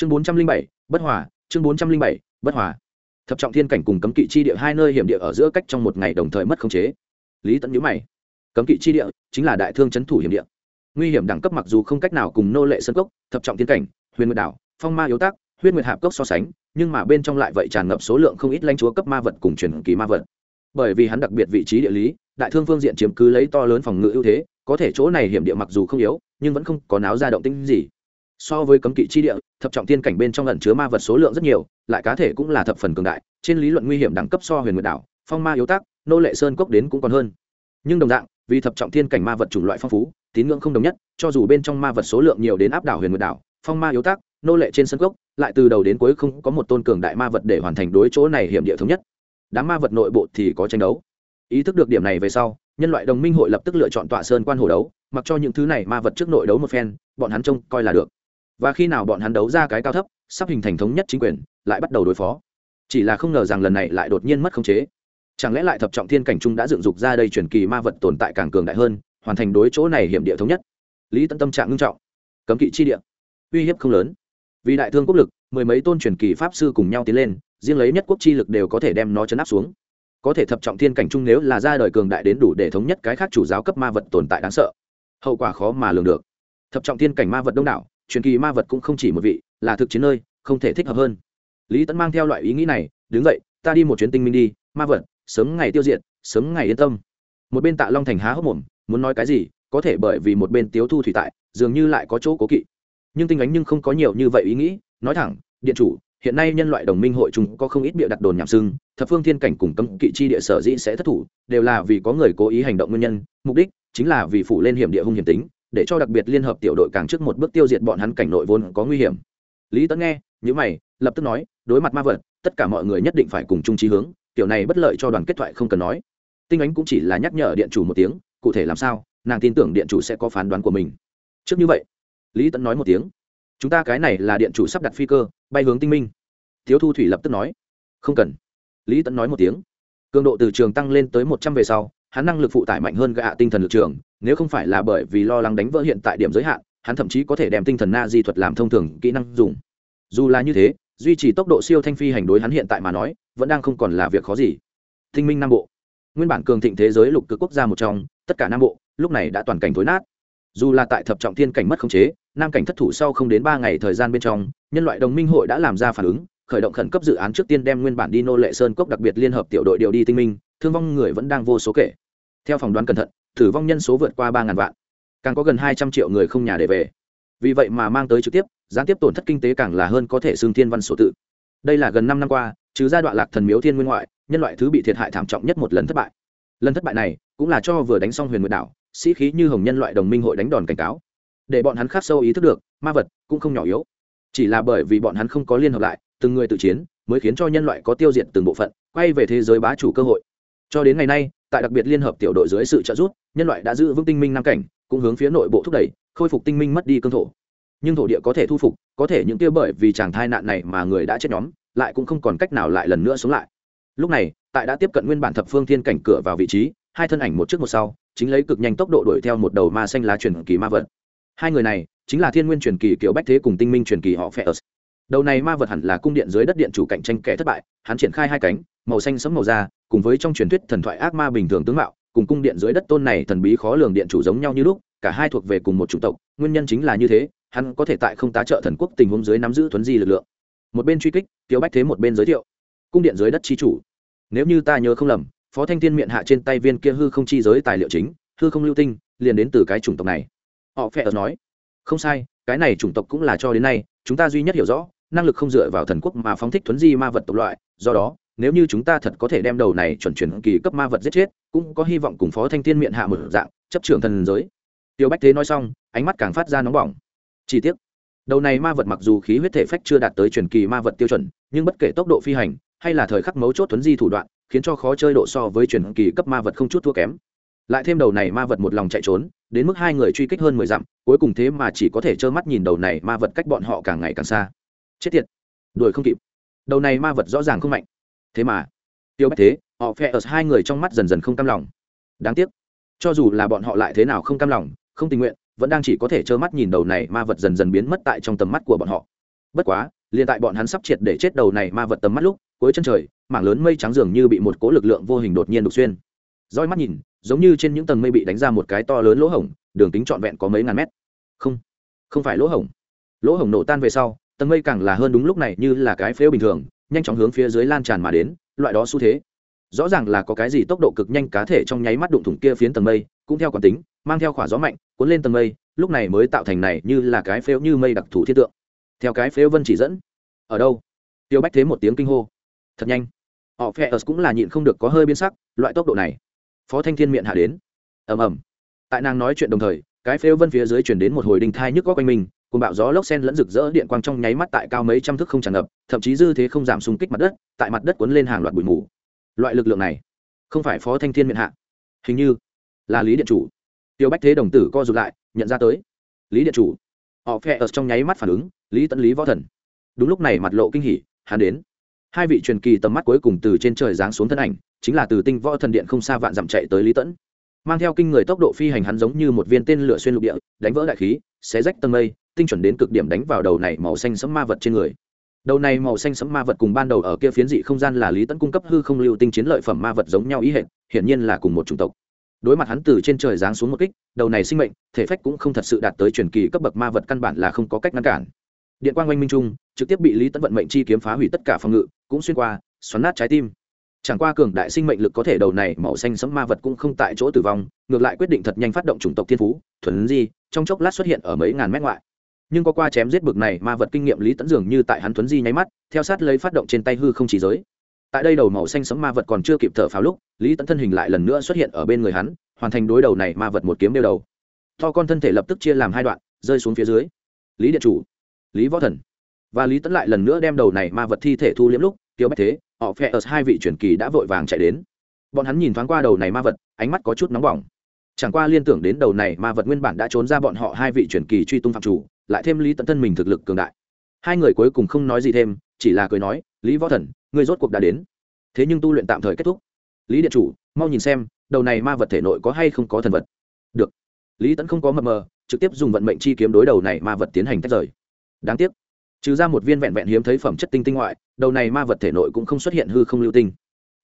chương bốn trăm linh bảy, bất hòa, chương bốn trăm linh bảy, bất hòa. Thập trọng thiên cảnh cùng cấm kỵ chi địa hai nơi hiểm địa ở giữa cách trong một ngày đồng thời mất khống chế. Lý tẫn nhữ mày. Cấm kỵ chi địa chính là đại thương c h ấ n thủ hiểm địa. Nguy hiểm đẳng cấp mặc dù không cách nào cùng nô lệ sân cốc, thập trọng thiên cảnh, huyền nguyệt đảo, phong ma yếu tác huyết nguyệt hạp cốc so sánh, nhưng mà bên trong lại vậy tràn ngập số lượng không ít lãnh chúa cấp ma vật cùng truyền kỳ ma vật. Bởi vì hắn đặc biệt vị trí địa lý, đại thương phương diện chiếm cứ lấy to lớn phòng ngự ưu thế, có thể chỗ này hiểm địa mặc dù không yếu, nhưng vẫn không có náo ra động tĩnh gì so với cấm kỵ chi địa, thập trọng tiên cảnh bên trong lẩn chứa ma vật số lượng rất nhiều, lại cá thể cũng là thập phần cường đại, trên lý luận nguy hiểm đẳng cấp so huyền nguyệt đảo, phong ma yếu tác nô lệ sơn cốc đến cũng còn hơn. Nhưng đồng dạng, vì thập trọng thiên cảnh ma vật chủng loại phong phú, tín ngưỡng không đồng nhất, cho dù bên trong ma vật số lượng nhiều đến áp đảo huyền nguyệt đảo, phong ma yếu tác nô lệ trên sân cốc, lại từ đầu đến cuối không có một tôn cường đại ma vật để hoàn thành đối chỗ này hiểm địa thống nhất. Đám ma vật nội bộ thì có tranh đấu. Ý thức được điểm này về sau, nhân loại đồng minh hội lập tức lựa chọn tọa sơn quan hồ đấu, mặc cho những thứ này ma vật trước nội đấu một phen, bọn hắn trông coi là được và khi nào bọn hắn đấu ra cái cao thấp, sắp hình thành thống nhất chính quyền, lại bắt đầu đối phó. Chỉ là không ngờ rằng lần này lại đột nhiên mất khống chế. Chẳng lẽ lại thập trọng thiên cảnh trung đã dựng dục ra đây truyền kỳ ma vật tồn tại càng cường đại hơn, hoàn thành đối chỗ này hiểm địa thống nhất? Lý tận tâm trạng ngưng trọng. Cấm kỵ chi địa. Uy hiếp không lớn. Vì đại thương quốc lực, mười mấy tôn truyền kỳ pháp sư cùng nhau tiến lên, riêng lấy nhất quốc chi lực đều có thể đem nó chấn áp xuống. Có thể thập trọng thiên cảnh trung nếu là ra đời cường đại đến đủ để thống nhất cái khác chủ giáo cấp ma vật tồn tại đáng sợ, hậu quả khó mà lường được. Thập trọng thiên cảnh ma vật đông đảo truyền kỳ ma vật cũng không chỉ một vị, là thực chiến nơi, không thể thích hợp hơn. Lý tẫn mang theo loại ý nghĩ này, đứng dậy, ta đi một chuyến tinh minh đi, ma vật, sớm ngày tiêu diệt, sớm ngày yên tâm. Một bên tạ long thành há hốc mồm, muốn nói cái gì, có thể bởi vì một bên tiếu thu thủy tại, dường như lại có chỗ cố kỵ. Nhưng tinh ánh nhưng không có nhiều như vậy ý nghĩ, nói thẳng, điện chủ, hiện nay nhân loại đồng minh hội chúng có không ít bịa đặt đồn nhảm sưng, thập phương thiên cảnh cùng cấm kỵ chi địa sở dĩ sẽ thất thủ, đều là vì có người cố ý hành động nguyên nhân, mục đích chính là vì phủ lên hiểm địa hung hiểm tính để cho đặc biệt liên hợp tiểu đội càng trước một bước tiêu diệt bọn hắn cảnh nội vốn có nguy hiểm. Lý tấn nghe những mày, lập tức nói, đối mặt ma vật, tất cả mọi người nhất định phải cùng chung trí hướng, tiểu này bất lợi cho đoàn kết thoại không cần nói. Tinh ánh cũng chỉ là nhắc nhở điện chủ một tiếng, cụ thể làm sao, nàng tin tưởng điện chủ sẽ có phán đoán của mình. Trước như vậy, lý tấn nói một tiếng, chúng ta cái này là điện chủ sắp đặt phi cơ, bay hướng tinh minh. Thiếu thu thủy lập tức nói, không cần. Lý Tấn nói một tiếng, cường độ từ trường tăng lên tới một trăm về sau hắn năng lực phụ tải mạnh hơn gạ tinh thần lực trường, nếu không phải là bởi vì lo lắng đánh vỡ hiện tại điểm giới hạn, hắn thậm chí có thể đem tinh thần na di thuật làm thông thường kỹ năng dùng. Dù là như thế, duy trì tốc độ siêu thanh phi hành đối hắn hiện tại mà nói, vẫn đang không còn là việc khó gì. Tinh minh nam bộ. Nguyên bản cường thịnh thế giới lục cực quốc gia một trong, tất cả nam bộ, lúc này đã toàn cảnh thối nát. Dù là tại thập trọng thiên cảnh mất khống chế, nam cảnh thất thủ sau không đến ba ngày thời gian bên trong, nhân loại đồng minh hội đã làm ra phản ứng, khởi động khẩn cấp dự án trước tiên đem nguyên bản đi nô lệ sơn cốc đặc biệt liên hợp tiểu đội điều đi tinh minh thương vong người vẫn đang vô số kể. Theo phỏng đoán cẩn thận, tử vong nhân số vượt qua ba ngàn vạn. Càng có gần hai trăm triệu người không nhà để về. Vì vậy mà mang tới trực tiếp, gián tiếp tổn thất kinh tế càng là hơn có thể xương thiên văn số tự. Đây là gần năm năm qua, trừ giai đoạn lạc thần miếu thiên nguyên ngoại, nhân loại thứ bị thiệt hại thảm trọng nhất một lần thất bại. Lần thất bại này cũng là cho vừa đánh xong huyền nguyệt đảo, sĩ khí như hồng nhân loại đồng minh hội đánh đòn cảnh cáo. Để bọn hắn khắc sâu ý thức được, ma vật cũng không nhỏ yếu. Chỉ là bởi vì bọn hắn không có liên hợp lại, từng người tự chiến, mới khiến cho nhân loại có tiêu diệt từng bộ phận, quay về thế giới bá chủ cơ hội cho đến ngày nay, tại đặc biệt liên hợp tiểu đội dưới sự trợ giúp, nhân loại đã giữ vững tinh minh nam cảnh, cũng hướng phía nội bộ thúc đẩy, khôi phục tinh minh mất đi cương thổ. Nhưng thổ địa có thể thu phục, có thể những kia bởi vì chàng thai nạn này mà người đã chết nhóm, lại cũng không còn cách nào lại lần nữa sống lại. Lúc này, tại đã tiếp cận nguyên bản thập phương thiên cảnh cửa vào vị trí, hai thân ảnh một trước một sau, chính lấy cực nhanh tốc độ đuổi theo một đầu ma xanh lá truyền kỳ ma vật. Hai người này, chính là thiên nguyên truyền kỳ kiểu bách thế cùng tinh minh truyền kỳ họ phe ớt đầu này ma vật hẳn là cung điện dưới đất điện chủ cạnh tranh kẻ thất bại, hắn triển khai hai cánh, màu xanh sẫm màu da, cùng với trong truyền thuyết thần thoại ác ma bình thường tướng mạo, cùng cung điện dưới đất tôn này thần bí khó lường điện chủ giống nhau như lúc, cả hai thuộc về cùng một chủng tộc, nguyên nhân chính là như thế, hắn có thể tại không tá trợ thần quốc tình huống dưới nắm giữ thuấn di lực lượng. Một bên truy kích, tiêu bách thế một bên giới thiệu. Cung điện dưới đất chi chủ. Nếu như ta nhớ không lầm, phó thanh thiên miệng hạ trên tay viên kia hư không chi giới tài liệu chính, hư không lưu tinh, liền đến từ cái chủng tộc này. Họ phe nói, không sai, cái này chủng tộc cũng là cho đến nay, chúng ta duy nhất hiểu rõ năng lực không dựa vào thần quốc mà phóng thích thuấn di ma vật tộc loại, do đó, nếu như chúng ta thật có thể đem đầu này chuẩn chuyển kỳ cấp ma vật giết chết, cũng có hy vọng cùng phó thanh thiên miệng hạ một dạng, chấp trưởng thần giới. Tiêu bách thế nói xong, ánh mắt càng phát ra nóng bỏng. Chi tiết đầu này ma vật mặc dù khí huyết thể phách chưa đạt tới truyền kỳ ma vật tiêu chuẩn, nhưng bất kể tốc độ phi hành, hay là thời khắc mấu chốt thuấn di thủ đoạn, khiến cho khó chơi độ so với truyền kỳ cấp ma vật không chút thua kém. Lại thêm đầu này ma vật một lòng chạy trốn, đến mức hai người truy kích hơn mười dặm, cuối cùng thế mà chỉ có thể trơ mắt nhìn đầu này ma vật cách bọn họ càng ngày càng xa chết tiệt. Đuổi không kịp. Đầu này ma vật rõ ràng không mạnh. Thế mà, tiêu bách thế, họ phe ở hai người trong mắt dần dần không cam lòng. Đáng tiếc, cho dù là bọn họ lại thế nào không cam lòng, không tình nguyện, vẫn đang chỉ có thể trơ mắt nhìn đầu này ma vật dần dần biến mất tại trong tầm mắt của bọn họ. Bất quá, liền tại bọn hắn sắp triệt để chết đầu này ma vật tầm mắt lúc, cuối chân trời, mảng lớn mây trắng dường như bị một cỗ lực lượng vô hình đột nhiên đục xuyên. Roi mắt nhìn, giống như trên những tầng mây bị đánh ra một cái to lớn lỗ hổng, đường kính trọn vẹn có mấy ngàn mét. Không không phải lỗ hổng. Lỗ hổng nổ tan về sau tầng mây càng là hơn đúng lúc này như là cái phếu bình thường, nhanh chóng hướng phía dưới lan tràn mà đến, loại đó xu thế. Rõ ràng là có cái gì tốc độ cực nhanh cá thể trong nháy mắt đụng thủng kia phiến tầng mây, cũng theo quán tính, mang theo khỏa gió mạnh, cuốn lên tầng mây, lúc này mới tạo thành này như là cái phếu như mây đặc thù thiết tượng. Theo cái phếu vân chỉ dẫn. Ở đâu? Tiêu bách thế một tiếng kinh hô. Thật nhanh. Họ phe ớt cũng là nhịn không được có hơi biến sắc, loại tốc độ này. Phó thanh thiên miệng hạ đến. Ầm ầm. Tại nàng nói chuyện đồng thời, cái phếu vân phía dưới chuyển đến một hồi đình thai nhức có quanh mình cùng bạo gió lốc sen lẫn rực rỡ điện quang trong nháy mắt tại cao mấy trăm thước không tràn ngập, thậm chí dư thế không giảm xung kích mặt đất, tại mặt đất cuốn lên hàng loạt bụi mù. Loại lực lượng này, không phải phó thanh thiên miệng hạ. Hình như là lý điện chủ. Tiêu bách thế đồng tử co rụt lại, nhận ra tới. Lý điện chủ. Họ phe ở trong nháy mắt phản ứng, lý tẫn lý võ thần. Đúng lúc này mặt lộ kinh hỉ, hắn đến. Hai vị truyền kỳ tầm mắt cuối cùng từ trên trời giáng xuống thân ảnh, chính là từ tinh võ thần điện không xa vạn dặm chạy tới lý tẫn mang theo kinh người tốc độ phi hành hắn giống như một viên tên lửa xuyên lục địa, đánh vỡ đại khí, xé rách tầng mây tinh chuẩn đến cực điểm đánh vào đầu này màu xanh sẫm ma vật trên người. Đầu này màu xanh sẫm ma vật cùng ban đầu ở kia phiến dị không gian là lý tẫn cung cấp hư không lưu tinh chiến lợi phẩm ma vật giống nhau ý hệ hiển nhiên là cùng một chủng tộc. Đối mặt hắn từ trên trời giáng xuống một kích, đầu này sinh mệnh, thể phách cũng không thật sự đạt tới truyền kỳ cấp bậc ma vật căn bản là không có cách ngăn cản. Điện quang oanh minh trung, trực tiếp bị lý tẫn vận mệnh chi kiếm phá hủy tất cả phòng ngự, cũng xuyên qua, xoắn nát trái tim. Chẳng qua cường đại sinh mệnh lực có thể đầu này màu xanh sẫm ma vật cũng không tại chỗ tử vong, ngược lại quyết định thật nhanh phát động chủng tộc thiên phú, thuần di, trong chốc lát xuất hiện ở mấy ngàn mét ngoại nhưng có qua chém giết bực này ma vật kinh nghiệm lý tẫn dường như tại hắn thuấn di nháy mắt, theo sát lấy phát động trên tay hư không chỉ giới. Tại đây đầu màu xanh sẫm ma vật còn chưa kịp thở pháo lúc, lý tẫn thân hình lại lần nữa xuất hiện ở bên người hắn, hoàn thành đối đầu này ma vật một kiếm đeo đầu. To con thân thể lập tức chia làm hai đoạn, rơi xuống phía dưới. Lý điện chủ, lý võ thần. Và lý tẫn lại lần nữa đem đầu này ma vật thi thể thu liễm lúc, tiêu bách thế, họ phe ở hai vị truyền kỳ đã vội vàng chạy đến. Bọn hắn nhìn thoáng qua đầu này ma vật, ánh mắt có chút nóng bỏng. Chẳng qua liên tưởng đến đầu này ma vật nguyên bản đã trốn ra bọn họ hai vị truyền kỳ truy tung phạm chủ lại thêm lý tận thân mình thực lực cường đại. Hai người cuối cùng không nói gì thêm, chỉ là cười nói, lý võ thần người rốt cuộc đã đến. Thế nhưng tu luyện tạm thời kết thúc. Lý điện chủ, mau nhìn xem, đầu này ma vật thể nội có hay không có thần vật. Được. Lý tẫn không có mập mờ, trực tiếp dùng vận mệnh chi kiếm đối đầu này ma vật tiến hành tách rời. Đáng tiếc. Trừ ra một viên vẹn vẹn hiếm thấy phẩm chất tinh tinh ngoại, đầu này ma vật thể nội cũng không xuất hiện hư không lưu tinh.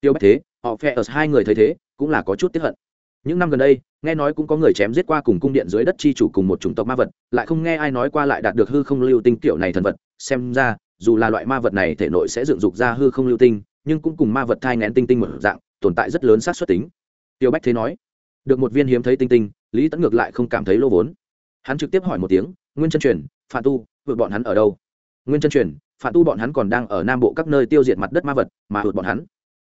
Tiêu bách thế, họ phe ở hai người thấy thế, cũng là có chút tiếp hận những năm gần đây, nghe nói cũng có người chém giết qua cùng cung điện dưới đất chi chủ cùng một chủng tộc ma vật, lại không nghe ai nói qua lại đạt được hư không lưu tinh kiểu này thần vật. Xem ra, dù là loại ma vật này thể nội sẽ dựng dục ra hư không lưu tinh, nhưng cũng cùng ma vật thai ngén tinh tinh một dạng, tồn tại rất lớn sát xuất tính. Tiêu bách thế nói, được một viên hiếm thấy tinh tinh, lý tẫn ngược lại không cảm thấy lô vốn. Hắn trực tiếp hỏi một tiếng, nguyên chân truyền Phạm tu, vượt bọn hắn ở đâu? Nguyên chân truyền Phạm tu bọn hắn còn đang ở nam bộ các nơi tiêu diệt mặt đất ma vật, mà vượt bọn hắn.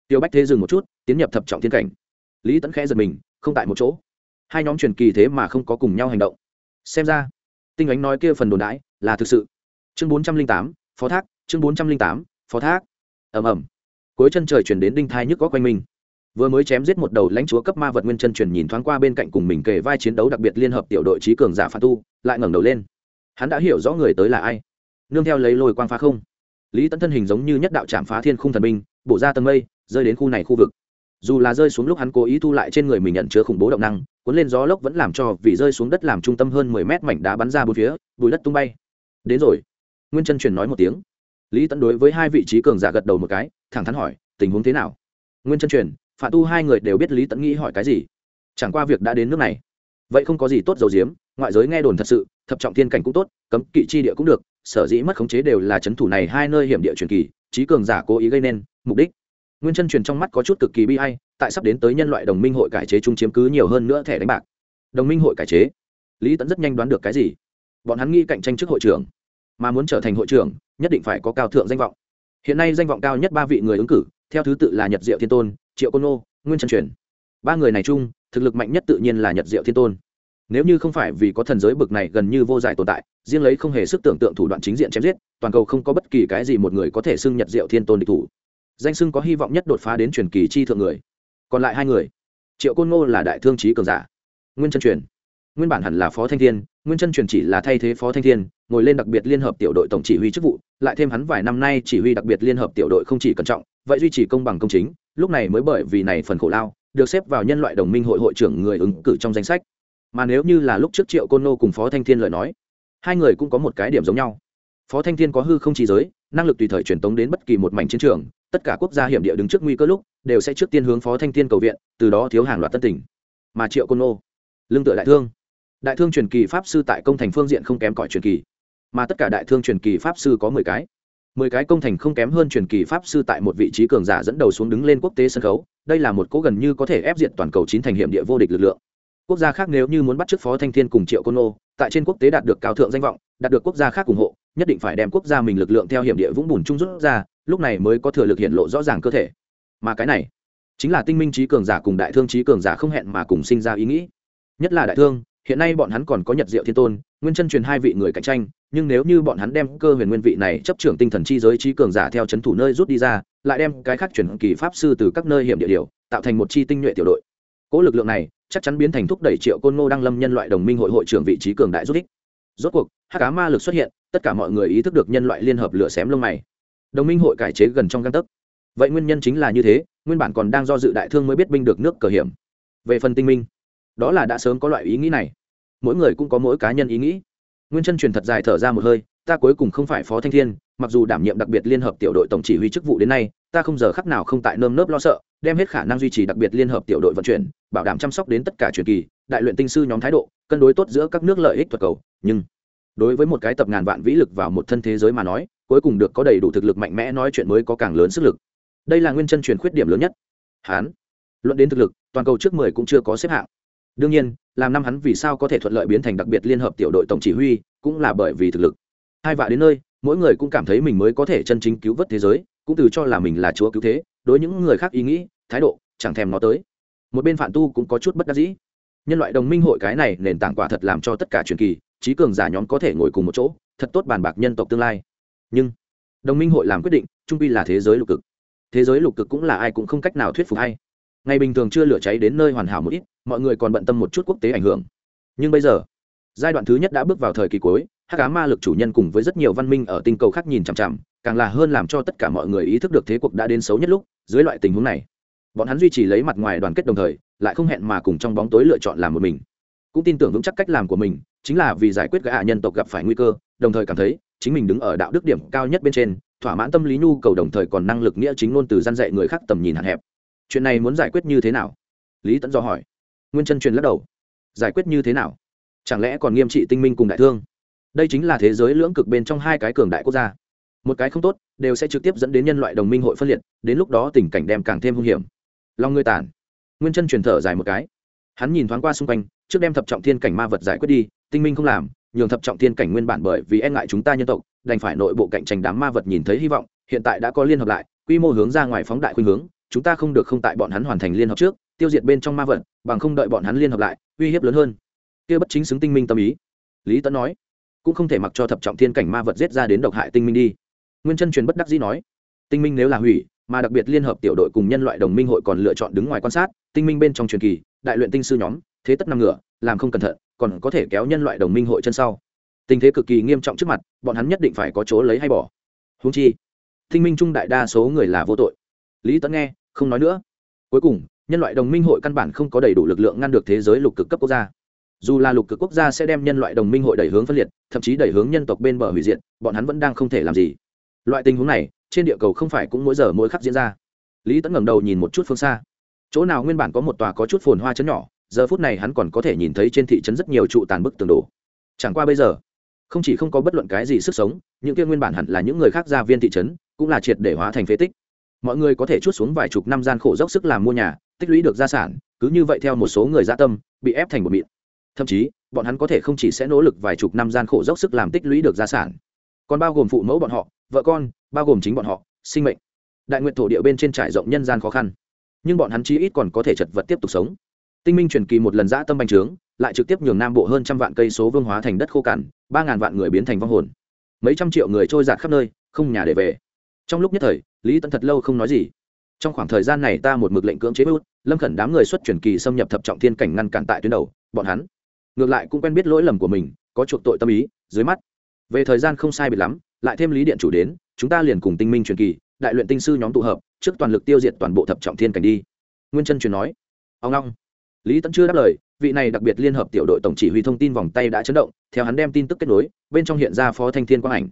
Tiêu bách thế dừng một chút, tiến nhập thập trọng thiên cảnh lý tẫn khẽ giật mình, không tại một chỗ. Hai nhóm truyền kỳ thế mà không có cùng nhau hành động. Xem ra, tinh ánh nói kia phần đồn đãi là thực sự. Chương bốn trăm linh tám, phó thác, chương bốn trăm linh tám, phó thác. Ẩm ẩm cuối chân trời chuyển đến đinh thai nhức có quanh mình. Vừa mới chém giết một đầu lãnh chúa cấp ma vật nguyên chân truyền nhìn thoáng qua bên cạnh cùng mình kề vai chiến đấu đặc biệt liên hợp tiểu đội trí cường giả phản tu, lại ngẩng đầu lên. Hắn đã hiểu rõ người tới là ai. Nương theo lấy lôi quang phá không. Lý tấn thân hình giống như nhất đạo chạm phá thiên khung thần binh, bổ ra tầng mây, rơi đến khu này khu vực dù là rơi xuống lúc hắn cố ý thu lại trên người mình nhận chứa khủng bố động năng, cuốn lên gió lốc vẫn làm cho vì rơi xuống đất làm trung tâm hơn mười mét mảnh đá bắn ra bốn phía, bùi đất tung bay. Đến rồi. Nguyên chân truyền nói một tiếng. Lý Tẫn đối với hai vị trí cường giả gật đầu một cái, thẳng thắn hỏi, tình huống thế nào? Nguyên chân truyền Phạm tu hai người đều biết lý tẫn nghĩ hỏi cái gì. Chẳng qua việc đã đến nước này, vậy không có gì tốt dầu diếm ngoại giới nghe đồn thật sự, thập trọng thiên cảnh cũng tốt, cấm kỵ chi địa cũng được, sở dĩ mất khống chế đều là c h ấ n thủ này hai nơi hiểm địa truyền kỳ, trí cường giả cố ý gây nên mục đích nguyên chân truyền trong mắt có chút cực kỳ bi hay tại sắp đến tới nhân loại đồng minh hội cải chế chung chiếm cứ nhiều hơn nữa thẻ đánh bạc. Đồng minh hội cải chế? Lý tẫn rất nhanh đoán được cái gì? Bọn hắn nghi cạnh tranh trước hội trưởng, mà muốn trở thành hội trưởng, nhất định phải có cao thượng danh vọng. Hiện nay danh vọng cao nhất ba vị người ứng cử, theo thứ tự là nhật diệu thiên tôn, triệu côn nô nguyên Trần truyền. Ba người này chung, thực lực mạnh nhất tự nhiên là nhật diệu thiên tôn. Nếu như không phải vì có thần giới bực này gần như vô giải tồn tại, riêng lấy không hề sức tưởng tượng thủ đoạn chính diện chém giết, toàn cầu không có bất kỳ cái gì một người có thể xưng nhật diệu thiên tôn địch thủ danh sưng có hy vọng nhất đột phá đến truyền kỳ chi thượng người. Còn lại hai người, triệu côn ngô là đại thương trí cường giả, nguyên chân truyền. Nguyên bản hẳn là phó thanh thiên, nguyên chân truyền chỉ là thay thế phó thanh thiên, ngồi lên đặc biệt liên hợp tiểu đội tổng chỉ huy chức vụ, lại thêm hắn vài năm nay chỉ huy đặc biệt liên hợp tiểu đội không chỉ cẩn trọng, vậy duy trì công bằng công chính, lúc này mới bởi vì này phần khổ lao, được xếp vào nhân loại đồng minh hội hội trưởng người ứng cử trong danh sách. Mà nếu như là lúc trước triệu côn nô cùng phó thanh thiên lời nói, hai người cũng có một cái điểm giống nhau. Phó thanh thiên có hư không chỉ giới, năng lực tùy thời truyền tống đến bất kỳ một mảnh chiến trường tất cả quốc gia hiểm địa đứng trước nguy cơ lúc, đều sẽ trước tiên hướng phó thanh thiên cầu viện, từ đó thiếu hàng loạt tân tỉnh. Mà triệu côn ô lương tựa đại thương. Đại thương truyền kỳ pháp sư tại công thành phương diện không kém cỏi truyền kỳ. Mà tất cả đại thương truyền kỳ pháp sư có mười cái. Mười cái công thành không kém hơn truyền kỳ pháp sư tại một vị trí cường giả dẫn đầu xuống đứng lên quốc tế sân khấu. Đây là một cố gần như có thể ép diện toàn cầu chín thành hiểm địa vô địch lực lượng. Quốc gia khác nếu như muốn bắt chước phó thanh thiên cùng triệu côn ô tại trên quốc tế đạt được cao thượng danh vọng, đạt được quốc gia khác ủng hộ, nhất định phải đem quốc gia mình lực lượng theo hiểm địa vũng bùn chung rút ra lúc này mới có thừa lực hiện lộ rõ ràng cơ thể. Mà cái này, chính là tinh minh trí cường giả cùng đại thương trí cường giả không hẹn mà cùng sinh ra ý nghĩ. Nhất là đại thương, hiện nay bọn hắn còn có nhật diệu thiên tôn, nguyên chân truyền hai vị người cạnh tranh, nhưng nếu như bọn hắn đem cơ huyền nguyên vị này chấp trưởng tinh thần chi giới trí cường giả theo c h ấ n thủ nơi rút đi ra, lại đem cái khác chuyển kỳ pháp sư từ các nơi hiểm địa điều, tạo thành một chi tinh nhuệ tiểu đội. Cỗ lực lượng này, chắc chắn biến thành thúc đẩy triệu côn ngô đăng lâm nhân loại đồng minh hội hội trưởng vị trí cường đại rút ích rốt cuộc hát cá ma lực xuất hiện, tất cả mọi người ý thức được nhân loại liên hợp lửa xém lông mày đồng minh hội cải chế gần trong găng tấc. Vậy nguyên nhân chính là như thế, nguyên bản còn đang do dự đại thương mới biết binh được nước cờ hiểm. Về phần tinh minh, đó là đã sớm có loại ý nghĩ này. Mỗi người cũng có mỗi cá nhân ý nghĩ. Nguyên chân truyền thật dài thở ra một hơi, ta cuối cùng không phải phó thanh thiên, mặc dù đảm nhiệm đặc biệt liên hợp tiểu đội tổng chỉ huy chức vụ đến nay, ta không giờ khắc nào không tại nơm nớp lo sợ, đem hết khả năng duy trì đặc biệt liên hợp tiểu đội vận chuyển, bảo đảm chăm sóc đến tất cả truyền kỳ, đại luyện tinh sư nhóm thái độ, cân đối tốt giữa các nước lợi ích thuật cầu, nhưng đối với một cái tập ngàn vạn vĩ lực vào một thân thế giới mà nói cuối cùng được có đầy đủ thực lực mạnh mẽ nói chuyện mới có càng lớn sức lực. Đây là nguyên chân truyền khuyết điểm lớn nhất. Hán, luận đến thực lực, toàn cầu trước mười cũng chưa có xếp hạng. Đương nhiên, làm năm hắn vì sao có thể thuận lợi biến thành đặc biệt liên hợp tiểu đội tổng chỉ huy, cũng là bởi vì thực lực. Hai vạ đến nơi, mỗi người cũng cảm thấy mình mới có thể chân chính cứu vớt thế giới, cũng từ cho là mình là chúa cứu thế, đối những người khác ý nghĩ, thái độ, chẳng thèm nó tới. Một bên phản tu cũng có chút bất đắc dĩ. Nhân loại đồng minh hội cái này nền tảng quả thật làm cho tất cả truyền kỳ, trí cường giả nhóm có thể ngồi cùng một chỗ, thật tốt bàn bạc nhân tộc tương lai nhưng, đồng minh hội làm quyết định, trung pi là thế giới lục cực. Thế giới lục cực cũng là ai cũng không cách nào thuyết phục hay. Ngày bình thường chưa lửa cháy đến nơi hoàn hảo một ít, mọi người còn bận tâm một chút quốc tế ảnh hưởng. Nhưng bây giờ, giai đoạn thứ nhất đã bước vào thời kỳ cuối, hắc cá ma lực chủ nhân cùng với rất nhiều văn minh ở tinh cầu khác nhìn chằm chằm, càng là hơn làm cho tất cả mọi người ý thức được thế cuộc đã đến xấu nhất lúc, dưới loại tình huống này, bọn hắn duy trì lấy mặt ngoài đoàn kết đồng thời, lại không hẹn mà cùng trong bóng tối lựa chọn làm một mình. Cũng tin tưởng vững chắc cách làm của mình, chính là vì giải quyết gã nhân tộc gặp phải nguy cơ, đồng thời cảm thấy chính mình đứng ở đạo đức điểm cao nhất bên trên, thỏa mãn tâm lý nhu cầu đồng thời còn năng lực nghĩa chính ngôn từ gian dạy người khác tầm nhìn hạn hẹp. Chuyện này muốn giải quyết như thế nào? Lý tẫn do hỏi. Nguyên chân truyền lắc đầu. Giải quyết như thế nào? Chẳng lẽ còn nghiêm trị tinh minh cùng đại thương? Đây chính là thế giới lưỡng cực bên trong hai cái cường đại quốc gia. Một cái không tốt, đều sẽ trực tiếp dẫn đến nhân loại đồng minh hội phân liệt, đến lúc đó tình cảnh đem càng thêm hung hiểm. Lòng người tản. Nguyên chân truyền thở dài một cái. Hắn nhìn thoáng qua xung quanh, trước đem thập trọng thiên cảnh ma vật giải quyết đi, tinh minh không làm nhường thập trọng thiên cảnh nguyên bản bởi vì e ngại chúng ta nhân tộc, đành phải nội bộ cạnh tranh đám ma vật nhìn thấy hy vọng, hiện tại đã có liên hợp lại, quy mô hướng ra ngoài phóng đại khuynh hướng, chúng ta không được không tại bọn hắn hoàn thành liên hợp trước, tiêu diệt bên trong ma vật, bằng không đợi bọn hắn liên hợp lại, uy hiếp lớn hơn. Kia bất chính xứng tinh minh tâm ý. Lý tấn nói, cũng không thể mặc cho thập trọng thiên cảnh ma vật giết ra đến độc hại tinh minh đi. Nguyên chân truyền bất đắc dĩ nói, tinh minh nếu là hủy, mà đặc biệt liên hợp tiểu đội cùng nhân loại đồng minh hội còn lựa chọn đứng ngoài quan sát, tinh minh bên trong truyền kỳ, đại luyện tinh sư nhóm, thế tất nằm ngửa, làm không cẩn thận còn có thể kéo nhân loại đồng minh hội chân sau. Tình thế cực kỳ nghiêm trọng trước mặt, bọn hắn nhất định phải có chỗ lấy hay bỏ. Húng chi, thinh minh trung đại đa số người là vô tội. Lý tấn nghe, không nói nữa. Cuối cùng, nhân loại đồng minh hội căn bản không có đầy đủ lực lượng ngăn được thế giới lục cực cấp quốc gia. Dù là lục cực quốc gia sẽ đem nhân loại đồng minh hội đẩy hướng phân liệt, thậm chí đẩy hướng nhân tộc bên bờ hủy diệt, bọn hắn vẫn đang không thể làm gì. Loại tình huống này, trên địa cầu không phải cũng mỗi giờ mỗi khắc diễn ra. Lý tấn ngẩng đầu nhìn một chút phương xa. Chỗ nào nguyên bản có một tòa có chút phồn hoa chấn nhỏ giờ phút này hắn còn có thể nhìn thấy trên thị trấn rất nhiều trụ tàn bức tường đổ. Chẳng qua bây giờ, không chỉ không có bất luận cái gì sức sống, những kia nguyên bản hẳn là những người khác gia viên thị trấn, cũng là triệt để hóa thành phế tích. Mọi người có thể chút xuống vài chục năm gian khổ dốc sức làm mua nhà, tích lũy được gia sản, cứ như vậy theo một số người gia tâm, bị ép thành một mịn. Thậm chí, bọn hắn có thể không chỉ sẽ nỗ lực vài chục năm gian khổ dốc sức làm tích lũy được gia sản, còn bao gồm phụ mẫu bọn họ, vợ con, bao gồm chính bọn họ, sinh mệnh. Đại nguyện thổ địa bên trên trải rộng nhân gian khó khăn, nhưng bọn hắn chí ít còn có thể chật vật tiếp tục sống tinh minh truyền kỳ một lần dã tâm bành trướng, lại trực tiếp nhường nam bộ hơn trăm vạn cây số vương hóa thành đất khô cằn, ba ngàn vạn người biến thành vong hồn. Mấy trăm triệu người trôi giạt khắp nơi, không nhà để về. Trong lúc nhất thời, lý Tấn thật lâu không nói gì. Trong khoảng thời gian này ta một mực lệnh cưỡng chế bút, lâm khẩn đám người xuất truyền kỳ xâm nhập thập trọng thiên cảnh ngăn cản tại tuyến đầu, bọn hắn ngược lại cũng quen biết lỗi lầm của mình, có chuộc tội tâm ý, dưới mắt. Về thời gian không sai biệt lắm, lại thêm lý điện chủ đến, chúng ta liền cùng tinh minh truyền kỳ, đại luyện tinh sư nhóm tụ hợp, trước toàn lực tiêu diệt toàn bộ thập trọng thiên cảnh đi. Nguyên chân truyền nói, ông long lý tẫn chưa đáp lời, vị này đặc biệt liên hợp tiểu đội tổng chỉ huy thông tin vòng tay đã chấn động, theo hắn đem tin tức kết nối, bên trong hiện ra phó thanh thiên quang ảnh.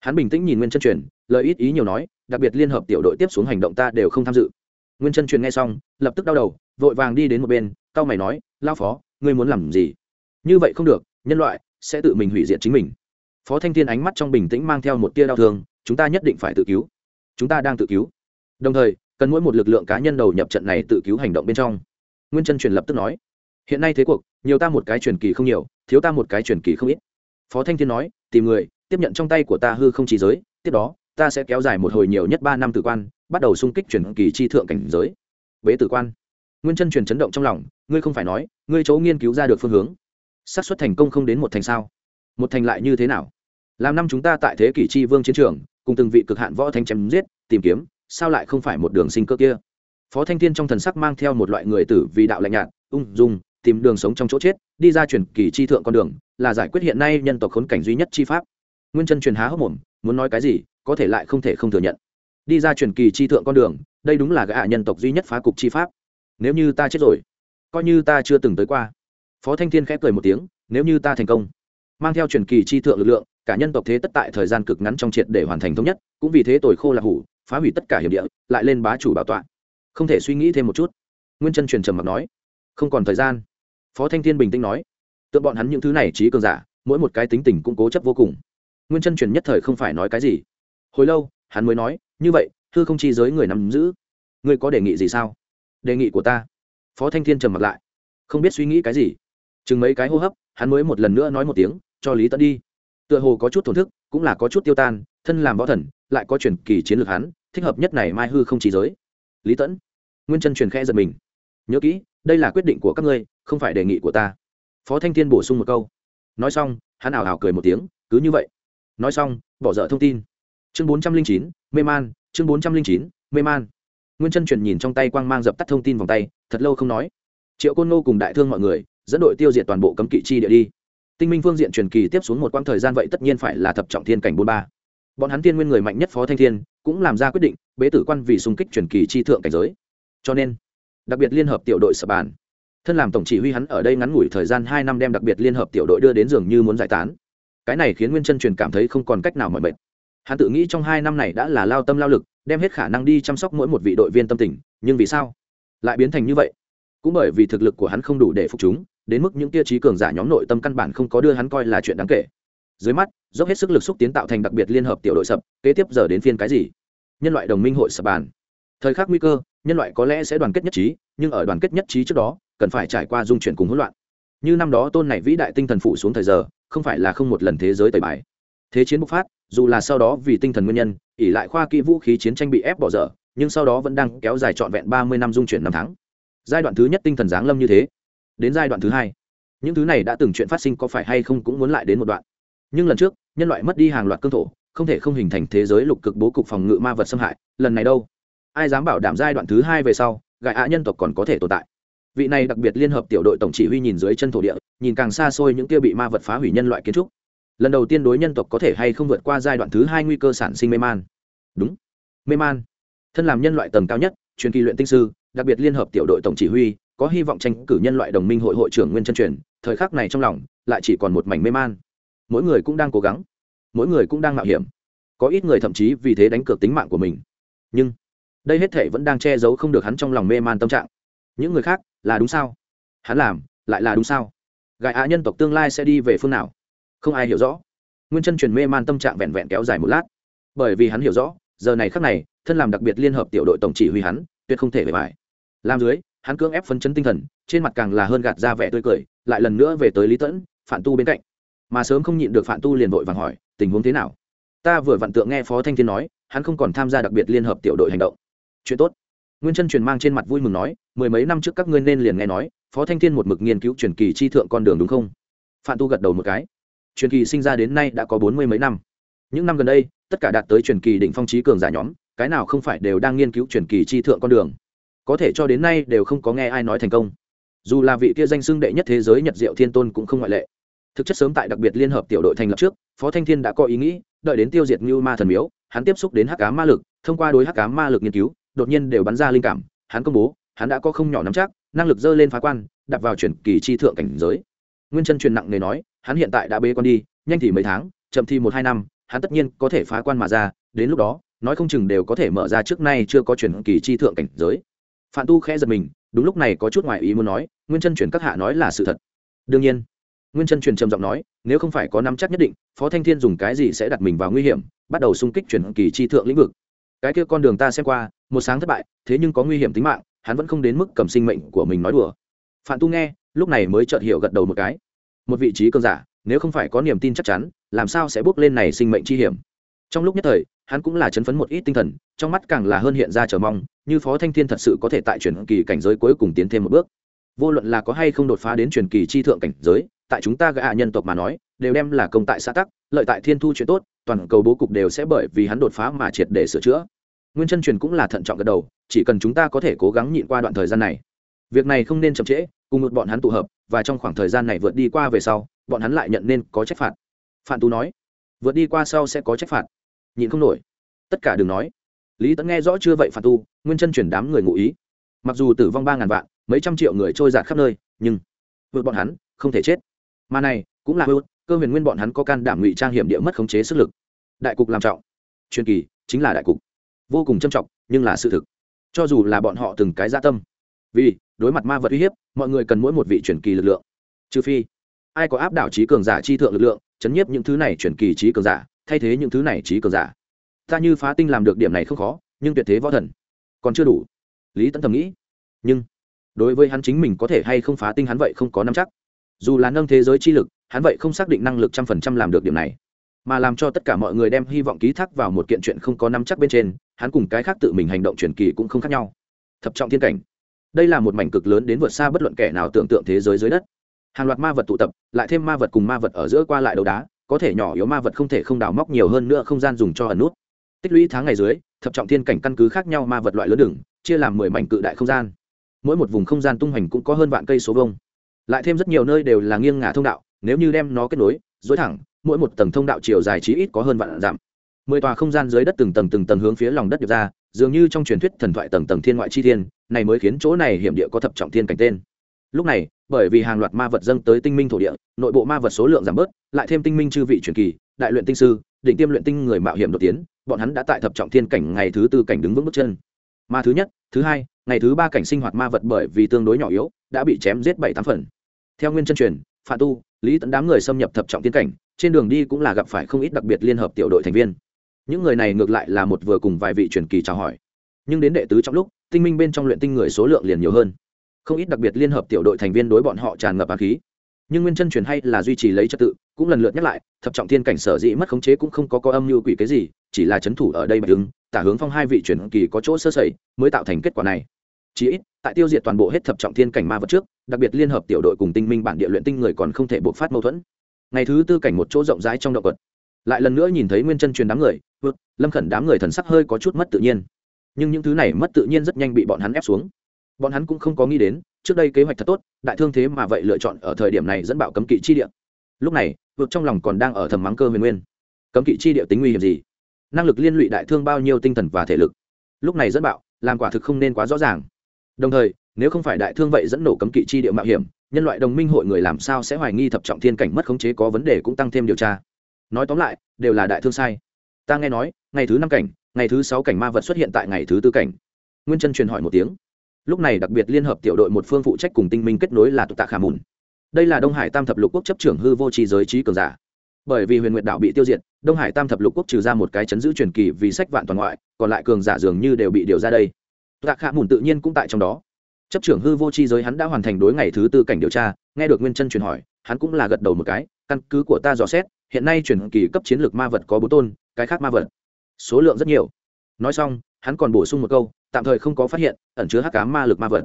Hắn bình tĩnh nhìn nguyên chân truyền, lời ít ý nhiều nói, đặc biệt liên hợp tiểu đội tiếp xuống hành động ta đều không tham dự. Nguyên chân truyền nghe xong, lập tức đau đầu, vội vàng đi đến một bên cao mày nói lao phó, ngươi muốn làm gì? Như vậy không được, nhân loại sẽ tự mình hủy diệt chính mình. Phó thanh thiên ánh mắt trong bình tĩnh mang theo một tia đau thương, chúng ta nhất định phải tự cứu. Chúng ta đang tự cứu. Đồng thời, cần mỗi một lực lượng cá nhân đầu nhập trận này tự cứu hành động bên trong nguyên chân truyền lập tức nói, hiện nay thế cuộc, nhiều ta một cái truyền kỳ không nhiều, thiếu ta một cái truyền kỳ không ít. Phó thanh thiên nói, tìm người, tiếp nhận trong tay của ta hư không chỉ giới, tiếp đó, ta sẽ kéo dài một hồi nhiều nhất ba năm tử quan, bắt đầu xung kích truyền kỳ chi thượng cảnh giới. Bế tử quan. Nguyên chân truyền chấn động trong lòng, ngươi không phải nói, ngươi chỗ nghiên cứu ra được phương hướng. Xác suất thành công không đến một thành sao? Một thành lại như thế nào? Làm năm chúng ta tại thế kỷ chi vương chiến trường, cùng từng vị cực hạn võ thanh chém giết, tìm kiếm, sao lại không phải một đường sinh cơ kia? Phó thanh thiên trong thần sắc mang theo một loại người tử vì đạo lạnh nhạt, ung dung, tìm đường sống trong chỗ chết, đi ra truyền kỳ chi thượng con đường, là giải quyết hiện nay nhân tộc khốn cảnh duy nhất chi pháp. Nguyên chân truyền há hốc mồm, muốn nói cái gì, có thể lại không thể không thừa nhận. Đi ra truyền kỳ chi thượng con đường, đây đúng là gã nhân tộc duy nhất phá cục chi pháp. Nếu như ta chết rồi, coi như ta chưa từng tới qua. Phó thanh thiên khẽ cười một tiếng, nếu như ta thành công, mang theo truyền kỳ chi thượng lực lượng, cả nhân tộc thế tất tại thời gian cực ngắn trong triệt để hoàn thành thống nhất, cũng vì thế tồi khô là hủ, phá hủy tất cả hiểm địa, lại lên bá chủ bảo tọa không thể suy nghĩ thêm một chút. Nguyên chân truyền trầm mặc nói, không còn thời gian. Phó thanh thiên bình tĩnh nói tự bọn hắn những thứ này trí cường giả, mỗi một cái tính tình cũng cố chấp vô cùng. Nguyên chân truyền nhất thời không phải nói cái gì. Hồi lâu, hắn mới nói, như vậy thư không chi giới người nắm giữ, ngươi có đề nghị gì sao? Đề nghị của ta. Phó thanh thiên trầm mặc lại, không biết suy nghĩ cái gì. Chừng mấy cái hô hấp, hắn mới một lần nữa nói một tiếng, cho lý tẫn đi. Tựa hồ có chút thổn thức, cũng là có chút tiêu tan, thân làm võ thần, lại có truyền kỳ chiến lược hắn, thích hợp nhất này mai hư không chỉ giới. Lý tẫn nguyên chân truyền khẽ giật mình. Nhớ kỹ, đây là quyết định của các ngươi, không phải đề nghị của ta. Phó thanh thiên bổ sung một câu. Nói xong, hắn ảo ảo cười một tiếng, cứ như vậy. Nói xong, bỏ dở thông tin. Chương bốn trăm linh chín, mê man, chương bốn trăm linh chín, mê man. Nguyên chân truyền nhìn trong tay quang mang dập tắt thông tin vòng tay, thật lâu không nói. Triệu côn nô cùng đại thương mọi người, dẫn đội tiêu diệt toàn bộ cấm kỵ chi địa đi. Tinh minh phương diện truyền kỳ tiếp xuống một quãng thời gian vậy tất nhiên phải là thập trọng thiên cảnh bốn ba. Bọn hắn tiên nguyên người mạnh nhất phó thanh thiên, cũng làm ra quyết định, bế tử quan vì xung kích truyền kỳ chi thượng cảnh giới cho nên, đặc biệt liên hợp tiểu đội sập bàn. Thân làm tổng chỉ huy hắn ở đây ngắn ngủi thời gian hai năm đem đặc biệt liên hợp tiểu đội đưa đến giường như muốn giải tán. Cái này khiến nguyên chân truyền cảm thấy không còn cách nào mọi mệt. Hắn tự nghĩ trong hai năm này đã là lao tâm lao lực, đem hết khả năng đi chăm sóc mỗi một vị đội viên tâm tình, nhưng vì sao? Lại biến thành như vậy. Cũng bởi vì thực lực của hắn không đủ để phục chúng, đến mức những tia trí cường giả nhóm nội tâm căn bản không có đưa hắn coi là chuyện đáng kể. Dưới mắt, dốc hết sức lực xúc tiến tạo thành đặc biệt liên hợp tiểu đội sập, kế tiếp giờ đến phiên cái gì? Nhân loại đồng minh hội sập bàn. Thời khắc nguy cơ nhân loại có lẽ sẽ đoàn kết nhất trí, nhưng ở đoàn kết nhất trí trước đó, cần phải trải qua dung chuyển cùng hỗn loạn. Như năm đó tôn này vĩ đại tinh thần phụ xuống thời giờ, không phải là không một lần thế giới tẩy bài. Thế chiến bộc phát, dù là sau đó vì tinh thần nguyên nhân ỉ lại khoa kỹ vũ khí chiến tranh bị ép bỏ dở, nhưng sau đó vẫn đang kéo dài trọn vẹn ba mươi năm dung chuyển năm tháng. Giai đoạn thứ nhất tinh thần giáng lâm như thế. Đến giai đoạn thứ hai, những thứ này đã từng chuyện phát sinh có phải hay không cũng muốn lại đến một đoạn. Nhưng lần trước, nhân loại mất đi hàng loạt cương thổ, không thể không hình thành thế giới lục cực bố cục phòng ngự ma vật xâm hại, lần này đâu? Ai dám bảo đảm giai đoạn thứ hai về sau gại ạ nhân tộc còn có thể tồn tại. Vị này đặc biệt liên hợp tiểu đội tổng chỉ huy nhìn dưới chân thổ địa, nhìn càng xa xôi những kia bị ma vật phá hủy nhân loại kiến trúc. Lần đầu tiên đối nhân tộc có thể hay không vượt qua giai đoạn thứ hai nguy cơ sản sinh mê man. Đúng, mê man. Thân làm nhân loại tầng cao nhất, truyền kỳ luyện tinh sư, đặc biệt liên hợp tiểu đội tổng chỉ huy, có hy vọng tranh cử nhân loại đồng minh hội hội trưởng nguyên chân truyền, thời khắc này trong lòng, lại chỉ còn một mảnh mê man. Mỗi người cũng đang cố gắng, mỗi người cũng đang mạo hiểm. Có ít người thậm chí vì thế đánh cược tính mạng của mình. Nhưng đây hết thể vẫn đang che giấu không được hắn trong lòng mê man tâm trạng. Những người khác, là đúng sao? Hắn làm, lại là đúng sao? Gài ạ nhân tộc tương lai sẽ đi về phương nào? Không ai hiểu rõ. Nguyên chân truyền mê man tâm trạng vẹn vẹn kéo dài một lát. Bởi vì hắn hiểu rõ, giờ này khắc này, thân làm đặc biệt liên hợp tiểu đội tổng chỉ huy hắn, tuyệt không thể bề bài làm dưới, hắn cưỡng ép phấn chấn tinh thần, trên mặt càng là hơn gạt ra vẻ tươi cười, lại lần nữa về tới lý tẫn phản tu bên cạnh. Mà sớm không nhịn được phản tu liền vội vàng hỏi, tình huống thế nào? Ta vừa vặn tượng nghe phó thanh thiên nói, hắn không còn tham gia đặc biệt liên hợp tiểu đội hành động chuyện tốt. Nguyên chân truyền mang trên mặt vui mừng nói, mười mấy năm trước các ngươi nên liền nghe nói, phó thanh thiên một mực nghiên cứu truyền kỳ chi thượng con đường đúng không? Phạm tu gật đầu một cái. Truyền kỳ sinh ra đến nay đã có bốn mươi mấy năm. Những năm gần đây, tất cả đạt tới truyền kỳ đỉnh phong trí cường giả nhóm, cái nào không phải đều đang nghiên cứu truyền kỳ chi thượng con đường. Có thể cho đến nay đều không có nghe ai nói thành công. Dù là vị kia danh xưng đệ nhất thế giới nhật diệu thiên tôn cũng không ngoại lệ. Thực chất sớm tại đặc biệt liên hợp tiểu đội thành lập trước, phó thanh thiên đã có ý nghĩ, đợi đến tiêu diệt như ma thần miếu, hắn tiếp xúc đến hắc cá ma lực, thông qua đối hắc cá ma lực nghiên cứu đột nhiên đều bắn ra linh cảm, hắn công bố, hắn đã có không nhỏ nắm chắc, năng lực dơ lên phá quan đặt vào chuyển kỳ chi thượng cảnh giới. Nguyên chân truyền nặng nề nói, hắn hiện tại đã bế quan đi, nhanh thì mấy tháng, chậm thì một hai năm, hắn tất nhiên có thể phá quan mà ra, đến lúc đó, nói không chừng đều có thể mở ra trước nay chưa có chuyển kỳ chi thượng cảnh giới. Phạm tu khẽ giật mình, đúng lúc này có chút ngoại ý muốn nói, nguyên chân truyền các hạ nói là sự thật. Đương nhiên, nguyên chân truyền trầm giọng nói, nếu không phải có nắm chắc nhất định, phó thanh thiên dùng cái gì sẽ đặt mình vào nguy hiểm, bắt đầu xung kích chuyển kỳ chi thượng lĩnh vực cái kia con đường ta xem qua, một sáng thất bại, thế nhưng có nguy hiểm tính mạng, hắn vẫn không đến mức cầm sinh mệnh của mình nói đùa. Phạm tu nghe, lúc này mới chợt hiểu gật đầu một cái. Một vị trí cơn giả, nếu không phải có niềm tin chắc chắn, làm sao sẽ bước lên này sinh mệnh chi hiểm? Trong lúc nhất thời, hắn cũng là chấn phấn một ít tinh thần, trong mắt càng là hơn hiện ra chờ mong, như phó thanh thiên thật sự có thể tại truyền kỳ cảnh giới cuối cùng tiến thêm một bước. Vô luận là có hay không đột phá đến truyền kỳ chi thượng cảnh giới, tại chúng ta gã nhân tộc mà nói, đều đem là công tại xã tắc, lợi tại thiên thu chuyện tốt, toàn cầu bố cục đều sẽ bởi vì hắn đột phá mà triệt để sửa chữa nguyên chân truyền cũng là thận trọng gật đầu, chỉ cần chúng ta có thể cố gắng nhịn qua đoạn thời gian này. Việc này không nên chậm trễ, cùng một bọn hắn tụ hợp, và trong khoảng thời gian này vượt đi qua về sau, bọn hắn lại nhận nên có trách phạt. Phạm tú nói. Vượt đi qua sau sẽ có trách phạt. Nhịn không nổi. Tất cả đừng nói. Lý tẫn nghe rõ chưa vậy phạt tu nguyên chân chuyển đám người ngụ ý. Mặc dù tử vong ba ngàn vạn, mấy trăm triệu người trôi giạt khắp nơi, nhưng vượt bọn hắn không thể chết. Mà này cũng là vượt, cơ huyền nguyên bọn hắn có can đảm ngụy trang hiểm địa mất khống chế sức lực. Đại cục làm trọng. Truyền kỳ chính là đại cục vô cùng châm trọng, nhưng là sự thực. Cho dù là bọn họ từng cái gia tâm, vì đối mặt ma vật uy hiếp, mọi người cần mỗi một vị truyền kỳ lực lượng. Trừ phi, ai có áp đảo trí cường giả chi thượng lực lượng, chấn nhiếp những thứ này truyền kỳ trí cường giả, thay thế những thứ này trí cường giả. Ta như phá tinh làm được điểm này không khó, nhưng tuyệt thế võ thần còn chưa đủ. Lý tấn thầm nghĩ. Nhưng, đối với hắn chính mình có thể hay không phá tinh hắn vậy không có nắm chắc. Dù là nâng thế giới chi lực, hắn vậy không xác định năng lực trăm phần trăm làm được điểm này. Mà làm cho tất cả mọi người đem hy vọng ký thác vào một kiện chuyện không có nắm chắc bên trên hắn cùng cái khác tự mình hành động truyền kỳ cũng không khác nhau. Thập trọng thiên cảnh. Đây là một mảnh cực lớn đến vượt xa bất luận kẻ nào tưởng tượng thế giới dưới đất. Hàng loạt ma vật tụ tập, lại thêm ma vật cùng ma vật ở giữa qua lại đấu đá, có thể nhỏ yếu ma vật không thể không đào móc nhiều hơn nữa không gian dùng cho ẩn nút. Tích lũy tháng ngày dưới, thập trọng thiên cảnh căn cứ khác nhau ma vật loại lớn đường chia làm mười mảnh cự đại không gian. Mỗi một vùng không gian tung hoành cũng có hơn vạn cây số vông lại thêm rất nhiều nơi đều là nghiêng ngả thông đạo, nếu như đem nó kết nối, dối thẳng, mỗi một tầng thông đạo chiều dài chí ít có hơn vạn dặm mười tòa không gian dưới đất từng tầng từng tầng hướng phía lòng đất điệp ra, dường như trong truyền thuyết thần thoại tầng tầng thiên ngoại chi thiên, này mới khiến chỗ này hiểm địa có thập trọng thiên cảnh tên. Lúc này, bởi vì hàng loạt ma vật dâng tới tinh minh thổ địa, nội bộ ma vật số lượng giảm bớt, lại thêm tinh minh chư vị truyền kỳ, đại luyện tinh sư định tiêm luyện tinh người mạo hiểm đột tiến, bọn hắn đã tại thập trọng thiên cảnh ngày thứ tư cảnh đứng vững bước chân. Ma thứ nhất, thứ hai, ngày thứ ba cảnh sinh hoạt ma vật bởi vì tương đối nhỏ yếu, đã bị chém giết bảy tám phần. Theo nguyên chân truyền phạm tu, lý tấn đám người xâm nhập thập trọng thiên cảnh, trên đường đi cũng là gặp phải không ít đặc biệt liên hợp tiểu đội thành viên những người này ngược lại là một vừa cùng vài vị truyền kỳ chào hỏi. Nhưng đến đệ tứ trong lúc, tinh minh bên trong luyện tinh người số lượng liền nhiều hơn. Không ít đặc biệt liên hợp tiểu đội thành viên đối bọn họ tràn ngập á khí. Nhưng nguyên chân truyền hay là duy trì lấy trật tự, cũng lần lượt nhắc lại, thập trọng thiên cảnh sở dĩ mất khống chế cũng không có có âm mưu quỷ cái gì, chỉ là c h ấ n thủ ở đây bạch đứng, tả hướng phong hai vị truyền kỳ có chỗ sơ sẩy, mới tạo thành kết quả này. Chỉ ít, tại tiêu diệt toàn bộ hết thập trọng thiên cảnh ma vật trước, đặc biệt liên hợp tiểu đội cùng tinh minh bản địa luyện tinh người còn không thể buộc phát mâu thuẫn. Ngày thứ tư cảnh một chỗ rộng rãi trong động vật lại lần nữa nhìn thấy nguyên chân truyền đám người vượt lâm khẩn đám người thần sắc hơi có chút mất tự nhiên. Nhưng những thứ này mất tự nhiên rất nhanh bị bọn hắn ép xuống. Bọn hắn cũng không có nghĩ đến, trước đây kế hoạch thật tốt, đại thương thế mà vậy lựa chọn ở thời điểm này dẫn bạo cấm kỵ chi địa. Lúc này vượt trong lòng còn đang ở thầm mắng cơ huyền nguyên. Cấm kỵ chi địa tính nguy hiểm gì? Năng lực liên lụy đại thương bao nhiêu tinh thần và thể lực? Lúc này dẫn bạo, làm quả thực không nên quá rõ ràng. Đồng thời, nếu không phải đại thương vậy dẫn nổ cấm kỵ chi địa mạo hiểm, nhân loại đồng minh hội người làm sao sẽ hoài nghi thập trọng thiên cảnh mất khống chế có vấn đề cũng tăng thêm điều tra. Nói tóm lại, đều là đại thương sai ta nghe nói, ngày thứ năm cảnh, ngày thứ sáu cảnh ma vật xuất hiện tại ngày thứ tư cảnh. Nguyên chân truyền hỏi một tiếng. Lúc này đặc biệt liên hợp tiểu đội một phương phụ trách cùng tinh minh kết nối là tụ tạ khả mùn. Đây là đông hải tam thập lục quốc chấp trưởng hư vô trí giới trí cường giả. Bởi vì huyền nguyệt đạo bị tiêu diệt, đông hải tam thập lục quốc trừ ra một cái chấn giữ truyền kỳ vì sách vạn toàn ngoại, còn lại cường giả dường như đều bị điều ra đây. Tạ khả mùn tự nhiên cũng tại trong đó. Chấp trưởng hư vô chi giới hắn đã hoàn thành đối ngày thứ tư cảnh điều tra, nghe được nguyên chân truyền hỏi, hắn cũng là gật đầu một cái, căn cứ của ta dò xét hiện nay truyền kỳ cấp chiến lược ma vật có bốn tôn, cái khác ma vật, số lượng rất nhiều. Nói xong, hắn còn bổ sung một câu, tạm thời không có phát hiện, ẩn chứa hắc cá ma lực ma vật.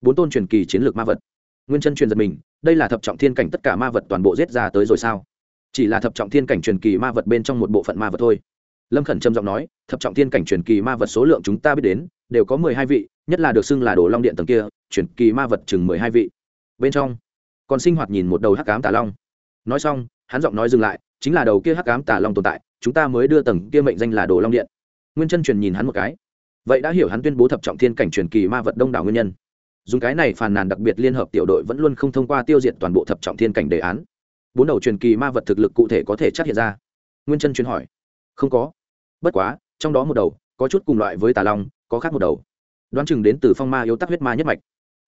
Bốn tôn truyền kỳ chiến lược ma vật. Nguyên chân truyền giật mình, đây là thập trọng thiên cảnh tất cả ma vật toàn bộ giết ra tới rồi sao? Chỉ là thập trọng thiên cảnh truyền kỳ ma vật bên trong một bộ phận ma vật thôi. Lâm khẩn trầm giọng nói, thập trọng thiên cảnh truyền kỳ ma vật số lượng chúng ta biết đến, đều có mười hai vị, nhất là được xưng là đồ long điện tầng kia, truyền kỳ ma vật chừng mười hai vị. Bên trong, còn sinh hoạt nhìn một đầu hắc cám tà long. Nói xong, hắn giọng nói dừng lại chính là đầu kia hắc ám tà long tồn tại, chúng ta mới đưa tầng kia mệnh danh là đồ long điện. Nguyên chân truyền nhìn hắn một cái. Vậy đã hiểu hắn tuyên bố thập trọng thiên cảnh truyền kỳ ma vật đông đảo nguyên nhân. Dùng cái này phàn nàn đặc biệt liên hợp tiểu đội vẫn luôn không thông qua tiêu diệt toàn bộ thập trọng thiên cảnh đề án. Bốn đầu truyền kỳ ma vật thực lực cụ thể có thể chắc hiện ra? Nguyên chân truyền hỏi. Không có. Bất quá, trong đó một đầu, có chút cùng loại với tà long, có khác một đầu. Đoán chừng đến từ phong ma yếu tắc huyết ma nhất mạch.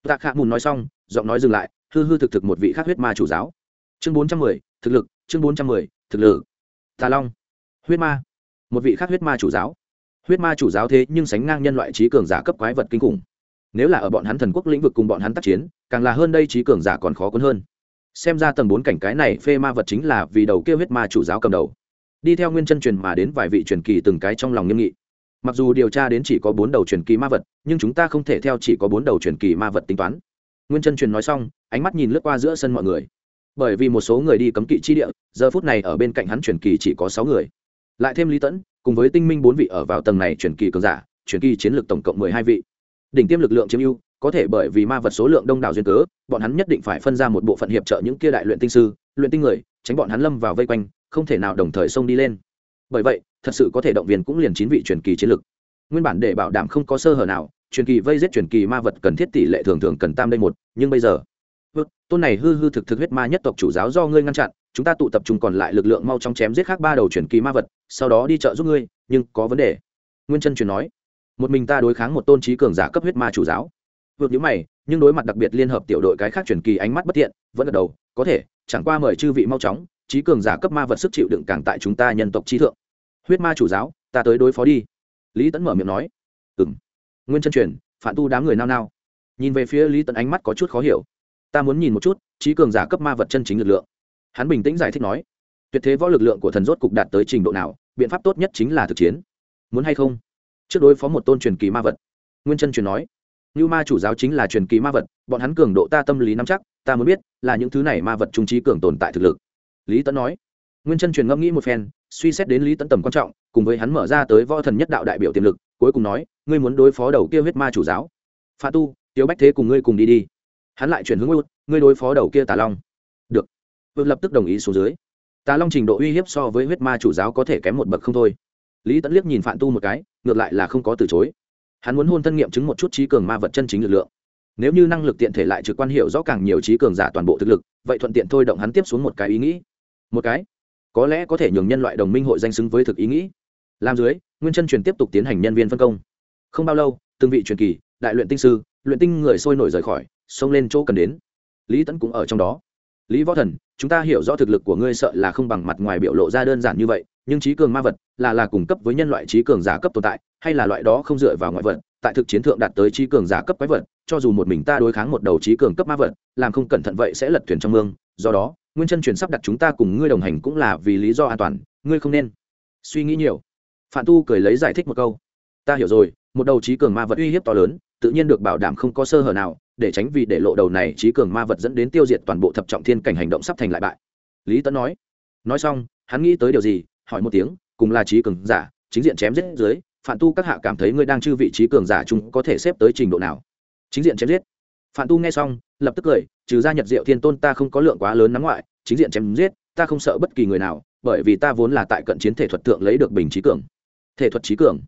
Tạ khạ mùn nói xong, giọng nói dừng lại, hư hư thực thực một vị khác huyết ma chủ giáo. Chương bốn trăm mười, thực lực, chương bốn trăm mười thực lực. Tà long. Huyết ma. Một vị khác huyết ma chủ giáo. Huyết ma chủ giáo thế nhưng sánh ngang nhân loại trí cường giả cấp quái vật kinh khủng. Nếu là ở bọn hắn thần quốc lĩnh vực cùng bọn hắn tác chiến, càng là hơn đây trí cường giả còn khó cuốn hơn. Xem ra tầng bốn cảnh cái này phê ma vật chính là vì đầu kêu huyết ma chủ giáo cầm đầu. Đi theo nguyên chân truyền mà đến vài vị truyền kỳ từng cái trong lòng nghiêm nghị. Mặc dù điều tra đến chỉ có bốn đầu truyền kỳ ma vật, nhưng chúng ta không thể theo chỉ có bốn đầu truyền kỳ ma vật tính toán. Nguyên chân truyền nói xong, ánh mắt nhìn lướt qua giữa sân mọi người bởi vì một số người đi cấm kỵ chi địa, giờ phút này ở bên cạnh hắn truyền kỳ chỉ có sáu người. Lại thêm lý tẫn, cùng với tinh minh bốn vị ở vào tầng này truyền kỳ cường giả, truyền kỳ chiến lược tổng cộng mười hai vị. Đỉnh tiêm lực lượng chiếm ưu, có thể bởi vì ma vật số lượng đông đảo duyên cớ, bọn hắn nhất định phải phân ra một bộ phận hiệp trợ những kia đại luyện tinh sư, luyện tinh người, tránh bọn hắn lâm vào vây quanh, không thể nào đồng thời xông đi lên. Bởi vậy, thật sự có thể động viên cũng liền chín vị truyền kỳ chiến lược. Nguyên bản để bảo đảm không có sơ hở nào, truyền kỳ vây giết truyền kỳ ma vật cần thiết tỷ lệ thường thường cần tam đây một, nhưng bây giờ Vâng, tôn này hư hư thực thực huyết ma nhất tộc chủ giáo do ngươi ngăn chặn, chúng ta tụ tập trung còn lại lực lượng mau chóng chém giết khác ba đầu truyền kỳ ma vật, sau đó đi chợ giúp ngươi, nhưng có vấn đề. Nguyên chân truyền nói, một mình ta đối kháng một tôn trí cường giả cấp huyết ma chủ giáo. Vượt nhíu mày, nhưng đối mặt đặc biệt liên hợp tiểu đội cái khác truyền kỳ ánh mắt bất thiện, vẫn gật đầu, có thể, chẳng qua mời chư vị mau chóng, trí cường giả cấp ma vật sức chịu đựng càng tại chúng ta nhân tộc trí thượng. Huyết ma chủ giáo, ta tới đối phó đi. Lý tẫn mở miệng nói ừ m nguyên chân truyền, phản tu đám người nao nao. Nhìn về phía lý tẫn ánh mắt có chút khó hiểu ta muốn nhìn một chút, trí cường giả cấp ma vật chân chính lực lượng. Hắn bình tĩnh giải thích nói, tuyệt thế võ lực lượng của thần rốt cục đạt tới trình độ nào, biện pháp tốt nhất chính là thực chiến. Muốn hay không? Trước đối phó một tôn truyền kỳ ma vật. Nguyên chân truyền nói như ma chủ giáo chính là truyền kỳ ma vật, bọn hắn cường độ ta tâm lý nắm chắc, ta muốn biết là những thứ này ma vật trung trí cường tồn tại thực lực. Lý tấn nói, nguyên chân truyền ngẫm nghĩ một phen, suy xét đến lý tấn tầm quan trọng, cùng với hắn mở ra tới võ thần nhất đạo đại biểu tiềm lực, cuối cùng nói, ngươi muốn đối phó đầu kia huyết ma chủ giáo. Pha tu, tiếu bách thế cùng ngươi cùng đi đi hắn lại chuyển hướng ngôi ngươi đối phó đầu kia tà long. Được. Vượt lập tức đồng ý xuống dưới. Tà long trình độ uy hiếp so với huyết ma chủ giáo có thể kém một bậc không thôi. Lý tẫn liếc nhìn phạm tu một cái, ngược lại là không có từ chối. Hắn muốn hôn thân nghiệm chứng một chút trí cường ma vật chân chính lực lượng. Nếu như năng lực tiện thể lại trực quan hiệu rõ càng nhiều trí cường giả toàn bộ thực lực, vậy thuận tiện thôi động hắn tiếp xuống một cái ý nghĩ. Một cái? Có lẽ có thể nhường nhân loại đồng minh hội danh xứng với thực ý nghĩ. Làm dưới, nguyên chân truyền tiếp tục tiến hành nhân viên phân công. Không bao lâu, từng vị truyền kỳ, đại luyện tinh sư, luyện tinh người sôi nổi rời khỏi xông lên chỗ cần đến. Lý tẫn cũng ở trong đó. Lý võ thần, chúng ta hiểu rõ thực lực của ngươi sợ là không bằng mặt ngoài biểu lộ ra đơn giản như vậy, nhưng trí cường ma vật là là cung cấp với nhân loại trí cường giả cấp tồn tại, hay là loại đó không dựa vào ngoại vật, tại thực chiến thượng đạt tới trí cường giả cấp quái vật, cho dù một mình ta đối kháng một đầu trí cường cấp ma vật, làm không cẩn thận vậy sẽ lật thuyền trong mương, do đó, nguyên chân truyền sắp đặt chúng ta cùng ngươi đồng hành cũng là vì lý do an toàn, ngươi không nên suy nghĩ nhiều. Phạm tu cười lấy giải thích một câu. Ta hiểu rồi, một đầu trí cường ma vật uy hiếp to lớn tự nhiên được bảo đảm không có sơ hở nào, để tránh vì để lộ đầu này trí cường ma vật dẫn đến tiêu diệt toàn bộ thập trọng thiên cảnh hành động sắp thành lại bại. Lý tấn nói. Nói xong, hắn nghĩ tới điều gì, hỏi một tiếng, cùng là trí cường giả, chính diện chém giết dưới phản tu các hạ cảm thấy ngươi đang chư vị trí cường giả chúng có thể xếp tới trình độ nào? Chính diện chém giết. Phản tu nghe xong, lập tức cười, trừ ra nhật diệu thiên tôn ta không có lượng quá lớn nắm ngoại, chính diện chém giết, ta không sợ bất kỳ người nào, bởi vì ta vốn là tại cận chiến thể thuật thượng lấy được bình trí cường. Thể thuật trí cường.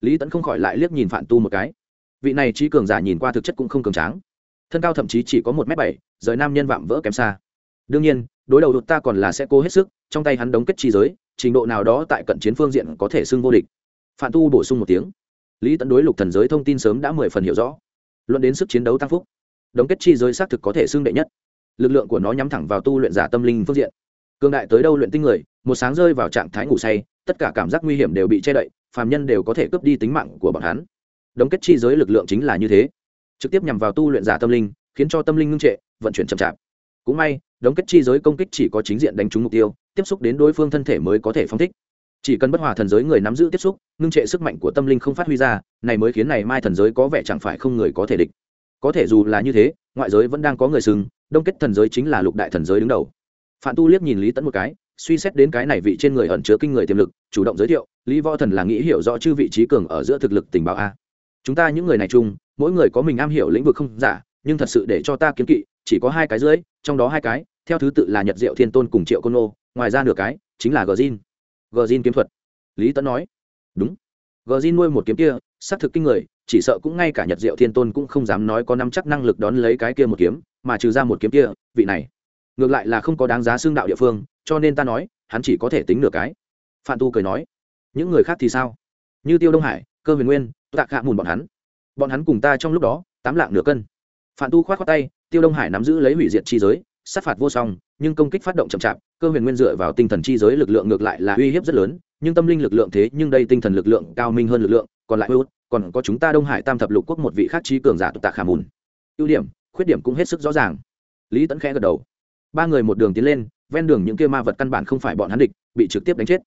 Lý Tấn không khỏi lại liếc nhìn phản tu một cái vị này trí cường giả nhìn qua thực chất cũng không cường tráng. Thân cao thậm chí chỉ có một m bảy, rời nam nhân vạm vỡ kém xa. Đương nhiên, đối đầu đột ta còn là sẽ cố hết sức, trong tay hắn đóng kết chi giới, trình độ nào đó tại cận chiến phương diện có thể xưng vô địch. Phạm tu bổ sung một tiếng. Lý tận đối lục thần giới thông tin sớm đã mười phần hiểu rõ. Luận đến sức chiến đấu tăng phúc, đóng kết chi giới xác thực có thể xưng đệ nhất. Lực lượng của nó nhắm thẳng vào tu luyện giả tâm linh phương diện. Cương đại tới đâu luyện tinh người, một sáng rơi vào trạng thái ngủ say, tất cả cảm giác nguy hiểm đều bị che đậy, phàm nhân đều có thể cướp đi tính mạng của bọn hắn đóng kết chi giới lực lượng chính là như thế. Trực tiếp nhằm vào tu luyện giả tâm linh, khiến cho tâm linh ngưng trệ, vận chuyển chậm chạp. Cũng may, đóng kết chi giới công kích chỉ có chính diện đánh trúng mục tiêu, tiếp xúc đến đối phương thân thể mới có thể phong thích. Chỉ cần bất hòa thần giới người nắm giữ tiếp xúc, ngưng trệ sức mạnh của tâm linh không phát huy ra, này mới khiến này mai thần giới có vẻ chẳng phải không người có thể địch. Có thể dù là như thế, ngoại giới vẫn đang có người sừng, đông kết thần giới chính là lục đại thần giới đứng đầu. Phạm tu liếc nhìn lý tẫn một cái, suy xét đến cái này vị trên người ẩn chứa kinh người tiềm lực, chủ động giới thiệu, lý võ thần là nghĩ hiểu rõ chư vị trí cường ở giữa thực lực tình báo a chúng ta những người này chung, mỗi người có mình am hiểu lĩnh vực không giả, nhưng thật sự để cho ta kiếm kỵ, chỉ có hai cái dưới, trong đó hai cái, theo thứ tự là nhật diệu thiên tôn cùng triệu côn nô ngoài ra nửa cái chính là gờ zin gờ zin kiếm thuật. Lý tấn nói. Đúng. Gờ zin nuôi một kiếm kia, xác thực kinh người, chỉ sợ cũng ngay cả nhật diệu thiên tôn cũng không dám nói có năm chắc năng lực đón lấy cái kia một kiếm, mà trừ ra một kiếm kia, vị này. Ngược lại là không có đáng giá xương đạo địa phương, cho nên ta nói, hắn chỉ có thể tính nửa cái. Phạm tu cười nói. Những người khác thì sao? Như tiêu đông hải, cơ huyền nguyên tạ hạ mùn bọn hắn. Bọn hắn cùng ta trong lúc đó, tám lạng nửa cân. Phạm tu k h o á t khoác tay, tiêu đông hải nắm giữ lấy hủy diệt chi giới, sát phạt vô song, nhưng công kích phát động chậm chạp, cơ huyền nguyên dựa vào tinh thần chi giới lực lượng ngược lại là uy hiếp rất lớn, nhưng tâm linh lực lượng thế, nhưng đây tinh thần lực lượng cao minh hơn lực lượng, còn lại hữu còn có chúng ta đông hải tam thập lục quốc một vị khác trí cường giả tụ tạ khả mùn. Ưu điểm, khuyết điểm cũng hết sức rõ ràng. Lý tẫn khẽ gật đầu. Ba người một đường tiến lên, ven đường những kia ma vật căn bản không phải bọn hắn địch, bị trực tiếp đánh chết.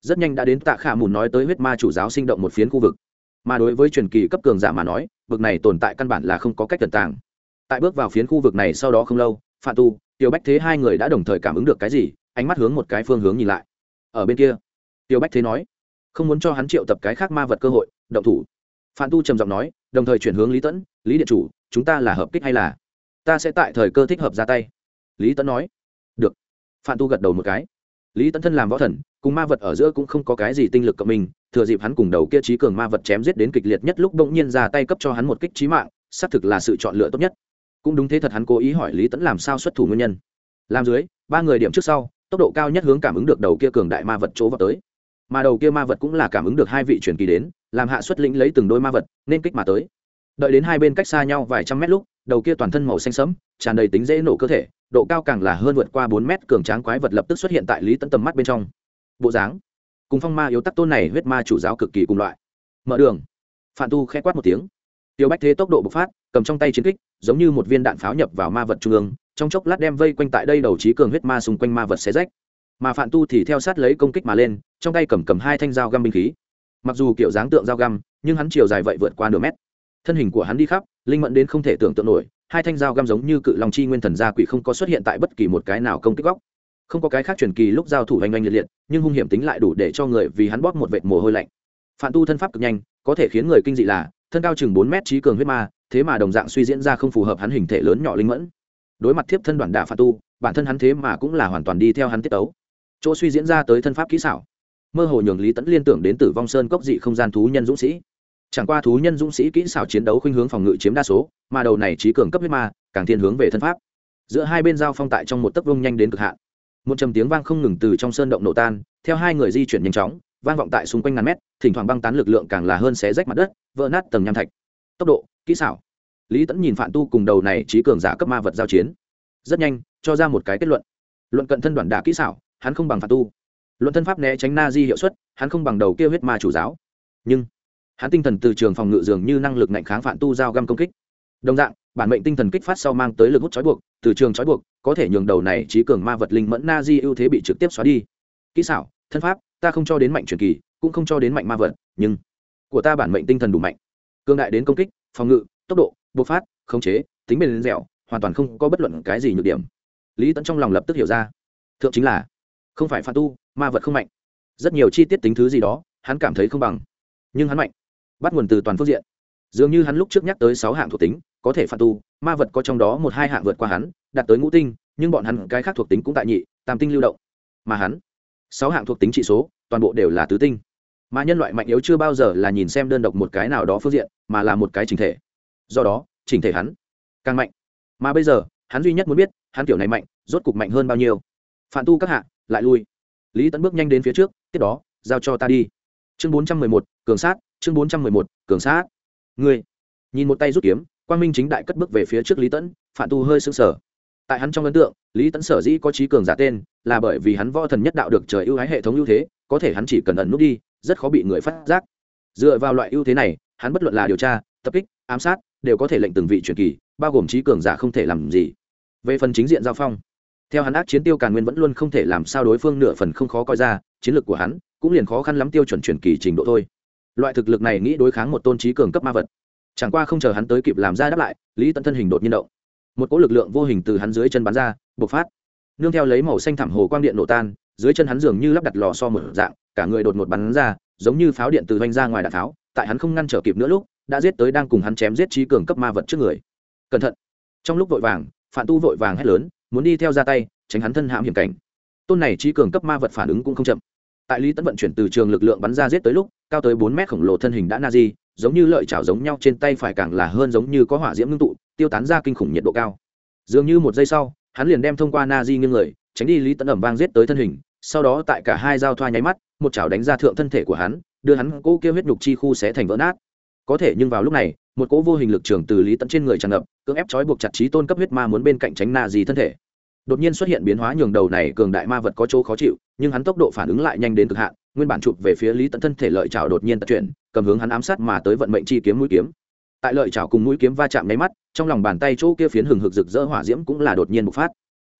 Rất nhanh đã đến tạ khả mùn nói tới huyết ma chủ giáo sinh động một phiến khu vực mà đối với truyền kỳ cấp cường giả mà nói, vực này tồn tại căn bản là không có cách tận tàng. Tại bước vào phiến khu vực này sau đó không lâu phạm tu, tiểu bách thế hai người đã đồng thời cảm ứng được cái gì, ánh mắt hướng một cái phương hướng nhìn lại. Ở bên kia, tiểu bách thế nói, không muốn cho hắn triệu tập cái khác ma vật cơ hội, động thủ. Phạm tu trầm giọng nói, đồng thời chuyển hướng lý tẫn lý điện chủ, chúng ta là hợp kích hay là? Ta sẽ tại thời cơ thích hợp ra tay. Lý tẫn nói, được. Phạm tu gật đầu một cái. Lý tẫn thân làm võ thần cùng ma vật ở giữa cũng không có cái gì tinh lực cộng mình thừa dịp hắn cùng đầu kia trí cường ma vật chém giết đến kịch liệt nhất lúc bỗng nhiên ra tay cấp cho hắn một kích trí mạng, xác thực là sự chọn lựa tốt nhất. Cũng đúng thế thật hắn cố ý hỏi lý tẫn làm sao xuất thủ nguyên nhân. Làm dưới, ba người điểm trước sau, tốc độ cao nhất hướng cảm ứng được đầu kia cường đại ma vật chỗ vào tới. Mà đầu kia ma vật cũng là cảm ứng được hai vị truyền kỳ đến, làm hạ xuất lĩnh lấy từng đôi ma vật, nên kích mà tới. Đợi đến hai bên cách xa nhau vài trăm mét lúc, đầu kia toàn thân màu xanh sẫm, tràn đầy tính dễ nổ cơ thể, độ cao càng là hơn vượt qua bốn mét, cường tráng quái vật lập tức xuất hiện tại lý tẫn tầm mắt bên trong bộ dáng. Cùng phong ma yếu tắc tôn này huyết ma chủ giáo cực kỳ cùng loại. Mở đường. Phạm tu k h ẽ quát một tiếng. Tiêu bách thế tốc độ bộc phát, cầm trong tay chiến kích, giống như một viên đạn pháo nhập vào ma vật trung ương, trong chốc lát đem vây quanh tại đây đầu trí cường huyết ma xung quanh ma vật xé rách. Mà phạm tu thì theo sát lấy công kích mà lên, trong tay cầm cầm hai thanh dao găm binh khí. Mặc dù kiểu dáng tượng dao găm, nhưng hắn chiều dài vậy vượt qua nửa mét. Thân hình của hắn đi khắp, linh mẫn đến không thể tưởng tượng nổi, hai thanh dao găm giống như cự long chi nguyên thần gia quỷ không có xuất hiện tại bất kỳ một cái nào công kích góc không có cái khác truyền kỳ lúc giao thủ hành oanh liệt liệt, nhưng hung hiểm tính lại đủ để cho người vì hắn bóp một vệt mồ hôi lạnh. Phạm tu thân pháp cực nhanh, có thể khiến người kinh dị là, thân cao chừng bốn mét trí cường huyết ma, thế mà đồng dạng suy diễn ra không phù hợp hắn hình thể lớn nhỏ linh mẫn. Đối mặt thiếp thân đoàn đả phạm tu, bản thân hắn thế mà cũng là hoàn toàn đi theo hắn tiết tấu. Chỗ suy diễn ra tới thân pháp kỹ xảo. Mơ hồ nhường lý tẫn liên tưởng đến tử vong sơn cốc dị không gian thú nhân dũng sĩ. Chẳng qua thú nhân dũng sĩ kỹ xảo chiến đấu khuynh hướng phòng ngự chiếm đa số, mà đầu này trí cường cấp huyết ma, càng thiên hướng về thân pháp. Giữa hai bên giao phong tại trong một tấc vông nhanh đến cực hạn một trầm tiếng vang không ngừng từ trong sơn động nổ tan, theo hai người di chuyển nhanh chóng, vang vọng tại xung quanh ngàn mét, thỉnh thoảng băng tán lực lượng càng là hơn xé rách mặt đất, vỡ nát tầng nham thạch. Tốc độ, kỹ xảo. Lý tẫn nhìn phạm tu cùng đầu này trí cường giả cấp ma vật giao chiến. Rất nhanh, cho ra một cái kết luận. Luận cận thân đoạn đả kỹ xảo, hắn không bằng phạm tu. Luận thân pháp né tránh na di hiệu suất, hắn không bằng đầu kia huyết ma chủ giáo. Nhưng, hắn tinh thần từ trường phòng ngự dường như năng lực ngạnh kháng phạm tu giao găm công kích. Đồng dạng bản mệnh tinh thần kích phát sau mang tới lực hút trói buộc, từ trường trói buộc, có thể nhường đầu này trí cường ma vật linh mẫn na di ưu thế bị trực tiếp xóa đi. Kỹ xảo, thân pháp, ta không cho đến mạnh truyền kỳ, cũng không cho đến mạnh ma vật, nhưng của ta bản mệnh tinh thần đủ mạnh. Cương đại đến công kích, phòng ngự, tốc độ, bộc phát, khống chế, tính bền dẻo, hoàn toàn không có bất luận cái gì nhược điểm. Lý tẫn trong lòng lập tức hiểu ra. Thượng chính là, không phải phàm tu, ma vật không mạnh. Rất nhiều chi tiết tính thứ gì đó, hắn cảm thấy không bằng, nhưng hắn mạnh. Bắt nguồn từ toàn phương diện dường như hắn lúc trước nhắc tới sáu hạng thuộc tính, có thể phạt tu, ma vật có trong đó một hai hạng vượt qua hắn, đạt tới ngũ tinh, nhưng bọn hắn cái khác thuộc tính cũng tại nhị, tam tinh lưu động. Mà hắn, sáu hạng thuộc tính trị số, toàn bộ đều là tứ tinh. Mà nhân loại mạnh yếu chưa bao giờ là nhìn xem đơn độc một cái nào đó phương diện, mà là một cái chỉnh thể. Do đó, chỉnh thể hắn càng mạnh. Mà bây giờ, hắn duy nhất muốn biết, hắn kiểu này mạnh, rốt cục mạnh hơn bao nhiêu. Phản tu các hạ, lại lui. Lý tấn bước nhanh đến phía trước, tiếp đó, giao cho ta đi. Chương bốn trăm mười một, cường sát, chương bốn trăm mười một, cường sát ngươi nhìn một tay rút kiếm quang minh chính đại cất bước về phía trước lý tẫn phản tu hơi sững sờ. tại hắn trong ấn tượng lý tẫn sở dĩ có trí cường giả tên là bởi vì hắn võ thần nhất đạo được trời ưu ái hệ thống ưu thế có thể hắn chỉ cần ẩn nút đi rất khó bị người phát giác dựa vào loại ưu thế này hắn bất luận là điều tra tập kích ám sát đều có thể lệnh từng vị truyền kỳ bao gồm trí cường giả không thể làm gì về phần chính diện giao phong theo hắn ác chiến tiêu càn nguyên vẫn luôn không thể làm sao đối phương nửa phần không khó coi ra chiến lược của hắn cũng liền khó khăn lắm tiêu chuẩn truyền kỳ trình độ thôi loại thực lực này nghĩ đối kháng một tôn trí cường cấp ma vật. Chẳng qua không chờ hắn tới kịp làm ra đáp lại, lý tận thân hình đột nhiên động. Một cỗ lực lượng vô hình từ hắn dưới chân bắn ra, bộc phát. Nương theo lấy màu xanh thảm hồ quang điện nổ tan, dưới chân hắn dường như lắp đặt lò so một dạng, cả người đột ngột bắn ra, giống như pháo điện từ doanh ra ngoài đạn pháo, tại hắn không ngăn trở kịp nữa lúc, đã giết tới đang cùng hắn chém giết trí cường cấp ma vật trước người. Cẩn thận. Trong lúc vội vàng phản tu vội vàng hét lớn, muốn đi theo ra tay, tránh hắn thân hãm hiểm cảnh. Tôn này trí cường cấp ma vật phản ứng cũng không chậm. Tại lý tấn vận chuyển từ trường lực lượng bắn ra giết tới lúc cao tới bốn mét khổng lồ thân hình đã na di, giống như lợi chảo giống nhau trên tay phải càng là hơn giống như có hỏa diễm ngưng tụ, tiêu tán ra kinh khủng nhiệt độ cao. Dường như một giây sau, hắn liền đem thông qua na di nghiêng người, tránh đi lý tấn ẩm vang giết tới thân hình, sau đó tại cả hai giao thoa nháy mắt, một chảo đánh ra thượng thân thể của hắn, đưa hắn cỗ kia huyết nhục chi khu xé thành vỡ nát. Có thể nhưng vào lúc này, một cỗ vô hình lực trường từ lý tận trên người tràn ngập, cưỡng ép trói buộc chặt trí tôn cấp huyết ma muốn bên cạnh tránh nazi thân thể đột nhiên xuất hiện biến hóa nhường đầu này cường đại ma vật có chỗ khó chịu, nhưng hắn tốc độ phản ứng lại nhanh đến cực hạn, nguyên bản chụp về phía lý tận thân thể lợi chảo đột nhiên tật chuyển, cầm hướng hắn ám sát mà tới vận mệnh chi kiếm mũi kiếm. Tại lợi chảo cùng mũi kiếm va chạm nháy mắt, trong lòng bàn tay chỗ kia phiến hừng hực rực rỡ hỏa diễm cũng là đột nhiên bộc phát.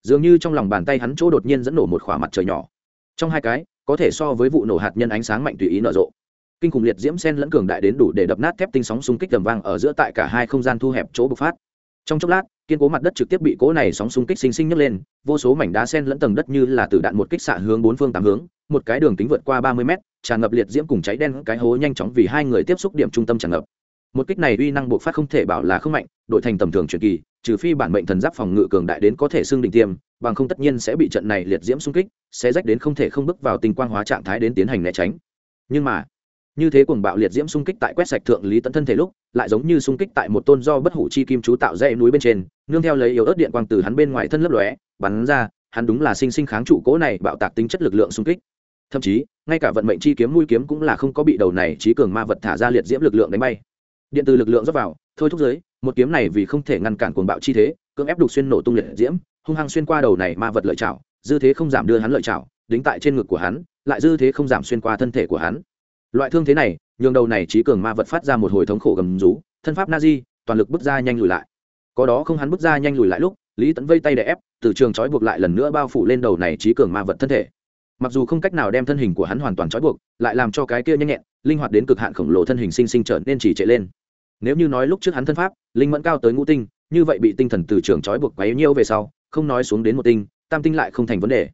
Dường như trong lòng bàn tay hắn chỗ đột nhiên dẫn nổ một khỏa mặt trời nhỏ. Trong hai cái, có thể so với vụ nổ hạt nhân ánh sáng mạnh tùy ý nở rộ. Kinh khủng liệt diễm sen lẫn cường đại đến đủ để đập nát thép tinh sóng xung kích tầm vang ở giữa tại cả hai không gian thu hẹp chỗ bộc phát. Trong chốc lát kiên cố mặt đất trực tiếp bị cố này sóng xung kích sinh sinh nhấc lên, vô số mảnh đá sen lẫn tầng đất như là từ đạn một kích xạ hướng bốn phương tám hướng, một cái đường kính vượt qua ba mươi mét, tràn ngập liệt diễm cùng cháy đen, cái hố nhanh chóng vì hai người tiếp xúc điểm trung tâm tràn ngập. Một kích này uy năng buộc phát không thể bảo là không mạnh, đội thành tầm thường truyền kỳ, trừ phi bản mệnh thần giáp phòng ngự cường đại đến có thể xương đỉnh tiêm, bằng không tất nhiên sẽ bị trận này liệt diễm xung kích, sẽ rách đến không thể không bước vào tình quang hóa trạng thái đến tiến hành né tránh. Nhưng mà như thế cuồng bạo liệt diễm xung kích tại quét sạch thượng lý tận thân thể lúc, lại giống như xung kích tại một tôn do bất hủ chi kim chú tạo dây núi bên trên, nương theo lấy yếu ớt điện quang từ hắn bên ngoài thân lấp lóe, bắn ra, hắn đúng là sinh sinh kháng trụ cố này bạo tạc tính chất lực lượng xung kích. Thậm chí, ngay cả vận mệnh chi kiếm mũi kiếm cũng là không có bị đầu này trí cường ma vật thả ra liệt diễm lực lượng đánh bay. Điện từ lực lượng dốc vào, thôi thúc giới, một kiếm này vì không thể ngăn cản cuồng bạo chi thế, cưỡng ép đục xuyên nổ tung liệt diễm, hung hăng xuyên qua đầu này ma vật lợi chảo dư thế không giảm đưa hắn lợi chảo đính tại trên ngực của hắn, lại dư thế không giảm xuyên qua thân thể của hắn loại thương thế này, nhường đầu này trí cường ma vật phát ra một hồi thống khổ gầm rú, thân pháp na di toàn lực bước ra nhanh lùi lại. Có đó không hắn bước ra nhanh lùi lại lúc, lý tẫn vây tay để ép, từ trường trói buộc lại lần nữa bao phủ lên đầu này trí cường ma vật thân thể. Mặc dù không cách nào đem thân hình của hắn hoàn toàn trói buộc, lại làm cho cái kia nhanh nhẹn, linh hoạt đến cực hạn khổng lồ thân hình sinh sinh trở nên chỉ chạy lên. Nếu như nói lúc trước hắn thân pháp, linh mẫn cao tới ngũ tinh, như vậy bị tinh thần từ trường trói buộc quấy nhiêu về sau, không nói xuống đến một tinh, tam tinh lại không thành vấn đề.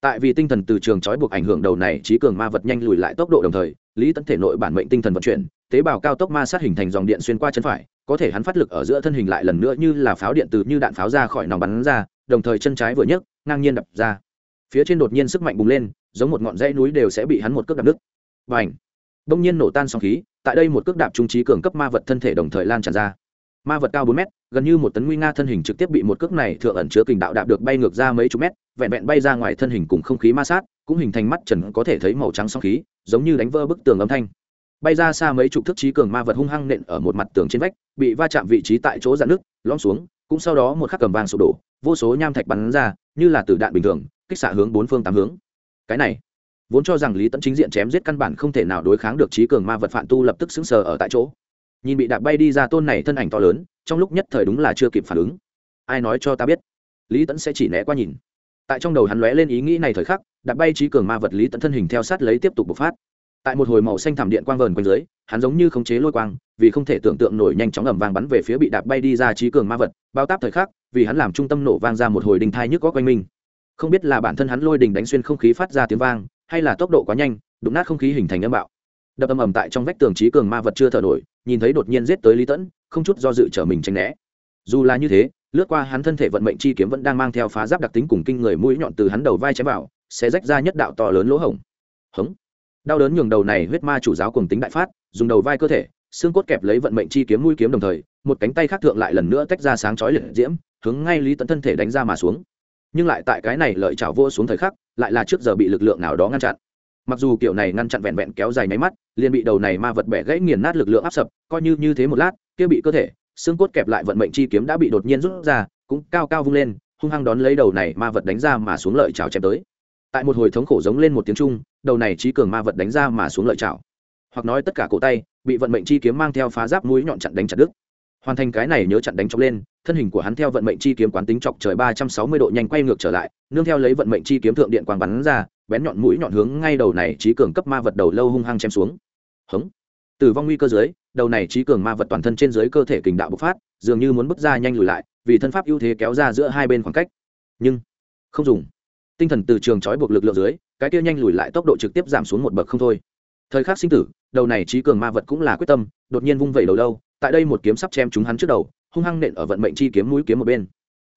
Tại vì tinh thần từ trường trói buộc ảnh hưởng đầu này trí cường ma vật nhanh lùi lại tốc độ đồng thời lý tấn thể nội bản mệnh tinh thần vận chuyển, tế bào cao tốc ma sát hình thành dòng điện xuyên qua chân phải, có thể hắn phát lực ở giữa thân hình lại lần nữa như là pháo điện từ như đạn pháo ra khỏi nòng bắn ra, đồng thời chân trái vừa nhấc, ngang nhiên đập ra. Phía trên đột nhiên sức mạnh bùng lên, giống một ngọn dãy núi đều sẽ bị hắn một cước đập nứt. Và ảnh đông nhiên nổ tan sóng khí, tại đây một cước đạp trung trí cường cấp ma vật thân thể đồng thời lan tràn ra. Ma vật cao bốn mét, gần như một tấn nguy nga thân hình trực tiếp bị một cước này thượng ẩn chứa kình đạo đạp được bay ngược ra mấy chục mét, vẹn vẹn bay ra ngoài thân hình cùng không khí ma sát, cũng hình thành mắt trần có thể thấy màu trắng sóng khí giống như đánh vỡ bức tường âm thanh. Bay ra xa mấy chục thước trí cường ma vật hung hăng nện ở một mặt tường trên vách, bị va chạm vị trí tại chỗ dạn nước lõm xuống, cũng sau đó một khắc cầm vàng sụp đổ, vô số nham thạch bắn ra, như là từ đạn bình thường, kích xạ hướng bốn phương tám hướng. Cái này, vốn cho rằng lý tẫn chính diện chém giết căn bản không thể nào đối kháng được trí cường ma vật phạm tu lập tức sững sờ ở tại chỗ. Nhìn bị đạp bay đi ra tôn này thân ảnh to lớn, trong lúc nhất thời đúng là chưa kịp phản ứng. Ai nói cho ta biết? Lý tẫn sẽ chỉ né qua nhìn. Tại trong đầu hắn lóe lên ý nghĩ này thời khắc đặt bay trí cường ma vật lý tận thân hình theo sát lấy tiếp tục bộc phát. Tại một hồi màu xanh thảm điện quang vờn quanh dưới, hắn giống như khống chế lôi quang, vì không thể tưởng tượng nổi nhanh chóng ẩm vàng bắn về phía bị đạp bay đi ra trí cường ma vật, bao táp thời khắc, vì hắn làm trung tâm nổ vang ra một hồi đình thai nhức có quanh mình. Không biết là bản thân hắn lôi đình đánh xuyên không khí phát ra tiếng vang, hay là tốc độ quá nhanh, đụng nát không khí hình thành âm bạo. Đập âm ầm tại trong vách tường trí cường ma vật chưa thở nổi, nhìn thấy đột nhiên giết tới lý tẫn, không chút do dự trở mình tránh né. Dù là như thế, lướt qua hắn thân thể vận mệnh chi kiếm vẫn đang mang theo phá giáp đặc tính cùng kinh người mũi nhọn từ hắn đầu vai chém vào sẽ rách ra nhất đạo to lớn lỗ hổng. Hống. Đau đớn nhường đầu này huyết ma chủ giáo cùng tính đại phát, dùng đầu vai cơ thể, xương cốt kẹp lấy vận mệnh chi kiếm mũi kiếm đồng thời, một cánh tay khác thượng lại lần nữa tách ra sáng chói liệt diễm, hướng ngay lý tận thân thể đánh ra mà xuống. Nhưng lại tại cái này lợi chảo vô xuống thời khắc, lại là trước giờ bị lực lượng nào đó ngăn chặn. Mặc dù kiểu này ngăn chặn vẹn vẹn kéo dài nháy mắt, liền bị đầu này ma vật bẻ gãy nghiền nát lực lượng áp sập, coi như như thế một lát, kia bị cơ thể, xương cốt kẹp lại vận mệnh chi kiếm đã bị đột nhiên rút ra, cũng cao cao vung lên, hung hăng đón lấy đầu này ma vật đánh ra mà xuống lợi chảo chém tới tại một hồi thống khổ giống lên một tiếng trung, đầu này trí cường ma vật đánh ra mà xuống lợi chảo hoặc nói tất cả cổ tay, bị vận mệnh chi kiếm mang theo phá giáp mũi nhọn chặn đánh chặt đứt. Hoàn thành cái này nhớ chặn đánh chọc lên, thân hình của hắn theo vận mệnh chi kiếm quán tính chọc trời ba trăm sáu mươi độ nhanh quay ngược trở lại, nương theo lấy vận mệnh chi kiếm thượng điện quang bắn ra, bén nhọn mũi nhọn hướng ngay đầu này trí cường cấp ma vật đầu lâu hung hăng chém xuống. Hống. Tử vong nguy cơ dưới, đầu này trí cường ma vật toàn thân trên dưới cơ thể kình đạo bộc phát, dường như muốn bước ra nhanh lùi lại, vì thân pháp ưu thế kéo ra giữa hai bên khoảng cách. Nhưng, không dùng tinh thần từ trường trói buộc lực lượng dưới, cái kia nhanh lùi lại tốc độ trực tiếp giảm xuống một bậc không thôi. Thời khắc sinh tử, đầu này trí cường ma vật cũng là quyết tâm, đột nhiên vung vẩy đầu lâu, tại đây một kiếm sắp chém chúng hắn trước đầu, hung hăng nện ở vận mệnh chi kiếm mũi kiếm một bên.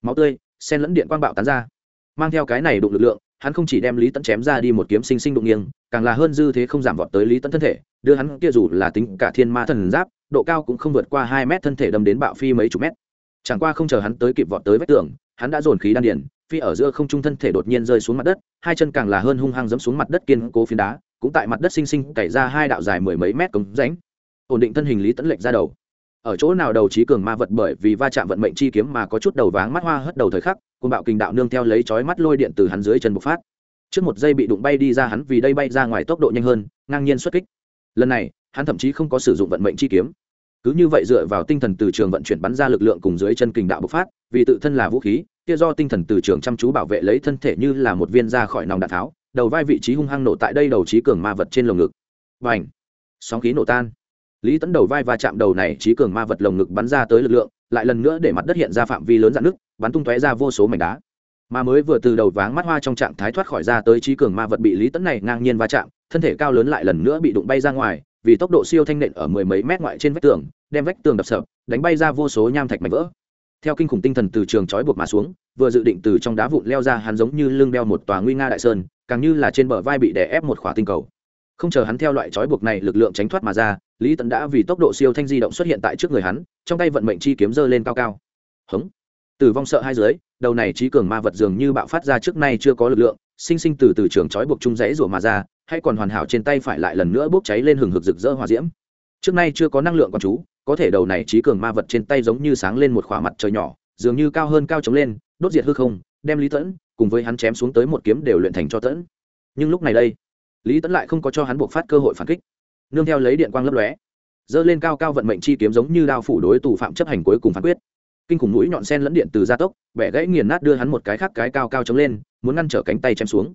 Máu tươi, sen lẫn điện quang bạo tán ra. Mang theo cái này đụng lực lượng, hắn không chỉ đem lý tẫn chém ra đi một kiếm sinh sinh đụng nghiêng, càng là hơn dư thế không giảm vọt tới lý tẫn thân thể, đưa hắn kia dù là tính cả thiên ma thần giáp, độ cao cũng không vượt qua hai mét thân thể đâm đến bạo phi mấy chục mét chẳng qua không chờ hắn tới kịp vọt tới vách tường, hắn đã dồn khí đan điền, phi ở giữa không trung thân thể đột nhiên rơi xuống mặt đất, hai chân càng là hơn hung hăng giẫm xuống mặt đất kiên cố phiến đá, cũng tại mặt đất xinh xinh cày ra hai đạo dài mười mấy mét cống rãnh. Ổn định thân hình lý tẫn lệch ra đầu. Ở chỗ nào đầu trí cường ma vật bởi vì va chạm vận mệnh chi kiếm mà có chút đầu váng mắt hoa hất đầu thời khắc côn bạo kinh đạo nương theo lấy chói mắt lôi điện từ hắn dưới chân bộc phát. Trước một giây bị đụng bay đi ra hắn vì đây bay ra ngoài tốc độ nhanh hơn, ngang nhiên xuất kích. Lần này, hắn thậm chí không có sử dụng vận mệnh chi kiếm cứ như vậy dựa vào tinh thần từ trường vận chuyển bắn ra lực lượng cùng dưới chân kình đạo bộc phát, vì tự thân là vũ khí, kia do tinh thần từ trường chăm chú bảo vệ lấy thân thể như là một viên ra khỏi nòng đạn tháo, đầu vai vị trí hung hăng nổ tại đây đầu trí cường ma vật trên lồng ngực. Và ảnh sóng khí nổ tan. Lý tấn đầu vai va chạm đầu này trí cường ma vật lồng ngực bắn ra tới lực lượng, lại lần nữa để mặt đất hiện ra phạm vi lớn dạn nước bắn tung tóe ra vô số mảnh đá. Mà mới vừa từ đầu váng mắt hoa trong trạng thái thoát khỏi ra tới trí cường ma vật bị lý tấn này ngang nhiên va chạm, thân thể cao lớn lại lần nữa bị đụng bay ra ngoài vì tốc độ siêu thanh nện ở mười mấy mét ngoại trên vách tường, đem vách tường đập sập, đánh bay ra vô số nham thạch mảnh vỡ. Theo kinh khủng tinh thần từ trường trói buộc mà xuống, vừa dự định từ trong đá vụn leo ra hắn giống như lưng đeo một tòa nguy nga đại sơn, càng như là trên bờ vai bị đè ép một khỏa tinh cầu. Không chờ hắn theo loại trói buộc này lực lượng tránh thoát mà ra, lý tấn đã vì tốc độ siêu thanh di động xuất hiện tại trước người hắn, trong tay vận mệnh chi kiếm dơ lên cao cao. Hống. Tử vong sợ hai dưới, đầu này trí cường ma vật dường như bạo phát ra trước nay chưa có lực lượng sinh sinh từ từ trường trói buộc chung rẽ rủa mà ra, hay còn hoàn hảo trên tay phải lại lần nữa bốc cháy lên hừng hực rực rỡ hòa diễm. Trước nay chưa có năng lượng con chú, có thể đầu này trí cường ma vật trên tay giống như sáng lên một khỏa mặt trời nhỏ, dường như cao hơn cao trống lên, đốt diệt hư không, đem lý tẫn cùng với hắn chém xuống tới một kiếm đều luyện thành cho tẫn. Nhưng lúc này đây, lý tẫn lại không có cho hắn buộc phát cơ hội phản kích. Nương theo lấy điện quang lấp lóe dơ lên cao cao vận mệnh chi kiếm giống như đao phủ đối tù phạm chấp hành cuối cùng phán quyết kinh khủng mũi nhọn sen lẫn điện từ gia tốc, bẻ gãy nghiền nát đưa hắn một cái khác cái cao cao chống lên, muốn ngăn trở cánh tay chém xuống.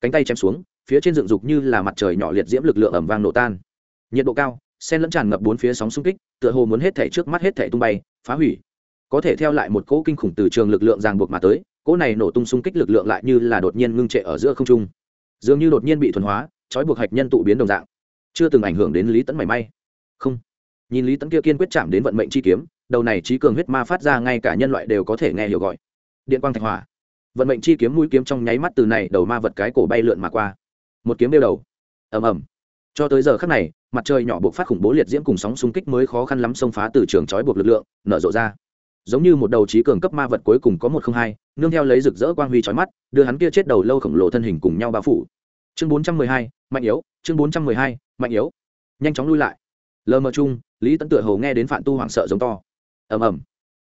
Cánh tay chém xuống, phía trên dựng dục như là mặt trời nhỏ liệt diễm lực lượng ẩm vang nổ tan. Nhiệt độ cao, sen lẫn tràn ngập bốn phía sóng xung kích, tựa hồ muốn hết thảy trước mắt hết thảy tung bay, phá hủy. Có thể theo lại một cỗ kinh khủng từ trường lực lượng ràng buộc mà tới, cỗ này nổ tung xung kích lực lượng lại như là đột nhiên ngưng trệ ở giữa không trung. Dường như đột nhiên bị thuần hóa, trói buộc hạch nhân tụ biến đồng dạng. Chưa từng ảnh hưởng đến lý tẫn mảy may. Không. Nhìn lý tẫn kia kiên quyết chạm đến vận mệnh chi kiếm đầu này trí cường huyết ma phát ra ngay cả nhân loại đều có thể nghe hiểu gọi. Điện quang thạch hỏa. Vận mệnh chi kiếm mũi kiếm trong nháy mắt từ này đầu ma vật cái cổ bay lượn mà qua. Một kiếm đeo đầu. Ầm ầm. Cho tới giờ khắc này, mặt trời nhỏ buộc phát khủng bố liệt diễm cùng sóng xung kích mới khó khăn lắm xông phá từ trường trói buộc lực lượng, nở rộ ra. Giống như một đầu trí cường cấp ma vật cuối cùng có một không hai, nương theo lấy rực rỡ quang huy trói mắt, đưa hắn kia chết đầu lâu khổng lồ thân hình cùng nhau bao phủ. Chương bốn trăm mười hai, mạnh yếu, chương bốn trăm mười hai, mạnh yếu. Nhanh chóng lui lại. Lờ mờ chung, lý tấn tựa hầu nghe đến phản tu hoảng sợ giống to ầm ầm.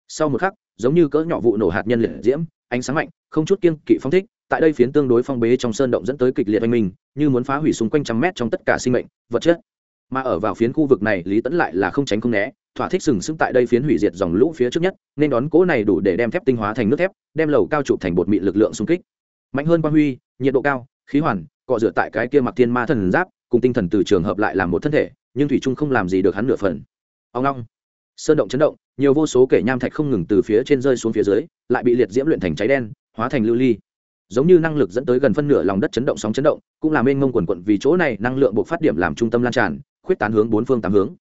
Sau một khắc, giống như cỡ nhỏ vụ nổ hạt nhân liệt diễm, ánh sáng mạnh, không chút kiên kỵ phong thích, tại đây phiến tương đối phong bế trong sơn động dẫn tới kịch liệt oanh minh, như muốn phá hủy xung quanh trăm mét trong tất cả sinh mệnh, vật chất. Mà ở vào phiến khu vực này, lý tẫn lại là không tránh không né, thỏa thích sừng sững tại đây phiến hủy diệt dòng lũ phía trước nhất, nên đón cố này đủ để đem thép tinh hóa thành nước thép, đem lầu cao trụ thành bột mịn lực lượng xung kích. Mạnh hơn quang huy, nhiệt độ cao, khí hoàn, cọ rửa tại cái kia mặc thiên ma thần giáp, cùng tinh thần từ trường hợp lại làm một thân thể, nhưng thủy trung không làm gì được hắn nửa phần. Ông long sơn động chấn động nhiều vô số kể nham thạch không ngừng từ phía trên rơi xuống phía dưới, lại bị liệt diễm luyện thành cháy đen, hóa thành lưu ly. Giống như năng lực dẫn tới gần phân nửa lòng đất chấn động sóng chấn động, cũng làm mênh mông quần quận vì chỗ này năng lượng buộc phát điểm làm trung tâm lan tràn, khuyết tán hướng bốn phương tám hướng.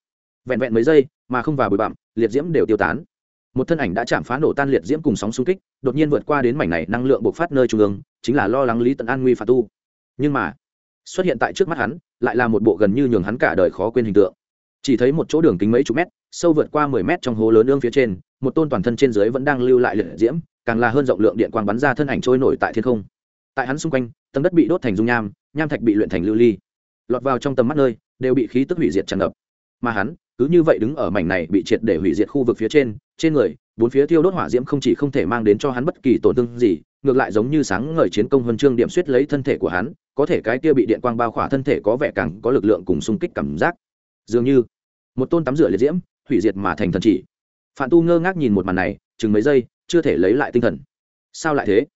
Vẹn vẹn mấy giây, mà không vào bụi bặm, liệt diễm đều tiêu tán. Một thân ảnh đã chạm phá nổ tan liệt diễm cùng sóng xung kích, đột nhiên vượt qua đến mảnh này năng lượng buộc phát nơi trung ương, chính là lo lắng lý tận an nguy phạt tu. Nhưng mà, xuất hiện tại trước mắt hắn, lại là một bộ gần như nhường hắn cả đời khó quên hình tượng. Chỉ thấy một chỗ đường kính mấy chục mét sâu vượt qua mười mét trong hố lớn ương phía trên, một tôn toàn thân trên dưới vẫn đang lưu lại liệt diễm, càng là hơn rộng lượng điện quang bắn ra thân ảnh trôi nổi tại thiên không. Tại hắn xung quanh, tầng đất bị đốt thành dung nham nham thạch bị luyện thành lưu ly. Lọt vào trong tầm mắt nơi, đều bị khí tức hủy diệt tràn ngập. Mà hắn, cứ như vậy đứng ở mảnh này bị triệt để hủy diệt khu vực phía trên trên người, bốn phía thiêu đốt hỏa diễm không chỉ không thể mang đến cho hắn bất kỳ tổn thương gì, ngược lại giống như sáng ngời chiến công huân chương điểm suýt lấy thân thể của hắn, có thể cái kia bị điện quang bao khỏa thân thể có vẻ càng có lực lượng cùng xung kích cảm giác. Dường như, một tôn tắm rửa liệt diễm hủy diệt mà thành thần chỉ. Phạm tu ngơ ngác nhìn một màn này, chừng mấy giây, chưa thể lấy lại tinh thần. Sao lại thế?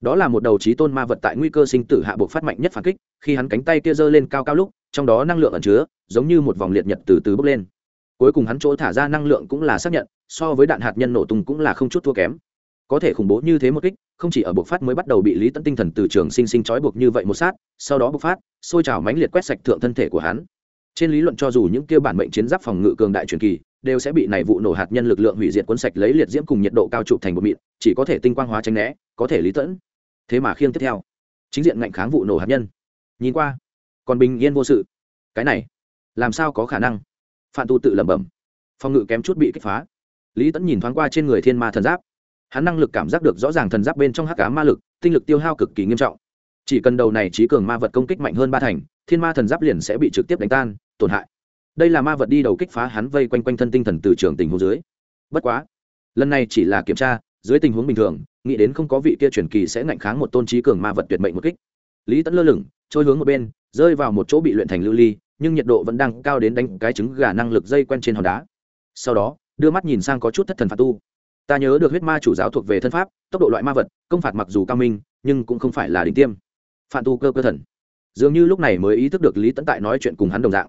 Đó là một đầu trí tôn ma vật tại nguy cơ sinh tử hạ buộc phát mạnh nhất phản kích, khi hắn cánh tay kia giơ lên cao cao lúc, trong đó năng lượng ẩn chứa, giống như một vòng liệt nhật từ từ bốc lên. Cuối cùng hắn chỗ thả ra năng lượng cũng là xác nhận, so với đạn hạt nhân nổ tung cũng là không chút thua kém. Có thể khủng bố như thế một kích, không chỉ ở buộc phát mới bắt đầu bị lý tận tinh thần từ trường sinh sinh trói buộc như vậy một sát, sau đó bộc phát xôi trào mãnh liệt quét sạch thượng thân thể của hắn. Trên lý luận cho dù những kia bản mệnh chiến giáp phòng ngự cường đại truyền kỳ đều sẽ bị này vụ nổ hạt nhân lực lượng hủy diệt cuốn sạch lấy liệt diễm cùng nhiệt độ cao trụ thành một mịn, chỉ có thể tinh quang hóa tránh né, có thể lý tẫn. Thế mà khiêng tiếp theo. Chính diện ngạnh kháng vụ nổ hạt nhân. Nhìn qua, còn bình yên vô sự. Cái này, làm sao có khả năng? Phạm tu tự lẩm bẩm. Phòng ngự kém chút bị kích phá. Lý tẫn nhìn thoáng qua trên người thiên ma thần giáp. Hắn năng lực cảm giác được rõ ràng thần giáp bên trong hắc cá ma lực, tinh lực tiêu hao cực kỳ nghiêm trọng. Chỉ cần đầu này trí cường ma vật công kích mạnh hơn ba thành, thiên ma thần giáp liền sẽ bị trực tiếp đánh tan, tổn hại đây là ma vật đi đầu kích phá hắn vây quanh quanh thân tinh thần từ trường tình huống dưới. Bất quá, lần này chỉ là kiểm tra, dưới tình huống bình thường, nghĩ đến không có vị kia truyền kỳ sẽ ngạnh kháng một tôn trí cường ma vật tuyệt mệnh một kích. Lý tẫn lơ lửng, trôi hướng một bên, rơi vào một chỗ bị luyện thành lưu ly, nhưng nhiệt độ vẫn đang cao đến đánh cái trứng gà năng lực dây quen trên hòn đá. Sau đó, đưa mắt nhìn sang có chút thất thần phạt tu. Ta nhớ được huyết ma chủ giáo thuộc về thân pháp, tốc độ loại ma vật, công phạt mặc dù cao minh, nhưng cũng không phải là đỉnh tiêm. Phạt tu cơ cơ thần. Dường như lúc này mới ý thức được lý tẫn tại nói chuyện cùng hắn đồng dạng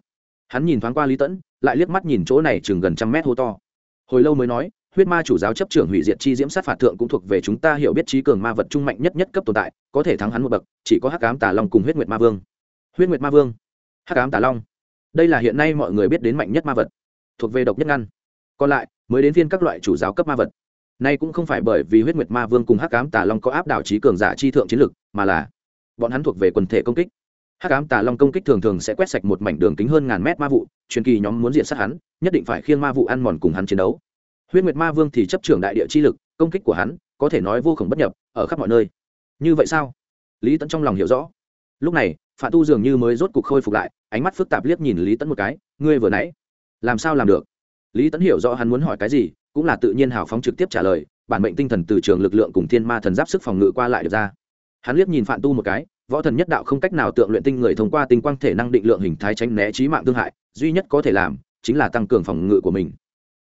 hắn nhìn thoáng qua lý tẫn, lại liếc mắt nhìn chỗ này chừng gần trăm mét hô to. Hồi lâu mới nói, huyết ma chủ giáo chấp trưởng hủy diệt chi diễm sát phạt thượng cũng thuộc về chúng ta hiểu biết trí cường ma vật trung mạnh nhất nhất cấp tồn tại, có thể thắng hắn một bậc, chỉ có hắc ám tà long cùng huyết nguyệt ma vương. Huyết nguyệt ma vương? Hắc ám tà long? Đây là hiện nay mọi người biết đến mạnh nhất ma vật, thuộc về độc nhất ngăn. Còn lại, mới đến viên các loại chủ giáo cấp ma vật. Nay cũng không phải bởi vì huyết nguyệt ma vương cùng hắc ám tà long có áp đảo trí cường giả chi thượng chiến lực, mà là bọn hắn thuộc về quần thể công kích hắc ám tà long công kích thường thường sẽ quét sạch một mảnh đường kính hơn ngàn mét ma vụ, truyền kỳ nhóm muốn diện sát hắn, nhất định phải khiêng ma vụ ăn mòn cùng hắn chiến đấu. Huyết nguyệt ma vương thì chấp trưởng đại địa chi lực, công kích của hắn, có thể nói vô khổng bất nhập, ở khắp mọi nơi. Như vậy sao? Lý tẫn trong lòng hiểu rõ. Lúc này phạm tu dường như mới rốt cục khôi phục lại, ánh mắt phức tạp liếc nhìn lý tẫn một cái, ngươi vừa nãy, làm sao làm được? Lý tẫn hiểu rõ hắn muốn hỏi cái gì, cũng là tự nhiên hào phóng trực tiếp trả lời, bản mệnh tinh thần từ trường lực lượng cùng thiên ma thần giáp sức phòng ngự qua lại được ra. Hắn liếc nhìn phạm tu một cái võ thần nhất đạo không cách nào tượng luyện tinh người thông qua tinh quang thể năng định lượng hình thái tránh né trí mạng thương hại, duy nhất có thể làm chính là tăng cường phòng ngự của mình.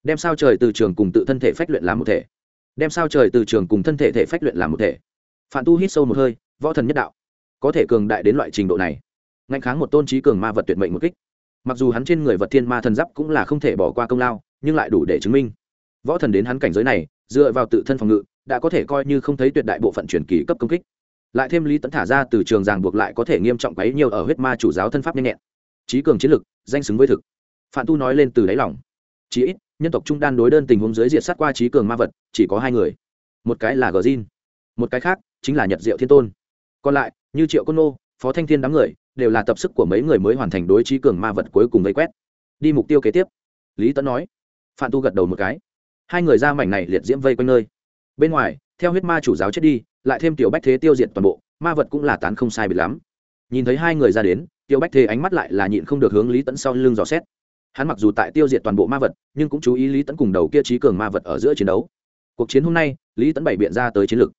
Đem sao trời từ trường cùng tự thân thể phách luyện làm một thể. Đem sao trời từ trường cùng thân thể thể phách luyện làm một thể. Phạm tu hít sâu một hơi, võ thần nhất đạo. Có thể cường đại đến loại trình độ này. Ngạnh kháng một tôn trí cường ma vật tuyệt mệnh một kích. Mặc dù hắn trên người vật thiên ma thần giáp cũng là không thể bỏ qua công lao, nhưng lại đủ để chứng minh. Võ thần đến hắn cảnh giới này, dựa vào tự thân phòng ngự, đã có thể coi như không thấy tuyệt đại bộ phận truyền kỳ cấp công kích lại thêm lý tấn thả ra từ trường ràng buộc lại có thể nghiêm trọng quấy nhiều ở huyết ma chủ giáo thân pháp nhanh nhẹn. Trí cường chiến lực, danh xứng với thực. Phạm tu nói lên từ đáy lòng. Chí ít, nhân tộc trung đan đối đơn tình huống dưới diệt sát qua trí cường ma vật, chỉ có hai người. Một cái là gờ zin một cái khác chính là nhật diệu thiên tôn. Còn lại, như triệu côn nô, phó thanh thiên đám người, đều là tập sức của mấy người mới hoàn thành đối trí cường ma vật cuối cùng vây quét. Đi mục tiêu kế tiếp. Lý tấn nói. Phạm tu gật đầu một cái. Hai người ra mảnh này liệt diễm vây quanh nơi. Bên ngoài, theo huyết ma chủ giáo chết đi lại thêm tiểu bách thế tiêu diệt toàn bộ, ma vật cũng là tán không sai bị lắm. Nhìn thấy hai người ra đến tiêu bách thế ánh mắt lại là nhịn không được hướng lý tẫn sau lưng dò xét. Hắn mặc dù tại tiêu diệt toàn bộ ma vật, nhưng cũng chú ý lý tẫn cùng đầu kia trí cường ma vật ở giữa chiến đấu. Cuộc chiến hôm nay, lý tẫn bày biện ra tới chiến lược,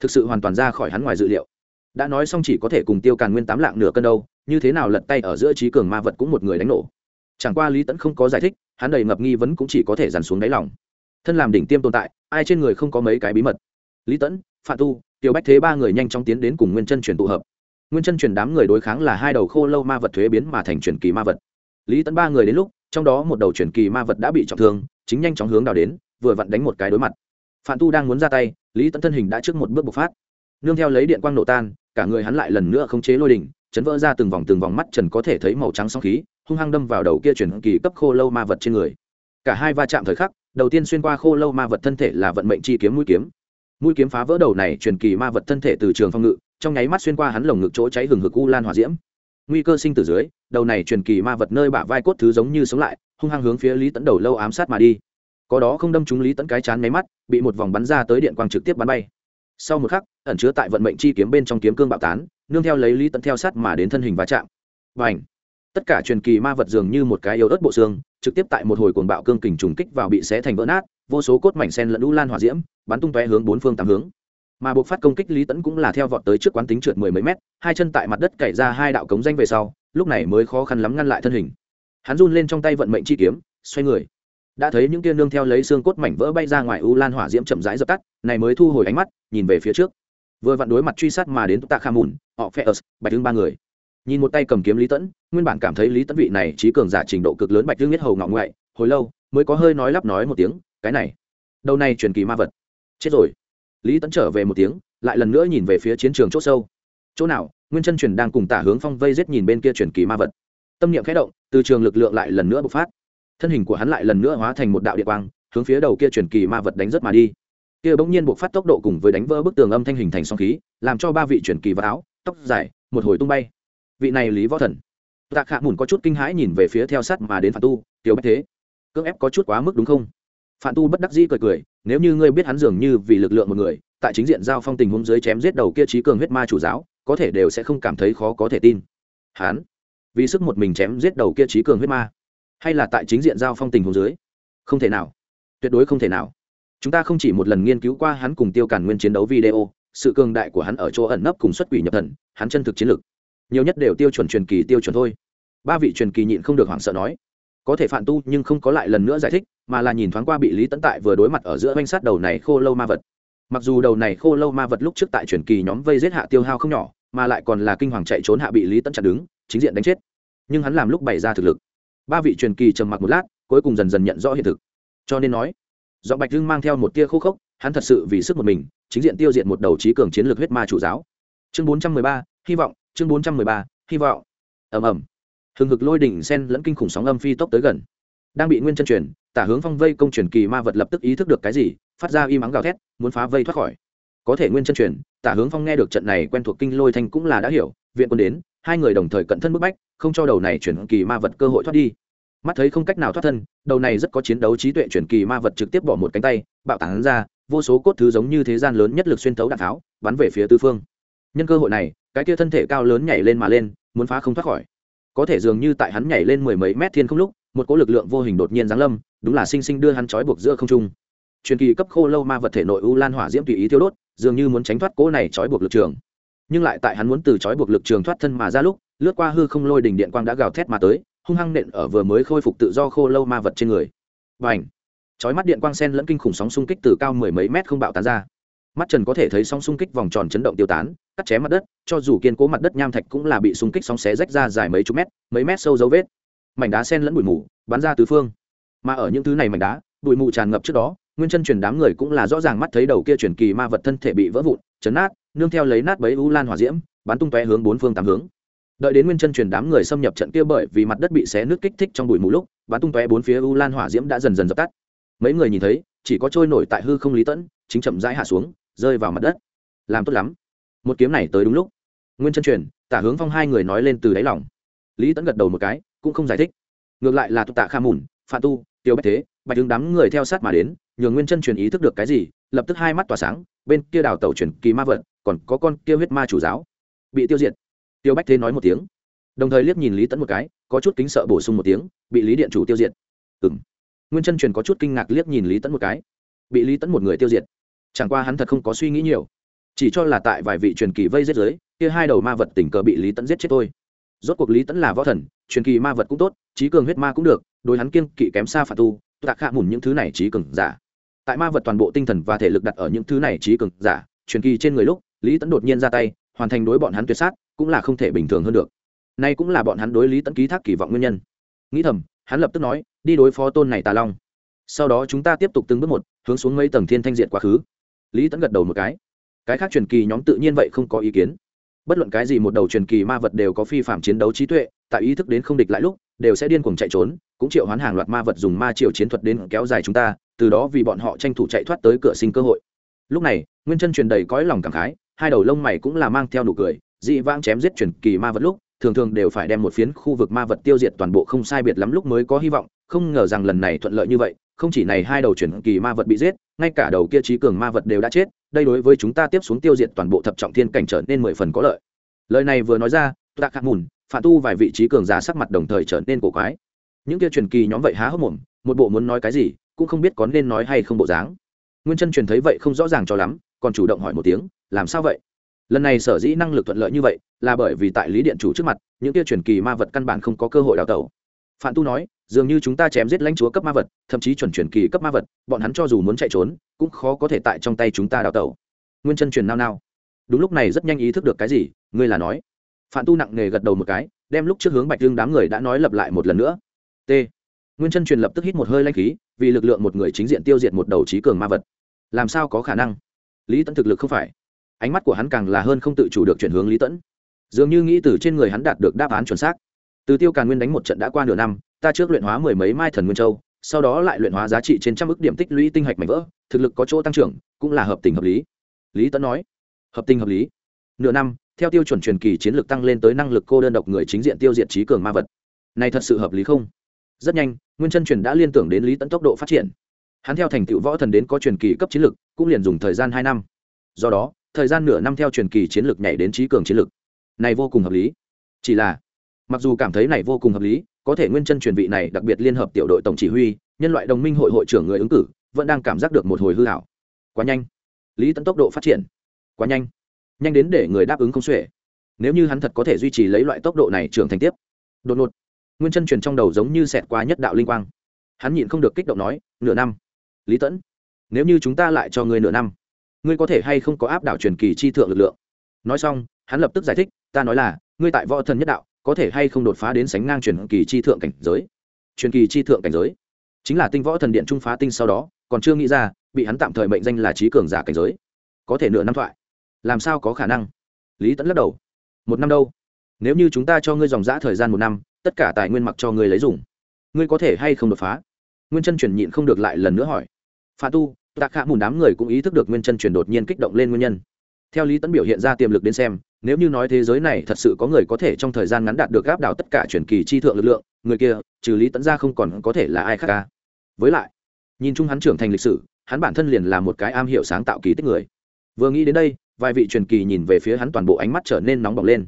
thực sự hoàn toàn ra khỏi hắn ngoài dự liệu. Đã nói xong chỉ có thể cùng tiêu càn nguyên tám lạng nửa cân đâu, như thế nào lật tay ở giữa trí cường ma vật cũng một người đánh nổ. Chẳng qua lý tẫn không có giải thích, hắn đầy ngập nghi vấn cũng chỉ có thể dằn xuống đáy lòng. Thân làm đỉnh tiêm tồn tại, ai trên người không có mấy cái bí mật? Lý tẫn phạm tu tiêu bách thế ba người nhanh chóng tiến đến cùng nguyên chân truyền tụ hợp. Nguyên chân truyền đám người đối kháng là hai đầu khô lâu ma vật thuế biến mà thành truyền kỳ ma vật. Lý Tấn ba người đến lúc, trong đó một đầu truyền kỳ ma vật đã bị trọng thương, chính nhanh chóng hướng đào đến, vừa vặn đánh một cái đối mặt. Phạm tu đang muốn ra tay, lý Tấn thân hình đã trước một bước bộc phát. Nương theo lấy điện quang nổ tan, cả người hắn lại lần nữa không chế lôi đỉnh, chấn vỡ ra từng vòng từng vòng mắt trần có thể thấy màu trắng sóng khí, hung hăng đâm vào đầu kia truyền kỳ cấp khô lâu ma vật trên người. Cả hai va chạm thời khắc, đầu tiên xuyên qua khô lâu ma vật thân thể là vận mệnh chi kiếm mũi kiếm mũi kiếm phá vỡ đầu này truyền kỳ ma vật thân thể từ trường phong ngự, trong nháy mắt xuyên qua hắn lồng ngực chỗ cháy hừng hực u lan hỏa diễm. Nguy cơ sinh từ dưới, đầu này truyền kỳ ma vật nơi bả vai cốt thứ giống như sống lại, hung hăng hướng phía lý tấn đầu lâu ám sát mà đi. Có đó không đâm trúng lý tấn cái chán nháy mắt, bị một vòng bắn ra tới điện quang trực tiếp bắn bay. Sau một khắc, ẩn chứa tại vận mệnh chi kiếm bên trong kiếm cương bạo tán, nương theo lấy lý tấn theo sát mà đến thân hình va chạm. Và ảnh tất cả truyền kỳ ma vật dường như một cái yếu ớt bộ xương, trực tiếp tại một hồi cuồng bạo cương kình trùng kích vào bị xé thành vỡ nát vô số cốt mảnh sen lẫn u lan hỏa diễm, bắn tung tóe hướng bốn phương tám hướng. Mà buộc phát công kích lý tẫn cũng là theo vọt tới trước quán tính trượt mười mấy mét, hai chân tại mặt đất cày ra hai đạo cống danh về sau, lúc này mới khó khăn lắm ngăn lại thân hình. Hắn run lên trong tay vận mệnh chi kiếm, xoay người. Đã thấy những kia nương theo lấy xương cốt mảnh vỡ bay ra ngoài u lan hỏa diễm chậm rãi dập tắt, này mới thu hồi ánh mắt, nhìn về phía trước. Vừa vặn đối mặt truy sát mà đến tạ kha mùn họ phe ớt bạch hưng ba người. Nhìn một tay cầm kiếm lý tẫn nguyên bản cảm thấy lý tẫn vị này trí cường giả trình độ cực lớn bạch hưng biết hầu ngọng ngoại, hồi lâu mới có hơi nói lắp nói một tiếng cái này, đầu này truyền kỳ ma vật. Chết rồi. Lý tẫn trở về một tiếng, lại lần nữa nhìn về phía chiến trường c h ỗ sâu. Chỗ nào, nguyên chân truyền đang cùng tả hướng phong vây giết nhìn bên kia truyền kỳ ma vật. Tâm niệm khẽ động, từ trường lực lượng lại lần nữa bộc phát. Thân hình của hắn lại lần nữa hóa thành một đạo địa quang, hướng phía đầu kia truyền kỳ ma vật đánh rất mà đi. Kia bỗng nhiên bộc phát tốc độ cùng với đánh vỡ bức tường âm thanh hình thành song khí, làm cho ba vị truyền kỳ vật áo, tóc dài, một hồi tung bay. Vị này lý võ thần. Tạ hạ mùn có chút kinh hãi nhìn về phía theo sát mà đến phản tu, tiểu bách thế. Cưỡng ép có chút quá mức đúng không? Phạm tu bất đắc dĩ cười cười, nếu như ngươi biết hắn dường như vì lực lượng một người, tại chính diện giao phong tình huống dưới chém giết đầu kia trí cường huyết ma chủ giáo, có thể đều sẽ không cảm thấy khó có thể tin. Hắn, vì sức một mình chém giết đầu kia trí cường huyết ma, hay là tại chính diện giao phong tình huống dưới? Không thể nào. Tuyệt đối không thể nào. Chúng ta không chỉ một lần nghiên cứu qua hắn cùng tiêu cản nguyên chiến đấu video, sự cường đại của hắn ở chỗ ẩn nấp cùng xuất quỷ nhập thần, hắn chân thực chiến lược nhiều nhất đều tiêu chuẩn truyền kỳ tiêu chuẩn thôi. Ba vị truyền kỳ nhịn không được hoảng sợ nói có thể phản tu nhưng không có lại lần nữa giải thích, mà là nhìn thoáng qua bị lý tấn tại vừa đối mặt ở giữa oanh sát đầu này khô lâu ma vật. Mặc dù đầu này khô lâu ma vật lúc trước tại truyền kỳ nhóm vây giết hạ tiêu hao không nhỏ, mà lại còn là kinh hoàng chạy trốn hạ bị lý tấn chặn đứng, chính diện đánh chết. Nhưng hắn làm lúc bày ra thực lực. Ba vị truyền kỳ trầm mặc một lát, cuối cùng dần dần nhận rõ hiện thực. Cho nên nói do bạch hưng mang theo một tia khô khốc, hắn thật sự vì sức một mình, chính diện tiêu diệt một đầu trí cường chiến lược huyết ma chủ giáo. Chương bốn trăm mười ba, hy vọng, chương bốn trăm mười ba, hy vọng. Ầm ầm hừng hực lôi đỉnh sen lẫn kinh khủng sóng âm phi tốc tới gần. Đang bị nguyên chân truyền, tả hướng phong vây công truyền kỳ ma vật lập tức ý thức được cái gì, phát ra y mắng gào thét, muốn phá vây thoát khỏi. Có thể nguyên chân truyền, tả hướng phong nghe được trận này quen thuộc kinh lôi thanh cũng là đã hiểu, viện quân đến, hai người đồng thời cận thân bức bách, không cho đầu này chuyển kỳ ma vật cơ hội thoát đi. Mắt thấy không cách nào thoát thân, đầu này rất có chiến đấu trí tuệ chuyển kỳ ma vật trực tiếp bỏ một cánh tay, bạo tán ra, vô số cốt thứ giống như thế gian lớn nhất lực xuyên thấu đạn tháo, bắn về phía tư phương. Nhân cơ hội này, cái kia thân thể cao lớn nhảy lên mà lên, muốn phá không thoát khỏi có thể dường như tại hắn nhảy lên mười mấy mét thiên không lúc, một cỗ lực lượng vô hình đột nhiên giáng lâm, đúng là sinh sinh đưa hắn trói buộc giữa không trung. Truyền kỳ cấp khô lâu ma vật thể nội u lan hỏa diễm tùy ý thiêu đốt, dường như muốn tránh thoát cỗ này trói buộc lực trường. Nhưng lại tại hắn muốn từ trói buộc lực trường thoát thân mà ra lúc, lướt qua hư không lôi đỉnh điện quang đã gào thét mà tới, hung hăng nện ở vừa mới khôi phục tự do khô lâu ma vật trên người. Và ảnh trói mắt điện quang sen lẫn kinh khủng sóng xung kích từ cao mười mấy mét không bạo tán ra mắt trần có thể thấy sóng xung kích vòng tròn chấn động tiêu tán, cắt chém mặt đất, cho dù kiên cố mặt đất nham thạch cũng là bị xung kích sóng xé rách ra dài mấy chục mét, mấy mét sâu dấu vết. Mảnh đá sen lẫn bụi mù, bắn ra tứ phương. Mà ở những thứ này mảnh đá, bụi mù tràn ngập trước đó, nguyên chân truyền đám người cũng là rõ ràng mắt thấy đầu kia truyền kỳ ma vật thân thể bị vỡ vụn, chấn nát, nương theo lấy nát bấy u lan hỏa diễm, bắn tung tóe hướng bốn phương tám hướng. Đợi đến nguyên chân truyền đám người xâm nhập trận kia bởi vì mặt đất bị xé nước kích thích trong bụi mù lúc, bắn tung tóe bốn phía u lan hỏa diễm đã dần dần dập tắt. Mấy người nhìn thấy, chỉ có trôi nổi tại hư không lý tẫn chính chậm rãi hạ xuống, rơi vào mặt đất. Làm tốt lắm. Một kiếm này tới đúng lúc. Nguyên chân truyền, tả hướng phong hai người nói lên từ đáy lòng. Lý tẫn gật đầu một cái, cũng không giải thích. Ngược lại là tụ tạ kha mùn pha tu, tiêu bách thế, bạch đứng đám người theo sát mà đến, nhường nguyên chân truyền ý thức được cái gì, lập tức hai mắt tỏa sáng, bên kia đào tàu truyền kỳ ma vật, còn có con kia huyết ma chủ giáo. Bị tiêu diệt. Tiêu bách thế nói một tiếng. Đồng thời liếc nhìn lý tẫn một cái, có chút kính sợ bổ sung một tiếng, bị lý điện chủ tiêu diệt. Ừ m nguyên chân truyền có chút kinh ngạc liếc nhìn lý tẫn một cái. Bị lý tẫn một người tiêu diệt chẳng qua hắn thật không có suy nghĩ nhiều. Chỉ cho là tại vài vị truyền kỳ vây giết giới, kia hai đầu ma vật tình cờ bị lý tẫn giết chết thôi. Rốt cuộc lý tẫn là võ thần, truyền kỳ ma vật cũng tốt trí cường huyết ma cũng được, đối hắn kiên kỵ kém xa phạt tu tạc hạ mùn những thứ này trí cường giả. Tại ma vật toàn bộ tinh thần và thể lực đặt ở những thứ này trí cường giả, truyền kỳ trên người lúc, lý tẫn đột nhiên ra tay, hoàn thành đối bọn hắn tuyệt sát, cũng là không thể bình thường hơn được. Nay cũng là bọn hắn đối lý tẫn ký thác kỳ vọng nguyên nhân. Nghĩ thầm, hắn lập tức nói, đi đối phó tôn này tà long. Sau đó chúng ta tiếp tục từng bước một, hướng xuống mấy tầng thiên thanh diện quá khứ lý tẫn gật đầu một cái. Cái khác truyền kỳ nhóm tự nhiên vậy không có ý kiến. Bất luận cái gì một đầu truyền kỳ ma vật đều có phi phạm chiến đấu trí tuệ, tại ý thức đến không địch lại lúc, đều sẽ điên cuồng chạy trốn, cũng triệu hoán hàng loạt ma vật dùng ma triệu chiến thuật đến kéo dài chúng ta, từ đó vì bọn họ tranh thủ chạy thoát tới cửa sinh cơ hội. Lúc này, nguyên chân truyền đầy cõi lòng cảm khái, hai đầu lông mày cũng là mang theo nụ cười, dị vãng chém giết truyền kỳ ma vật lúc, thường thường đều phải đem một phiến khu vực ma vật tiêu diệt toàn bộ không sai biệt lắm lúc mới có hy vọng, không ngờ rằng lần này thuận lợi như vậy không chỉ này hai đầu truyền kỳ ma vật bị giết, ngay cả đầu kia trí cường ma vật đều đã chết, đây đối với chúng ta tiếp xuống tiêu diệt toàn bộ thập trọng thiên cảnh trở nên mười phần có lợi. Lời này vừa nói ra tạ khạc mùn phản tu vài vị trí cường giả sắc mặt đồng thời trở nên cổ quái. Những kia truyền kỳ nhóm vậy há hốc mồm, một bộ muốn nói cái gì, cũng không biết có nên nói hay không bộ dáng. Nguyên chân truyền thấy vậy không rõ ràng cho lắm, còn chủ động hỏi một tiếng, làm sao vậy? Lần này sở dĩ năng lực thuận lợi như vậy, là bởi vì tại lý điện chủ trước mặt, những kia truyền kỳ ma vật căn bản không có cơ hội đào tẩu. Phạm tu nói dường như chúng ta chém giết lãnh chúa cấp ma vật, thậm chí chuẩn truyền kỳ cấp ma vật, bọn hắn cho dù muốn chạy trốn, cũng khó có thể tại trong tay chúng ta đào tẩu. Nguyên chân truyền nao nao. Đúng lúc này rất nhanh ý thức được cái gì, ngươi là nói. Phạm tu nặng nề gật đầu một cái, đem lúc trước hướng bạch dương đám người đã nói lặp lại một lần nữa. T. Nguyên chân truyền lập tức hít một hơi lanh khí, vì lực lượng một người chính diện tiêu diệt một đầu trí cường ma vật. Làm sao có khả năng? Lý tẫn thực lực không phải. Ánh mắt của hắn càng là hơn không tự chủ được chuyển hướng lý tẫn dường như nghĩ từ trên người hắn đạt được đáp án chuẩn xác từ tiêu càn nguyên đánh một trận đã qua nửa năm, ta trước luyện hóa mười mấy mai thần nguyên châu, sau đó lại luyện hóa giá trị trên trăm ước điểm tích lũy tinh hạch mảnh vỡ, thực lực có chỗ tăng trưởng, cũng là hợp tình hợp lý. Lý tẫn nói, hợp tình hợp lý. Nửa năm, theo tiêu chuẩn truyền kỳ chiến lược tăng lên tới năng lực cô đơn độc người chính diện tiêu diệt trí cường ma vật. Này thật sự hợp lý không? Rất nhanh, nguyên chân truyền đã liên tưởng đến lý tẫn tốc độ phát triển. Hắn theo thành tựu võ thần đến có truyền kỳ cấp chiến lực cũng liền dùng thời gian hai năm. Do đó, thời gian nửa năm theo truyền kỳ chiến lược nhảy đến trí cường chiến lược. Này vô cùng hợp lý. Chỉ là mặc dù cảm thấy này vô cùng hợp lý, có thể nguyên chân truyền vị này đặc biệt liên hợp tiểu đội tổng chỉ huy, nhân loại đồng minh hội hội trưởng người ứng cử, vẫn đang cảm giác được một hồi hư hảo quá nhanh. Lý tấn tốc độ phát triển. Quá nhanh. Nhanh đến để người đáp ứng không xuể. Nếu như hắn thật có thể duy trì lấy loại tốc độ này trưởng thành tiếp. Đột ngột. Nguyên chân truyền trong đầu giống như xẹt qua nhất đạo linh quang. Hắn nhịn không được kích động nói, nửa năm. Lý tẫn nếu như chúng ta lại cho ngươi nửa năm, ngươi có thể hay không có áp đảo truyền kỳ chi thượng lực lượng? Nói xong, hắn lập tức giải thích, ta nói là, ngươi tại võ thần nhất đạo có thể hay không đột phá đến sánh ngang truyền kỳ chi thượng cảnh giới. Truyền kỳ chi thượng cảnh giới? Chính là tinh võ thần điện trung phá tinh sau đó, còn chưa nghĩ ra, bị hắn tạm thời mệnh danh là trí cường giả cảnh giới. Có thể nửa năm thoại. Làm sao có khả năng? Lý tẫn lắc đầu. Một năm đâu? Nếu như chúng ta cho ngươi dòng giã thời gian một năm, tất cả tài nguyên mặc cho ngươi lấy dùng, ngươi có thể hay không đột phá? Nguyên chân chuyển nhịn không được lại lần nữa hỏi. Pha tu, tạ khả mùn đám người cũng ý thức được nguyên chân chuyển đột nhiên kích động lên nguyên nhân theo lý tẫn biểu hiện ra tiềm lực đến xem, nếu như nói thế giới này thật sự có người có thể trong thời gian ngắn đạt được gáp đảo tất cả truyền kỳ chi thượng lực lượng, người kia, trừ lý tẫn ra không còn có thể là ai khác ca với lại, nhìn chung hắn trưởng thành lịch sử, hắn bản thân liền là một cái am hiểu sáng tạo kỳ tích người. Vừa nghĩ đến đây, vài vị truyền kỳ nhìn về phía hắn toàn bộ ánh mắt trở nên nóng bỏng lên.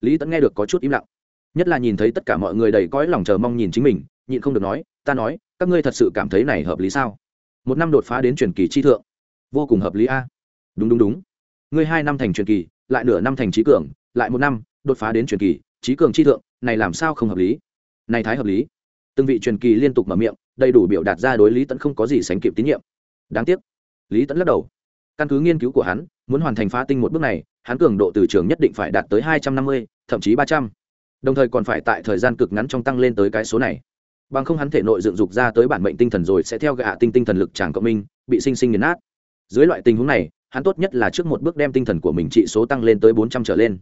Lý tẫn nghe được có chút im lặng. Nhất là nhìn thấy tất cả mọi người đầy cõi lòng chờ mong nhìn chính mình, nhịn không được nói, ta nói, các ngươi thật sự cảm thấy này hợp lý sao? Một năm đột phá đến truyền kỳ chi thượng, vô cùng hợp lý a. Đúng đúng đúng ngươi hai năm thành truyền kỳ, lại nửa năm thành trí cường, lại một năm, đột phá đến truyền kỳ, trí cường chi thượng, này làm sao không hợp lý? Này thái hợp lý. Từng vị truyền kỳ liên tục mở miệng, đầy đủ biểu đạt ra đối lý tẫn không có gì sánh kịp tín nhiệm. Đáng tiếc. Lý tẫn lắc đầu. Căn cứ nghiên cứu của hắn, muốn hoàn thành phá tinh một bước này, hắn cường độ từ trường nhất định phải đạt tới hai trăm năm mươi, thậm chí ba trăm. Đồng thời còn phải tại thời gian cực ngắn trong tăng lên tới cái số này. Bằng không hắn thể nội dựng dục ra tới bản mệnh tinh thần rồi sẽ theo gạ tinh tinh thần lực tràng cộng minh, bị sinh sinh nghiền nát. Dưới loại tình huống này hắn tốt nhất là trước một bước đem tinh thần của mình trị số tăng lên tới bốn trăm trở lên.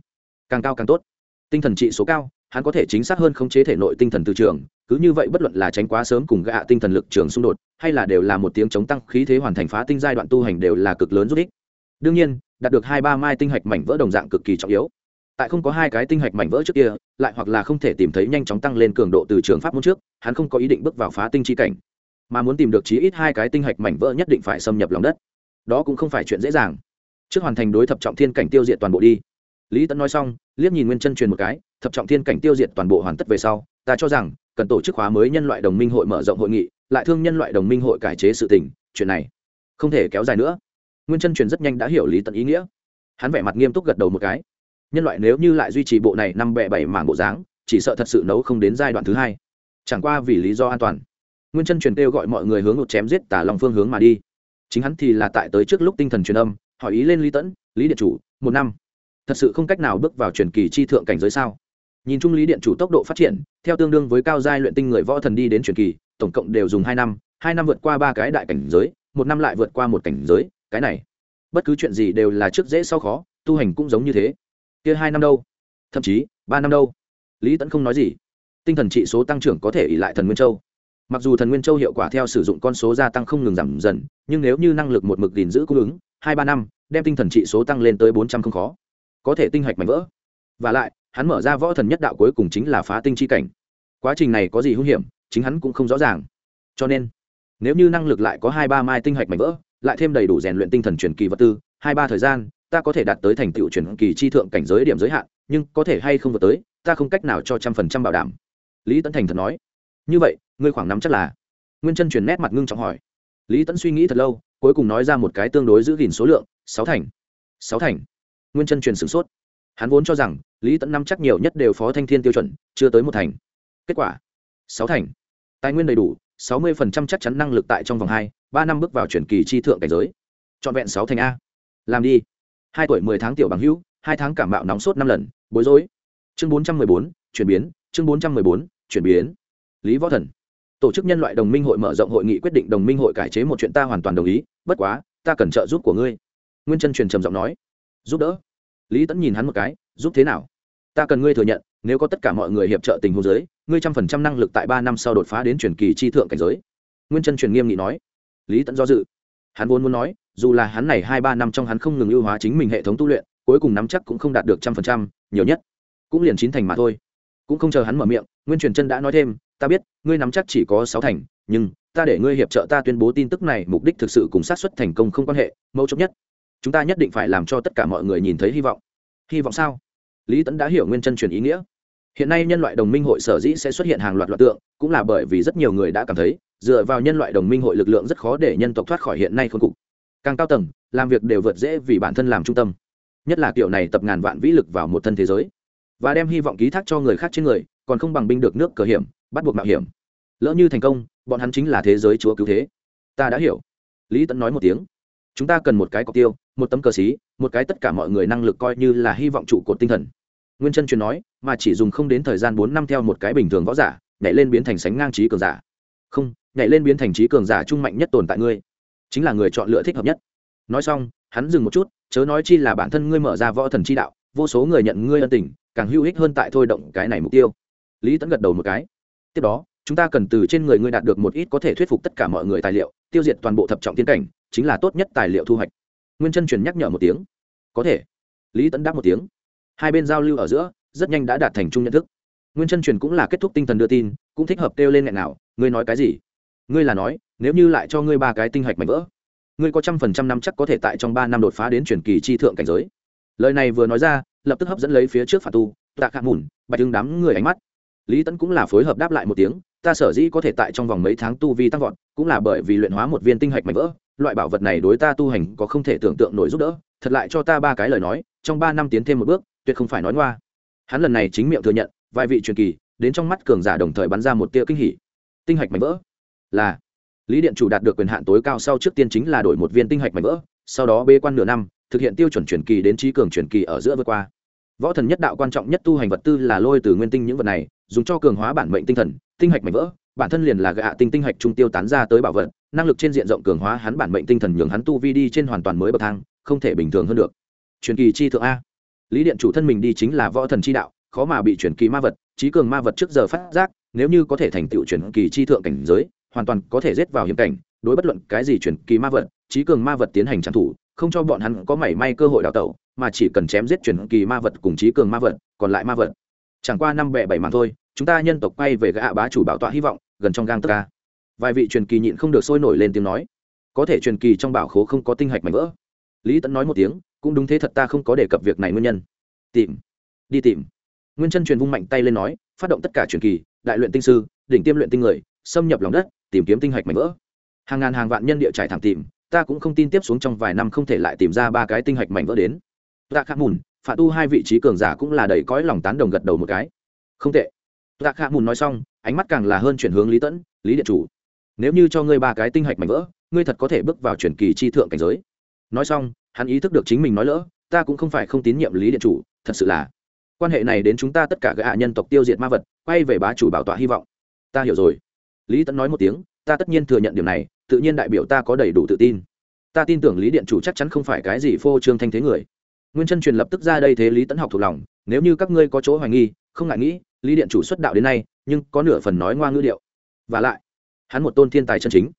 Càng cao càng tốt. Tinh thần trị số cao, hắn có thể chính xác hơn khống chế thể nội tinh thần từ trường, cứ như vậy bất luận là tránh quá sớm cùng gạ tinh thần lực trường xung đột, hay là đều là một tiếng chống tăng khí thế hoàn thành phá tinh giai đoạn tu hành đều là cực lớn giúp ích. Đương nhiên, đạt được hai ba mai tinh hạch mảnh vỡ đồng dạng cực kỳ trọng yếu. Tại không có hai cái tinh hạch mảnh vỡ trước kia, lại hoặc là không thể tìm thấy nhanh chóng tăng lên cường độ từ trường pháp môn trước, hắn không có ý định bước vào phá tinh chi cảnh. Mà muốn tìm được chí ít hai cái tinh hạch mảnh vỡ nhất định phải xâm nhập lòng đất đó cũng không phải chuyện dễ dàng. Trước hoàn thành đối thập trọng thiên cảnh tiêu diệt toàn bộ đi. Lý tẫn nói xong, liếc nhìn nguyên chân truyền một cái, thập trọng thiên cảnh tiêu diệt toàn bộ hoàn tất về sau, ta cho rằng, cần tổ chức hóa mới nhân loại đồng minh hội mở rộng hội nghị, lại thương nhân loại đồng minh hội cải chế sự tình, chuyện này không thể kéo dài nữa. Nguyên chân truyền rất nhanh đã hiểu lý tận ý nghĩa. Hắn vẻ mặt nghiêm túc gật đầu một cái. Nhân loại nếu như lại duy trì bộ này năm bẹ bảy mảng bộ dáng, chỉ sợ thật sự nấu không đến giai đoạn thứ hai. Chẳng qua vì lý do an toàn. Nguyên chân truyền kêu gọi mọi người hướng một chém giết tả lòng phương hướng mà đi chính hắn thì là tại tới trước lúc tinh thần truyền âm, hỏi ý lên lý tẫn, lý điện chủ, một năm, thật sự không cách nào bước vào truyền kỳ chi thượng cảnh giới sao? Nhìn chung lý điện chủ tốc độ phát triển, theo tương đương với cao giai luyện tinh người võ thần đi đến truyền kỳ, tổng cộng đều dùng hai năm hai năm vượt qua ba cái đại cảnh giới, một năm lại vượt qua một cảnh giới, cái này, bất cứ chuyện gì đều là trước dễ sau khó, tu hành cũng giống như thế. Kia hai năm đâu? Thậm chí, ba năm đâu? Lý tẫn không nói gì. Tinh thần trị số tăng trưởng có thể ỉ lại thần nguyên châu mặc dù thần nguyên châu hiệu quả theo sử dụng con số gia tăng không ngừng giảm dần, nhưng nếu như năng lực một mực gìn giữ cung ứng, hai ba năm, đem tinh thần trị số tăng lên tới bốn trăm không khó. Có thể tinh hạch mạnh vỡ. Và lại, hắn mở ra võ thần nhất đạo cuối cùng chính là phá tinh chi cảnh. Quá trình này có gì hung hiểm, chính hắn cũng không rõ ràng. Cho nên, nếu như năng lực lại có hai ba mai tinh hạch mạnh vỡ, lại thêm đầy đủ rèn luyện tinh thần truyền kỳ vật tư, hai ba thời gian, ta có thể đạt tới thành tựu truyền kỳ chi thượng cảnh giới điểm giới hạn, nhưng có thể hay không vượt tới, ta không cách nào cho trăm phần trăm bảo đảm. Lý tấn thành thật nói. Như vậy ngươi khoảng năm chắc là. Nguyên chân truyền nét mặt ngưng trọng hỏi. Lý tấn suy nghĩ thật lâu, cuối cùng nói ra một cái tương đối giữ gìn số lượng, sáu thành. Sáu thành. Nguyên chân truyền sửng sốt. Hắn vốn cho rằng, lý tẫn năm chắc nhiều nhất đều phó thanh thiên tiêu chuẩn, chưa tới một thành. Kết quả, sáu thành. Tài nguyên đầy đủ, sáu mươi phần trăm chắc chắn năng lực tại trong vòng hai, ba năm bước vào chuyển kỳ chi thượng cảnh giới. Trọn vẹn sáu thành a. Làm đi. Hai tuổi mười tháng tiểu bằng hữu, hai tháng cảm bạo nóng sốt năm lần, bối rối. Chương bốn trăm mười bốn, chuyển biến. Chương bốn trăm mười bốn, chuyển biến. Lý võ thần tổ chức nhân loại đồng minh hội mở rộng hội nghị quyết định đồng minh hội cải chế một chuyện ta hoàn toàn đồng ý, bất quá, ta cần trợ giúp của ngươi. Nguyên chân truyền trầm giọng nói. Giúp đỡ? Lý tẫn nhìn hắn một cái, giúp thế nào? Ta cần ngươi thừa nhận, nếu có tất cả mọi người hiệp trợ tình huống giới ngươi trăm phần trăm năng lực tại ba năm sau đột phá đến truyền kỳ chi thượng cảnh giới. Nguyên chân truyền nghiêm nghị nói. Lý tẫn do dự. Hắn vốn muốn nói, dù là hắn này hai ba năm trong hắn không ngừng ưu hóa chính mình hệ thống tu luyện, cuối cùng nắm chắc cũng không đạt được trăm phần trăm, nhiều nhất cũng liền chín thành mà thôi. Cũng không chờ hắn mở miệng, nguyên truyền chân đã nói thêm ta biết, ngươi nắm chắc chỉ có sáu thành, nhưng ta để ngươi hiệp trợ ta tuyên bố tin tức này, mục đích thực sự cùng sát xuất thành công không quan hệ, mấu chốt nhất, chúng ta nhất định phải làm cho tất cả mọi người nhìn thấy hy vọng. Hy vọng sao? Lý tẫn đã hiểu nguyên chân truyền ý nghĩa. Hiện nay nhân loại đồng minh hội sở dĩ sẽ xuất hiện hàng loạt loạt tượng, cũng là bởi vì rất nhiều người đã cảm thấy, dựa vào nhân loại đồng minh hội lực lượng rất khó để nhân tộc thoát khỏi hiện nay khôn cục. Càng cao tầng, làm việc đều vượt dễ vì bản thân làm trung tâm. Nhất là kiểu này tập ngàn vạn vĩ lực vào một thân thế giới. Và đem hy vọng ký thác cho người khác trên người, còn không bằng binh được nước cờ hiểm bắt buộc mạo hiểm. Lỡ như thành công, bọn hắn chính là thế giới chúa cứu thế. Ta đã hiểu. Lý tẫn nói một tiếng. Chúng ta cần một cái cọc tiêu, một tấm cờ xí, một cái tất cả mọi người năng lực coi như là hy vọng trụ cột tinh thần. Nguyên chân truyền nói, mà chỉ dùng không đến thời gian bốn năm theo một cái bình thường võ giả, nhảy lên biến thành sánh ngang trí cường giả. Không, nhảy lên biến thành trí cường giả trung mạnh nhất tồn tại ngươi, chính là người chọn lựa thích hợp nhất. Nói xong, hắn dừng một chút, chớ nói chi là bản thân ngươi mở ra võ thần chi đạo, vô số người nhận ngươi ân tình, càng hữu ích hơn tại thôi động cái này mục tiêu. Lý tẫn gật đầu một cái tiếp đó, chúng ta cần từ trên người ngươi đạt được một ít có thể thuyết phục tất cả mọi người tài liệu, tiêu diệt toàn bộ thập trọng tiên cảnh, chính là tốt nhất tài liệu thu hoạch. Nguyên chân truyền nhắc nhở một tiếng. Có thể. Lý tấn đáp một tiếng. Hai bên giao lưu ở giữa, rất nhanh đã đạt thành chung nhận thức. Nguyên chân truyền cũng là kết thúc tinh thần đưa tin, cũng thích hợp kêu lên nghẹn nào, ngươi nói cái gì? Ngươi là nói, nếu như lại cho ngươi ba cái tinh hạch mạnh vỡ, ngươi có trăm phần trăm năm chắc có thể tại trong ba năm đột phá đến truyền kỳ chi thượng cảnh giới. Lời này vừa nói ra, lập tức hấp dẫn lấy phía trước phạt tu, tạ khạ mùn, bạch hưng đám người ánh mắt lý tẫn cũng là phối hợp đáp lại một tiếng, ta sở dĩ có thể tại trong vòng mấy tháng tu vi tăng vọt, cũng là bởi vì luyện hóa một viên tinh hạch mạnh vỡ. Loại bảo vật này đối ta tu hành có không thể tưởng tượng nổi giúp đỡ. Thật lại cho ta ba cái lời nói, trong ba năm tiến thêm một bước, tuyệt không phải nói ngoa. Hắn lần này chính miệng thừa nhận, vài vị truyền kỳ, đến trong mắt cường giả đồng thời bắn ra một tia kinh hỉ. Tinh hạch mạnh vỡ là lý điện chủ đạt được quyền hạn tối cao sau trước tiên chính là đổi một viên tinh hạch mạnh vỡ, sau đó bê quan nửa năm, thực hiện tiêu chuẩn truyền kỳ đến trí cường truyền kỳ ở giữa vượt qua. Võ thần nhất đạo quan trọng nhất tu hành vật tư là lôi từ nguyên tinh những vật này dùng cho cường hóa bản mệnh tinh thần, tinh hạch mạnh vỡ, bản thân liền là gạ tinh tinh hạch trung tiêu tán ra tới bảo vật, năng lực trên diện rộng cường hóa hắn bản mệnh tinh thần nhường hắn tu vi đi trên hoàn toàn mới bậc thang, không thể bình thường hơn được. Truyền kỳ chi thượng a. Lý điện chủ thân mình đi chính là võ thần chi đạo, khó mà bị truyền kỳ ma vật trí cường ma vật trước giờ phát giác, nếu như có thể thành tựu truyền kỳ chi thượng cảnh giới, hoàn toàn có thể giết vào hiểm cảnh, đối bất luận cái gì truyền kỳ ma vật trí cường ma vật tiến hành trang thủ không cho bọn hắn có mảy may cơ hội đào tẩu, mà chỉ cần chém giết truyền kỳ ma vật cùng trí cường ma vật, còn lại ma vật chẳng qua năm bẹ bảy màn thôi, chúng ta nhân tộc quay về gã bá chủ bảo tọa hy vọng, gần trong gang tất ca. Vài vị truyền kỳ nhịn không được sôi nổi lên tiếng nói. Có thể truyền kỳ trong bảo khố không có tinh hạch mảnh vỡ. Lý tẫn nói một tiếng, cũng đúng thế thật ta không có đề cập việc này nguyên nhân. Tìm. Đi tìm. Nguyên chân truyền vung mạnh tay lên nói, phát động tất cả truyền kỳ, đại luyện tinh sư, đỉnh tiêm luyện tinh người, xâm nhập lòng đất, tìm kiếm tinh hạch mảnh vỡ. Hàng ngàn hàng vạn nhân địa trải thẳng tìm, ta cũng không tin tiếp xuống trong vài năm không thể lại tìm ra ba cái tinh hạch mảnh vỡ đến. Tạ khắc mùn phạ tu hai vị trí cường giả cũng là đầy cõi lòng tán đồng gật đầu một cái. Không tệ. Tạ khạ mùn nói xong, ánh mắt càng là hơn chuyển hướng lý tẫn, lý điện chủ. Nếu như cho ngươi ba cái tinh hạch mảnh vỡ, ngươi thật có thể bước vào truyền kỳ chi thượng cảnh giới. Nói xong, hắn ý thức được chính mình nói lỡ, ta cũng không phải không tín nhiệm lý điện chủ, thật sự là. Quan hệ này đến chúng ta tất cả gã nhân tộc tiêu diệt ma vật, quay về bá chủ bảo tọa hy vọng. Ta hiểu rồi. Lý tẫn nói một tiếng, ta tất nhiên thừa nhận điều này, tự nhiên đại biểu ta có đầy đủ tự tin. Ta tin tưởng lý điện chủ chắc chắn không phải cái gì phô trương thanh thế người nguyên chân truyền lập tức ra đây thế lý tẫn học thuộc lòng, nếu như các ngươi có chỗ hoài nghi, không ngại nghĩ, lý điện chủ xuất đạo đến nay, nhưng có nửa phần nói ngoa ngữ điệu. Và lại, hắn một tôn thiên tài chân chính,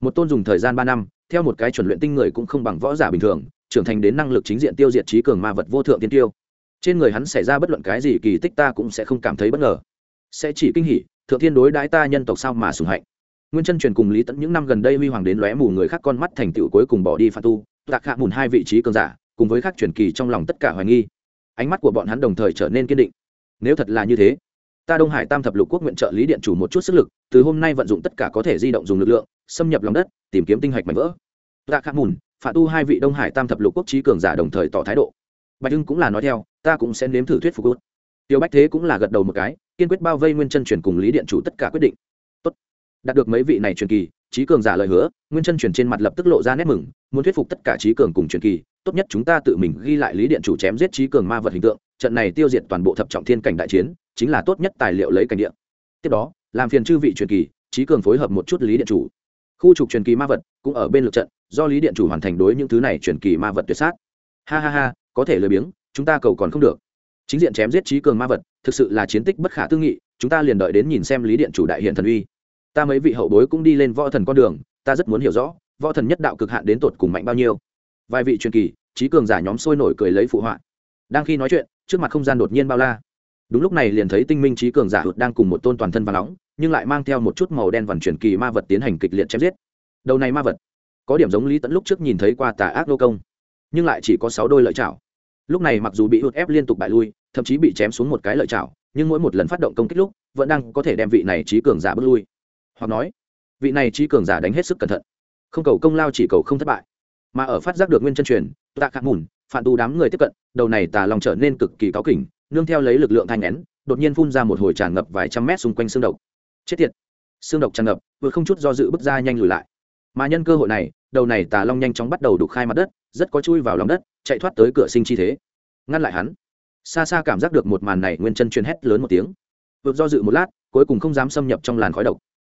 một tôn dùng thời gian ba năm, theo một cái chuẩn luyện tinh người cũng không bằng võ giả bình thường, trưởng thành đến năng lực chính diện tiêu diệt trí cường ma vật vô thượng tiên tiêu. Trên người hắn xảy ra bất luận cái gì kỳ tích ta cũng sẽ không cảm thấy bất ngờ. Sẽ chỉ kinh hỉ, thượng thiên đối đãi ta nhân tộc sao mà sùng hạnh. Nguyên chân truyền cùng lý tẫn những năm gần đây huy hoàng đến lóe mù người khác con mắt thành tựu cuối cùng bỏ đi phàm tu, tạc hạ mùn hai vị trí cường giả cùng với các truyền kỳ trong lòng tất cả hoài nghi. Ánh mắt của bọn hắn đồng thời trở nên kiên định. Nếu thật là như thế, ta đông hải tam thập lục quốc nguyện trợ lý điện chủ một chút sức lực, từ hôm nay vận dụng tất cả có thể di động dùng lực lượng, xâm nhập lòng đất, tìm kiếm tinh hạch mạnh vỡ. Tạ khắc mùn phạt tu hai vị đông hải tam thập lục quốc trí cường giả đồng thời tỏ thái độ. Bạch hưng cũng là nói theo, ta cũng sẽ nếm thử thuyết phục út tiêu bách thế cũng là gật đầu một cái, kiên quyết bao vây nguyên chân truyền cùng lý điện chủ tất cả quyết định. Tốt. đạt được mấy vị này truyền kỳ trí cường giả lời hứa, nguyên chân truyền trên mặt lập tức lộ ra nét mừng, muốn thuyết phục tất cả trí cường cùng truyền kỳ, tốt nhất chúng ta tự mình ghi lại lý điện chủ chém giết trí cường ma vật hình tượng, trận này tiêu diệt toàn bộ thập trọng thiên cảnh đại chiến, chính là tốt nhất tài liệu lấy cảnh địa. Tiếp đó, làm phiền chư vị truyền kỳ, trí cường phối hợp một chút lý điện chủ. Khu trục truyền kỳ ma vật cũng ở bên lượt trận, do lý điện chủ hoàn thành đối những thứ này truyền kỳ ma vật tuyệt sát. Ha ha ha, có thể lười biếng, chúng ta cầu còn không được. Chính diện chém giết trí cường ma vật, thực sự là chiến tích bất khả tư nghị, chúng ta liền đợi đến nhìn xem lý điện chủ đại hiện thần uy ta mấy vị hậu bối cũng đi lên võ thần con đường, ta rất muốn hiểu rõ, võ thần nhất đạo cực hạn đến tột cùng mạnh bao nhiêu. Vài vị truyền kỳ, trí cường giả nhóm sôi nổi cười lấy phụ họa. Đang khi nói chuyện, trước mặt không gian đột nhiên bao la. Đúng lúc này liền thấy tinh minh trí cường giả hụt đang cùng một tôn toàn thân và nóng, nhưng lại mang theo một chút màu đen vằn truyền kỳ ma vật tiến hành kịch liệt chém giết. Đầu này ma vật, có điểm giống lý tẫn lúc trước nhìn thấy qua tà ác nô công, nhưng lại chỉ có sáu đôi lợi chảo lúc này mặc dù bị hụt ép liên tục bại lui, thậm chí bị chém xuống một cái lợi chảo nhưng mỗi một lần phát động công kích lúc, vẫn đang có thể đem vị này trí cường giả bước lui hoặc nói, vị này trí cường giả đánh hết sức cẩn thận. Không cầu công lao chỉ cầu không thất bại. Mà ở phát giác được nguyên chân truyền, tạ khạc mùn, phản tù đám người tiếp cận, đầu này tà lòng trở nên cực kỳ cáo kỉnh, nương theo lấy lực lượng thanh nén, đột nhiên phun ra một hồi tràn ngập vài trăm mét xung quanh xương độc. Chết tiệt! Xương độc tràn ngập, vừa không chút do dự bước ra nhanh lùi lại. Mà nhân cơ hội này, đầu này tà long nhanh chóng bắt đầu đục khai mặt đất, rất có chui vào lòng đất, chạy thoát tới cửa sinh chi thế. Ngăn lại hắn, xa xa cảm giác được một màn này nguyên chân truyền hét lớn một tiếng. Vượt do dự một lát, cuối cùng không dám xâm nhập trong làn khói độc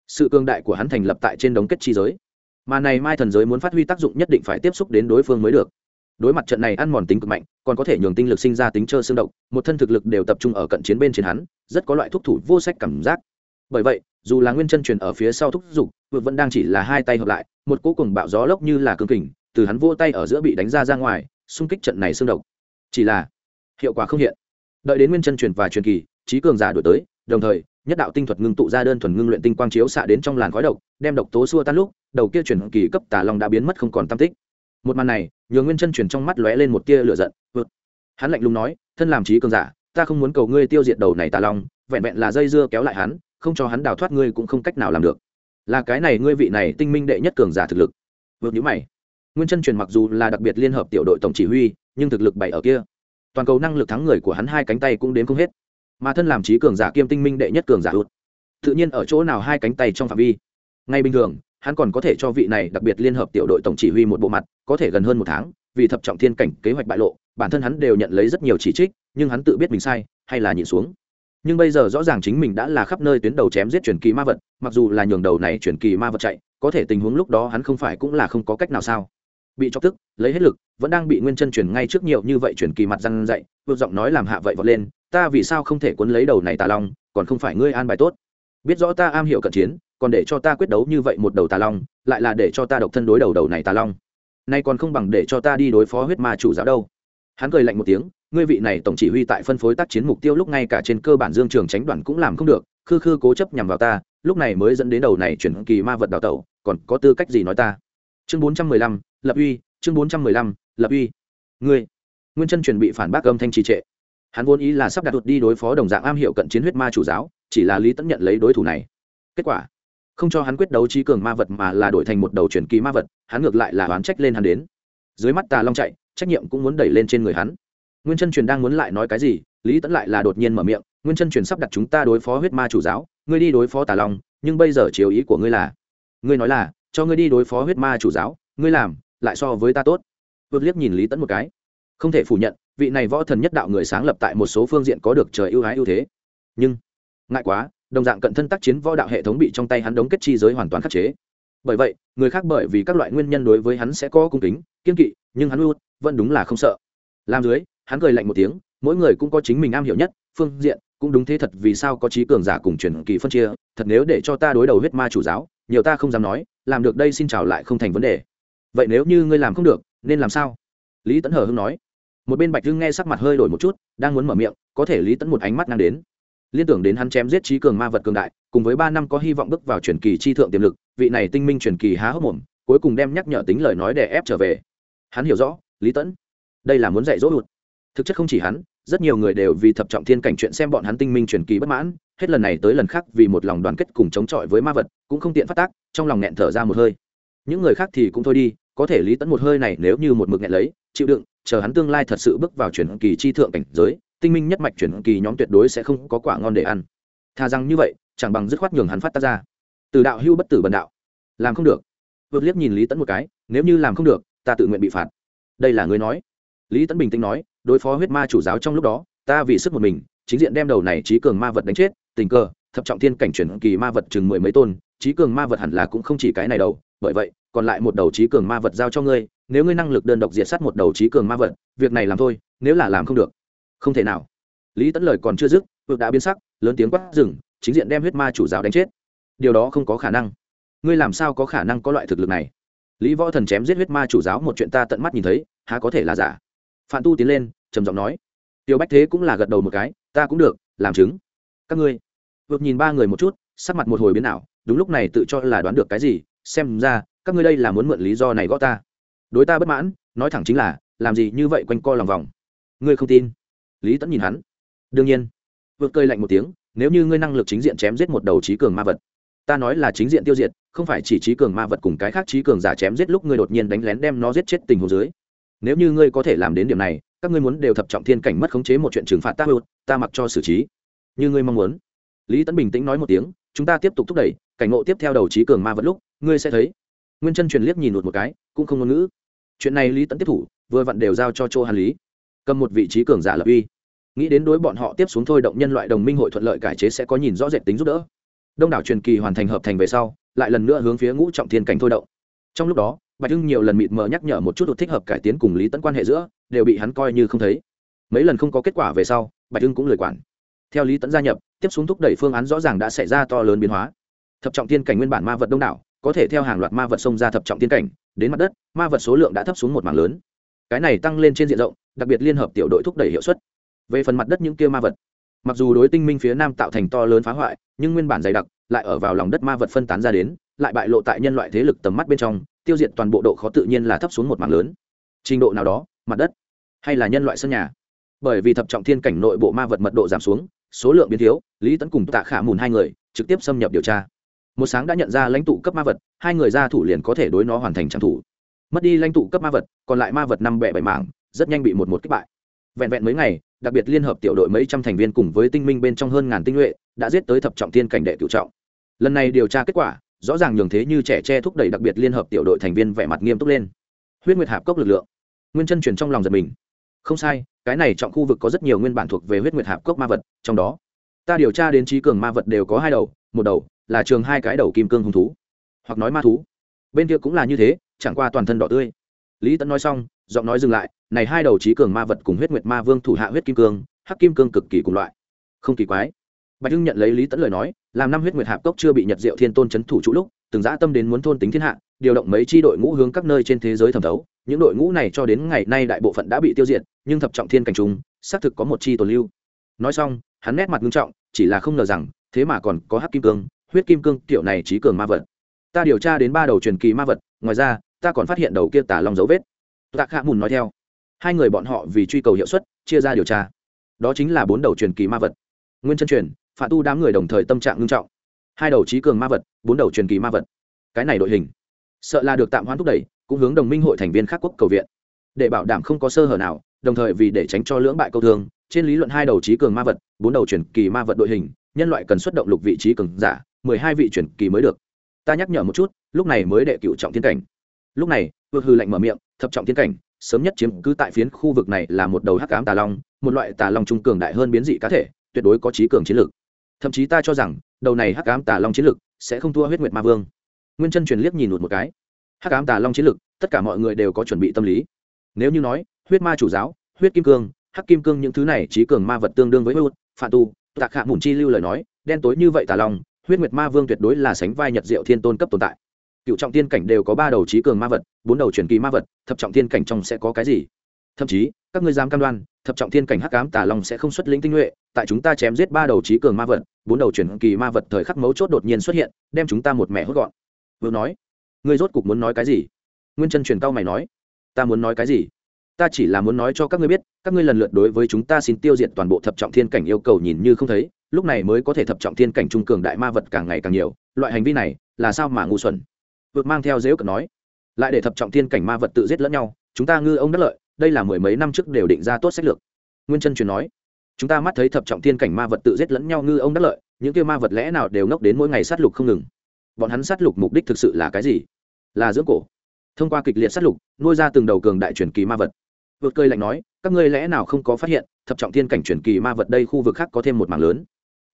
sự cường đại của hắn thành lập tại trên đống kết chi giới. Mà này mai thần giới muốn phát huy tác dụng nhất định phải tiếp xúc đến đối phương mới được. Đối mặt trận này ăn mòn tính cực mạnh, còn có thể nhường tinh lực sinh ra tính trơ xương động một thân thực lực đều tập trung ở cận chiến bên trên hắn, rất có loại thúc thủ vô sách cảm giác. Bởi vậy, dù là nguyên chân truyền ở phía sau thúc giục vượt vẫn đang chỉ là hai tay hợp lại, một cỗ cùng bạo gió lốc như là cương kình, từ hắn vô tay ở giữa bị đánh ra ra ngoài, xung kích trận này xương độc. Chỉ là, hiệu quả không hiện. Đợi đến nguyên chân truyền và truyền kỳ, trí cường giả đổi tới, đồng thời nhất đạo tinh thuật ngưng tụ ra đơn thuần ngưng luyện tinh quang chiếu xạ đến trong làn khói độc, đem độc tố xua tan lúc, đầu kia chuyển kỳ cấp tà long đã biến mất không còn tam tích. Một màn này, nhường nguyên chân truyền trong mắt lóe lên một tia lửa giận. Vượt. Hắn lạnh lùng nói, thân làm trí cường giả, ta không muốn cầu ngươi tiêu diệt đầu này tà long, vẹn vẹn là dây dưa kéo lại hắn, không cho hắn đào thoát ngươi cũng không cách nào làm được. Là cái này ngươi vị này tinh minh đệ nhất cường giả thực lực. Vượt nhíu mày. Nguyên chân truyền mặc dù là đặc biệt liên hợp tiểu đội tổng chỉ huy, nhưng thực lực bảy ở kia. Toàn cầu năng lực thắng người của hắn hai cánh tay cũng đến không hết mà thân làm trí cường giả kiêm tinh minh đệ nhất cường giả hụt tự nhiên ở chỗ nào hai cánh tay trong phạm vi. Ngay bình thường, hắn còn có thể cho vị này đặc biệt liên hợp tiểu đội tổng chỉ huy một bộ mặt, có thể gần hơn một tháng, vì thập trọng thiên cảnh kế hoạch bại lộ, bản thân hắn đều nhận lấy rất nhiều chỉ trích, nhưng hắn tự biết mình sai, hay là nhịn xuống. Nhưng bây giờ rõ ràng chính mình đã là khắp nơi tuyến đầu chém giết truyền kỳ ma vật, mặc dù là nhường đầu này truyền kỳ ma vật chạy, có thể tình huống lúc đó hắn không phải cũng là không có cách nào sao. Bị chọc tức, lấy hết lực, vẫn đang bị nguyên chân chuyển ngay trước nhiều như vậy chuyển kỳ mặt răng dậy, vượt giọng nói làm hạ vậy vọt lên ta vì sao không thể quấn lấy đầu này tà long, còn không phải ngươi an bài tốt. Biết rõ ta am hiểu cận chiến, còn để cho ta quyết đấu như vậy một đầu tà long, lại là để cho ta độc thân đối đầu đầu này tà long. Nay còn không bằng để cho ta đi đối phó huyết ma chủ giáo đâu. Hắn cười lạnh một tiếng, ngươi vị này tổng chỉ huy tại phân phối tác chiến mục tiêu lúc ngay cả trên cơ bản dương trường tránh đoàn cũng làm không được, khư khư cố chấp nhằm vào ta, lúc này mới dẫn đến đầu này chuyển kỳ ma vật đào tẩu, còn có tư cách gì nói ta? Chương bốn trăm mười lăm, lập uy, chương bốn trăm mười lăm, lập uy. Ngươi, nguyên chân chuẩn bị phản bác âm thanh trì trệ hắn vốn ý là sắp đặt đột đi đối phó đồng dạng am hiệu cận chiến huyết ma chủ giáo, chỉ là lý tẫn nhận lấy đối thủ này. Kết quả, không cho hắn quyết đấu trí cường ma vật mà là đổi thành một đầu truyền kỳ ma vật, hắn ngược lại là oán trách lên hắn đến. Dưới mắt tà long chạy, trách nhiệm cũng muốn đẩy lên trên người hắn. Nguyên chân truyền đang muốn lại nói cái gì, lý tẫn lại là đột nhiên mở miệng, nguyên chân truyền sắp đặt chúng ta đối phó huyết ma chủ giáo, ngươi đi đối phó tà long, nhưng bây giờ chiều ý của ngươi là, ngươi nói là, cho ngươi đi đối phó huyết ma chủ giáo, ngươi làm, lại so với ta tốt. Vượt liếc nhìn lý tẫn một cái, không thể phủ nhận vị này võ thần nhất đạo người sáng lập tại một số phương diện có được trời ưu ái ưu thế. Nhưng, ngại quá, đồng dạng cận thân tác chiến võ đạo hệ thống bị trong tay hắn đóng kết chi giới hoàn toàn khắc chế. Bởi vậy, người khác bởi vì các loại nguyên nhân đối với hắn sẽ có cung kính, kiên kỵ, nhưng hắn luôn, vẫn đúng là không sợ. Làm dưới, hắn cười lạnh một tiếng, mỗi người cũng có chính mình am hiểu nhất, phương diện, cũng đúng thế thật vì sao có trí cường giả cùng truyền kỳ phân chia, thật nếu để cho ta đối đầu huyết ma chủ giáo, nhiều ta không dám nói, làm được đây xin chào lại không thành vấn đề. Vậy nếu như ngươi làm không được, nên làm sao? Lý tấn hờ hưng nói một bên bạch hưng nghe sắc mặt hơi đổi một chút, đang muốn mở miệng, có thể lý tấn một ánh mắt ngang đến. Liên tưởng đến hắn chém giết trí cường ma vật cường đại, cùng với ba năm có hy vọng bước vào truyền kỳ chi thượng tiềm lực, vị này tinh minh truyền kỳ há hốc mồm, cuối cùng đem nhắc nhở tính lời nói để ép trở về. Hắn hiểu rõ, lý tẫn đây là muốn dạy dỗ hụt. Thực chất không chỉ hắn, rất nhiều người đều vì thập trọng thiên cảnh chuyện xem bọn hắn tinh minh truyền kỳ bất mãn, hết lần này tới lần khác vì một lòng đoàn kết cùng chống chọi với ma vật, cũng không tiện phát tác, trong lòng nghẹn thở ra một hơi. Những người khác thì cũng thôi đi, có thể lý tẫn một hơi này nếu như một mực nghẹn lấy chịu đựng, chờ hắn tương lai thật sự bước vào chuyển kỳ chi thượng cảnh giới, tinh minh nhất mạch chuyển kỳ nhóm tuyệt đối sẽ không có quả ngon để ăn. Thà rằng như vậy, chẳng bằng dứt khoát nhường hắn phát tác ra. Từ đạo hưu bất tử bần đạo. Làm không được. Vượt liếc nhìn lý tẫn một cái, nếu như làm không được, ta tự nguyện bị phạt. Đây là người nói. Lý tẫn bình tĩnh nói, đối phó huyết ma chủ giáo trong lúc đó, ta vì sức một mình, chính diện đem đầu này trí cường ma vật đánh chết, tình cờ, thập trọng thiên cảnh chuyển kỳ ma vật chừng mười mấy tôn, trí cường ma vật hẳn là cũng không chỉ cái này đâu, bởi vậy, còn lại một đầu trí cường ma vật giao cho ngươi nếu ngươi năng lực đơn độc diệt sát một đầu trí cường ma vật, việc này làm thôi, nếu là làm không được, không thể nào. Lý tẫn lời còn chưa dứt vượt đã biến sắc, lớn tiếng quát rừng chính diện đem huyết ma chủ giáo đánh chết. Điều đó không có khả năng. Ngươi làm sao có khả năng có loại thực lực này? Lý võ thần chém giết huyết ma chủ giáo một chuyện ta tận mắt nhìn thấy, há có thể là giả? Phạm tu tiến lên, trầm giọng nói. Tiểu bách thế cũng là gật đầu một cái, ta cũng được, làm chứng. Các ngươi. Vượt nhìn ba người một chút, sắc mặt một hồi biến ảo, đúng lúc này tự cho là đoán được cái gì, xem ra, các ngươi đây là muốn mượn lý do này gõ ta đối ta bất mãn, nói thẳng chính là, làm gì như vậy quanh co lòng vòng. Ngươi không tin? Lý tẫn nhìn hắn. Đương nhiên. Vượt cơi lạnh một tiếng, nếu như ngươi năng lực chính diện chém giết một đầu trí cường ma vật, ta nói là chính diện tiêu diệt, không phải chỉ trí cường ma vật cùng cái khác trí cường giả chém giết lúc ngươi đột nhiên đánh lén đem nó giết chết tình hồ dưới. Nếu như ngươi có thể làm đến điểm này, các ngươi muốn đều thập trọng thiên cảnh mất khống chế một chuyện trừng phạt ta hụt, ta mặc cho xử trí. Như ngươi mong muốn. Lý tấn bình tĩnh nói một tiếng, chúng ta tiếp tục thúc đẩy, cảnh ngộ tiếp theo đầu trí cường ma vật lúc, ngươi sẽ thấy nguyên chân truyền liếc nhìn một một cái, cũng không ngôn ngữ. Chuyện này lý Tẫn tiếp thủ, vừa vặn đều giao cho châu hàn lý. Cầm một vị trí cường giả lập uy. Nghĩ đến đối bọn họ tiếp xuống thôi động nhân loại đồng minh hội thuận lợi cải chế sẽ có nhìn rõ rệt tính giúp đỡ. Đông đảo truyền kỳ hoàn thành hợp thành về sau, lại lần nữa hướng phía ngũ trọng thiên cảnh thôi động. Trong lúc đó, bạch hưng nhiều lần mịt mờ nhắc nhở một chút đột thích hợp cải tiến cùng lý Tẫn quan hệ giữa, đều bị hắn coi như không thấy. Mấy lần không có kết quả về sau, bạch hưng cũng lời quản. Theo lý Tẫn gia nhập, tiếp xuống thúc đẩy phương án rõ ràng đã xảy ra to lớn biến hóa. Thập trọng thiên cảnh nguyên bản ma vật đông đảo có thể theo hàng loạt ma vật xông ra thập trọng tiên cảnh, đến mặt đất, ma vật số lượng đã thấp xuống một mảng lớn. Cái này tăng lên trên diện rộng, đặc biệt liên hợp tiểu đội thúc đẩy hiệu suất. Về phần mặt đất những kia ma vật, mặc dù đối tinh minh phía nam tạo thành to lớn phá hoại, nhưng nguyên bản dày đặc, lại ở vào lòng đất ma vật phân tán ra đến, lại bại lộ tại nhân loại thế lực tầm mắt bên trong, tiêu diệt toàn bộ độ khó tự nhiên là thấp xuống một mảng lớn. Trình độ nào đó, mặt đất, hay là nhân loại sân nhà. Bởi vì thập trọng thiên cảnh nội bộ ma vật mật độ giảm xuống, số lượng biến thiếu, lý tấn cùng tạ khả mùn hai người, trực tiếp xâm nhập điều tra một sáng đã nhận ra lãnh tụ cấp ma vật, hai người ra thủ liền có thể đối nó hoàn thành trang thủ. Mất đi lãnh tụ cấp ma vật, còn lại ma vật năm bẹ bảy mảng, rất nhanh bị một một kích bại. Vẹn vẹn mấy ngày, đặc biệt liên hợp tiểu đội mấy trăm thành viên cùng với tinh minh bên trong hơn ngàn tinh nhuệ, đã giết tới thập trọng thiên cảnh đệ cựu trọng. Lần này điều tra kết quả, rõ ràng nhường thế như trẻ tre thúc đẩy đặc biệt liên hợp tiểu đội thành viên vẻ mặt nghiêm túc lên. Huyết nguyệt hạp cốc lực lượng. Nguyên chân truyền trong lòng giật mình. Không sai, cái này trọng khu vực có rất nhiều nguyên bản thuộc về huyết nguyệt hạp cốc ma vật, trong đó ta điều tra đến trí cường ma vật đều có hai đầu, một đầu là trường hai cái đầu kim cương hung thú, hoặc nói ma thú. Bên kia cũng là như thế, chẳng qua toàn thân đỏ tươi. Lý tấn nói xong, giọng nói dừng lại, này hai đầu trí cường ma vật cùng huyết nguyệt ma vương thủ hạ huyết kim cương, hắc kim cương cực kỳ cùng loại. Không kỳ quái. Bạch hưng nhận lấy lý tấn lời nói, làm năm huyết nguyệt hạp cốc chưa bị nhật diệu thiên tôn c h ấ n thủ trụ lúc, từng dã tâm đến muốn thôn tính thiên hạ, điều động mấy tri đội ngũ hướng các nơi trên thế giới thẩm thấu. Những đội ngũ này cho đến ngày nay đại bộ phận đã bị tiêu diệt, nhưng thập trọng thiên cảnh trung xác thực có một chi tồn lưu. Nói xong hắn nét mặt nghiêm trọng, chỉ là không ngờ rằng, thế mà còn có hắc kim cương, huyết kim cương tiểu này trí cường ma vật. Ta điều tra đến ba đầu truyền kỳ ma vật, ngoài ra, ta còn phát hiện đầu kia tả long dấu vết. Tạ khạ mùn nói theo. Hai người bọn họ vì truy cầu hiệu suất, chia ra điều tra. Đó chính là bốn đầu truyền kỳ ma vật. Nguyên chân truyền phạt tu đám người đồng thời tâm trạng ngưng trọng. Hai đầu trí cường ma vật, bốn đầu truyền kỳ ma vật. Cái này đội hình, sợ là được tạm hoãn thúc đẩy, cũng hướng đồng minh hội thành viên khác quốc cầu viện. Để bảo đảm không có sơ hở nào, đồng thời vì để tránh cho lưỡng bại câu thương trên lý luận hai đầu trí cường ma vật, bốn đầu chuyển kỳ ma vật đội hình, nhân loại cần xuất động lục vị trí cường giả, mười hai vị chuyển kỳ mới được. Ta nhắc nhở một chút, lúc này mới đệ cựu trọng thiên cảnh. Lúc này, vượt hư lạnh mở miệng, thập trọng thiên cảnh, sớm nhất chiếm cứ tại phiến khu vực này là một đầu hắc ám tà long, một loại tà long trung cường đại hơn biến dị cá thể, tuyệt đối có trí cường chiến lược. Thậm chí ta cho rằng, đầu này hắc ám tà long chiến lược sẽ không thua huyết nguyệt ma vương. Nguyên chân truyền liếc nhìn một một cái. Hắc ám tà long chiến lược, tất cả mọi người đều có chuẩn bị tâm lý. Nếu như nói, huyết ma chủ giáo, huyết kim cương hắc kim cương những thứ này trí cường ma vật tương đương với hút phạt tu tạc hạ mùn chi lưu lời nói, đen tối như vậy tà long huyết nguyệt ma vương tuyệt đối là sánh vai nhật diệu thiên tôn cấp tồn tại. Cựu trọng tiên cảnh đều có ba đầu trí cường ma vật, bốn đầu truyền kỳ ma vật, thập trọng tiên cảnh trong sẽ có cái gì? Thậm chí, các ngươi dám cam đoan, thập trọng thiên cảnh hắc ám tà long sẽ không xuất lĩnh tinh nhuệ, tại chúng ta chém giết ba đầu trí cường ma vật, bốn đầu truyền kỳ ma vật thời khắc mấu chốt đột nhiên xuất hiện, đem chúng ta một mẹ hốt gọn. Vừa nói, ngươi rốt cục muốn nói cái gì? Nguyên chân truyền cao mày nói, ta muốn nói cái gì? Ta chỉ là muốn nói cho các ngươi biết các ngươi lần lượt đối với chúng ta xin tiêu diệt toàn bộ thập trọng thiên cảnh yêu cầu nhìn như không thấy, lúc này mới có thể thập trọng thiên cảnh trung cường đại ma vật càng ngày càng nhiều, loại hành vi này là sao mà ngu xuẩn? Vượt mang theo dếu cận nói, lại để thập trọng thiên cảnh ma vật tự giết lẫn nhau, chúng ta ngư ông đất lợi, đây là mười mấy năm trước đều định ra tốt sách lược. Nguyên chân truyền nói, chúng ta mắt thấy thập trọng thiên cảnh ma vật tự giết lẫn nhau ngư ông đất lợi, những kia ma vật lẽ nào đều ngốc đến mỗi ngày sát lục không ngừng? Bọn hắn sát lục mục đích thực sự là cái gì? Là dưỡng cổ. Thông qua kịch liệt sát lục, nuôi ra từng đầu cường đại truyền kỳ ma vật. Vượt cơi lạnh nói các ngươi lẽ nào không có phát hiện thập trọng thiên cảnh truyền kỳ ma vật đây khu vực khác có thêm một mảng lớn?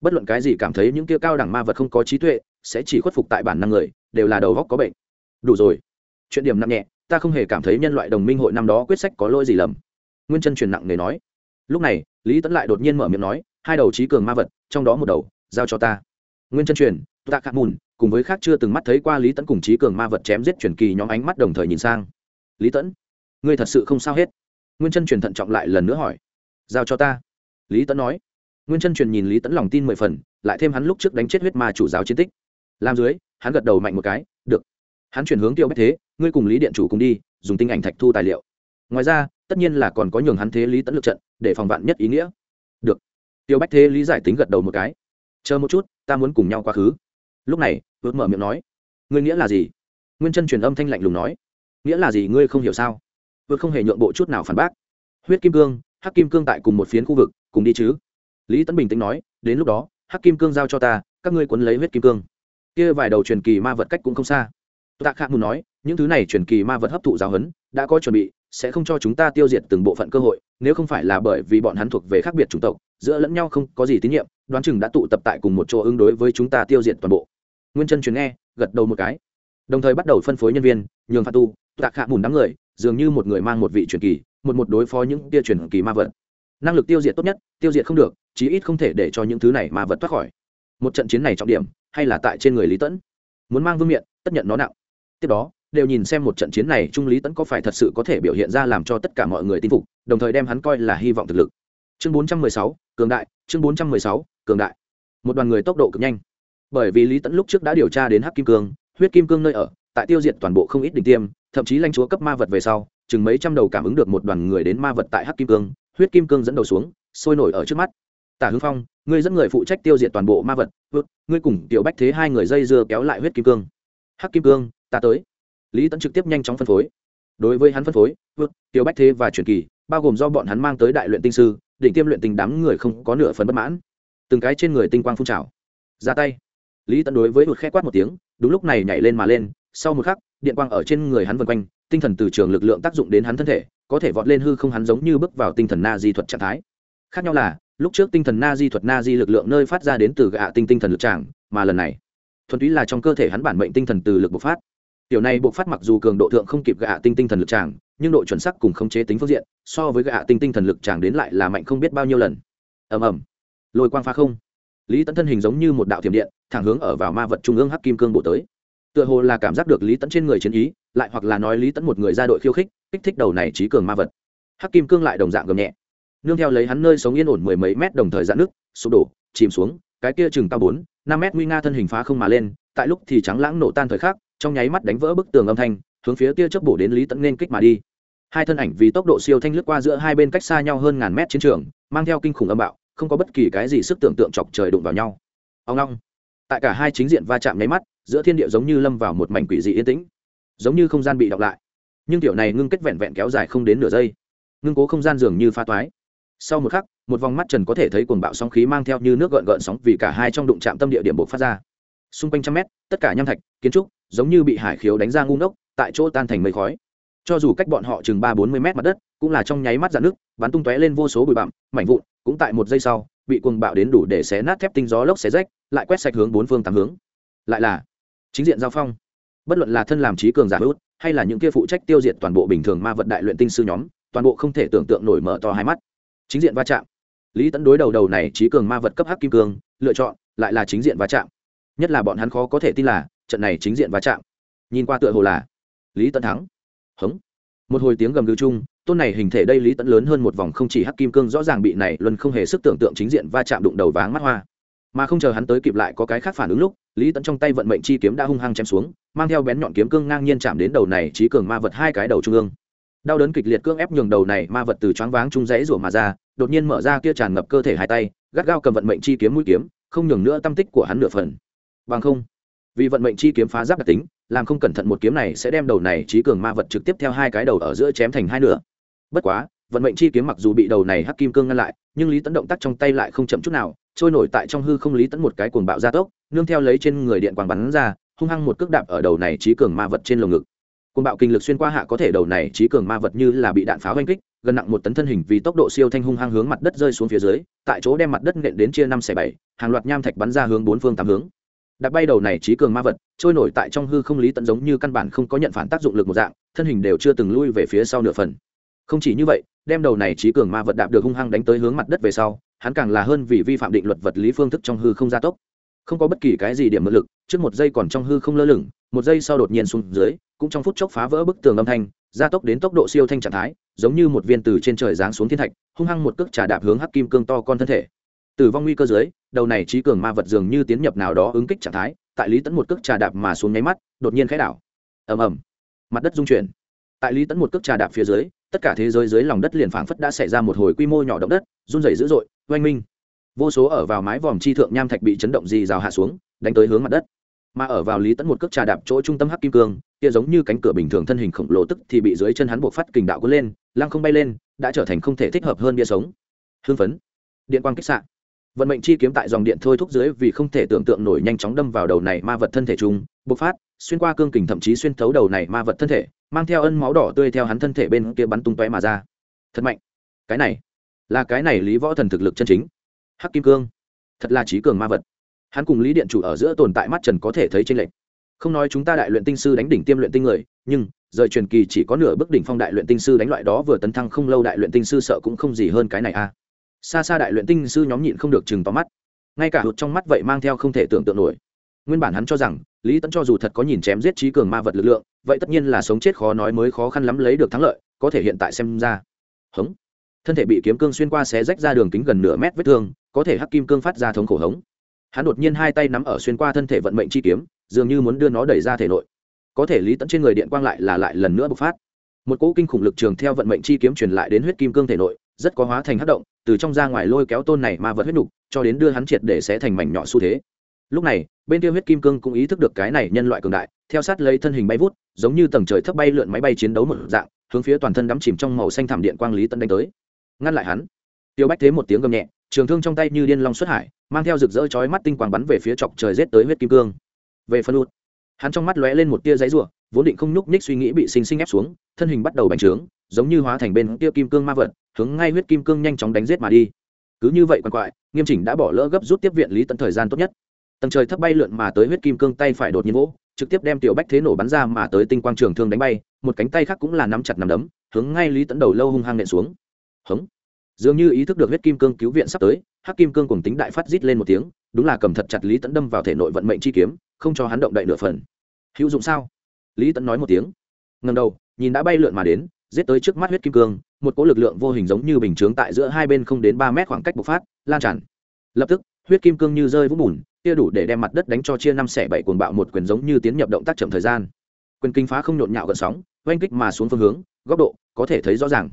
Bất luận cái gì cảm thấy những kia cao đẳng ma vật không có trí tuệ sẽ chỉ khuất phục tại bản năng người đều là đầu góc có bệnh. Đủ rồi. Chuyện điểm nặng nhẹ ta không hề cảm thấy nhân loại đồng minh hội năm đó quyết sách có lỗi gì lầm. Nguyên chân truyền nặng người nói. Lúc này lý tấn lại đột nhiên mở miệng nói hai đầu trí cường ma vật trong đó một đầu giao cho ta. Nguyên chân truyền ta khát mùn cùng với khác chưa từng mắt thấy qua lý tấn cùng trí cường ma vật chém giết truyền kỳ nhóm ánh mắt đồng thời nhìn sang. Lý tẫn, ngươi thật sự không sao hết nguyên chân truyền thận trọng lại lần nữa hỏi. Giao cho ta. Lý tấn nói. Nguyên chân truyền nhìn lý tẫn lòng tin mười phần, lại thêm hắn lúc trước đánh chết huyết ma chủ giáo chiến tích. Làm dưới, hắn gật đầu mạnh một cái, được. Hắn chuyển hướng tiêu bách thế, ngươi cùng lý điện chủ cùng đi, dùng tinh ảnh thạch thu tài liệu. Ngoài ra, tất nhiên là còn có nhường hắn thế lý tẫn lượt trận, để phòng vạn nhất ý nghĩa. Được. Tiêu bách thế lý giải tính gật đầu một cái. Chờ một chút, ta muốn cùng nhau quá khứ. Lúc này vượt mở miệng nói. Ngươi nghĩa là gì? Nguyên chân truyền âm thanh lạnh lùng nói. Nghĩa là gì ngươi không hiểu sao? Vượt không hề nhượng bộ chút nào phản bác. Huyết kim cương, hắc kim cương tại cùng một phiến khu vực, cùng đi chứ? Lý tấn bình tĩnh nói, đến lúc đó, hắc kim cương giao cho ta, các ngươi quấn lấy huyết kim cương. Kia vài đầu truyền kỳ ma vật cách cũng không xa. Tạ khạc muốn nói, những thứ này truyền kỳ ma vật hấp thụ giáo huấn, đã có chuẩn bị, sẽ không cho chúng ta tiêu diệt từng bộ phận cơ hội, nếu không phải là bởi vì bọn hắn thuộc về khác biệt chủng tộc, giữa lẫn nhau không có gì tín nhiệm, đoán chừng đã tụ tập tại cùng một chỗ ứng đối với chúng ta tiêu diệt toàn bộ. Nguyên chân truyền nghe, gật đầu một cái. Đồng thời bắt đầu phân phối nhân viên, nhường phạt tu, tạ khả mùn đám người dường như một người mang một vị truyền kỳ một một đối phó những tia truyền kỳ ma vật. Năng lực tiêu diệt tốt nhất tiêu diệt không được chí ít không thể để cho những thứ này ma vật thoát khỏi. Một trận chiến này trọng điểm hay là tại trên người lý tẫn muốn mang vương miện tất nhận nó nặng. Tiếp đó đều nhìn xem một trận chiến này trung lý tẫn có phải thật sự có thể biểu hiện ra làm cho tất cả mọi người tin phục đồng thời đem hắn coi là hy vọng thực lực. Chương 416, cường đại chương 416, cường đại. Một đoàn người tốc độ cực nhanh. Bởi vì lý tẫn lúc trước đã điều tra đến hắc kim cương huyết kim cương nơi ở tại tiêu diệt toàn bộ không ít đỉnh tiêm, thậm chí lãnh chúa cấp ma vật về sau, chừng mấy trăm đầu cảm ứng được một đoàn người đến ma vật tại hắc kim cương, huyết kim cương dẫn đầu xuống, sôi nổi ở trước mắt. Tả hưng phong, ngươi dẫn người phụ trách tiêu diệt toàn bộ ma vật ngươi cùng tiểu bách thế hai người dây dưa kéo lại huyết kim cương. Hắc kim cương, ta tới. Lý tẫn trực tiếp nhanh chóng phân phối. Đối với hắn phân phối tiểu bách thế và truyền kỳ, bao gồm do bọn hắn mang tới đại luyện tinh sư, đỉnh tiêm luyện tình đám người không có nửa phần bất mãn. Từng cái trên người tinh quang phun trào. Ra tay. Lý tẫn đối với hụt khẽ quát một tiếng, đúng lúc này nhảy lên mà lên sau một khắc, điện quang ở trên người hắn vân quanh, tinh thần từ trường lực lượng tác dụng đến hắn thân thể, có thể vọt lên hư không hắn giống như bước vào tinh thần na di thuật trạng thái. Khác nhau là, lúc trước tinh thần na di thuật na di lực lượng nơi phát ra đến từ gạ tinh tinh thần lực tràng, mà lần này, thuần túy là trong cơ thể hắn bản mệnh tinh thần từ lực bộc phát. Tiểu này bộc phát mặc dù cường độ thượng không kịp gạ tinh tinh thần lực tràng, nhưng độ chuẩn sắc cùng khống chế tính phương diện, so với gạ tinh tinh thần lực tràng đến lại là mạnh không biết bao nhiêu lần. Ầm ầm. Lôi quang phá không. Lý tấn thân hình giống như một đạo thiểm điện, thẳng hướng ở vào ma vật trung ương hắc kim cương bộ tới tựa hồ là cảm giác được lý tẫn trên người chiến ý, lại hoặc là nói lý tẫn một người ra đội khiêu khích, kích thích đầu này trí cường ma vật. Hắc kim cương lại đồng dạng gầm nhẹ. Nương theo lấy hắn nơi sống yên ổn mười mấy mét đồng thời dạn nước, sụp đổ, chìm xuống, cái kia chừng cao bốn, năm mét nguy nga thân hình phá không mà lên, tại lúc thì trắng lãng nổ tan thời khắc, trong nháy mắt đánh vỡ bức tường âm thanh, hướng phía tia chớp bổ đến lý tẫn nên kích mà đi. Hai thân ảnh vì tốc độ siêu thanh lướt qua giữa hai bên cách xa nhau hơn ngàn mét chiến trường, mang theo kinh khủng âm bạo, không có bất kỳ cái gì sức tưởng tượng chọc trời đụng vào nhau. Ông long. Tại cả hai chính diện va chạm nháy mắt giữa thiên địa giống như lâm vào một mảnh quỷ dị yên tĩnh, giống như không gian bị đọc lại. Nhưng tiểu này ngưng kết vẹn vẹn kéo dài không đến nửa giây. Ngưng cố không gian dường như pha toái. Sau một khắc, một vòng mắt trần có thể thấy cuồng bạo sóng khí mang theo như nước gợn gợn sóng vì cả hai trong đụng chạm tâm địa điểm buộc phát ra. Xung quanh trăm mét, tất cả nham thạch, kiến trúc giống như bị hải khiếu đánh ra ngu ngốc, tại chỗ tan thành mây khói. Cho dù cách bọn họ chừng ba bốn mươi mét mặt đất, cũng là trong nháy mắt dạn nước bắn tung tóe lên vô số bụi bặm, mảnh vụn, cũng tại một giây sau, bị cuồng bạo đến đủ để xé nát thép tinh gió lốc xé rách, lại quét sạch hướng bốn phương tám hướng. Lại là chính diện giao phong. Bất luận là thân làm trí cường giả hữu, hay là những kia phụ trách tiêu diệt toàn bộ bình thường ma vật đại luyện tinh sư nhóm, toàn bộ không thể tưởng tượng nổi mở to hai mắt. Chính diện va chạm. Lý tẫn đối đầu đầu này trí cường ma vật cấp hắc kim cương, lựa chọn, lại là chính diện va chạm. Nhất là bọn hắn khó có thể tin là, trận này chính diện va chạm. Nhìn qua tựa hồ là lý tẫn thắng. Hống. Một hồi tiếng gầm gừ chung, tôn này hình thể đây lý tẫn lớn hơn một vòng không chỉ hắc kim cương rõ ràng bị này luân không hề sức tưởng tượng chính diện va chạm đụng đầu váng mắt hoa. Mà không chờ hắn tới kịp lại có cái khác phản ứng lúc lý tẫn trong tay vận mệnh chi kiếm đã hung hăng chém xuống, mang theo bén nhọn kiếm cương ngang nhiên chạm đến đầu này trí cường ma vật hai cái đầu trung ương. Đau đớn kịch liệt cương ép nhường đầu này ma vật từ choáng váng trung rẫy rủa mà ra, đột nhiên mở ra kia tràn ngập cơ thể hai tay, gắt gao cầm vận mệnh chi kiếm mũi kiếm, không nhường nữa tâm tích của hắn nửa phần. Bằng không, vì vận mệnh chi kiếm phá giáp đặc tính, làm không cẩn thận một kiếm này sẽ đem đầu này trí cường ma vật trực tiếp theo hai cái đầu ở giữa chém thành hai nửa. Bất quá, vận mệnh chi kiếm mặc dù bị đầu này hắc kim cương ngăn lại, nhưng lý tấn động tác trong tay lại không chậm chút nào trôi nổi tại trong hư không lý tấn một cái cuồng bạo gia tốc, nương theo lấy trên người điện quang bắn ra, hung hăng một cước đạp ở đầu này trí cường ma vật trên lồng ngực. Cuồng bạo kinh lực xuyên qua hạ có thể đầu này trí cường ma vật như là bị đạn pháo oanh kích, gần nặng một tấn thân hình vì tốc độ siêu thanh hung hăng hướng mặt đất rơi xuống phía dưới, tại chỗ đem mặt đất nện đến chia năm xẻ bảy, hàng loạt nham thạch bắn ra hướng bốn phương tám hướng. Đạp bay đầu này trí cường ma vật, trôi nổi tại trong hư không lý tận giống như căn bản không có nhận phản tác dụng lực một dạng, thân hình đều chưa từng lui về phía sau nửa phần. Không chỉ như vậy, đem đầu này trí cường ma vật đạp được hung hăng đánh tới hướng mặt đất về sau hắn càng là hơn vì vi phạm định luật vật lý phương thức trong hư không gia tốc. Không có bất kỳ cái gì điểm mượn lực, trước một giây còn trong hư không lơ lửng, một giây sau đột nhiên xuống dưới, cũng trong phút chốc phá vỡ bức tường âm thanh, gia tốc đến tốc độ siêu thanh trạng thái, giống như một viên từ trên trời giáng xuống thiên thạch, hung hăng một cước trà đạp hướng hắc kim cương to con thân thể. Tử vong nguy cơ dưới, đầu này trí cường ma vật dường như tiến nhập nào đó ứng kích trạng thái, tại lý tẫn một cước trà đạp mà xuống nháy mắt, đột nhiên khẽ đảo. Ầm ầm. Mặt đất rung chuyển. Tại lý tẫn một cước trà đạp phía dưới, tất cả thế giới dưới lòng đất liền phảng phất đã xảy ra một hồi quy mô nhỏ động đất, run rẩy dữ dội oanh minh. Vô số ở vào mái vòm chi thượng nham thạch bị chấn động dì rào hạ xuống, đánh tới hướng mặt đất. Mà ở vào lý tẫn một cước trà đạp chỗ trung tâm hắc kim cương, kia giống như cánh cửa bình thường thân hình khổng lồ tức thì bị dưới chân hắn buộc phát kình đạo cuốn lên, lăng không bay lên, đã trở thành không thể thích hợp hơn bia sống. Hưng phấn. Điện quang kích sạn vận mệnh chi kiếm tại dòng điện thôi thúc dưới vì không thể tưởng tượng nổi nhanh chóng đâm vào đầu này ma vật thân thể chung, bộc phát, xuyên qua cương kình thậm chí xuyên thấu đầu này ma vật thân thể, mang theo ân máu đỏ tươi theo hắn thân thể bên kia bắn tung tóe mà ra. Thật mạnh. Cái này là cái này lý võ thần thực lực chân chính. Hắc kim cương, thật là trí cường ma vật. Hắn cùng lý điện chủ ở giữa tồn tại mắt trần có thể thấy trên lệnh không nói chúng ta đại luyện tinh sư đánh đỉnh tiêm luyện tinh người, nhưng, rời truyền kỳ chỉ có nửa bước đỉnh phong đại luyện tinh sư đánh loại đó vừa tấn thăng không lâu đại luyện tinh sư sợ cũng không gì hơn cái này a. Xa xa đại luyện tinh sư nhóm nhịn không được chừng tóm mắt. Ngay cả hụt trong mắt vậy mang theo không thể tưởng tượng nổi. Nguyên bản hắn cho rằng, lý tẫn cho dù thật có nhìn chém giết trí cường ma vật lực lượng, vậy tất nhiên là sống chết khó nói mới khó khăn lắm lấy được thắng lợi, có thể hiện tại xem ra. Hống thân thể bị kiếm cương xuyên qua xé rách ra đường kính gần nửa mét vết thương, có thể hắc kim cương phát ra thống khổ hống. Hắn đột nhiên hai tay nắm ở xuyên qua thân thể vận mệnh chi kiếm, dường như muốn đưa nó đẩy ra thể nội. Có thể lý tẫn trên người điện quang lại là lại lần nữa bộc phát. Một cỗ kinh khủng lực trường theo vận mệnh chi kiếm truyền lại đến huyết kim cương thể nội, rất có hóa thành hắc động, từ trong ra ngoài lôi kéo tôn này mà vật huyết nục, cho đến đưa hắn triệt để sẽ thành mảnh nhỏ xu thế. Lúc này, bên kia huyết kim cương cũng ý thức được cái này nhân loại cường đại, theo sát lấy thân hình bay vút, giống như tầng trời thấp bay lượn máy bay chiến đấu một dạng, hướng phía toàn thân đắm chìm trong màu xanh thảm điện quang lý tận đánh tới ngăn lại hắn. Tiêu bách thế một tiếng gầm nhẹ, trường thương trong tay như điên long xuất hải, mang theo rực rỡ chói mắt tinh quang bắn về phía chọc trời rét tới huyết kim cương. Về phân lụt, hắn trong mắt lóe lên một tia giấy rủa, vốn định không nhúc nhích suy nghĩ bị sinh sinh ép xuống, thân hình bắt đầu bành trướng, giống như hóa thành bên tia kim cương ma vật, hướng ngay huyết kim cương nhanh chóng đánh giết mà đi. Cứ như vậy quằn quại, nghiêm chỉnh đã bỏ lỡ gấp rút tiếp viện lý tận thời gian tốt nhất. Tầng trời thấp bay lượn mà tới huyết kim cương tay phải đột nhiên vỗ, trực tiếp đem tiểu bách thế nổ bắn ra mà tới tinh quang trường thương đánh bay, một cánh tay khác cũng là nắm chặt nắm đấm, hướng ngay lý tấn đầu lâu hung hăng nện xuống hống. Dường như ý thức được huyết kim cương cứu viện sắp tới, hắc kim cương cùng tính đại phát rít lên một tiếng, đúng là cầm thật chặt lý tẫn đâm vào thể nội vận mệnh chi kiếm, không cho hắn động đậy nửa phần. Hữu dụng sao? Lý tẫn nói một tiếng. Ngầm đầu, nhìn đã bay lượn mà đến, giết tới trước mắt huyết kim cương, một cỗ lực lượng vô hình giống như bình chướng tại giữa hai bên không đến ba mét khoảng cách bộc phát, lan tràn. Lập tức, huyết kim cương như rơi vũng bùn, kia đủ để đem mặt đất đánh cho chia năm xẻ bảy cuồng bạo một quyền giống như tiến nhập động tác chậm thời gian. Quyền kinh phá không nhộn nhạo gần sóng, oanh kích mà xuống phương hướng, góc độ có thể thấy rõ ràng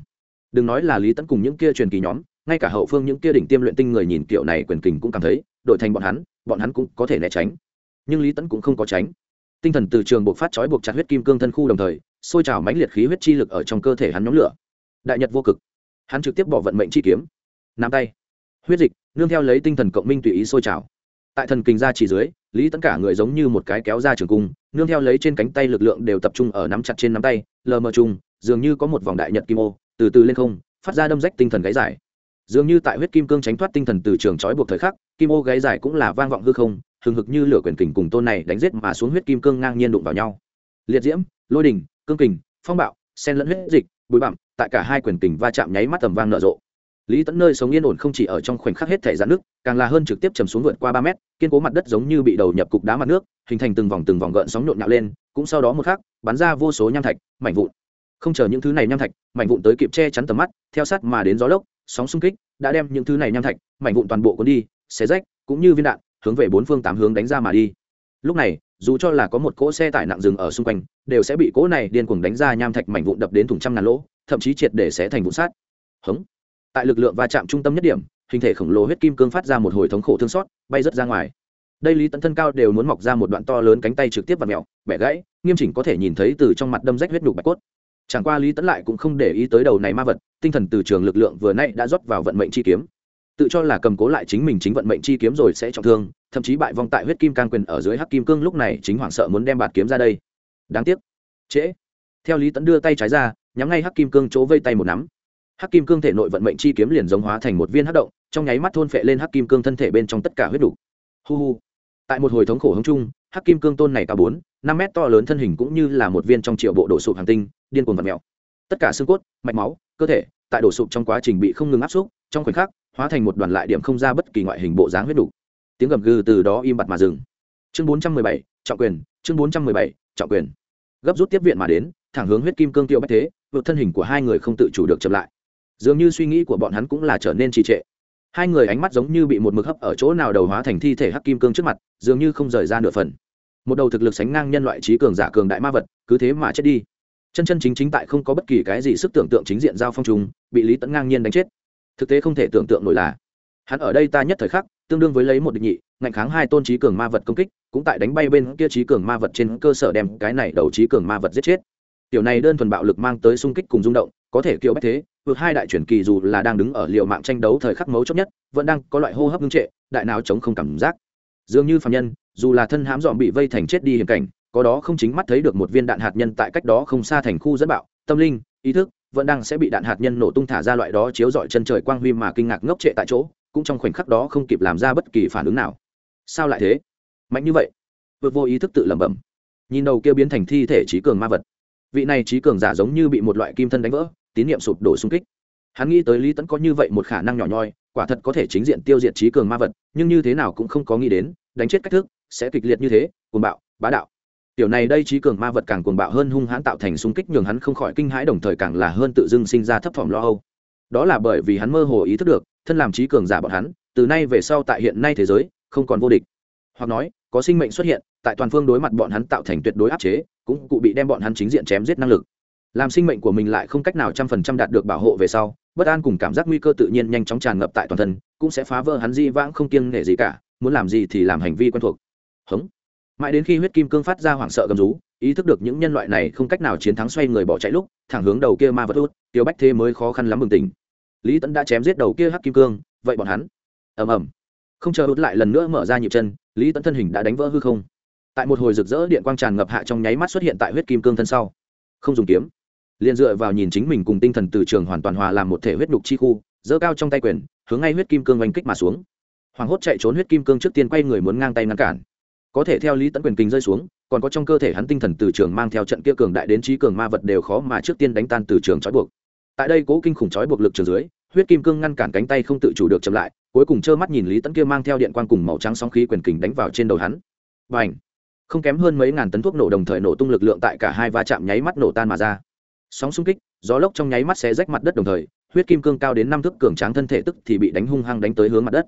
đừng nói là lý tấn cùng những kia truyền kỳ nhóm, ngay cả hậu phương những kia đỉnh tiêm luyện tinh người nhìn kiểu này quyền kình cũng cảm thấy đội thành bọn hắn bọn hắn cũng có thể né tránh. Nhưng lý tấn cũng không có tránh. Tinh thần từ trường buộc phát chói buộc chặt huyết kim cương thân khu đồng thời, sôi trào mãnh liệt khí huyết chi lực ở trong cơ thể hắn nhóm lửa. Đại nhật vô cực. Hắn trực tiếp bỏ vận mệnh chi kiếm. Nắm tay. Huyết dịch, nương theo lấy tinh thần cộng minh tùy ý sôi trào. Tại thần kinh ra chỉ dưới, lý tẫn cả người giống như một cái kéo ra trường cung, nương theo lấy trên cánh tay lực lượng đều tập trung ở nắm chặt trên nắm tay, lờ mờ chung dường như có một vòng đại nhật kim ô từ từ lên không, phát ra đâm rách tinh thần gáy dài. Dường như tại huyết kim cương tránh thoát tinh thần từ trường trói buộc thời khắc, kim ô gáy dài cũng là vang vọng hư không, hừng hực như lửa quyền kình cùng tôn này đánh giết mà xuống huyết kim cương ngang nhiên đụng vào nhau. Liệt diễm, lôi đình, cương kình, phong bạo sen lẫn huyết dịch, bụi bặm, tại cả hai quyền kình va chạm nháy mắt tầm vang nở rộ. Lý tẫn nơi sống yên ổn không chỉ ở trong khoảnh khắc hết thể giãn nước, càng là hơn trực tiếp chầm xuống vượt qua ba mét, kiên cố mặt đất giống như bị đầu nhập cục đá mặt nước, hình thành từng vòng từng vòng gợn sóng nhộn nhạo lên, cũng sau đó một khắc, bắn ra vô số nham thạch, mảnh vụn không chờ những thứ này nham thạch, mảnh vụn tới kịp che chắn tầm mắt, theo sát mà đến gió lốc, sóng xung kích, đã đem những thứ này nham thạch, mảnh vụn toàn bộ cuốn đi, xé rách, cũng như viên đạn, hướng về bốn phương tám hướng đánh ra mà đi. Lúc này, dù cho là có một cỗ xe tải nặng dừng ở xung quanh, đều sẽ bị cỗ này điên cuồng đánh ra nham thạch mảnh vụn đập đến thùng trăm ngàn lỗ, thậm chí triệt để xé thành vụn sát hống. Tại lực lượng va chạm trung tâm nhất điểm, hình thể khổng lồ huyết kim cương phát ra một hồi thống khổ thương xót, bay rớt ra ngoài. Đây lý tấn thân cao đều muốn mọc ra một đoạn to lớn cánh tay trực tiếp và mẹo bẻ gãy, nghiêm chỉnh có thể nhìn thấy từ trong mặt đâm rách huyết đục bạch cốt chẳng qua lý tấn lại cũng không để ý tới đầu này ma vật, tinh thần từ trường lực lượng vừa nay đã rót vào vận mệnh chi kiếm. Tự cho là cầm cố lại chính mình chính vận mệnh chi kiếm rồi sẽ trọng thương, thậm chí bại vong tại huyết kim can quyền ở dưới hắc kim cương lúc này chính hoảng sợ muốn đem bạt kiếm ra đây. Đáng tiếc. Trễ. Theo lý tấn đưa tay trái ra, nhắm ngay hắc kim cương chỗ vây tay một nắm. Hắc kim cương thể nội vận mệnh chi kiếm liền giống hóa thành một viên hắc động, trong nháy mắt thôn phệ lên hắc kim cương thân thể bên trong tất cả huyết đủ. Hu hu. Tại một hồi thống khổ hứng chung, hắc kim cương tôn này cao bốn năm mét to lớn thân hình cũng như là một viên trong triệu bộ đổ sụp hàng tinh, điên cuồng vật mèo. Tất cả xương cốt, mạch máu, cơ thể, tại đổ sụp trong quá trình bị không ngừng áp xúc, trong khoảnh khắc, hóa thành một đoàn lại điểm không ra bất kỳ ngoại hình bộ dáng huyết đủ tiếng gầm gừ từ đó im bặt mà dừng. Chương bốn trăm mười bảy, trọng quyền, chương bốn trăm mười bảy, trọng quyền. Gấp rút tiếp viện mà đến, thẳng hướng huyết kim cương tiêu bách thế, vượt thân hình của hai người không tự chủ được chậm lại. Dường như suy nghĩ của bọn hắn cũng là trở nên trì trệ. Hai người ánh mắt giống như bị một mực hấp ở chỗ nào đầu hóa thành thi thể hắc kim cương trước mặt, dường như không rời ra nửa phần một đầu thực lực sánh ngang nhân loại trí cường giả cường đại ma vật, cứ thế mà chết đi. Chân chân chính chính tại không có bất kỳ cái gì sức tưởng tượng chính diện giao phong trùng, bị lý tẫn ngang nhiên đánh chết. Thực tế không thể tưởng tượng nổi là, hắn ở đây ta nhất thời khắc, tương đương với lấy một địch nhị, ngạnh kháng hai tôn trí cường ma vật công kích, cũng tại đánh bay bên kia trí cường ma vật trên cơ sở đem cái này đầu trí cường ma vật giết chết. Tiểu này đơn thuần bạo lực mang tới xung kích cùng rung động, có thể kiểu bách thế, vượt hai đại truyền kỳ dù là đang đứng ở liệu mạng tranh đấu thời khắc mấu chốt nhất, vẫn đang có loại hô hấp ngưng trệ, đại nào chống không cảm giác. Dường như phạm nhân dù là thân hãm dọn bị vây thành chết đi hiểm cảnh, có đó không chính mắt thấy được một viên đạn hạt nhân tại cách đó không xa thành khu dẫn bạo, tâm linh, ý thức, vẫn đang sẽ bị đạn hạt nhân nổ tung thả ra loại đó chiếu dọi chân trời quang huy mà kinh ngạc ngốc trệ tại chỗ, cũng trong khoảnh khắc đó không kịp làm ra bất kỳ phản ứng nào. Sao lại thế? Mạnh như vậy? Vượt vô ý thức tự lẩm bẩm. Nhìn đầu kia biến thành thi thể trí cường ma vật. Vị này trí cường giả giống như bị một loại kim thân đánh vỡ, tín niệm sụp đổ xung kích. Hắn nghĩ tới lý tẫn có như vậy một khả năng nhỏ nhoi, quả thật có thể chính diện tiêu diệt trí cường ma vật, nhưng như thế nào cũng không có nghĩ đến, đánh chết cách thức sẽ kịch liệt như thế, cuồng bạo, bá đạo. Tiểu này đây trí cường ma vật càng cuồng bạo hơn hung hãn tạo thành xung kích nhường hắn không khỏi kinh hãi, đồng thời càng là hơn tự dưng sinh ra thấp thỏm lo âu. Đó là bởi vì hắn mơ hồ ý thức được, thân làm trí cường giả bọn hắn, từ nay về sau tại hiện nay thế giới, không còn vô địch. Hoặc nói, có sinh mệnh xuất hiện, tại toàn phương đối mặt bọn hắn tạo thành tuyệt đối áp chế, cũng cụ bị đem bọn hắn chính diện chém giết năng lực. Làm sinh mệnh của mình lại không cách nào trăm phần trăm đạt được bảo hộ về sau, bất an cùng cảm giác nguy cơ tự nhiên nhanh chóng tràn ngập tại toàn thân, cũng sẽ phá vỡ hắn di vãng không kiêng nể gì cả, muốn làm gì thì làm hành vi quen thuộc hống. Mãi đến khi huyết kim cương phát ra hoảng sợ gầm rú, ý thức được những nhân loại này không cách nào chiến thắng xoay người bỏ chạy lúc, thẳng hướng đầu kia ma vật út, tiêu bách thế mới khó khăn lắm bừng tỉnh. Lý tẫn đã chém giết đầu kia hắc kim cương, vậy bọn hắn? Ầm ầm. Không chờ hút lại lần nữa mở ra nhịp chân, lý tẫn thân hình đã đánh vỡ hư không. Tại một hồi rực rỡ điện quang tràn ngập hạ trong nháy mắt xuất hiện tại huyết kim cương thân sau. Không dùng kiếm. Liền dựa vào nhìn chính mình cùng tinh thần từ trường hoàn toàn hòa làm một thể huyết nhục chi khu, giơ cao trong tay quyền, hướng ngay huyết kim cương oanh kích mà xuống. Hoàng hốt chạy trốn huyết kim cương trước tiên quay người muốn ngang tay ngăn cản có thể theo lý tẫn quyền kinh rơi xuống, còn có trong cơ thể hắn tinh thần từ trường mang theo trận kia cường đại đến trí cường ma vật đều khó mà trước tiên đánh tan từ trường trói buộc. Tại đây cố kinh khủng trói buộc lực trường dưới, huyết kim cương ngăn cản cánh tay không tự chủ được chậm lại, cuối cùng trơ mắt nhìn lý tẫn kia mang theo điện quang cùng màu trắng sóng khí quyền kình đánh vào trên đầu hắn. Và ảnh không kém hơn mấy ngàn tấn thuốc nổ đồng thời nổ tung lực lượng tại cả hai va chạm nháy mắt nổ tan mà ra. Sóng xung kích, gió lốc trong nháy mắt xé rách mặt đất đồng thời, huyết kim cương cao đến năm thước cường tráng thân thể tức thì bị đánh hung hăng đánh tới hướng mặt đất.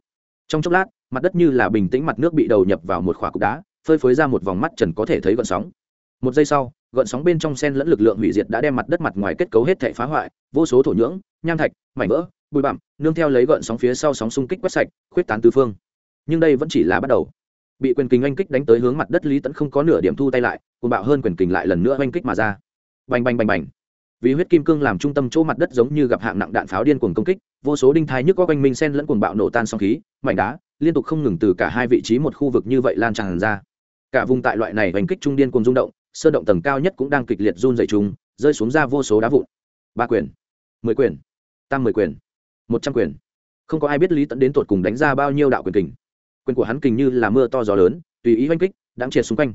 Trong chốc lát mặt đất như là bình tĩnh mặt nước bị đầu nhập vào một khỏa cục đá, phơi phới ra một vòng mắt trần có thể thấy gợn sóng. Một giây sau, gợn sóng bên trong sen lẫn lực lượng hủy diệt đã đem mặt đất mặt ngoài kết cấu hết thể phá hoại, vô số thổ nhưỡng, nham thạch, mảnh vỡ, bụi bặm, nương theo lấy gợn sóng phía sau sóng xung kích quét sạch, khuyết tán tứ phương. Nhưng đây vẫn chỉ là bắt đầu. Bị quyền kình oanh kích đánh tới hướng mặt đất lý tẫn không có nửa điểm thu tay lại cùng bạo hơn quyền kình lại lần nữa oanh kích mà ra. Bành bành bành bành. Vì huyết kim cương làm trung tâm chỗ mặt đất giống như gặp hạng nặng đạn pháo điên cuồng công kích, vô số đinh thai nhức có quanh minh sen lẫn cuồng bạo nổ tan song khí, mảnh đá liên tục không ngừng từ cả hai vị trí một khu vực như vậy lan tràn ra. Cả vùng tại loại này hành kích trung điên cuồng rung động, sơ động tầng cao nhất cũng đang kịch liệt run dày trùng rơi xuống ra vô số đá vụn. Ba quyền, mười quyền, tam mười quyền, một trăm quyền. Không có ai biết lý tẫn đến tột cùng đánh ra bao nhiêu đạo quyền kình. Quyền của hắn kình như là mưa to gió lớn, tùy ý oanh kích đáng triệt xung quanh.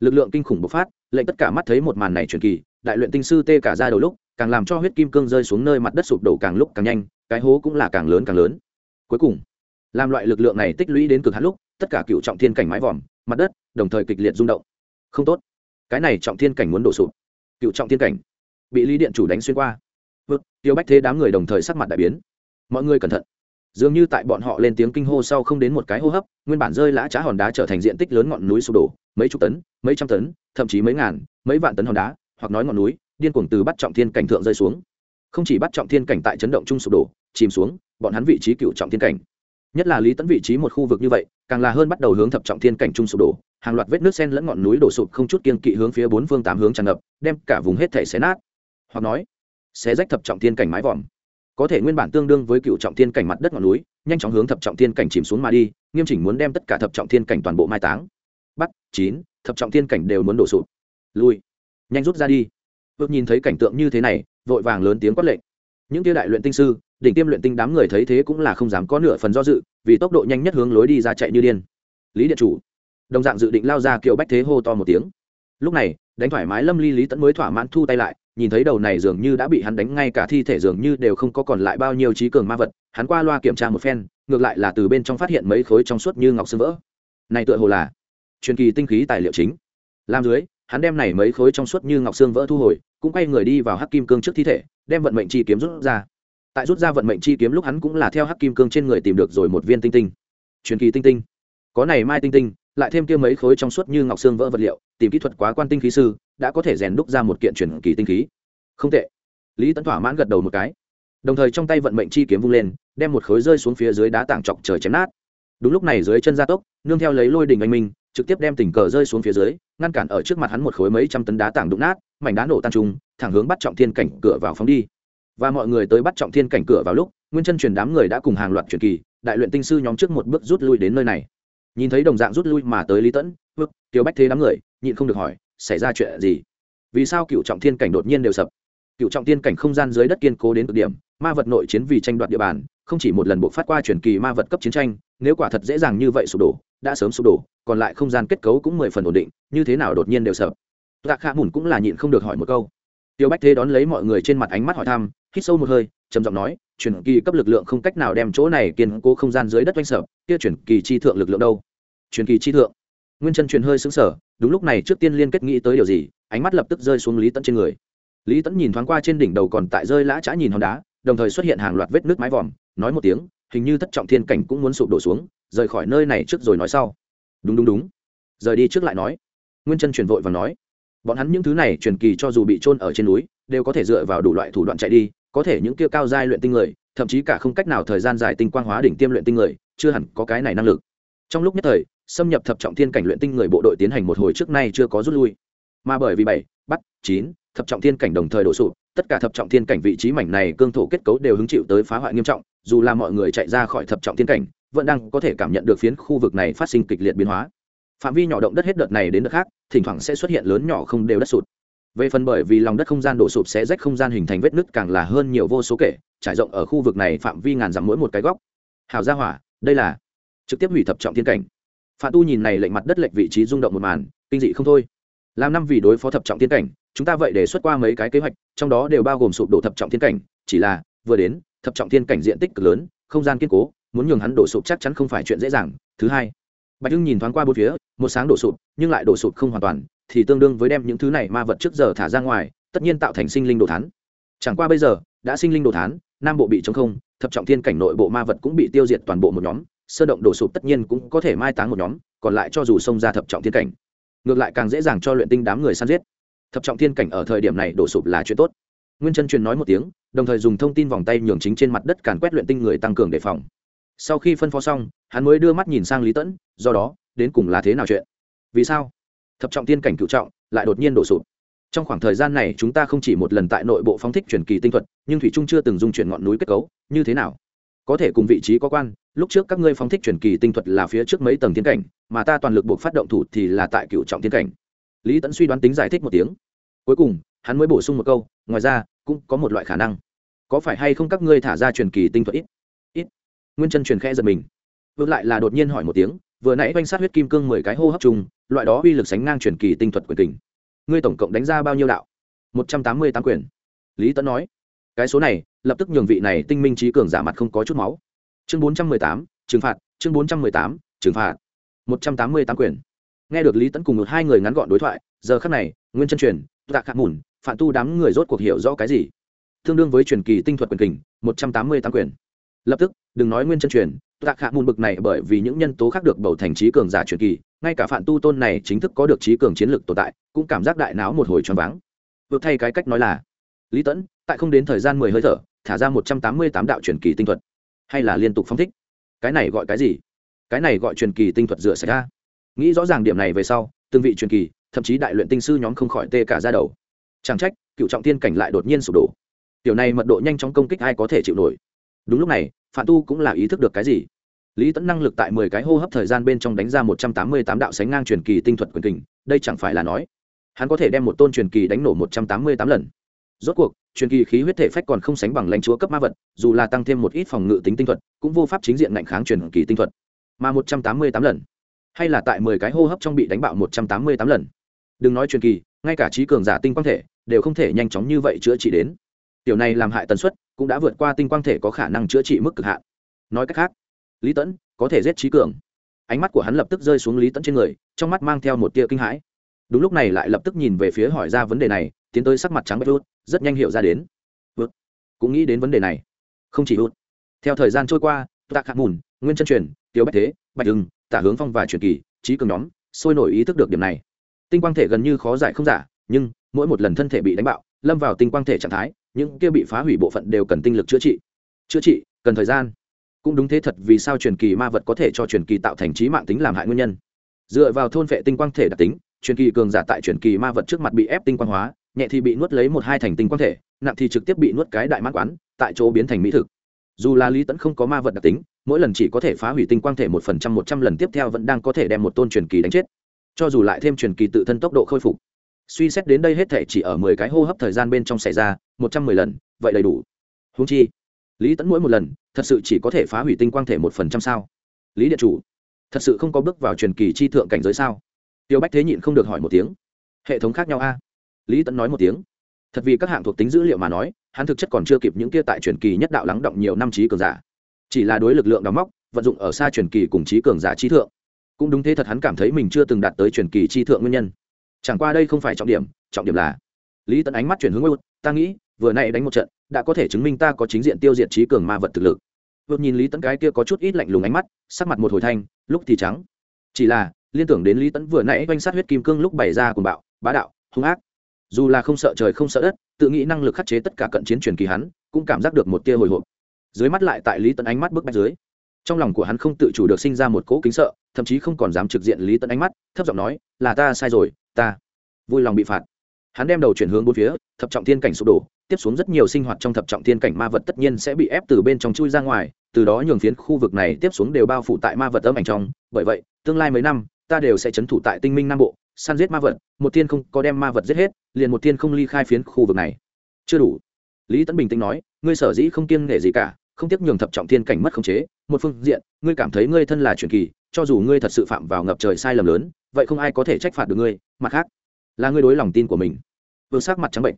Lực lượng kinh khủng bộc phát, lệnh tất cả mắt thấy một màn này truyền kỳ, đại luyện tinh sư tê cả ra đầu lúc, càng làm cho huyết kim cương rơi xuống nơi mặt đất sụp đổ càng lúc càng nhanh, cái hố cũng là càng lớn càng lớn. Cuối cùng làm loại lực lượng này tích lũy đến cực hạn lúc, tất cả cựu trọng thiên cảnh mái vòm, mặt đất, đồng thời kịch liệt rung động. Không tốt. Cái này trọng thiên cảnh muốn đổ sụp. Cựu trọng thiên cảnh. Bị lý điện chủ đánh xuyên qua. Vượt, tiêu bách thế đám người đồng thời sắc mặt đại biến. Mọi người cẩn thận. Dường như tại bọn họ lên tiếng kinh hô sau không đến một cái hô hấp, nguyên bản rơi lã trá hòn đá trở thành diện tích lớn ngọn núi sụp đổ, mấy chục tấn, mấy trăm tấn, thậm chí mấy ngàn, mấy vạn tấn hòn đá, hoặc nói ngọn núi, điên cuồng từ bắt trọng thiên cảnh thượng rơi xuống. Không chỉ bắt trọng thiên cảnh tại chấn động chung sụp đổ, chìm xuống, bọn hắn vị trí cựu trọng thiên cảnh nhất là lý tấn vị trí một khu vực như vậy, càng là hơn bắt đầu hướng thập trọng thiên cảnh trung sụp đổ, hàng loạt vết nước sen lẫn ngọn núi đổ sụp không chút kiên kỵ hướng phía bốn phương tám hướng tràn ngập, đem cả vùng hết thể xé nát. Hoặc nói, xé rách thập trọng thiên cảnh mái vòm. Có thể nguyên bản tương đương với cựu trọng thiên cảnh mặt đất ngọn núi, nhanh chóng hướng thập trọng thiên cảnh chìm xuống mà đi, nghiêm chỉnh muốn đem tất cả thập trọng thiên cảnh toàn bộ mai táng. Bắt, chín, thập trọng thiên cảnh đều muốn đổ sụp. Lui. Nhanh rút ra đi. Vượt nhìn thấy cảnh tượng như thế này, vội vàng lớn tiếng quát lệnh. Những tiêu đại luyện tinh sư đỉnh tiêm luyện tinh đám người thấy thế cũng là không dám có nửa phần do dự, vì tốc độ nhanh nhất hướng lối đi ra chạy như điên. Lý điện chủ. Đồng dạng dự định lao ra kiệu bách thế hô to một tiếng. Lúc này, đánh thoải mái lâm ly lý tẫn mới thỏa mãn thu tay lại, nhìn thấy đầu này dường như đã bị hắn đánh ngay cả thi thể dường như đều không có còn lại bao nhiêu trí cường ma vật, hắn qua loa kiểm tra một phen, ngược lại là từ bên trong phát hiện mấy khối trong suốt như ngọc xương vỡ. Này tựa hồ là truyền kỳ tinh khí tài liệu chính. Làm dưới, hắn đem này mấy khối trong suốt như ngọc xương vỡ thu hồi, cũng quay người đi vào hắc kim cương trước thi thể, đem vận mệnh chi kiếm rút ra tại rút ra vận mệnh chi kiếm lúc hắn cũng là theo hắc kim cương trên người tìm được rồi một viên tinh tinh. Truyền kỳ tinh tinh. Có này mai tinh tinh, lại thêm kia mấy khối trong suốt như ngọc xương vỡ vật liệu, tìm kỹ thuật quá quan tinh khí sư, đã có thể rèn đúc ra một kiện truyền kỳ tinh khí. Không tệ. Lý tấn thỏa mãn gật đầu một cái. Đồng thời trong tay vận mệnh chi kiếm vung lên, đem một khối rơi xuống phía dưới đá tảng chọc trời chém nát. Đúng lúc này dưới chân gia tốc, nương theo lấy lôi đình anh minh, trực tiếp đem tình cờ rơi xuống phía dưới, ngăn cản ở trước mặt hắn một khối mấy trăm tấn đá tảng đụng nát, mảnh đá nổ tan trung thẳng hướng bắt trọng thiên cảnh cửa vào phóng đi và mọi người tới bắt trọng thiên cảnh cửa vào lúc, nguyên chân truyền đám người đã cùng hàng loạt truyền kỳ, đại luyện tinh sư nhóm trước một bước rút lui đến nơi này. Nhìn thấy đồng dạng rút lui mà tới lý tẫn bước tiêu bách thế đám người, nhịn không được hỏi, xảy ra chuyện gì? Vì sao cựu trọng thiên cảnh đột nhiên đều sập? Cựu trọng thiên cảnh không gian dưới đất kiên cố đến cực điểm, ma vật nội chiến vì tranh đoạt địa bàn, không chỉ một lần buộc phát qua truyền kỳ ma vật cấp chiến tranh, nếu quả thật dễ dàng như vậy sụp đổ, đã sớm sụp đổ, còn lại không gian kết cấu cũng mười phần ổn định, như thế nào đột nhiên đều sập? Tạ khả mùn cũng là nhịn không được hỏi một câu. Tiêu bách thế đón lấy mọi người trên mặt ánh mắt hỏi thăm hít sâu một hơi, trầm giọng nói, truyền kỳ cấp lực lượng không cách nào đem chỗ này kiên cố không gian dưới đất oanh sở kia truyền kỳ chi thượng lực lượng đâu? Truyền kỳ chi thượng? Nguyên chân truyền hơi xứng sở đúng lúc này trước tiên liên kết nghĩ tới điều gì, ánh mắt lập tức rơi xuống lý tẫn trên người. Lý tẫn nhìn thoáng qua trên đỉnh đầu còn tại rơi lã chã nhìn hòn đá, đồng thời xuất hiện hàng loạt vết nước mái vòm, nói một tiếng, hình như thất trọng thiên cảnh cũng muốn sụp đổ xuống, rời khỏi nơi này trước rồi nói sau. Đúng đúng đúng. Rời đi trước lại nói. Nguyên chân truyền vội và nói. Bọn hắn những thứ này truyền kỳ cho dù bị trôn ở trên núi, đều có thể dựa vào đủ loại thủ đoạn chạy đi có thể những kia cao giai luyện tinh người, thậm chí cả không cách nào thời gian dài tinh quang hóa đỉnh tiêm luyện tinh người, chưa hẳn có cái này năng lực. Trong lúc nhất thời, xâm nhập thập trọng thiên cảnh luyện tinh người bộ đội tiến hành một hồi trước nay chưa có rút lui. Mà bởi vì bảy, bắt, chín, thập trọng thiên cảnh đồng thời đổ sụp, tất cả thập trọng thiên cảnh vị trí mảnh này cương thổ kết cấu đều hứng chịu tới phá hoại nghiêm trọng, dù là mọi người chạy ra khỏi thập trọng thiên cảnh, vẫn đang có thể cảm nhận được phiến khu vực này phát sinh kịch liệt biến hóa. Phạm vi nhỏ động đất hết đợt này đến đợt khác, thỉnh thoảng sẽ xuất hiện lớn nhỏ không đều đất sụt về phần bởi vì lòng đất không gian đổ sụp sẽ rách không gian hình thành vết nứt càng là hơn nhiều vô số kể, trải rộng ở khu vực này phạm vi ngàn dặm mỗi một cái góc. Hào gia hỏa, đây là trực tiếp hủy thập trọng thiên cảnh. Phạm tu nhìn này lệnh mặt đất lệch vị trí rung động một màn, kinh dị không thôi. Làm năm vì đối phó thập trọng thiên cảnh, chúng ta vậy đề xuất qua mấy cái kế hoạch, trong đó đều bao gồm sụp đổ thập trọng thiên cảnh, chỉ là vừa đến, thập trọng thiên cảnh diện tích cực lớn, không gian kiên cố, muốn nhường hắn đổ sụp chắc chắn không phải chuyện dễ dàng. Thứ hai, bạch hưng nhìn thoáng qua bốn phía, một sáng đổ sụp, nhưng lại đổ sụp không hoàn toàn thì tương đương với đem những thứ này ma vật trước giờ thả ra ngoài, tất nhiên tạo thành sinh linh đồ thán. Chẳng qua bây giờ, đã sinh linh đồ thán, nam bộ bị chống không, thập trọng thiên cảnh nội bộ ma vật cũng bị tiêu diệt toàn bộ một nhóm, sơ động đổ sụp tất nhiên cũng có thể mai táng một nhóm, còn lại cho dù xông ra thập trọng thiên cảnh. Ngược lại càng dễ dàng cho luyện tinh đám người săn giết. Thập trọng thiên cảnh ở thời điểm này đổ sụp là chuyện tốt. Nguyên chân truyền nói một tiếng, đồng thời dùng thông tin vòng tay nhường chính trên mặt đất càn quét luyện tinh người tăng cường đề phòng. Sau khi phân phó xong, hắn mới đưa mắt nhìn sang lý tẫn, do đó, đến cùng là thế nào chuyện? Vì sao? Thập trọng tiên cảnh cựu trọng lại đột nhiên đổ sụp. Trong khoảng thời gian này chúng ta không chỉ một lần tại nội bộ phóng thích truyền kỳ tinh thuật, nhưng thủy trung chưa từng dung chuyển ngọn núi kết cấu, như thế nào? Có thể cùng vị trí có quan, lúc trước các ngươi phóng thích truyền kỳ tinh thuật là phía trước mấy tầng tiến cảnh, mà ta toàn lực buộc phát động thủ thì là tại cựu trọng tiến cảnh. Lý tẫn suy đoán tính giải thích một tiếng. Cuối cùng, hắn mới bổ sung một câu, ngoài ra, cũng có một loại khả năng. Có phải hay không các ngươi thả ra truyền kỳ tinh thuật ít? Ít. Nguyên chân truyền khe giật mình. Ngược lại là đột nhiên hỏi một tiếng, vừa nãy oanh sát huyết kim cương mười cái hô hấp chung loại đó uy lực sánh ngang truyền kỳ tinh thuật quyền kình. Ngươi tổng cộng đánh ra bao nhiêu đạo? Một trăm tám mươi tám quyền. Lý tấn nói. Cái số này, lập tức nhường vị này tinh minh trí cường giả mặt không có chút máu. Chương bốn trăm mười tám, trừng phạt. Chương bốn trăm mười tám, trừng phạt. Một trăm tám mươi tám quyền. Nghe được lý tấn cùng một hai người ngắn gọn đối thoại, giờ khắc này, nguyên chân truyền, tạ khạc mùn Phạm tu đám người rốt cuộc hiểu rõ cái gì? Tương đương với truyền kỳ tinh thuật quyền kình, một trăm tám mươi tám quyền. Lập tức, đừng nói nguyên chân truyền, tạ khạc mùn bực này bởi vì những nhân tố khác được bầu thành trí cường giả truyền kỳ ngay cả phản tu tôn này chính thức có được trí cường chiến lược tồn tại, cũng cảm giác đại não một hồi choáng váng. Vượt thay cái cách nói là, lý tẫn tại không đến thời gian mười hơi thở, thả ra một trăm tám mươi tám đạo truyền kỳ tinh thuật, hay là liên tục phong thích. Cái này gọi cái gì? Cái này gọi truyền kỳ tinh thuật dựa xảy ra. Nghĩ rõ ràng điểm này về sau, từng vị truyền kỳ, thậm chí đại luyện tinh sư nhóm không khỏi tê cả ra đầu. Chẳng trách, cựu trọng tiên cảnh lại đột nhiên sụp đổ. Tiểu này mật độ nhanh chóng công kích ai có thể chịu nổi. Đúng lúc này phạm tu cũng là ý thức được cái gì? Lý tẫn năng lực tại mười cái hô hấp thời gian bên trong đánh ra một trăm tám mươi tám đạo sánh ngang truyền kỳ tinh thuật quyền kình, đây chẳng phải là nói, hắn có thể đem một tôn truyền kỳ đánh nổ một trăm tám mươi tám lần. Rốt cuộc, truyền kỳ khí huyết thể phách còn không sánh bằng lãnh chúa cấp ma vật, dù là tăng thêm một ít phòng ngự tính tinh thuật, cũng vô pháp chính diện ngạnh kháng truyền kỳ tinh thuật. Mà một trăm tám mươi tám lần, hay là tại mười cái hô hấp trong bị đánh bạo một trăm tám mươi tám lần. Đừng nói truyền kỳ, ngay cả trí cường giả tinh quang thể, đều không thể nhanh chóng như vậy chữa trị đến. Tiểu này làm hại tần suất, cũng đã vượt qua tinh quang thể có khả năng chữa trị mức cực hạn. Nói cách khác lý tẫn, có thể giết trí cường. Ánh mắt của hắn lập tức rơi xuống lý tẫn trên người, trong mắt mang theo một tia kinh hãi. Đúng lúc này lại lập tức nhìn về phía hỏi ra vấn đề này, tiến tới sắc mặt trắng bạch hút rất nhanh hiểu ra đến. Vút cũng nghĩ đến vấn đề này. Không chỉ hút theo thời gian trôi qua, tạ hạ mùn, nguyên chân truyền tiêu bách thế, bạch hưng tả hướng phong và truyền kỳ trí cường nhóm, sôi nổi ý thức được điểm này. Tinh quang thể gần như khó giải không giả, nhưng mỗi một lần thân thể bị đánh bạo, lâm vào tinh quang thể trạng thái, những kia bị phá hủy bộ phận đều cần tinh lực chữa trị. Chữa trị, cần thời gian cũng đúng thế thật vì sao truyền kỳ ma vật có thể cho truyền kỳ tạo thành trí mạng tính làm hại nguyên nhân. Dựa vào thôn vệ tinh quang thể đặc tính, truyền kỳ cường giả tại truyền kỳ ma vật trước mặt bị ép tinh quang hóa, nhẹ thì bị nuốt lấy một hai thành tinh quang thể, nặng thì trực tiếp bị nuốt cái đại mãn quán, tại chỗ biến thành mỹ thực. Dù là lý tẫn không có ma vật đặc tính, mỗi lần chỉ có thể phá hủy tinh quang thể một phần trăm một trăm lần tiếp theo vẫn đang có thể đem một tôn truyền kỳ đánh chết. Cho dù lại thêm truyền kỳ tự thân tốc độ khôi phục. Suy xét đến đây hết thể chỉ ở mười cái hô hấp thời gian bên trong xảy ra, một trăm mười lần, vậy đầy đủ. Húng chi lý tẫn mỗi một lần, thật sự chỉ có thể phá hủy tinh quang thể một phần trăm sao? Lý điện chủ, thật sự không có bước vào truyền kỳ chi thượng cảnh giới sao? Tiêu bách thế nhịn không được hỏi một tiếng. Hệ thống khác nhau a? Lý tẫn nói một tiếng. Thật vì các hạng thuộc tính dữ liệu mà nói, hắn thực chất còn chưa kịp những kia tại truyền kỳ nhất đạo lắng động nhiều năm trí cường giả. Chỉ là đối lực lượng đóng móc, vận dụng ở xa truyền kỳ cùng trí cường giả trí thượng. Cũng đúng thế thật hắn cảm thấy mình chưa từng đạt tới truyền kỳ chi thượng nguyên nhân. Chẳng qua đây không phải trọng điểm trọng điểm là lý tẫn ánh mắt chuyển hướng ngôi ta nghĩ, vừa nay đánh một trận đã có thể chứng minh ta có chính diện tiêu diệt trí cường ma vật thực lực. Vượt nhìn lý tẫn cái kia có chút ít lạnh lùng ánh mắt, sắc mặt một hồi thanh, lúc thì trắng. Chỉ là, liên tưởng đến lý tẫn vừa nãy oanh sát huyết kim cương lúc bày ra cùng bạo, bá đạo, hung ác. Dù là không sợ trời không sợ đất, tự nghĩ năng lực khắc chế tất cả cận chiến truyền kỳ hắn, cũng cảm giác được một tia hồi hộp. Dưới mắt lại tại lý tẫn ánh mắt bức bách dưới. Trong lòng của hắn không tự chủ được sinh ra một cỗ kính sợ, thậm chí không còn dám trực diện lý tẫn ánh mắt, thấp giọng nói, là ta sai rồi, ta. Vui lòng bị phạt. Hắn đem đầu chuyển hướng bốn phía, thập trọng thiên cảnh sụp đổ tiếp xuống rất nhiều sinh hoạt trong thập trọng thiên cảnh ma vật tất nhiên sẽ bị ép từ bên trong chui ra ngoài, từ đó nhường phiến khu vực này tiếp xuống đều bao phủ tại ma vật âm ảnh trong. Bởi vậy, tương lai mấy năm, ta đều sẽ c thủ tại tinh minh nam bộ, săn giết ma vật, một thiên không có đem ma vật giết hết, liền một thiên không ly khai phiến khu vực này. Chưa đủ. Lý tấn bình tĩnh nói, ngươi sở dĩ không kiêng nể gì cả, không tiếc nhường thập trọng thiên cảnh mất khống chế, một phương diện, ngươi cảm thấy ngươi thân là truyền kỳ, cho dù ngươi thật sự phạm vào ngập trời sai lầm lớn, vậy không ai có thể trách phạt được ngươi, mặt khác, là ngươi đối lòng tin của mình. Vừa sắc mặt trắng bệnh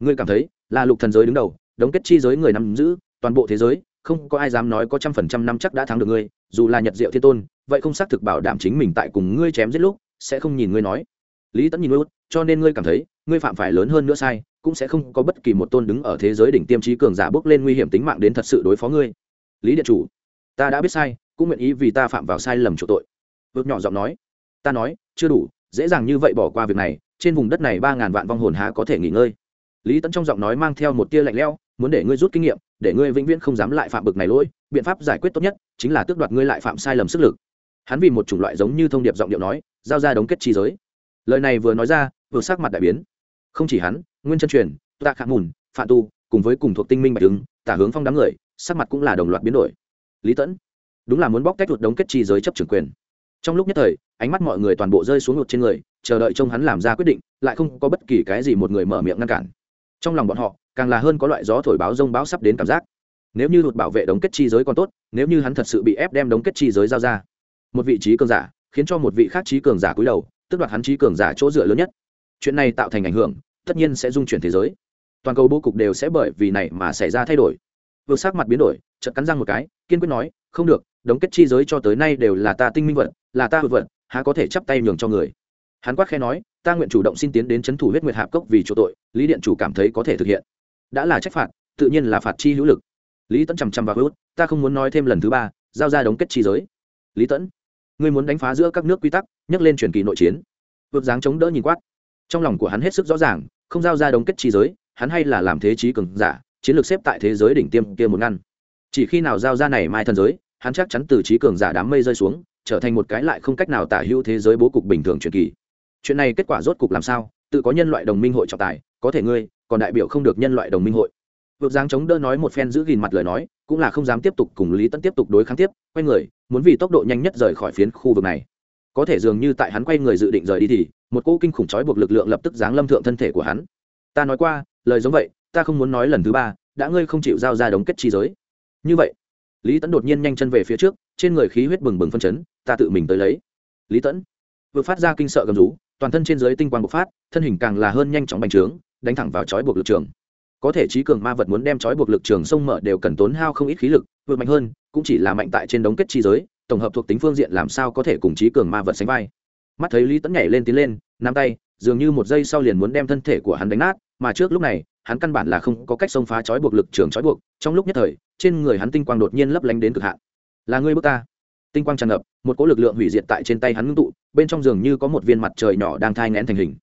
ngươi cảm thấy là lục thần giới đứng đầu, đống kết chi giới người nắm giữ, toàn bộ thế giới, không có ai dám nói có trăm phần trăm năm chắc đã thắng được ngươi, dù là nhật diệu thiên tôn, vậy không xác thực bảo đảm chính mình tại cùng ngươi chém giết lúc sẽ không nhìn ngươi nói. Lý tẫn nhìn ngươi, cho nên ngươi cảm thấy ngươi phạm phải lớn hơn nữa sai, cũng sẽ không có bất kỳ một tôn đứng ở thế giới đỉnh tiêm trí cường giả bước lên nguy hiểm tính mạng đến thật sự đối phó ngươi. Lý điện chủ, ta đã biết sai, cũng nguyện ý vì ta phạm vào sai lầm chỗ tội. Vượt nhỏ giọng nói, ta nói, chưa đủ, dễ dàng như vậy bỏ qua việc này, trên vùng đất này ba ngàn vạn vong hồn há có thể nghỉ ngơi lý tẫn trong giọng nói mang theo một tia lạnh lẽo muốn để ngươi rút kinh nghiệm để ngươi vĩnh viễn không dám lại phạm bực này lỗi biện pháp giải quyết tốt nhất chính là tước đoạt ngươi lại phạm sai lầm sức lực. Hắn vì một chủng loại giống như thông điệp giọng điệu nói giao ra đống kết trí giới. Lời này vừa nói ra vừa sắc mặt đại biến. Không chỉ hắn nguyên chân truyền tạ khả mùn phạm tu cùng với cùng thuộc tinh minh bạch tướng, tả hướng phong đám người sắc mặt cũng là đồng loạt biến đổi. Lý tẫn đúng là muốn bóc tách ruột đống kết chi giới chấp trưởng quyền. Trong lúc nhất thời ánh mắt mọi người toàn bộ rơi xuống ruột trên người chờ đợi trông hắn làm ra quyết định lại không có bất kỳ cái gì một người mở miệng ngăn cản trong lòng bọn họ, càng là hơn có loại gió thổi báo rông báo sắp đến cảm giác. Nếu như luật bảo vệ đống kết chi giới còn tốt, nếu như hắn thật sự bị ép đem đống kết chi giới giao ra. Một vị trí cường giả, khiến cho một vị khác trí cường giả cúi đầu tức đoạt hắn trí cường giả chỗ dựa lớn nhất. Chuyện này tạo thành ảnh hưởng, tất nhiên sẽ dung chuyển thế giới. Toàn cầu bố cục đều sẽ bởi vì này mà xảy ra thay đổi. Vừa sắc mặt biến đổi, chợt cắn răng một cái, kiên quyết nói, không được đống kết chi giới cho tới nay đều là ta tinh minh vật, là ta vật, há có thể chắp tay nhường cho người. Hắn quát khe nói ta nguyện chủ động xin tiến đến c h ấ n thủ huyết nguyệt hạp cốc vì chỗ tội, lý điện chủ cảm thấy có thể thực hiện. Đã là trách phạt, tự nhiên là phạt chi hữu lực. Lý tẫn chằm chằm vào hữu ta không muốn nói thêm lần thứ ba, giao ra đống kết chi giới. Lý tẫn ngươi muốn đánh phá giữa các nước quy tắc, nhắc lên truyền kỳ nội chiến. Vượt dáng chống đỡ nhìn quát. Trong lòng của hắn hết sức rõ ràng, không giao ra đống kết chi giới, hắn hay là làm thế trí cường giả, chiến lược xếp tại thế giới đỉnh tiêm kia một ngăn. Chỉ khi nào giao ra này mai thần giới, hắn chắc chắn từ trí cường giả đám mây rơi xuống, trở thành một cái lại không cách nào tả hữu thế giới bố cục bình thường truyền kỳ chuyện này kết quả rốt cục làm sao? Tự có nhân loại đồng minh hội trọng tài, có thể ngươi, còn đại biểu không được nhân loại đồng minh hội. Vượt giáng chống đỡ nói một phen giữ gìn mặt lời nói, cũng là không dám tiếp tục cùng lý tẫn tiếp tục đối kháng tiếp, quay người, muốn vì tốc độ nhanh nhất rời khỏi phiến khu vực này. Có thể dường như tại hắn quay người dự định rời đi thì, một cỗ kinh khủng trói buộc lực lượng lập tức giáng lâm thượng thân thể của hắn. Ta nói qua, lời giống vậy, ta không muốn nói lần thứ ba, đã ngươi không chịu giao ra đống kết chi giới. Như vậy, lý tẫn đột nhiên nhanh chân về phía trước, trên người khí huyết bừng bừng phân chấn, ta tự mình tới lấy. Lý tẫn vừa phát ra kinh sợ gầm rú toàn thân trên dưới tinh quang bộc phát, thân hình càng là hơn nhanh chóng bành trướng, đánh thẳng vào chói buộc lực trường. Có thể trí cường ma vật muốn đem chói buộc lực trường sông mở đều cần tốn hao không ít khí lực, vượt mạnh hơn, cũng chỉ là mạnh tại trên đống kết chi giới, tổng hợp thuộc tính phương diện làm sao có thể cùng trí cường ma vật sánh vai. Mắt thấy lý tẫn nhảy lên tiến lên, nắm tay, dường như một giây sau liền muốn đem thân thể của hắn đánh nát, mà trước lúc này, hắn căn bản là không có cách xông phá chói buộc lực trường chói buộc, trong lúc nhất thời, trên người hắn tinh quang đột nhiên lấp lánh đến cực hạn. Là ngươi bước ta tinh quang tràn ngập, một cỗ lực lượng hủy diệt tại trên tay hắn ngưng tụ, bên trong giường như có một viên mặt trời nhỏ đang thai ngén thành hình.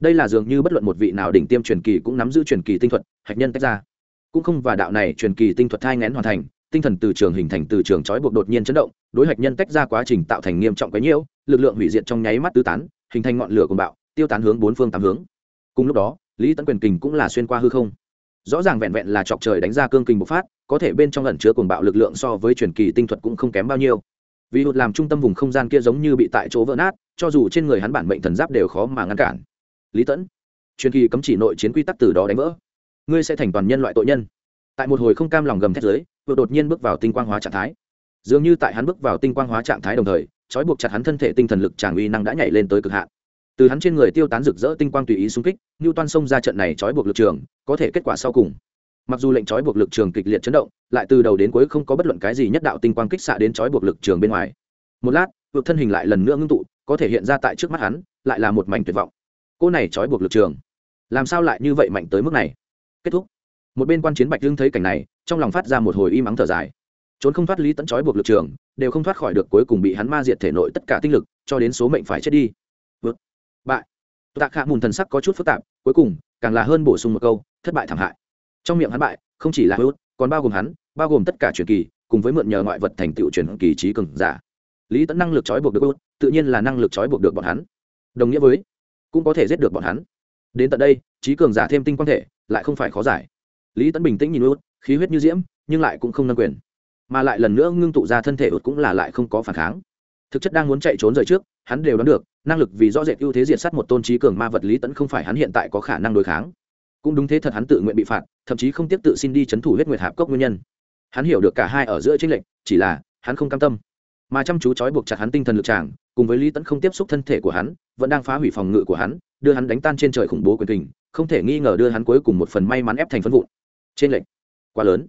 Đây là dường như bất luận một vị nào đỉnh tiêm truyền kỳ cũng nắm giữ truyền kỳ tinh thuật, hạch nhân tách ra. Cũng không và đạo này truyền kỳ tinh thuật thai ngén hoàn thành, tinh thần từ trường hình thành từ trường trói buộc đột nhiên chấn động, đối hạch nhân tách ra quá trình tạo thành nghiêm trọng quấy nhiễu, lực lượng hủy diệt trong nháy mắt tứ tán, hình thành ngọn lửa cùng bạo, tiêu tán hướng bốn phương tám hướng. Cùng lúc đó, lý tấn quyền kình cũng là xuyên qua hư không. Rõ ràng vẹn vẹn là chọc trời đánh ra cương kình bộc phát, có thể bên trong ẩn chứa cuồng bạo lực lượng so với truyền kỳ tinh thuật cũng không kém bao nhiêu vì hụt làm trung tâm vùng không gian kia giống như bị tại chỗ vỡ nát, cho dù trên người hắn bản mệnh thần giáp đều khó mà ngăn cản. Lý tẫn, truyền kỳ cấm chỉ nội chiến quy tắc từ đó đánh vỡ. Ngươi sẽ thành toàn nhân loại tội nhân. Tại một hồi không cam lòng gầm thét giới vừa đột nhiên bước vào tinh quang hóa trạng thái. Dường như tại hắn bước vào tinh quang hóa trạng thái đồng thời, trói buộc chặt hắn thân thể tinh thần lực tràng uy năng đã nhảy lên tới cực hạn. Từ hắn trên người tiêu tán rực rỡ tinh quang tùy ý xung kích như toan xông ra trận này trói buộc lực trường, có thể kết quả sau cùng mặc dù lệnh trói buộc lực trường kịch liệt chấn động, lại từ đầu đến cuối không có bất luận cái gì nhất đạo tinh quang kích xạ đến trói buộc lực trường bên ngoài. Một lát, vượt thân hình lại lần nữa ngưng tụ, có thể hiện ra tại trước mắt hắn, lại là một mảnh tuyệt vọng. Cô này trói buộc lực trường, làm sao lại như vậy mạnh tới mức này? Kết thúc. Một bên quan chiến bạch lương thấy cảnh này, trong lòng phát ra một hồi im ắng thở dài. Trốn không thoát lý tẫn trói buộc lực trường, đều không thoát khỏi được cuối cùng bị hắn ma diệt thể nội tất cả tinh lực, cho đến số mệnh phải chết đi. Vượt. Bại. Tạ khạ mùn thần sắc có chút phức tạp, cuối cùng, càng là hơn bổ sung một câu, thất bại thảm hại trong miệng hắn bại, không chỉ là hữu còn bao gồm hắn, bao gồm tất cả truyền kỳ, cùng với mượn nhờ ngoại vật thành tựu truyền kỳ trí cường giả. Lý tẫn năng lực trói buộc được hữu tự nhiên là năng lực trói buộc được bọn hắn. Đồng nghĩa với, cũng có thể giết được bọn hắn. Đến tận đây, trí cường giả thêm tinh quan thể, lại không phải khó giải. Lý tẫn bình tĩnh nhìn hữu khí huyết như diễm, nhưng lại cũng không nâng quyền. Mà lại lần nữa ngưng tụ ra thân thể út cũng là lại không có phản kháng. Thực chất đang muốn chạy trốn rời trước, hắn đều đoán được, năng lực vì rõ rệt ưu thế diệt sát một tôn trí cường ma vật lý tẫn không phải hắn hiện tại có khả năng đối kháng cũng đúng thế thật hắn tự nguyện bị phạt, thậm chí không tiếp tự xin đi c h ấ n thủ huyết nguyệt hạp cốc nguyên nhân. Hắn hiểu được cả hai ở giữa tranh lệch, chỉ là, hắn không cam tâm. Mà chăm chú trói buộc chặt hắn tinh thần lực tràng cùng với lý tẫn không tiếp xúc thân thể của hắn, vẫn đang phá hủy phòng ngự của hắn, đưa hắn đánh tan trên trời khủng bố quyền tình không thể nghi ngờ đưa hắn cuối cùng một phần may mắn ép thành phân vụn. Trên lệnh quá lớn.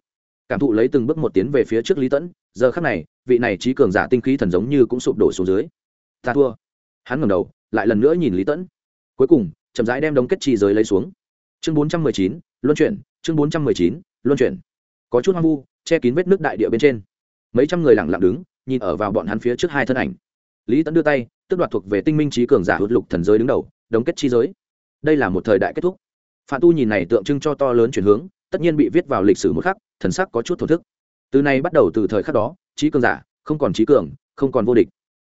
Cảm thụ lấy từng bước một tiến về phía trước lý tẫn giờ khắc này, vị này trí cường giả tinh khí thần giống như cũng sụp đổ xuống dưới. Ta thua. Hắn ngầm đầu, lại lần nữa nhìn lý tẫn cuối cùng, chậm rãi đem đống kết chi giới lấy xuống chương bốn trăm mười chín, luân chuyển, chương bốn trăm mười chín, luân chuyển. Có chút hoang vu, che kín vết nước đại địa bên trên. Mấy trăm người lẳng lặng đứng, nhìn ở vào bọn hắn phía trước hai thân ảnh. Lý tẫn đưa tay tức đoạt thuộc về tinh minh trí cường giả hụt lục thần giới đứng đầu đống kết chi giới. Đây là một thời đại kết thúc. Phạm tu nhìn này tượng trưng cho to lớn chuyển hướng, tất nhiên bị viết vào lịch sử một khắc, thần sắc có chút thổ thức. Từ nay bắt đầu từ thời khắc đó, trí cường giả, không còn trí cường, không còn vô địch.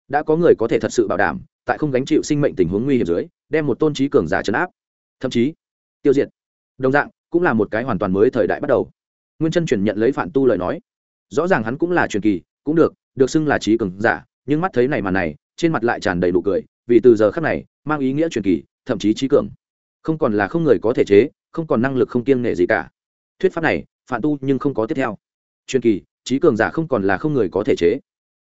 Đã có người có thể thật sự bảo đảm, tại không gánh chịu sinh mệnh tình huống nguy hiểm dưới, đem một tôn trí cường giả chấn áp. Thậm chí tiêu diệt. Đồng dạng, cũng là một cái hoàn toàn mới thời đại bắt đầu. Nguyên chân truyền nhận lấy phạm tu lời nói. Rõ ràng hắn cũng là truyền kỳ, cũng được được xưng là trí cường giả, nhưng mắt thấy này mà này, trên mặt lại tràn đầy nụ cười, vì từ giờ khắc này, mang ý nghĩa truyền kỳ, thậm chí trí cường. Không còn là không người có thể chế, không còn năng lực không kiêng nghệ gì cả. Thuyết pháp này phản tu nhưng không có tiếp theo. Truyền kỳ, trí cường giả không còn là không người có thể chế.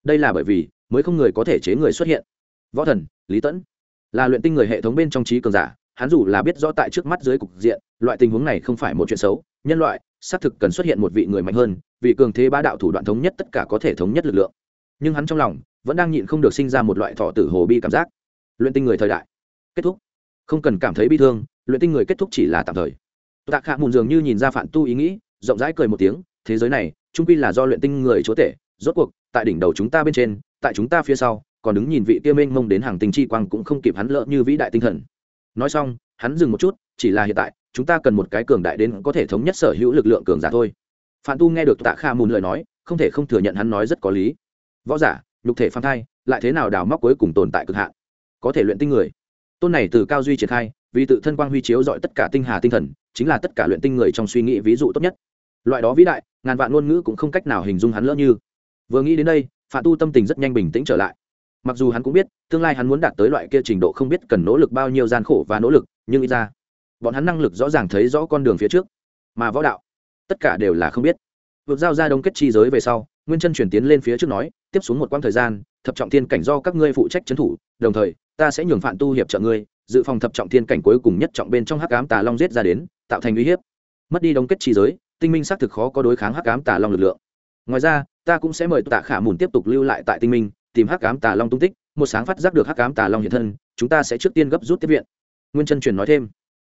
Đây là bởi vì, mới không người có thể chế người xuất hiện. Võ thần, lý tẫn. Là luyện tinh người hệ thống bên trong trí cường giả hắn dù là biết rõ tại trước mắt dưới cục diện, loại tình huống này không phải một chuyện xấu, nhân loại, xác thực cần xuất hiện một vị người mạnh hơn vị cường thế ba đạo thủ đoạn thống nhất tất cả có thể thống nhất lực lượng. Nhưng hắn trong lòng, vẫn đang nhịn không được sinh ra một loại thọ tử hồ bi cảm giác. Luyện tinh người thời đại. Kết thúc. Không cần cảm thấy bi thương, luyện tinh người kết thúc chỉ là tạm thời. Tạ khạ mùn dường như nhìn ra phản tu ý nghĩ, rộng rãi cười một tiếng, thế giới này trung quy là do luyện tinh người chúa tể, rốt cuộc, tại đỉnh đầu chúng ta bên trên, tại chúng ta phía sau, còn đứng nhìn vị kia mênh mông đến hàng tinh chi quang cũng không kịp hắn lỡ như vĩ đại tinh thần nói xong, hắn dừng một chút, chỉ là hiện tại, chúng ta cần một cái cường đại đến có thể thống nhất sở hữu lực lượng cường giả thôi. Phản tu nghe được tạ kha mùn lời nói, không thể không thừa nhận hắn nói rất có lý. Võ giả, nhục thể phan thai, lại thế nào đào móc cuối cùng tồn tại cực hạn? Có thể luyện tinh người. Tôn này từ cao duy triển khai, vì tự thân quang huy chiếu dọi tất cả tinh hà tinh thần, chính là tất cả luyện tinh người trong suy nghĩ ví dụ tốt nhất. Loại đó vĩ đại, ngàn vạn ngôn ngữ cũng không cách nào hình dung hắn lỡ như. Vừa nghĩ đến đây phạm tu tâm tình rất nhanh bình tĩnh trở lại mặc dù hắn cũng biết, tương lai hắn muốn đạt tới loại kia trình độ không biết cần nỗ lực bao nhiêu gian khổ và nỗ lực, nhưng ít ra, bọn hắn năng lực rõ ràng thấy rõ con đường phía trước. Mà võ đạo, tất cả đều là không biết. Vượt giao ra đông kết chi giới về sau, nguyên chân chuyển tiến lên phía trước nói, tiếp xuống một quãng thời gian, thập trọng thiên cảnh do các ngươi phụ trách trấn thủ, đồng thời, ta sẽ nhường phạm tu hiệp trợ ngươi, dự phòng thập trọng thiên cảnh cuối cùng nhất trọng bên trong hắc ám tà long giết ra đến, tạo thành uy hiếp. Mất đi đông kết chi giới, tinh minh xác thực khó có đối kháng hắc ám tà long lực lượng. Ngoài ra, ta cũng sẽ mời tạ khả mùn tiếp tục lưu lại tại tinh minh tìm hắc ám tà long tung tích, một sáng phát giác được hắc ám tà long hiện thân, chúng ta sẽ trước tiên gấp rút tiếp viện. Nguyên chân truyền nói thêm.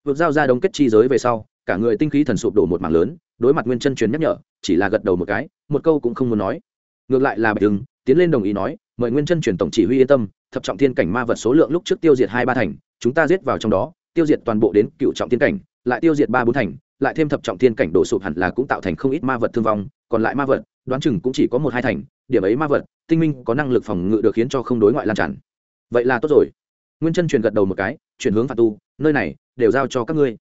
Vượt giao ra đống kết chi giới về sau, cả người tinh khí thần sụp đổ một mảng lớn, đối mặt nguyên chân truyền nhắc nhở, chỉ là gật đầu một cái, một câu cũng không muốn nói. Ngược lại là bạch hưng, tiến lên đồng ý nói, mời nguyên chân truyền tổng chỉ huy yên tâm, thập trọng thiên cảnh ma vật số lượng lúc trước tiêu diệt hai ba thành, chúng ta giết vào trong đó, tiêu diệt toàn bộ đến cựu trọng thiên cảnh, lại tiêu diệt ba bốn thành, lại thêm thập trọng thiên cảnh đổ sụp hẳn là cũng tạo thành không ít ma vật thương vong, còn lại ma vật đoán chừng cũng chỉ có một hai thành, điểm ấy ma vật, tinh minh có năng lực phòng ngự được khiến cho không đối ngoại lan tràn. Vậy là tốt rồi. Nguyên chân truyền gật đầu một cái, chuyển hướng phạt tu, nơi này, đều giao cho các ngươi.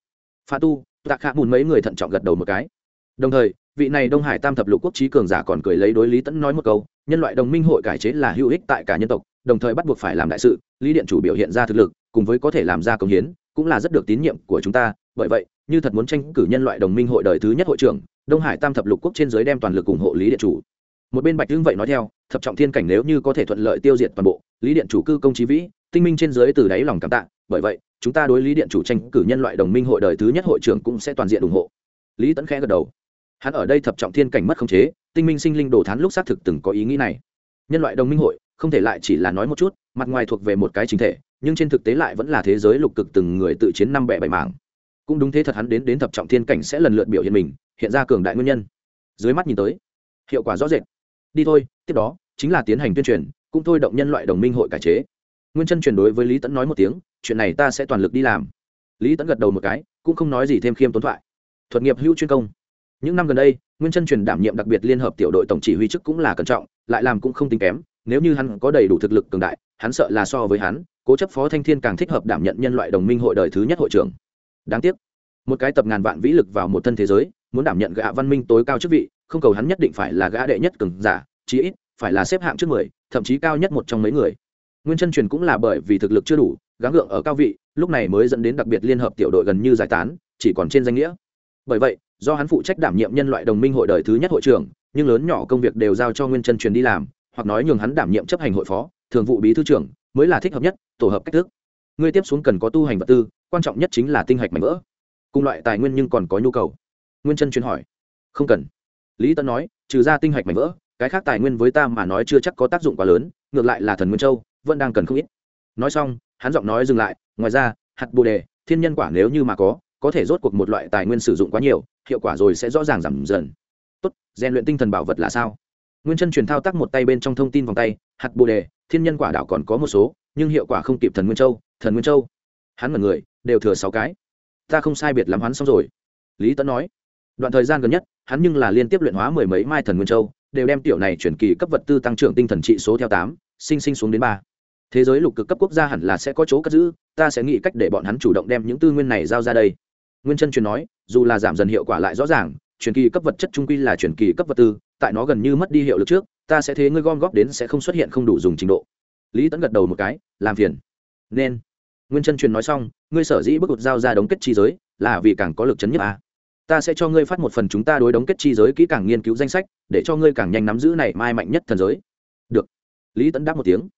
Phạt tu, tạ khạ bùn mấy người thận trọng gật đầu một cái. Đồng thời, vị này đông hải tam thập lục quốc trí cường giả còn cười lấy đối lý tẫn nói một câu, nhân loại đồng minh hội cải chế là hữu ích tại cả nhân tộc, đồng thời bắt buộc phải làm đại sự, lý điện chủ biểu hiện ra thực lực, cùng với có thể làm ra công hiến cũng là rất được tín nhiệm của chúng ta. Bởi vậy, như thật muốn tranh cử nhân loại đồng minh hội đời thứ nhất hội trưởng, đông hải tam thập lục quốc trên giới đem toàn lực ủng hộ lý điện chủ. Một bên bạch hưng vậy nói theo, thập trọng thiên cảnh nếu như có thể thuận lợi tiêu diệt toàn bộ, lý điện chủ cư công trí vĩ, tinh minh trên giới từ đáy lòng cảm tạ. Bởi vậy, chúng ta đối lý điện chủ tranh cử nhân loại đồng minh hội đời thứ nhất hội trưởng cũng sẽ toàn diện ủng hộ. Lý tẫn khẽ gật đầu. Hắn ở đây thập trọng thiên cảnh mất khống chế, tinh minh sinh linh đồ thán lúc xác thực từng có ý nghĩ này. Nhân loại đồng minh hội, không thể lại chỉ là nói một chút, mặt ngoài thuộc về một cái chính thể nhưng trên thực tế lại vẫn là thế giới lục cực từng người tự chiến năm bẻ bảy mảng. Cũng đúng thế thật hắn đến đến thập trọng thiên cảnh sẽ lần lượt biểu hiện mình, hiện ra cường đại nguyên nhân. Dưới mắt nhìn tới, hiệu quả rõ rệt. Đi thôi, tiếp đó, chính là tiến hành tuyên truyền, cũng thôi động nhân loại đồng minh hội cải chế. Nguyên chân truyền đối với lý tẫn nói một tiếng, chuyện này ta sẽ toàn lực đi làm. Lý tẫn gật đầu một cái, cũng không nói gì thêm khiêm tốn thoại. Thuật nghiệp hữu chuyên công. Những năm gần đây, nguyên chân truyền đảm nhiệm đặc biệt liên hợp tiểu đội tổng chỉ huy chức cũng là cẩn trọng, lại làm cũng không tính kém, nếu như hắn có đầy đủ thực lực cường đại, hắn sợ là so với hắn cố chấp phó thanh thiên càng thích hợp đảm nhận nhân loại đồng minh hội đời thứ nhất hội trưởng. Đáng tiếc, một cái tập ngàn vạn vĩ lực vào một thân thế giới, muốn đảm nhận gã văn minh tối cao chức vị, không cầu hắn nhất định phải là gã đệ nhất cường giả, chí ít phải là xếp hạng trước mười, thậm chí cao nhất một trong mấy người. Nguyên chân truyền cũng là bởi vì thực lực chưa đủ, gắng gượng ở cao vị, lúc này mới dẫn đến đặc biệt liên hợp tiểu đội gần như giải tán, chỉ còn trên danh nghĩa. Bởi vậy, do hắn phụ trách đảm nhiệm nhân loại đồng minh hội đời thứ nhất hội trưởng, nhưng lớn nhỏ công việc đều giao cho nguyên chân truyền đi làm, hoặc nói nhường hắn đảm nhiệm chấp hành hội phó, thường vụ bí thư trưởng mới là thích hợp nhất, tổ hợp cách thức. Ngươi tiếp xuống cần có tu hành vật tư, quan trọng nhất chính là tinh hạch mảnh vỡ. Cùng loại tài nguyên nhưng còn có nhu cầu. Nguyên chân truyền hỏi. Không cần. Lý tân nói, trừ ra tinh hạch mảnh vỡ, cái khác tài nguyên với ta mà nói chưa chắc có tác dụng quá lớn, ngược lại là thần nguyên châu, vẫn đang cần không ít. Nói xong, hắn giọng nói dừng lại, ngoài ra, hạt bồ đề, thiên nhân quả nếu như mà có có thể rốt cuộc một loại tài nguyên sử dụng quá nhiều, hiệu quả rồi sẽ rõ ràng giảm dần. Tốt, rèn luyện tinh thần bảo vật là sao? Nguyên chân truyền thao tác một tay bên trong thông tin vòng tay, hạt bồ đề, thiên nhân quả đạo còn có một số, nhưng hiệu quả không kịp thần nguyên châu, thần nguyên châu. Hắn mật người, đều thừa sáu cái. Ta không sai biệt lắm hắn xong rồi. Lý tấn nói. Đoạn thời gian gần nhất, hắn nhưng là liên tiếp luyện hóa mười mấy mai thần nguyên châu, đều đem tiểu này chuyển kỳ cấp vật tư tăng trưởng tinh thần trị số theo tám, sinh sinh xuống đến ba. Thế giới lục cực cấp quốc gia hẳn là sẽ có chỗ cất giữ, ta sẽ nghĩ cách để bọn hắn chủ động đem những tư nguyên này giao ra đây. Nguyên chân truyền nói, dù là giảm dần hiệu quả lại rõ ràng, chuyển kỳ cấp vật chất trung quy là chuyển kỳ cấp vật tư tại nó gần như mất đi hiệu lực trước, ta sẽ thế ngươi gom góp đến sẽ không xuất hiện không đủ dùng trình độ. Lý tẫn gật đầu một cái, làm phiền. Nên. Nguyên chân truyền nói xong, ngươi sở dĩ bức ụt giao ra đống kết chi giới, là vì càng có lực chấn nhất à. ta sẽ cho ngươi phát một phần chúng ta đối đống kết chi giới kỹ càng nghiên cứu danh sách, để cho ngươi càng nhanh nắm giữ này mai mạnh nhất thần giới. Được. Lý tẫn đáp một tiếng.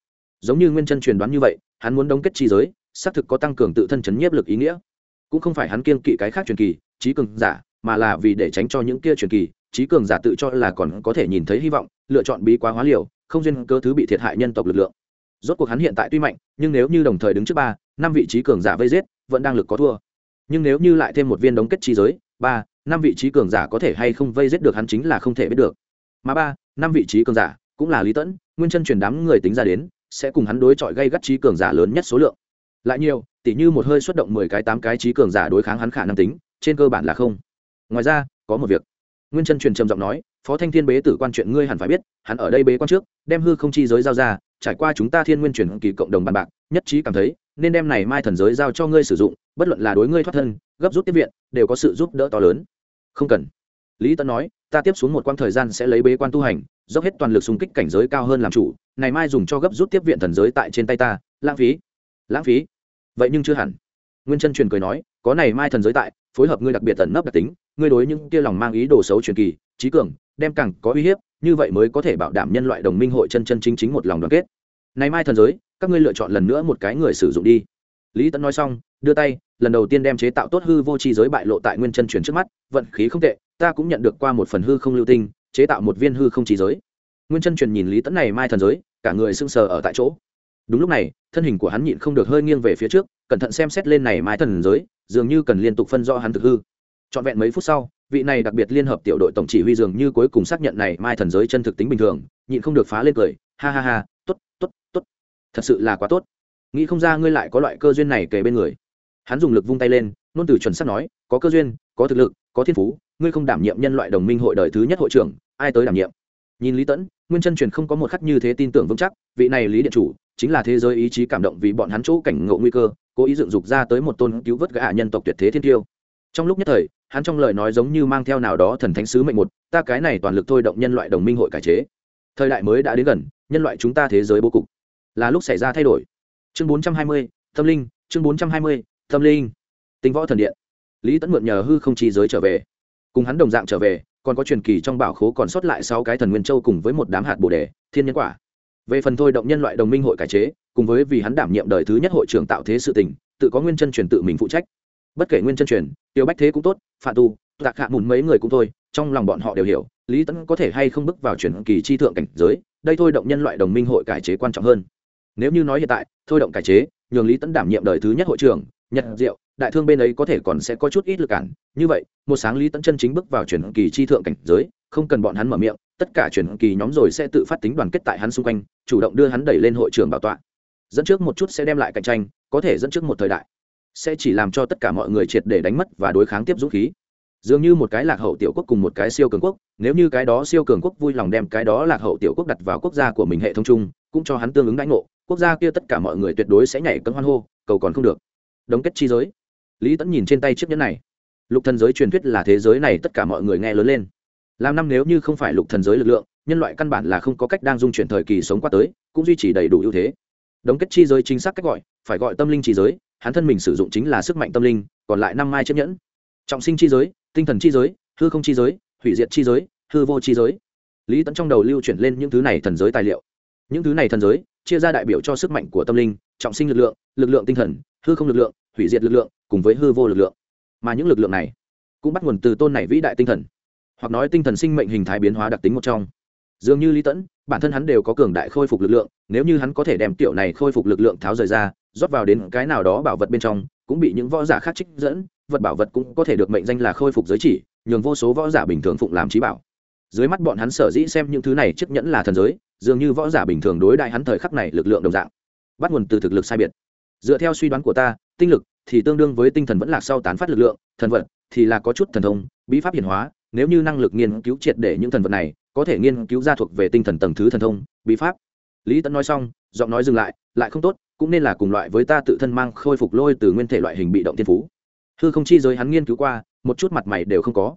Giống như nguyên chân truyền đoán như vậy, hắn muốn đống kết chi giới, xác thực có tăng cường tự thân chấn nhiếp lực ý nghĩa. Cũng không phải hắn kiên kỵ cái khác truyền kỳ trí cường giả, mà là vì để tránh cho những kia truyền kỳ trí cường giả tự cho là còn có thể nhìn thấy hy vọng, lựa chọn bí quá hóa liều, không duyên cơ thứ bị thiệt hại nhân tộc lực lượng. Rốt cuộc hắn hiện tại tuy mạnh, nhưng nếu như đồng thời đứng trước ba, năm vị trí cường giả vây giết, vẫn đang lực có thua. Nhưng nếu như lại thêm một viên đống kết chi giới, ba, năm vị trí cường giả có thể hay không vây giết được hắn chính là không thể biết được. Mà ba, năm vị trí cường giả cũng là lý tẫn, nguyên chân truyền đám người tính ra đến, sẽ cùng hắn đối chọi gây gắt trí cường giả lớn nhất số lượng. Lại nhiều, tỉ như một hơi xuất động mười cái tám cái trí cường giả đối kháng hắn khả năng tính, trên cơ bản là không. Ngoài ra, có một việc nguyên chân truyền trầm giọng nói, phó thanh thiên bế tử quan chuyện ngươi hẳn phải biết, hắn ở đây bế quan trước, đem hư không chi giới giao ra, trải qua chúng ta thiên nguyên truyền kỳ cộng đồng bàn bạc, nhất trí cảm thấy, nên đem này mai thần giới giao cho ngươi sử dụng, bất luận là đối ngươi thoát thân, gấp rút tiếp viện, đều có sự giúp đỡ to lớn. Không cần. Lý Tấn nói, ta tiếp xuống một quãng thời gian sẽ lấy bế quan tu hành, dốc hết toàn lực xung kích cảnh giới cao hơn làm chủ, này mai dùng cho gấp rút tiếp viện thần giới tại trên tay ta, lãng phí lãng phí. Vậy nhưng chưa hẳn. Nguyên chân truyền cười nói, có này mai thần giới tại, phối hợp ngươi đặc biệt tận nấp đặc tính ngươi đối những kia lòng mang ý đồ xấu truyền kỳ, trí cường, đem càng có uy hiếp, như vậy mới có thể bảo đảm nhân loại đồng minh hội chân chân chính chính một lòng đoàn kết. Này mai thần giới, các ngươi lựa chọn lần nữa một cái người sử dụng đi. Lý tấn nói xong, đưa tay, lần đầu tiên đem chế tạo tốt hư vô chi giới bại lộ tại nguyên chân truyền trước mắt, vận khí không tệ, ta cũng nhận được qua một phần hư không lưu tinh, chế tạo một viên hư không chi giới. Nguyên chân truyền nhìn lý tấn này mai thần giới, cả người sưng sờ ở tại chỗ. Đúng lúc này, thân hình của hắn nhịn không được hơi nghiêng về phía trước, cẩn thận xem xét lên này mai thần giới, dường như cần liên tục phân rõ hắn thực hư trọn vẹn mấy phút sau, vị này đặc biệt liên hợp tiểu đội tổng chỉ huy dường như cuối cùng xác nhận này mai thần giới chân thực tính bình thường, nhịn không được phá lên cười, ha ha ha t ố t t ố t t ố t thật sự là quá tốt. Nghĩ không ra ngươi lại có loại cơ duyên này kề bên người. Hắn dùng lực vung tay lên nôn từ chuẩn sắp nói, có cơ duyên, có thực lực, có thiên phú, ngươi không đảm nhiệm nhân loại đồng minh hội đời thứ nhất hội trưởng, ai tới đảm nhiệm? Nhìn lý tẫn, nguyên chân truyền không có một khắc như thế tin tưởng vững chắc, vị này lý điện chủ, chính là thế giới ý chí cảm động vì bọn hắn chỗ cảnh ngộ nguy cơ, cố ý dựng dục ra tới một tôn cứu vớt gã nhân tộc tuyệt thế thiên tiêu. Trong lúc nhất thời hắn trong lời nói giống như mang theo nào đó thần thánh sứ mệnh một ta cái này toàn lực thôi động nhân loại đồng minh hội cải chế. Thời đại mới đã đến gần nhân loại chúng ta thế giới bố cục là lúc xảy ra thay đổi. Chương 420, tâm linh chương 420, tâm linh. Tinh võ thần điện. Lý tẫn mượn nhờ hư không chi giới trở về. Cùng hắn đồng dạng trở về còn có truyền kỳ trong bảo khố còn sót lại sáu cái thần nguyên châu cùng với một đám hạt bồ đề thiên nhân quả. Về phần thôi động nhân loại đồng minh hội cải chế cùng với vì hắn đảm nhiệm đời thứ nhất hội trưởng tạo thế sự tình tự có nguyên chân truyền tự mình phụ trách bất kể nguyên chân truyền tiêu bách thế cũng tốt phạm tu tạc hạ mùn mấy người cũng thôi, trong lòng bọn họ đều hiểu, lý tẫn có thể hay không bước vào truyền kỳ chi thượng cảnh giới, đây thôi động nhân loại đồng minh hội cải chế quan trọng hơn. Nếu như nói hiện tại, thôi động cải chế, nhường lý tẫn đảm nhiệm đời thứ nhất hội trưởng, nhật diệu, đại thương bên ấy có thể còn sẽ có chút ít lực cản. Như vậy, một sáng lý tẫn chân chính bước vào truyền kỳ chi thượng cảnh giới, không cần bọn hắn mở miệng, tất cả truyền kỳ nhóm rồi sẽ tự phát tính đoàn kết tại hắn xung quanh, chủ động đưa hắn đẩy lên hội trưởng bảo tọa. Dẫn trước một chút sẽ đem lại cạnh tranh, có thể dẫn trước một thời đại sẽ chỉ làm cho tất cả mọi người triệt để đánh mất và đối kháng tiếp dũng khí. Dường như một cái lạc hậu tiểu quốc cùng một cái siêu cường quốc, nếu như cái đó siêu cường quốc vui lòng đem cái đó lạc hậu tiểu quốc đặt vào quốc gia của mình hệ thống chung, cũng cho hắn tương ứng đãi ngộ, quốc gia kia tất cả mọi người tuyệt đối sẽ nhảy cân hoan hô, cầu còn không được. Đống kết chi giới. Lý tẫn nhìn trên tay chiếc nhẫn này. Lục thần giới truyền thuyết là thế giới này tất cả mọi người nghe lớn lên. Làm năm nếu như không phải lục thần giới lực lượng, nhân loại căn bản là không có cách đang dung chuyển thời kỳ sống qua tới, cũng duy trì đầy đủ ưu thế. Đống kết chi giới chính xác cách gọi, phải gọi tâm linh chi giới hắn thân mình sử dụng chính là sức mạnh tâm linh, còn lại năm mai chiếc nhẫn. Trọng sinh chi giới, tinh thần chi giới, hư không chi giới, hủy diệt chi giới, hư vô chi giới. Lý tẫn trong đầu lưu chuyển lên những thứ này thần giới tài liệu. Những thứ này thần giới, chia ra đại biểu cho sức mạnh của tâm linh, trọng sinh lực lượng lực lượng tinh thần, hư không lực lượng, hủy diệt lực lượng, cùng với hư vô lực lượng. Mà những lực lượng này cũng bắt nguồn từ tôn này vĩ đại tinh thần, hoặc nói tinh thần sinh mệnh hình thái biến hóa đặc tính một trong. Dường như lý tẫn bản thân hắn đều có cường đại khôi phục lực lượng, nếu như hắn có thể đem tiểu này khôi phục lực lượng tháo rời ra rót vào đến cái nào đó bảo vật bên trong, cũng bị những võ giả khác trích dẫn, vật bảo vật cũng có thể được mệnh danh là khôi phục giới chỉ, nhường vô số võ giả bình thường phụng làm trí bảo. Dưới mắt bọn hắn sở dĩ xem những thứ này chiếc nhẫn là thần giới, dường như võ giả bình thường đối đại hắn thời khắc này lực lượng đồng dạng. Bắt nguồn từ thực lực sai biệt. Dựa theo suy đoán của ta, tinh lực thì tương đương với tinh thần vẫn lạc sau tán phát lực lượng, thần vật thì là có chút thần thông, bí pháp hiển hóa, nếu như năng lực nghiên cứu triệt để những thần vật này, có thể nghiên cứu ra thuộc về tinh thần tầng thứ thần thông, bí pháp. Lý tấn nói xong, giọng nói dừng lại lại không tốt cũng nên là cùng loại với ta tự thân mang khôi phục lôi từ nguyên thể loại hình bị động thiên phú. Hư không chi giới hắn nghiên cứu qua, một chút mặt mày đều không có.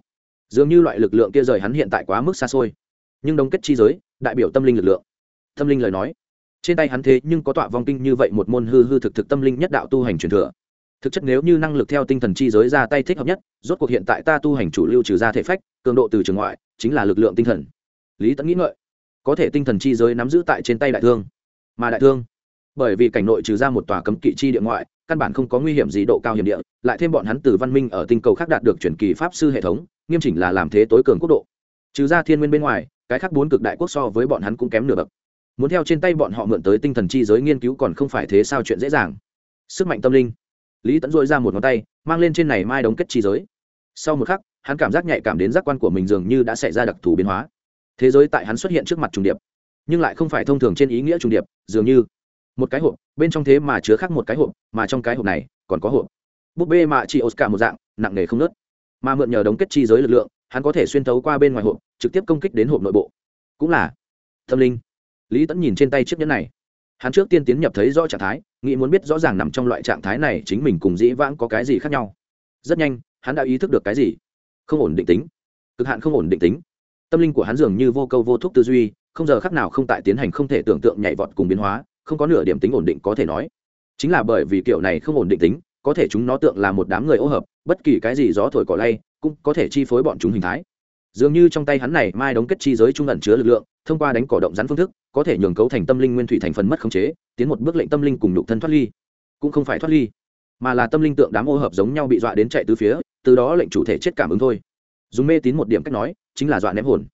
Dường như loại lực lượng kia rời hắn hiện tại quá mức xa xôi. Nhưng đồng kết chi giới, đại biểu tâm linh lực lượng. Tâm linh lời nói. Trên tay hắn thế nhưng có tọa vong kinh như vậy một môn hư hư thực thực tâm linh nhất đạo tu hành truyền thừa. Thực chất nếu như năng lực theo tinh thần chi giới ra tay thích hợp nhất, rốt cuộc hiện tại ta tu hành chủ lưu trừ ra thể phách, cường độ từ trường ngoại, chính là lực lượng tinh thần. Lý tẫn nghĩ ngợi. Có thể tinh thần chi giới nắm giữ tại trên tay đại thương. Mà đại thương bởi vì cảnh nội trừ ra một tòa cấm kỵ chi địa ngoại, căn bản không có nguy hiểm gì độ cao hiểm địa, lại thêm bọn hắn từ văn minh ở tinh cầu khác đạt được chuyển kỳ pháp sư hệ thống, nghiêm chỉnh là làm thế tối cường quốc độ. Trừ ra thiên nguyên bên ngoài, cái khác bốn cực đại quốc so với bọn hắn cũng kém nửa bậc. Muốn theo trên tay bọn họ mượn tới tinh thần chi giới nghiên cứu còn không phải thế sao chuyện dễ dàng. Sức mạnh tâm linh. Lý tẫn dội ra một ngón tay, mang lên trên này mai đống kết chi giới. Sau một khắc, hắn cảm giác nhạy cảm đến giác quan của mình dường như đã xảy ra đặc thù biến hóa. Thế giới tại hắn xuất hiện trước mặt trùng điệp, nhưng lại không phải thông thường trên ý nghĩa trùng điệp, dường như một cái hộp, bên trong thế mà chứa khác một cái hộp, mà trong cái hộp này còn có hộp. Búp bê mạ chị oscar một dạng, nặng nề không nớt. Mà mượn nhờ đống kết chi giới lực lượng, hắn có thể xuyên thấu qua bên ngoài hộp, trực tiếp công kích đến hộp nội bộ. Cũng là tâm linh. Lý tẫn nhìn trên tay chiếc nhẫn này. Hắn trước tiên tiến nhập thấy rõ trạng thái, nghĩ muốn biết rõ ràng nằm trong loại trạng thái này chính mình cùng dĩ vãng có cái gì khác nhau. Rất nhanh, hắn đã ý thức được cái gì? Không ổn định tính. Cực hạn không ổn định tính. Tâm linh của hắn dường như vô câu vô thúc tư duy, không giờ khác nào không tại tiến hành không thể tưởng tượng nhảy vọt cùng biến hóa không có nửa điểm tính ổn định có thể nói. Chính là bởi vì kiểu này không ổn định tính, có thể chúng nó tượng là một đám người ô hợp, bất kỳ cái gì gió thổi cỏ lay, cũng có thể chi phối bọn chúng hình thái. Dường như trong tay hắn này mai đóng kết chi giới trung ẩn chứa lực lượng, thông qua đánh cỏ động rắn phương thức, có thể nhường cấu thành tâm linh nguyên thủy thành phần mất khống chế, tiến một bước lệnh tâm linh cùng nhục thân thoát ly. Cũng không phải thoát ly, mà là tâm linh tượng đám ô hợp giống nhau bị dọa đến chạy từ phía, từ đó lệnh chủ thể chết cảm ứng thôi. Dùng mê tín một điểm cách nói, chính là dọa ném hồn.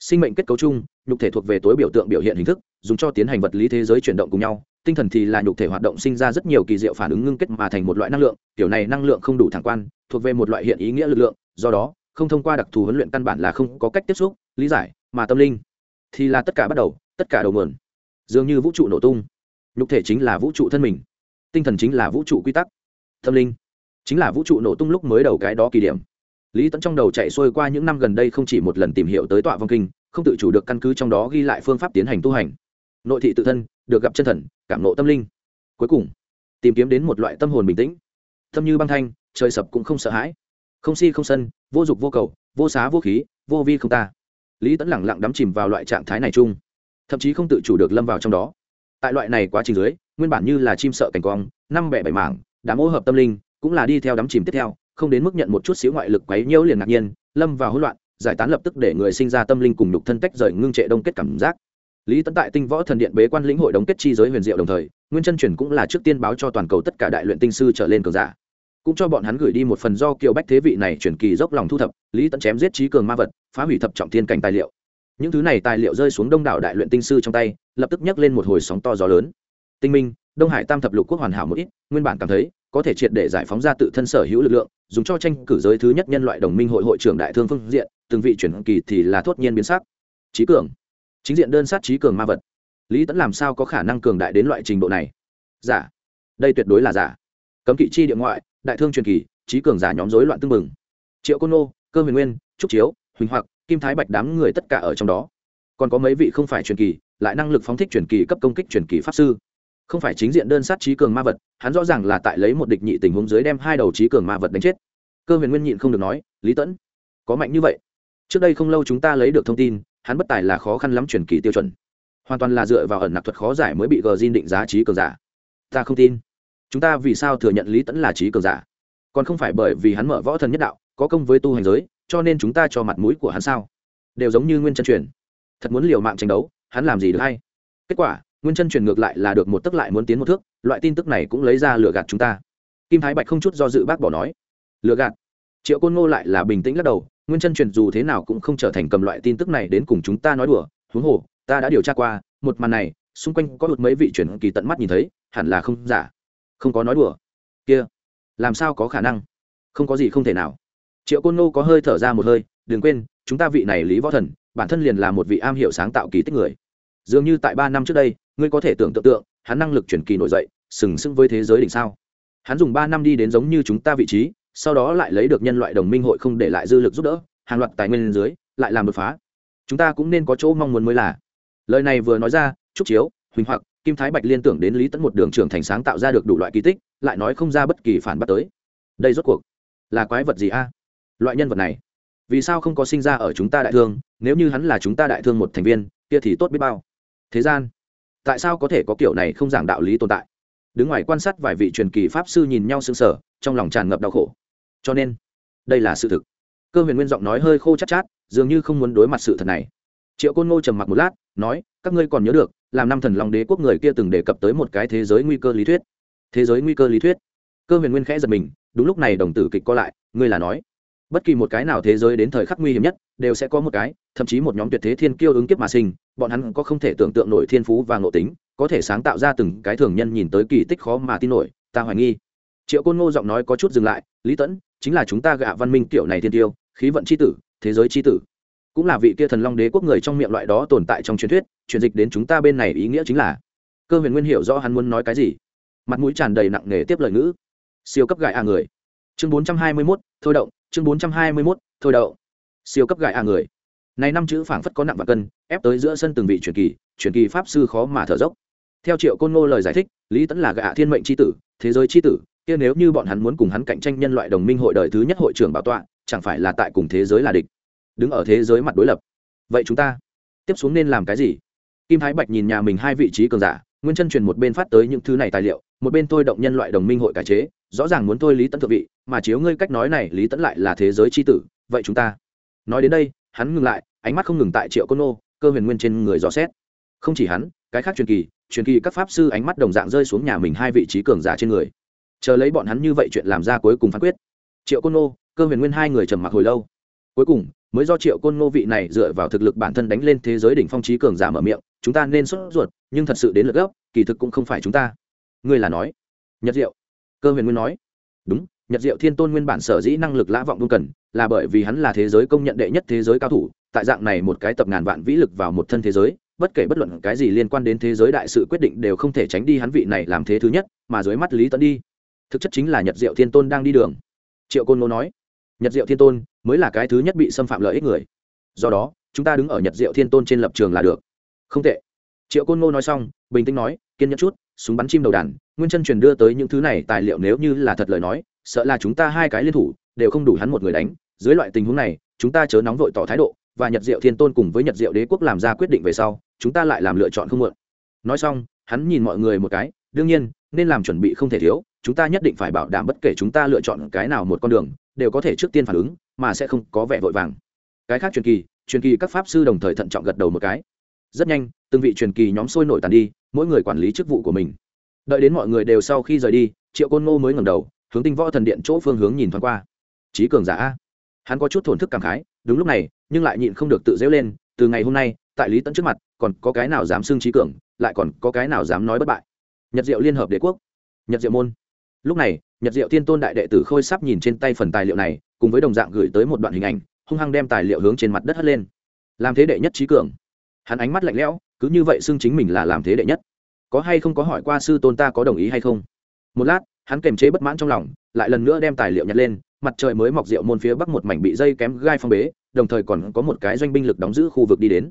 Sinh mệnh kết cấu chung nhục thể thuộc về tối biểu tượng biểu hiện hình thức, dùng cho tiến hành vật lý thế giới chuyển động cùng nhau, tinh thần thì là nhục thể hoạt động sinh ra rất nhiều kỳ diệu phản ứng ngưng kết mà thành một loại năng lượng, kiểu này năng lượng không đủ thẳng quan, thuộc về một loại hiện ý nghĩa lực lượng, do đó, không thông qua đặc thù huấn luyện căn bản là không có cách tiếp xúc, lý giải, mà tâm linh thì là tất cả bắt đầu, tất cả đầu nguồn. Dường như vũ trụ nổ tung. Nhục thể chính là vũ trụ thân mình. Tinh thần chính là vũ trụ quy tắc. Tâm linh chính là vũ trụ nổ tung lúc mới đầu cái đó kỳ điểm. Lý tẫn trong đầu chạy xuôi qua những năm gần đây không chỉ một lần tìm hiểu tới tọa vong kinh không tự chủ được căn cứ trong đó ghi lại phương pháp tiến hành tu hành. Nội thị tự thân, được gặp chân thần, cảm nộ tâm linh. Cuối cùng, tìm kiếm đến một loại tâm hồn bình tĩnh. Tâm như băng thanh, trời sập cũng không sợ hãi. Không si không sân, vô dục vô cầu, vô xá vô khí, vô vi không ta. Lý tẫn lẳng lặng đắm chìm vào loại trạng thái này chung. Thậm chí không tự chủ được lâm vào trong đó. Tại loại này quá trình dưới, nguyên bản như là chim sợ cảnh quang, năm bẻ bảy mảng, đám ô hợp tâm linh cũng là đi theo đắm chìm tiếp theo, không đến mức nhận một chút xíu ngoại lực quấy nhiễu liền ngạc nhiên, lâm vào hỗn loạn giải tán lập tức để người sinh ra tâm linh cùng nhục thân tách rời ngưng trệ đông kết cảm giác. Lý tấn tại tinh võ thần điện bế quan lĩnh hội đóng kết chi giới huyền diệu đồng thời, nguyên chân truyền cũng là trước tiên báo cho toàn cầu tất cả đại luyện tinh sư trở lên cường giả. Cũng cho bọn hắn gửi đi một phần do kiều bách thế vị này chuyển kỳ dốc lòng thu thập, lý tấn chém giết trí cường ma vật, phá hủy thập trọng thiên cảnh tài liệu. Những thứ này tài liệu rơi xuống đông đảo đại luyện tinh sư trong tay, lập tức nhấc lên một hồi sóng to gió lớn. Tinh minh, đông hải tam thập lục quốc hoàn hảo một ít, nguyên bản cảm thấy có thể triệt để giải phóng ra tự thân sở hữu lực lượng, dùng cho tranh cử giới thứ nhất nhân loại đồng minh hội hội trưởng đại thương phương diện, từng vị chuyển kỳ thì là thốt nhiên biến sắc. Trí cường. Chính diện đơn sát trí cường ma vật. Lý tẫn làm sao có khả năng cường đại đến loại trình độ này? Giả. Đây tuyệt đối là giả. Cấm kỵ chi địa ngoại, đại thương truyền kỳ trí cường giả nhóm rối loạn tưng mừng triệu côn nô, cơ huyền nguyên, trúc chiếu, huỳnh hoặc, kim thái bạch đám người tất cả ở trong đó. Còn có mấy vị không phải truyền kỳ, lại năng lực phóng thích truyền kỳ cấp công kích truyền kỳ pháp sư không phải chính diện đơn sát trí cường ma vật, hắn rõ ràng là tại lấy một địch nhị tình huống dưới đem hai đầu trí cường ma vật đánh chết. Cơ huyền nguyên nhịn không được nói, lý tẫn, có mạnh như vậy? Trước đây không lâu chúng ta lấy được thông tin, hắn bất tài là khó khăn lắm chuyển kỳ tiêu chuẩn. Hoàn toàn là dựa vào ẩn nặc thuật khó giải mới bị gờ diên định giá trí cường giả. Ta không tin. Chúng ta vì sao thừa nhận lý tẫn là trí cường giả? Còn không phải bởi vì hắn mở võ thần nhất đạo, có công với tu hành giới, cho nên chúng ta cho mặt mũi của hắn sao? Đều giống như nguyên chân truyền. Thật muốn liều mạng tranh đấu, hắn làm gì được hay? Kết quả nguyên chân truyền ngược lại là được một tức lại muốn tiến một thước, loại tin tức này cũng lấy ra lừa gạt chúng ta. Kim thái bạch không chút do dự bác bỏ nói. Lừa gạt? Triệu côn ngô lại là bình tĩnh lắc đầu, nguyên chân truyền dù thế nào cũng không trở thành cầm loại tin tức này đến cùng chúng ta nói đùa, huống hồ, ta đã điều tra qua, một màn này, xung quanh có một mấy vị truyền kỳ tận mắt nhìn thấy, hẳn là không giả. Không có nói đùa. Kia, làm sao có khả năng? Không có gì không thể nào. Triệu côn ngô có hơi thở ra một hơi, đừng quên, chúng ta vị này lý võ thần, bản thân liền là một vị am hiểu sáng tạo kỳ tích người. Dường như tại ba năm trước đây ngươi có thể tưởng tượng tượng, hắn năng lực chuyển kỳ nổi dậy, sừng sững với thế giới đỉnh sao? Hắn dùng ba năm đi đến giống như chúng ta vị trí, sau đó lại lấy được nhân loại đồng minh hội không để lại dư lực giúp đỡ, hàng loạt tài nguyên dưới, lại làm đột phá. Chúng ta cũng nên có chỗ mong muốn mới là. Lời này vừa nói ra, trúc chiếu, huỳnh hoặc, kim thái bạch liên tưởng đến lý tẫn một đường trưởng thành sáng tạo ra được đủ loại kỳ tích, lại nói không ra bất kỳ phản bác tới. Đây rốt cuộc là quái vật gì a? Loại nhân vật này, vì sao không có sinh ra ở chúng ta đại thương? Nếu như hắn là chúng ta đại thương một thành viên, kia thì tốt biết bao. Thế gian tại sao có thể có kiểu này không giảng đạo lý tồn tại? Đứng ngoài quan sát vài vị truyền kỳ pháp sư nhìn nhau sững sờ, trong lòng tràn ngập đau khổ. Cho nên, đây là sự thực. Cơ huyền nguyên giọng nói hơi khô chát chát, dường như không muốn đối mặt sự thật này. Triệu côn ngô trầm mặc một lát, nói, các ngươi còn nhớ được, làm năm thần long đế quốc người kia từng đề cập tới một cái thế giới nguy cơ lý thuyết. Thế giới nguy cơ lý thuyết. Cơ huyền nguyên khẽ giật mình, đúng lúc này đồng tử kịch co lại, ngươi là nói bất kỳ một cái nào thế giới đến thời khắc nguy hiểm nhất, đều sẽ có một cái, thậm chí một nhóm tuyệt thế thiên kiêu ứng kiếp mà sinh, bọn hắn có không thể tưởng tượng nổi thiên phú và ngộ tính, có thể sáng tạo ra từng cái thường nhân nhìn tới kỳ tích khó mà tin nổi, ta hoài nghi. Triệu côn ngô giọng nói có chút dừng lại, lý tẫn chính là chúng ta gạ văn minh kiểu này thiên tiêu, khí vận c h i tử, thế giới c h i tử. Cũng là vị kia thần long đế quốc người trong miệng loại đó tồn tại trong truyền thuyết, truyền dịch đến chúng ta bên này ý nghĩa chính là. Cơ huyền nguyên hiểu rõ hắn muốn nói cái gì. Mặt mũi tràn đầy nặng nề tiếp lời ngữ. Siêu cấp gại a à người. Chương bốn trăm hai mươi mốt, thôi động chương bốn trăm hai mươi mốt, thôi đậu. Siêu cấp gãi a à người. Này năm chữ phảng phất có nặng và cân, ép tới giữa sân từng vị truyền kỳ truyền kỳ pháp sư khó mà thở dốc. Theo triệu côn ngô lời giải thích, lý tẫn là gạ thiên mệnh c h i tử, thế giới c h i tử, kia nếu như bọn hắn muốn cùng hắn cạnh tranh nhân loại đồng minh hội đời thứ nhất hội trưởng bảo tọa, chẳng phải là tại cùng thế giới là địch. Đứng ở thế giới mặt đối lập. Vậy chúng ta tiếp xuống nên làm cái gì? Kim thái bạch nhìn nhà mình hai vị trí cường giả nguyên chân truyền một bên phát tới những thứ này tài liệu, một bên tôi động nhân loại đồng minh hội cải chế, rõ ràng muốn tôi lý tẫn thượng vị, mà chiếu ngươi cách nói này, lý tẫn lại là thế giới c h i tử, vậy chúng ta nói đến đây, hắn ngừng lại, ánh mắt không ngừng tại triệu côn nô cơ huyền nguyên trên người dò xét. Không chỉ hắn, cái khác truyền kỳ truyền kỳ các pháp sư ánh mắt đồng dạng rơi xuống nhà mình hai vị trí cường giả trên người. Chờ lấy bọn hắn như vậy chuyện làm ra cuối cùng phán quyết. Triệu côn nô cơ huyền nguyên hai người trầm mặc hồi lâu cuối cùng, mới do triệu côn ngô vị này dựa vào thực lực bản thân đánh lên thế giới đỉnh phong trí cường giả mở miệng, chúng ta nên sốt ruột, nhưng thật sự đến lượt gốc, kỳ thực cũng không phải chúng ta. Ngươi là nói. Nhật diệu. Cơ huyền nguyên nói. Đúng, nhật diệu thiên tôn nguyên bản sở dĩ năng lực lã vọng vương cần, là bởi vì hắn là thế giới công nhận đệ nhất thế giới cao thủ, tại dạng này một cái tập ngàn vạn vĩ lực vào một thân thế giới, bất kể bất luận cái gì liên quan đến thế giới đại sự quyết định đều không thể tránh đi hắn vị này làm thế thứ nhất, mà dưới mắt lý tẫn đi. Thực chất chính là nhật diệu thiên tôn đang đi đường. Triệu côn ngô nói. Nhật diệu thiên tôn mới là cái thứ nhất bị xâm phạm lợi ích người. Do đó, chúng ta đứng ở nhật diệu thiên tôn trên lập trường là được. Không tệ. Triệu côn ngô nói xong, bình tĩnh nói, kiên nhẫn chút, súng bắn chim đầu đàn, nguyên chân truyền đưa tới những thứ này tài liệu nếu như là thật lời nói, sợ là chúng ta hai cái liên thủ, đều không đủ hắn một người đánh. Dưới loại tình huống này, chúng ta chớ nóng vội tỏ thái độ, và nhật diệu thiên tôn cùng với nhật diệu đế quốc làm ra quyết định về sau, chúng ta lại làm lựa chọn không muộn. Nói xong, hắn nhìn mọi người một cái, đương nhiên, nên làm chuẩn bị không thể thiếu, chúng ta nhất định phải bảo đảm bất kể chúng ta lựa chọn cái nào một con đường đều có thể trước tiên phản ứng, mà sẽ không có vẻ vội vàng. Cái khác truyền kỳ truyền kỳ các pháp sư đồng thời thận trọng gật đầu một cái. Rất nhanh, từng vị truyền kỳ nhóm sôi nổi tàn đi, mỗi người quản lý chức vụ của mình. Đợi đến mọi người đều sau khi rời đi, triệu côn ngô mới ngẩng đầu, hướng tinh võ thần điện chỗ phương hướng nhìn thoáng qua. Trí cường giả hắn có chút thổn thức cảm khái, đúng lúc này, nhưng lại nhịn không được tự dễu lên, từ ngày hôm nay, tại lý tẫn trước mặt, còn có cái nào dám xưng trí cường, lại còn có cái nào dám nói bất bại. Nhật diệu liên hợp đế quốc. Nhật diệu môn. Lúc này nhật diệu thiên tôn đại đệ tử khôi sắp nhìn trên tay phần tài liệu này, cùng với đồng dạng gửi tới một đoạn hình ảnh, hung hăng đem tài liệu hướng trên mặt đất hất lên. Làm thế đệ nhất trí cường. Hắn ánh mắt lạnh lẽo, cứ như vậy xưng chính mình là làm thế đệ nhất. Có hay không có hỏi qua sư tôn ta có đồng ý hay không? Một lát, hắn kềm chế bất mãn trong lòng, lại lần nữa đem tài liệu nhặt lên, mặt trời mới mọc rượu môn phía bắc một mảnh bị dây kém gai phong bế, đồng thời còn có một cái doanh binh lực đóng giữ khu vực đi đến.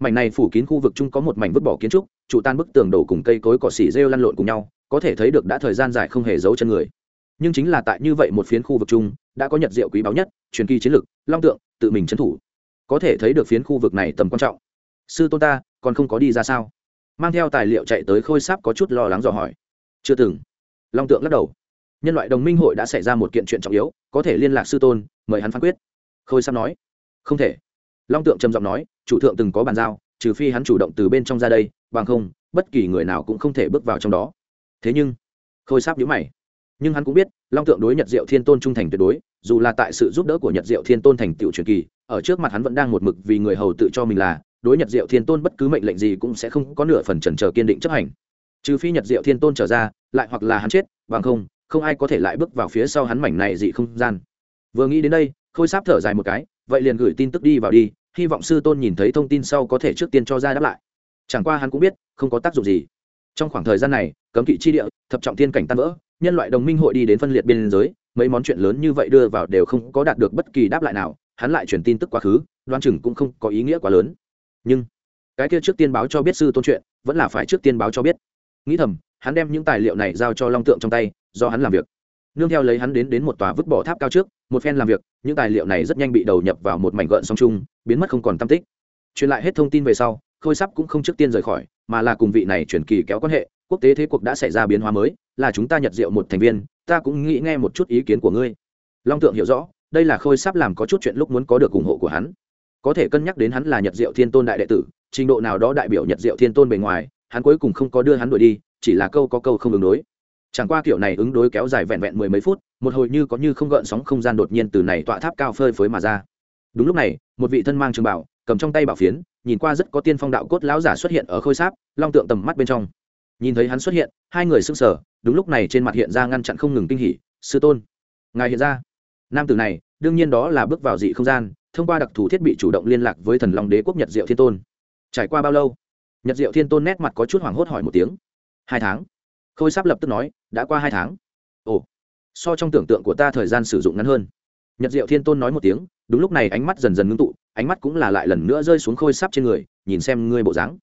Mảnh này phủ kín khu vực chung có một mảnh vứt bỏ kiến trúc, trụ tan bức tường đổ cùng cây cối cỏ xỉ rêu lăn lộn cùng nhau, có thể thấy được đã thời gian dài không hề giấu chân người nhưng chính là tại như vậy một phiến khu vực chung, đã có nhật diệu quý báu nhất, truyền kỳ chiến lực long tượng, tự mình trấn thủ. Có thể thấy được phiến khu vực này tầm quan trọng. Sư tôn ta, còn không có đi ra sao? Mang theo tài liệu chạy tới khôi sáp có chút lo lắng dò hỏi. Chưa từng. Long tượng lắc đầu. Nhân loại đồng minh hội đã xảy ra một kiện chuyện trọng yếu, có thể liên lạc sư tôn, mời hắn phán quyết. Khôi sáp nói. Không thể. Long tượng trầm giọng nói, chủ thượng từng có bàn giao, trừ phi hắn chủ động từ bên trong ra đây, bằng không, bất kỳ người nào cũng không thể bước vào trong đó. Thế nhưng, khôi sáp nhữ mày nhưng hắn cũng biết, long tượng đối nhật diệu thiên tôn trung thành tuyệt đối, dù là tại sự giúp đỡ của nhật diệu thiên tôn thành tựu truyền kỳ, ở trước mặt hắn vẫn đang một mực vì người hầu tự cho mình là, đối nhật diệu thiên tôn bất cứ mệnh lệnh gì cũng sẽ không có nửa phần trần trờ kiên định chấp hành. Trừ phi nhật diệu thiên tôn trở ra, lại hoặc là hắn chết, bằng không không ai có thể lại bước vào phía sau hắn mảnh này dị không gian. Vừa nghĩ đến đây, khôi sáp thở dài một cái, vậy liền gửi tin tức đi vào đi, hy vọng sư tôn nhìn thấy thông tin sau có thể trước tiên cho ra đáp lại. Chẳng qua hắn cũng biết, không có tác dụng gì. Trong khoảng thời gian này, cấm kỵ chi địa, thập trọng thiên cảnh tan vỡ nhân loại đồng minh hội đi đến phân liệt biên giới, mấy món chuyện lớn như vậy đưa vào đều không có đạt được bất kỳ đáp lại nào, hắn lại truyền tin tức quá khứ đoan chừng cũng không có ý nghĩa quá lớn. Nhưng, cái kia trước tiên báo cho biết sư tôn chuyện, vẫn là phải trước tiên báo cho biết. Nghĩ thầm, hắn đem những tài liệu này giao cho long tượng trong tay, do hắn làm việc. Nương theo lấy hắn đến đến một tòa vứt bỏ tháp cao trước, một phen làm việc, những tài liệu này rất nhanh bị đầu nhập vào một mảnh gợn song chung, biến mất không còn tam tích. Truyền lại hết thông tin về sau, khôi sắp cũng không trước tiên rời khỏi, mà là cùng vị này chuyển kỳ kéo quan hệ quốc tế thế cuộc đã xảy ra biến hóa mới, là chúng ta nhật diệu một thành viên, ta cũng nghĩ nghe một chút ý kiến của ngươi. Long tượng hiểu rõ, đây là khôi sắp làm có chút chuyện lúc muốn có được ủng hộ của hắn. Có thể cân nhắc đến hắn là nhật diệu thiên tôn đại đệ tử, trình độ nào đó đại biểu nhật diệu thiên tôn bề ngoài, hắn cuối cùng không có đưa hắn đuổi đi, chỉ là câu có câu không ứng đối. Chẳng qua kiểu này ứng đối kéo dài vẹn vẹn mười mấy phút, một hồi như có như không gợn sóng không gian đột nhiên từ này tọa tháp cao phơi phới mà ra. Đúng lúc này, một vị thân mang trường bảo, cầm trong tay bảo phiến, nhìn qua rất có tiên phong đạo cốt lão giả xuất hiện ở khôi sáp, long tượng tầm mắt bên trong nhìn thấy hắn xuất hiện, hai người sững sờ, đúng lúc này trên mặt hiện ra ngăn chặn không ngừng kinh hỉ, sư tôn, ngài hiện ra. Nam tử này, đương nhiên đó là bước vào dị không gian, thông qua đặc thù thiết bị chủ động liên lạc với thần long đế quốc nhật diệu thiên tôn. Trải qua bao lâu? Nhật diệu thiên tôn nét mặt có chút hoảng hốt hỏi một tiếng. Hai tháng. Khôi sắp lập tức nói, đã qua hai tháng. Ồ, so trong tưởng tượng của ta thời gian sử dụng ngắn hơn. Nhật diệu thiên tôn nói một tiếng, đúng lúc này ánh mắt dần dần ngưng tụ, ánh mắt cũng là lại lần nữa rơi xuống khôi sắp trên người, nhìn xem ngươi bộ dáng.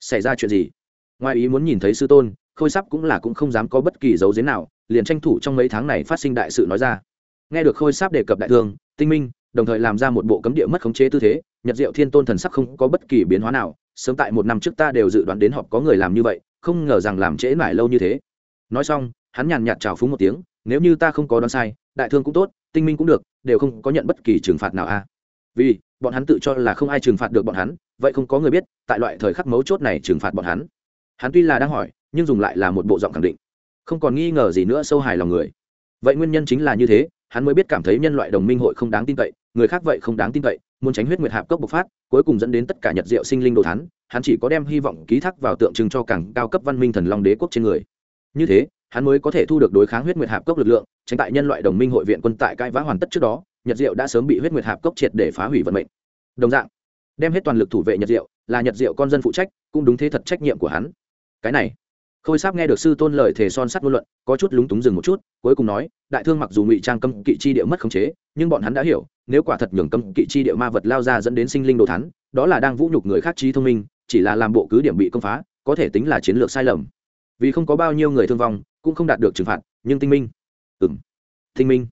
Xảy ra chuyện gì? Ngoài ý muốn nhìn thấy sư tôn, khôi sắp cũng là cũng không dám có bất kỳ dấu giếm nào, liền tranh thủ trong mấy tháng này phát sinh đại sự nói ra. Nghe được khôi sắp đề cập đại thương tinh minh, đồng thời làm ra một bộ cấm địa mất khống chế tư thế, nhật diệu thiên tôn thần sắc không có bất kỳ biến hóa nào, sớm tại một năm trước ta đều dự đoán đến họp có người làm như vậy, không ngờ rằng làm trễ mãi lâu như thế. Nói xong, hắn nhàn nhạt trào phúng một tiếng, nếu như ta không có đoán sai, đại thương cũng tốt, tinh minh cũng được, đều không có nhận bất kỳ trừng phạt nào a à. vì, bọn hắn tự cho là không ai trừng phạt được bọn hắn, vậy không có người biết, tại loại thời khắc mấu chốt này trừng phạt bọn hắn hắn tuy là đang hỏi, nhưng dùng lại là một bộ giọng khẳng định. Không còn nghi ngờ gì nữa sâu hài lòng người. Vậy nguyên nhân chính là như thế, hắn mới biết cảm thấy nhân loại đồng minh hội không đáng tin cậy, người khác vậy không đáng tin cậy, muốn tránh huyết nguyệt hạp cốc bộc phát, cuối cùng dẫn đến tất cả nhật diệu sinh linh đồ thán, hắn chỉ có đem hy vọng ký thác vào tượng trưng cho càng cao cấp văn minh thần long đế quốc trên người. Như thế, hắn mới có thể thu được đối kháng huyết nguyệt hạp cốc lực lượng, tránh tại nhân loại đồng minh hội viện quân tại cãi vã hoàn tất trước đó, nhật diệu đã sớm bị huyết nguyệt hạp cốc triệt để phá hủy vận mệnh. Đồng dạng, đem hết toàn lực thủ vệ nhật diệu, là nhật diệu con dân phụ trách, cũng đúng thế thật trách nhiệm của hắn cái này. Khôi sáp nghe được sư tôn lời thề son sắt ngôn luận, có chút lúng túng dừng một chút, cuối cùng nói, đại thương mặc dù ngụy trang cấm kỵ chi địa mất khống chế, nhưng bọn hắn đã hiểu, nếu quả thật nhường cấm kỵ chi địa ma vật lao ra dẫn đến sinh linh đồ thắn đó là đang vũ nhục người khác trí thông minh, chỉ là làm bộ cứ điểm bị công phá, có thể tính là chiến lược sai lầm. Vì không có bao nhiêu người thương vong, cũng không đạt được trừng phạt, nhưng tinh minh ừ m tinh minh.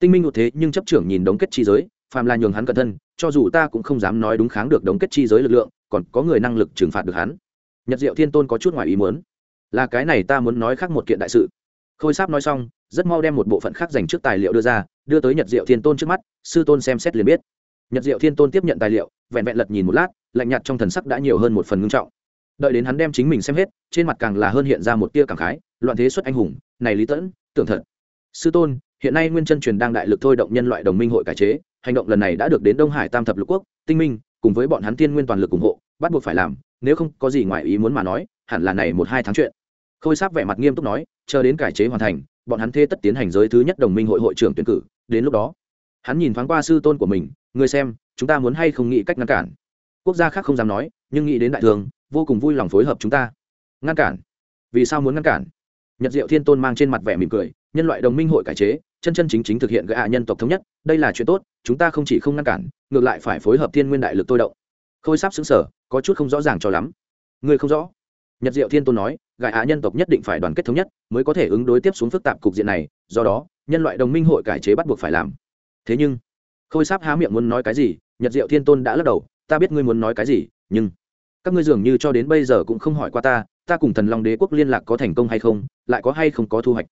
Tinh minh một thế, nhưng chấp trưởng nhìn đống kết chi giới, phàm là nhường hắn cẩn thân, cho dù ta cũng không dám nói đúng kháng được đống kết chi giới lực lượng, còn có người năng lực trừng phạt được hắn nhật diệu thiên tôn có chút ngoài ý muốn. Là cái này ta muốn nói khác một kiện đại sự. Khôi sáp nói xong, rất mau đem một bộ phận khác dành trước tài liệu đưa ra, đưa tới nhật diệu thiên tôn trước mắt, sư tôn xem xét liền biết. Nhật diệu thiên tôn tiếp nhận tài liệu, vẹn vẹn lật nhìn một lát, lạnh nhạt trong thần sắc đã nhiều hơn một phần ngưng trọng. Đợi đến hắn đem chính mình xem hết, trên mặt càng là hơn hiện ra một tia cảm khái, loạn thế xuất anh hùng, này lý tẫn, tưởng thật. Sư tôn, hiện nay nguyên chân truyền đang đại lực thôi động nhân loại đồng minh hội cải chế, hành động lần này đã được đến đông hải tam thập lục quốc, tinh minh, cùng với bọn hắn tiên nguyên toàn lực ủng hộ, bắt buộc phải làm nếu không có gì ngoài ý muốn mà nói, hẳn là này một hai tháng chuyện. Khôi sáp vẻ mặt nghiêm túc nói, chờ đến cải chế hoàn thành, bọn hắn thê tất tiến hành giới thứ nhất đồng minh hội hội trưởng tuyển cử, đến lúc đó, hắn nhìn thoáng qua sư tôn của mình, người xem, chúng ta muốn hay không nghĩ cách ngăn cản. Quốc gia khác không dám nói, nhưng nghĩ đến đại thường, vô cùng vui lòng phối hợp chúng ta. Ngăn cản? Vì sao muốn ngăn cản? Nhật diệu thiên tôn mang trên mặt vẻ mỉm cười, nhân loại đồng minh hội cải chế, chân chân chính chính thực hiện gạ nhân tộc thống nhất, đây là chuyện tốt, chúng ta không chỉ không ngăn cản, ngược lại phải phối hợp thiên nguyên đại lực tôi động khôi sắp xứng sở, có chút không rõ ràng cho lắm. Ngươi không rõ? Nhật diệu thiên tôn nói gại á nhân tộc nhất định phải đoàn kết thống nhất, mới có thể ứng đối tiếp xuống phức tạp cục diện này, do đó, nhân loại đồng minh hội cải chế bắt buộc phải làm. Thế nhưng, khôi sáp há miệng muốn nói cái gì, nhật diệu thiên tôn đã lắc đầu, ta biết ngươi muốn nói cái gì, nhưng các ngươi dường như cho đến bây giờ cũng không hỏi qua ta ta cùng thần long đế quốc liên lạc có thành công hay không, lại có hay không có thu hoạch.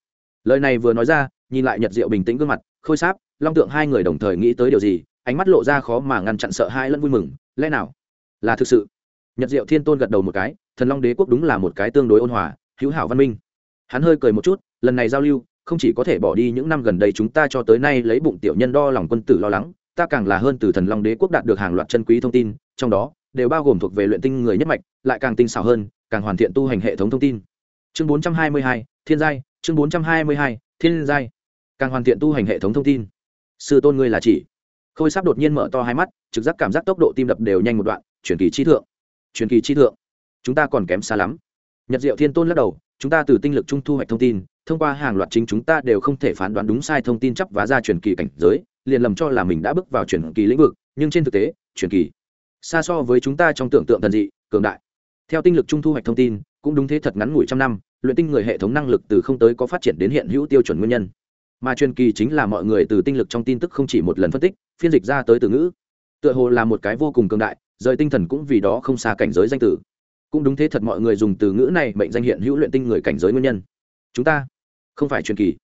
Lời này vừa nói ra, nhìn lại nhật diệu bình tĩnh gương mặt, khôi sáp, long tượng hai người đồng thời nghĩ tới điều gì ánh mắt lộ ra khó mà ngăn chặn sợ hãi lẫn vui mừng lẽ nào? Là thực sự. Nhật diệu thiên tôn gật đầu một cái thần long đế quốc đúng là một cái tương đối ôn hòa hữu hảo văn minh. Hắn hơi cười một chút lần này giao lưu không chỉ có thể bỏ đi những năm gần đây chúng ta cho tới nay lấy bụng tiểu nhân đo lòng quân tử lo lắng ta càng là hơn từ thần long đế quốc đạt được hàng loạt chân quý thông tin trong đó đều bao gồm thuộc về luyện tinh người nhất mạch lại càng tinh xảo hơn càng hoàn thiện tu hành hệ thống thông tin. Chương 422, thiên giai chương 422, thiên giai càng hoàn thiện tu hành hệ thống thông tin. Sư tôn ngươi là chỉ khôi sắp đột nhiên mở to hai mắt, trực giác cảm giác tốc độ tim đập đều nhanh một đoạn, truyền kỳ chi thượng, truyền kỳ chi thượng. Chúng ta còn kém xa lắm. Nhật diệu thiên tôn lắc đầu, chúng ta từ tinh lực trung thu hoạch thông tin, thông qua hàng loạt chính chúng ta đều không thể phán đoán đúng sai thông tin chấp vá ra truyền kỳ cảnh giới, liền lầm cho là mình đã bước vào truyền kỳ lĩnh vực, nhưng trên thực tế, truyền kỳ xa so với chúng ta trong tưởng tượng thần dị, cường đại. Theo tinh lực trung thu hoạch thông tin, cũng đúng thế thật ngắn ngủi trăm năm, luyện tinh người hệ thống năng lực từ không tới có phát triển đến hiện hữu tiêu chuẩn nguyên nhân mà truyền kỳ chính là mọi người từ tinh lực trong tin tức không chỉ một lần phân tích, phiên dịch ra tới từ ngữ. Tựa hồ là một cái vô cùng cường đại, rời tinh thần cũng vì đó không xa cảnh giới danh tử. Cũng đúng thế thật mọi người dùng từ ngữ này mệnh danh hiện hữu luyện tinh người cảnh giới nguyên nhân. Chúng ta không phải truyền kỳ.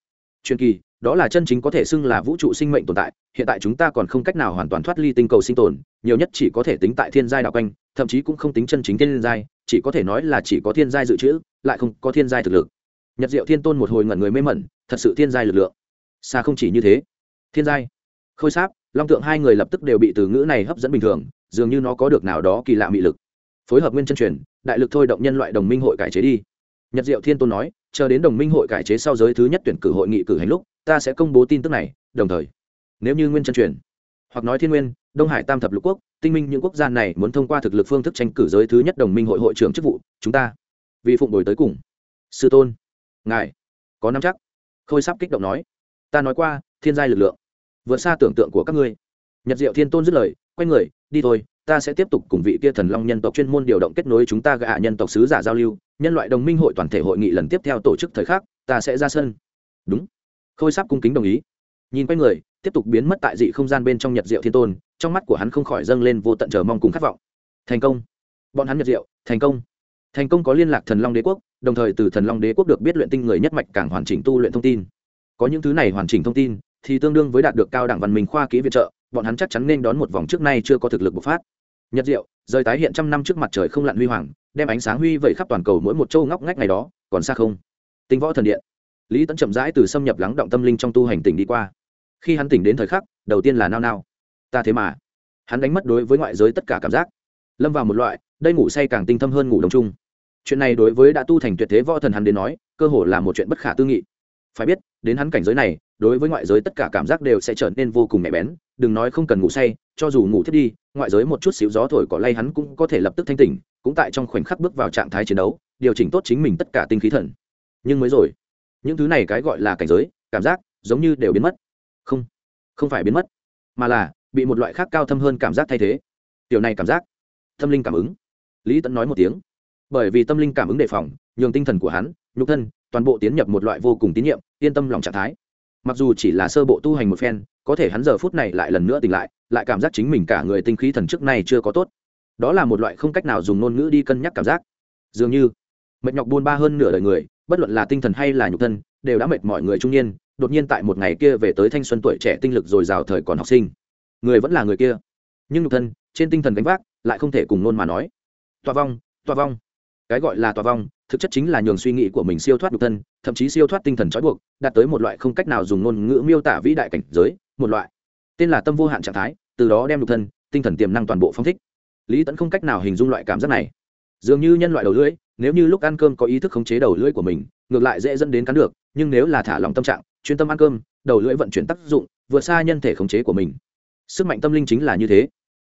Truyền kỳ, đó là chân chính có thể xưng là vũ trụ sinh mệnh tồn tại, hiện tại chúng ta còn không cách nào hoàn toàn thoát ly tinh cầu sinh tồn, nhiều nhất chỉ có thể tính tại thiên giai đạo quanh, thậm chí cũng không tính chân chính thiên giai, chỉ có thể nói là chỉ có thiên giai dự trữ, lại không có thiên giai thực lực. Nhật diệu thiên tôn một hồi ngẩn người mê mẩn, thật sự thiên giai lực lượng xa không chỉ như thế. Thiên giai, khôi sáp, long tượng hai người lập tức đều bị từ ngữ này hấp dẫn bình thường, dường như nó có được nào đó kỳ lạ mị lực. Phối hợp nguyên chân truyền, đại lực thôi động nhân loại đồng minh hội cải chế đi. Nhật diệu thiên tôn nói, chờ đến đồng minh hội cải chế sau giới thứ nhất tuyển cử hội nghị cử hành lúc, ta sẽ công bố tin tức này, đồng thời, nếu như nguyên chân truyền, hoặc nói thiên nguyên, đông hải tam thập lục quốc, tinh minh những quốc gia này muốn thông qua thực lực phương thức tranh cử giới thứ nhất đồng minh hội hội trưởng chức vụ, chúng ta, vì phụng đổi tới cùng. Sư tôn, ngài, có năm chắc? Khôi sắp kích động nói ta nói qua, thiên giai lực lượng, vượt xa tưởng tượng của các ngươi. Nhật diệu thiên tôn dứt lời, quay người, đi thôi, ta sẽ tiếp tục cùng vị kia thần long nhân tộc chuyên môn điều động kết nối chúng ta gạ nhân tộc sứ giả giao lưu, nhân loại đồng minh hội toàn thể hội nghị lần tiếp theo tổ chức thời khắc, ta sẽ ra sân. Đúng. Khôi sắp cung kính đồng ý. Nhìn quay người, tiếp tục biến mất tại dị không gian bên trong nhật diệu thiên tôn, trong mắt của hắn không khỏi dâng lên vô tận chờ mong cùng khát vọng. Thành công. Bọn hắn nhật diệu, thành công. Thành công có liên lạc thần long đế quốc, đồng thời từ thần long đế quốc được biết luyện tinh người nhất mạch càng hoàn chỉnh tu luyện thông tin có những thứ này hoàn chỉnh thông tin, thì tương đương với đạt được cao đẳng văn minh khoa kỹ viện trợ, bọn hắn chắc chắn nên đón một vòng trước nay chưa có thực lực bộc phát. Nhật diệu, rời tái hiện trăm năm trước mặt trời không lặn huy hoàng, đem ánh sáng huy vẩy khắp toàn cầu mỗi một châu ngóc ngách ngày đó, còn xa không? Tinh võ thần điện. Lý tẫn chậm rãi từ xâm nhập lắng động tâm linh trong tu hành tỉnh đi qua. Khi hắn tỉnh đến thời khắc, đầu tiên là nao nao. Ta thế mà. Hắn đánh mất đối với ngoại giới tất cả cảm giác. Lâm vào một loại, đây ngủ say càng tinh thâm hơn ngủ đông chung. Chuyện này đối với đã tu thành tuyệt thế võ thần hắn đến nói, cơ hồ là một chuyện bất khả tư nghị. Phải biết đến hắn cảnh giới này, đối với ngoại giới tất cả cảm giác đều sẽ trở nên vô cùng nhạy bén. Đừng nói không cần ngủ say, cho dù ngủ thiết đi, ngoại giới một chút xíu gió thổi cỏ lay hắn cũng có thể lập tức thanh tỉnh, cũng tại trong khoảnh khắc bước vào trạng thái chiến đấu, điều chỉnh tốt chính mình tất cả tinh khí thần. Nhưng mới rồi, những thứ này cái gọi là cảnh giới, cảm giác giống như đều biến mất. Không không phải biến mất, mà là bị một loại khác cao thâm hơn cảm giác thay thế. Điều này cảm giác, tâm linh cảm ứng. Lý tẫn nói một tiếng. Bởi vì tâm linh cảm ứng đề phòng, nhường tinh thần của hắn, nhục thân toàn bộ tiến nhập một loại vô cùng tín nhiệm, yên tâm lòng trạng thái. Mặc dù chỉ là sơ bộ tu hành một phen, có thể hắn giờ phút này lại lần nữa tỉnh lại lại cảm giác chính mình cả người tinh khí thần trước này chưa có tốt. Đó là một loại không cách nào dùng ngôn ngữ đi cân nhắc cảm giác. Dường như, mệt nhọc buôn ba hơn nửa đời người, bất luận là tinh thần hay là nhục thân, đều đã mệt mọi người trung niên, đột nhiên tại một ngày kia về tới thanh xuân tuổi trẻ tinh lực dồi dào thời còn học sinh. Người vẫn là người kia. Nhưng nhục thân, trên tinh thần gánh vác, lại không thể cùng nôn mà nói. Toa vong toa vong cái gọi là tòa vong, thực chất chính là nhường suy nghĩ của mình siêu thoát nhục thân, thậm chí siêu thoát tinh thần trói buộc, đạt tới một loại không cách nào dùng ngôn ngữ miêu tả vĩ đại cảnh giới, một loại tên là tâm vô hạn trạng thái, từ đó đem nhục thân, tinh thần tiềm năng toàn bộ phong thích. Lý tẫn không cách nào hình dung loại cảm giác này. Dường như nhân loại đầu lưỡi, nếu như lúc ăn cơm có ý thức khống chế đầu lưỡi của mình, ngược lại dễ dẫn đến cắn được, nhưng nếu là thả lòng tâm trạng, chuyên tâm ăn cơm, đầu lưỡi vận chuyển tác dụng, vượt xa nhân thể khống chế của mình. Sức mạnh tâm linh chính là như thế.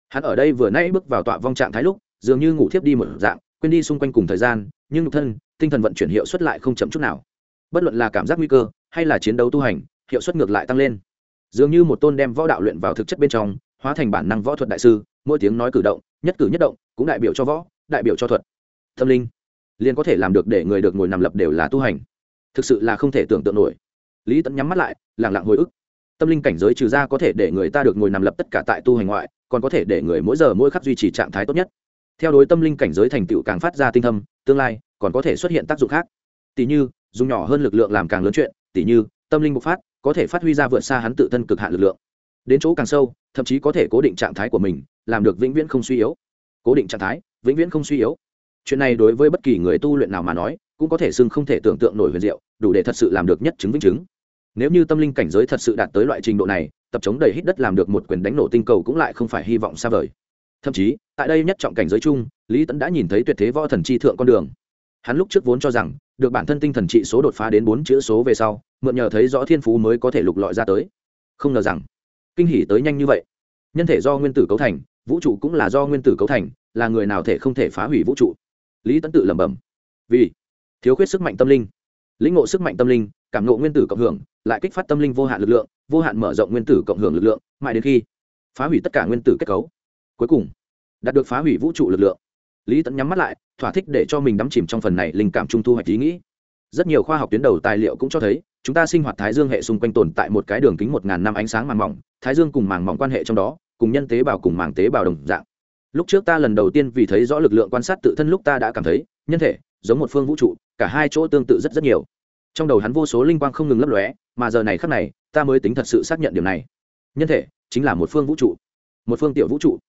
Hắn ở đây vừa nãy bước vào tọa vong trạng thái lúc, dường như ngủ thiếp đi một dạng quên đi xung quanh cùng thời gian, nhưng nhục thân, tinh thần vận chuyển hiệu suất lại không chậm chút nào. Bất luận là cảm giác nguy cơ, hay là chiến đấu tu hành, hiệu suất ngược lại tăng lên. Dường như một tôn đem võ đạo luyện vào thực chất bên trong, hóa thành bản năng võ thuật đại sư, mỗi tiếng nói cử động, nhất cử nhất động, cũng đại biểu cho võ, đại biểu cho thuật. Tâm linh, liền có thể làm được để người được ngồi nằm lập đều là tu hành. Thực sự là không thể tưởng tượng nổi. Lý tẫn nhắm mắt lại lẳng lặng hồi ức. Tâm linh cảnh giới trừ ra có thể để người ta được ngồi nằm lập tất cả tại tu hành ngoại, còn có thể để người mỗi giờ mỗi khắc duy trì trạng thái tốt nhất theo đối tâm linh cảnh giới thành tựu càng phát ra tinh thâm, tương lai còn có thể xuất hiện tác dụng khác. Tỷ như, dùng nhỏ hơn lực lượng làm càng lớn chuyện, tỷ như, tâm linh bộc phát, có thể phát huy ra vượt xa hắn tự thân cực hạn lực lượng. Đến chỗ càng sâu, thậm chí có thể cố định trạng thái của mình, làm được vĩnh viễn không suy yếu. Cố định trạng thái, vĩnh viễn không suy yếu. Chuyện này đối với bất kỳ người tu luyện nào mà nói, cũng có thể xưng không thể tưởng tượng nổi huyền diệu, đủ để thật sự làm được nhất chứng vĩnh chứng. Nếu như tâm linh cảnh giới thật sự đạt tới loại trình độ này, tập chống đầy hít đất làm được một quyền đánh nổ tinh cầu cũng lại không phải hy vọng xa vời thậm chí, tại đây nhất trọng cảnh giới chung, lý tẫn đã nhìn thấy tuyệt thế võ thần chi thượng con đường. Hắn lúc trước vốn cho rằng, được bản thân tinh thần trị số đột phá đến bốn chữ số về sau, mượn nhờ thấy rõ thiên phú mới có thể lục lọi ra tới. Không ngờ rằng, kinh hỉ tới nhanh như vậy. Nhân thể do nguyên tử cấu thành, vũ trụ cũng là do nguyên tử cấu thành, là người nào thể không thể phá hủy vũ trụ? Lý tẫn tự lẩm bẩm. Vì thiếu khuyết sức mạnh tâm linh, lĩnh ngộ sức mạnh tâm linh, cảm ngộ nguyên tử cộng hưởng, lại kích phát tâm linh vô hạn lực lượng, vô hạn mở rộng nguyên tử cộng hưởng lực lượng, mãi đến khi phá hủy tất cả nguyên tử kết cấu cuối cùng, đạt được phá hủy vũ trụ lực lượng, lý tẫn nhắm mắt lại, thỏa thích để cho mình đắm chìm trong phần này linh cảm trung thu hoạch ý nghĩ. Rất nhiều khoa học tuyến đầu tài liệu cũng cho thấy, chúng ta sinh hoạt thái dương hệ xung quanh tồn tại một cái đường kính một ngàn năm ánh sáng màng mỏng, thái dương cùng màng mỏng quan hệ trong đó, cùng nhân tế bào cùng màng tế bào đồng dạng. Lúc trước ta lần đầu tiên vì thấy rõ lực lượng quan sát tự thân lúc ta đã cảm thấy, nhân thể, giống một phương vũ trụ, cả hai chỗ tương tự rất rất nhiều. Trong đầu hắn vô số linh quang không ngừng lấp lóe, mà giờ này khắc này, ta mới tính thật sự xác nhận điều này. Nhân thể chính là một phương vũ trụ, một phương tiểu vũ trụ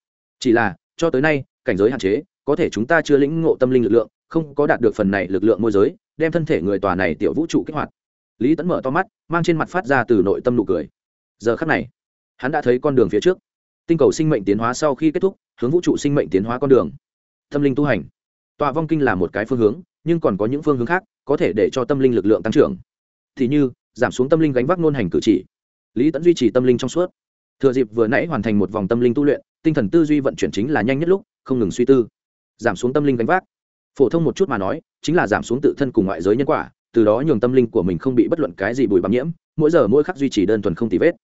chỉ là, cho tới nay, cảnh giới hạn chế, có thể chúng ta chưa lĩnh ngộ tâm linh lực lượng, không có đạt được phần này lực lượng môi giới, đem thân thể người tòa này tiểu vũ trụ kích hoạt. Lý tẫn mở to mắt, mang trên mặt phát ra từ nội tâm nụ cười. Giờ khắc này, hắn đã thấy con đường phía trước. Tinh cầu sinh mệnh tiến hóa sau khi kết thúc, hướng vũ trụ sinh mệnh tiến hóa con đường. Tâm linh tu hành. Tọa vong kinh là một cái phương hướng, nhưng còn có những phương hướng khác, có thể để cho tâm linh lực lượng tăng trưởng. Thì như, giảm xuống tâm linh gánh vác nôn hành cử chỉ. Lý tẫn duy trì tâm linh trong suốt. Thừa dịp vừa nãy hoàn thành một vòng tâm linh tu luyện tinh thần tư duy vận chuyển chính là nhanh nhất lúc, không ngừng suy tư. Giảm xuống tâm linh gánh vác. Phổ thông một chút mà nói, chính là giảm xuống tự thân cùng ngoại giới nhân quả, từ đó nhường tâm linh của mình không bị bất luận cái gì bùi bám nhiễm, mỗi giờ mỗi khắc duy trì đơn thuần không tì vết.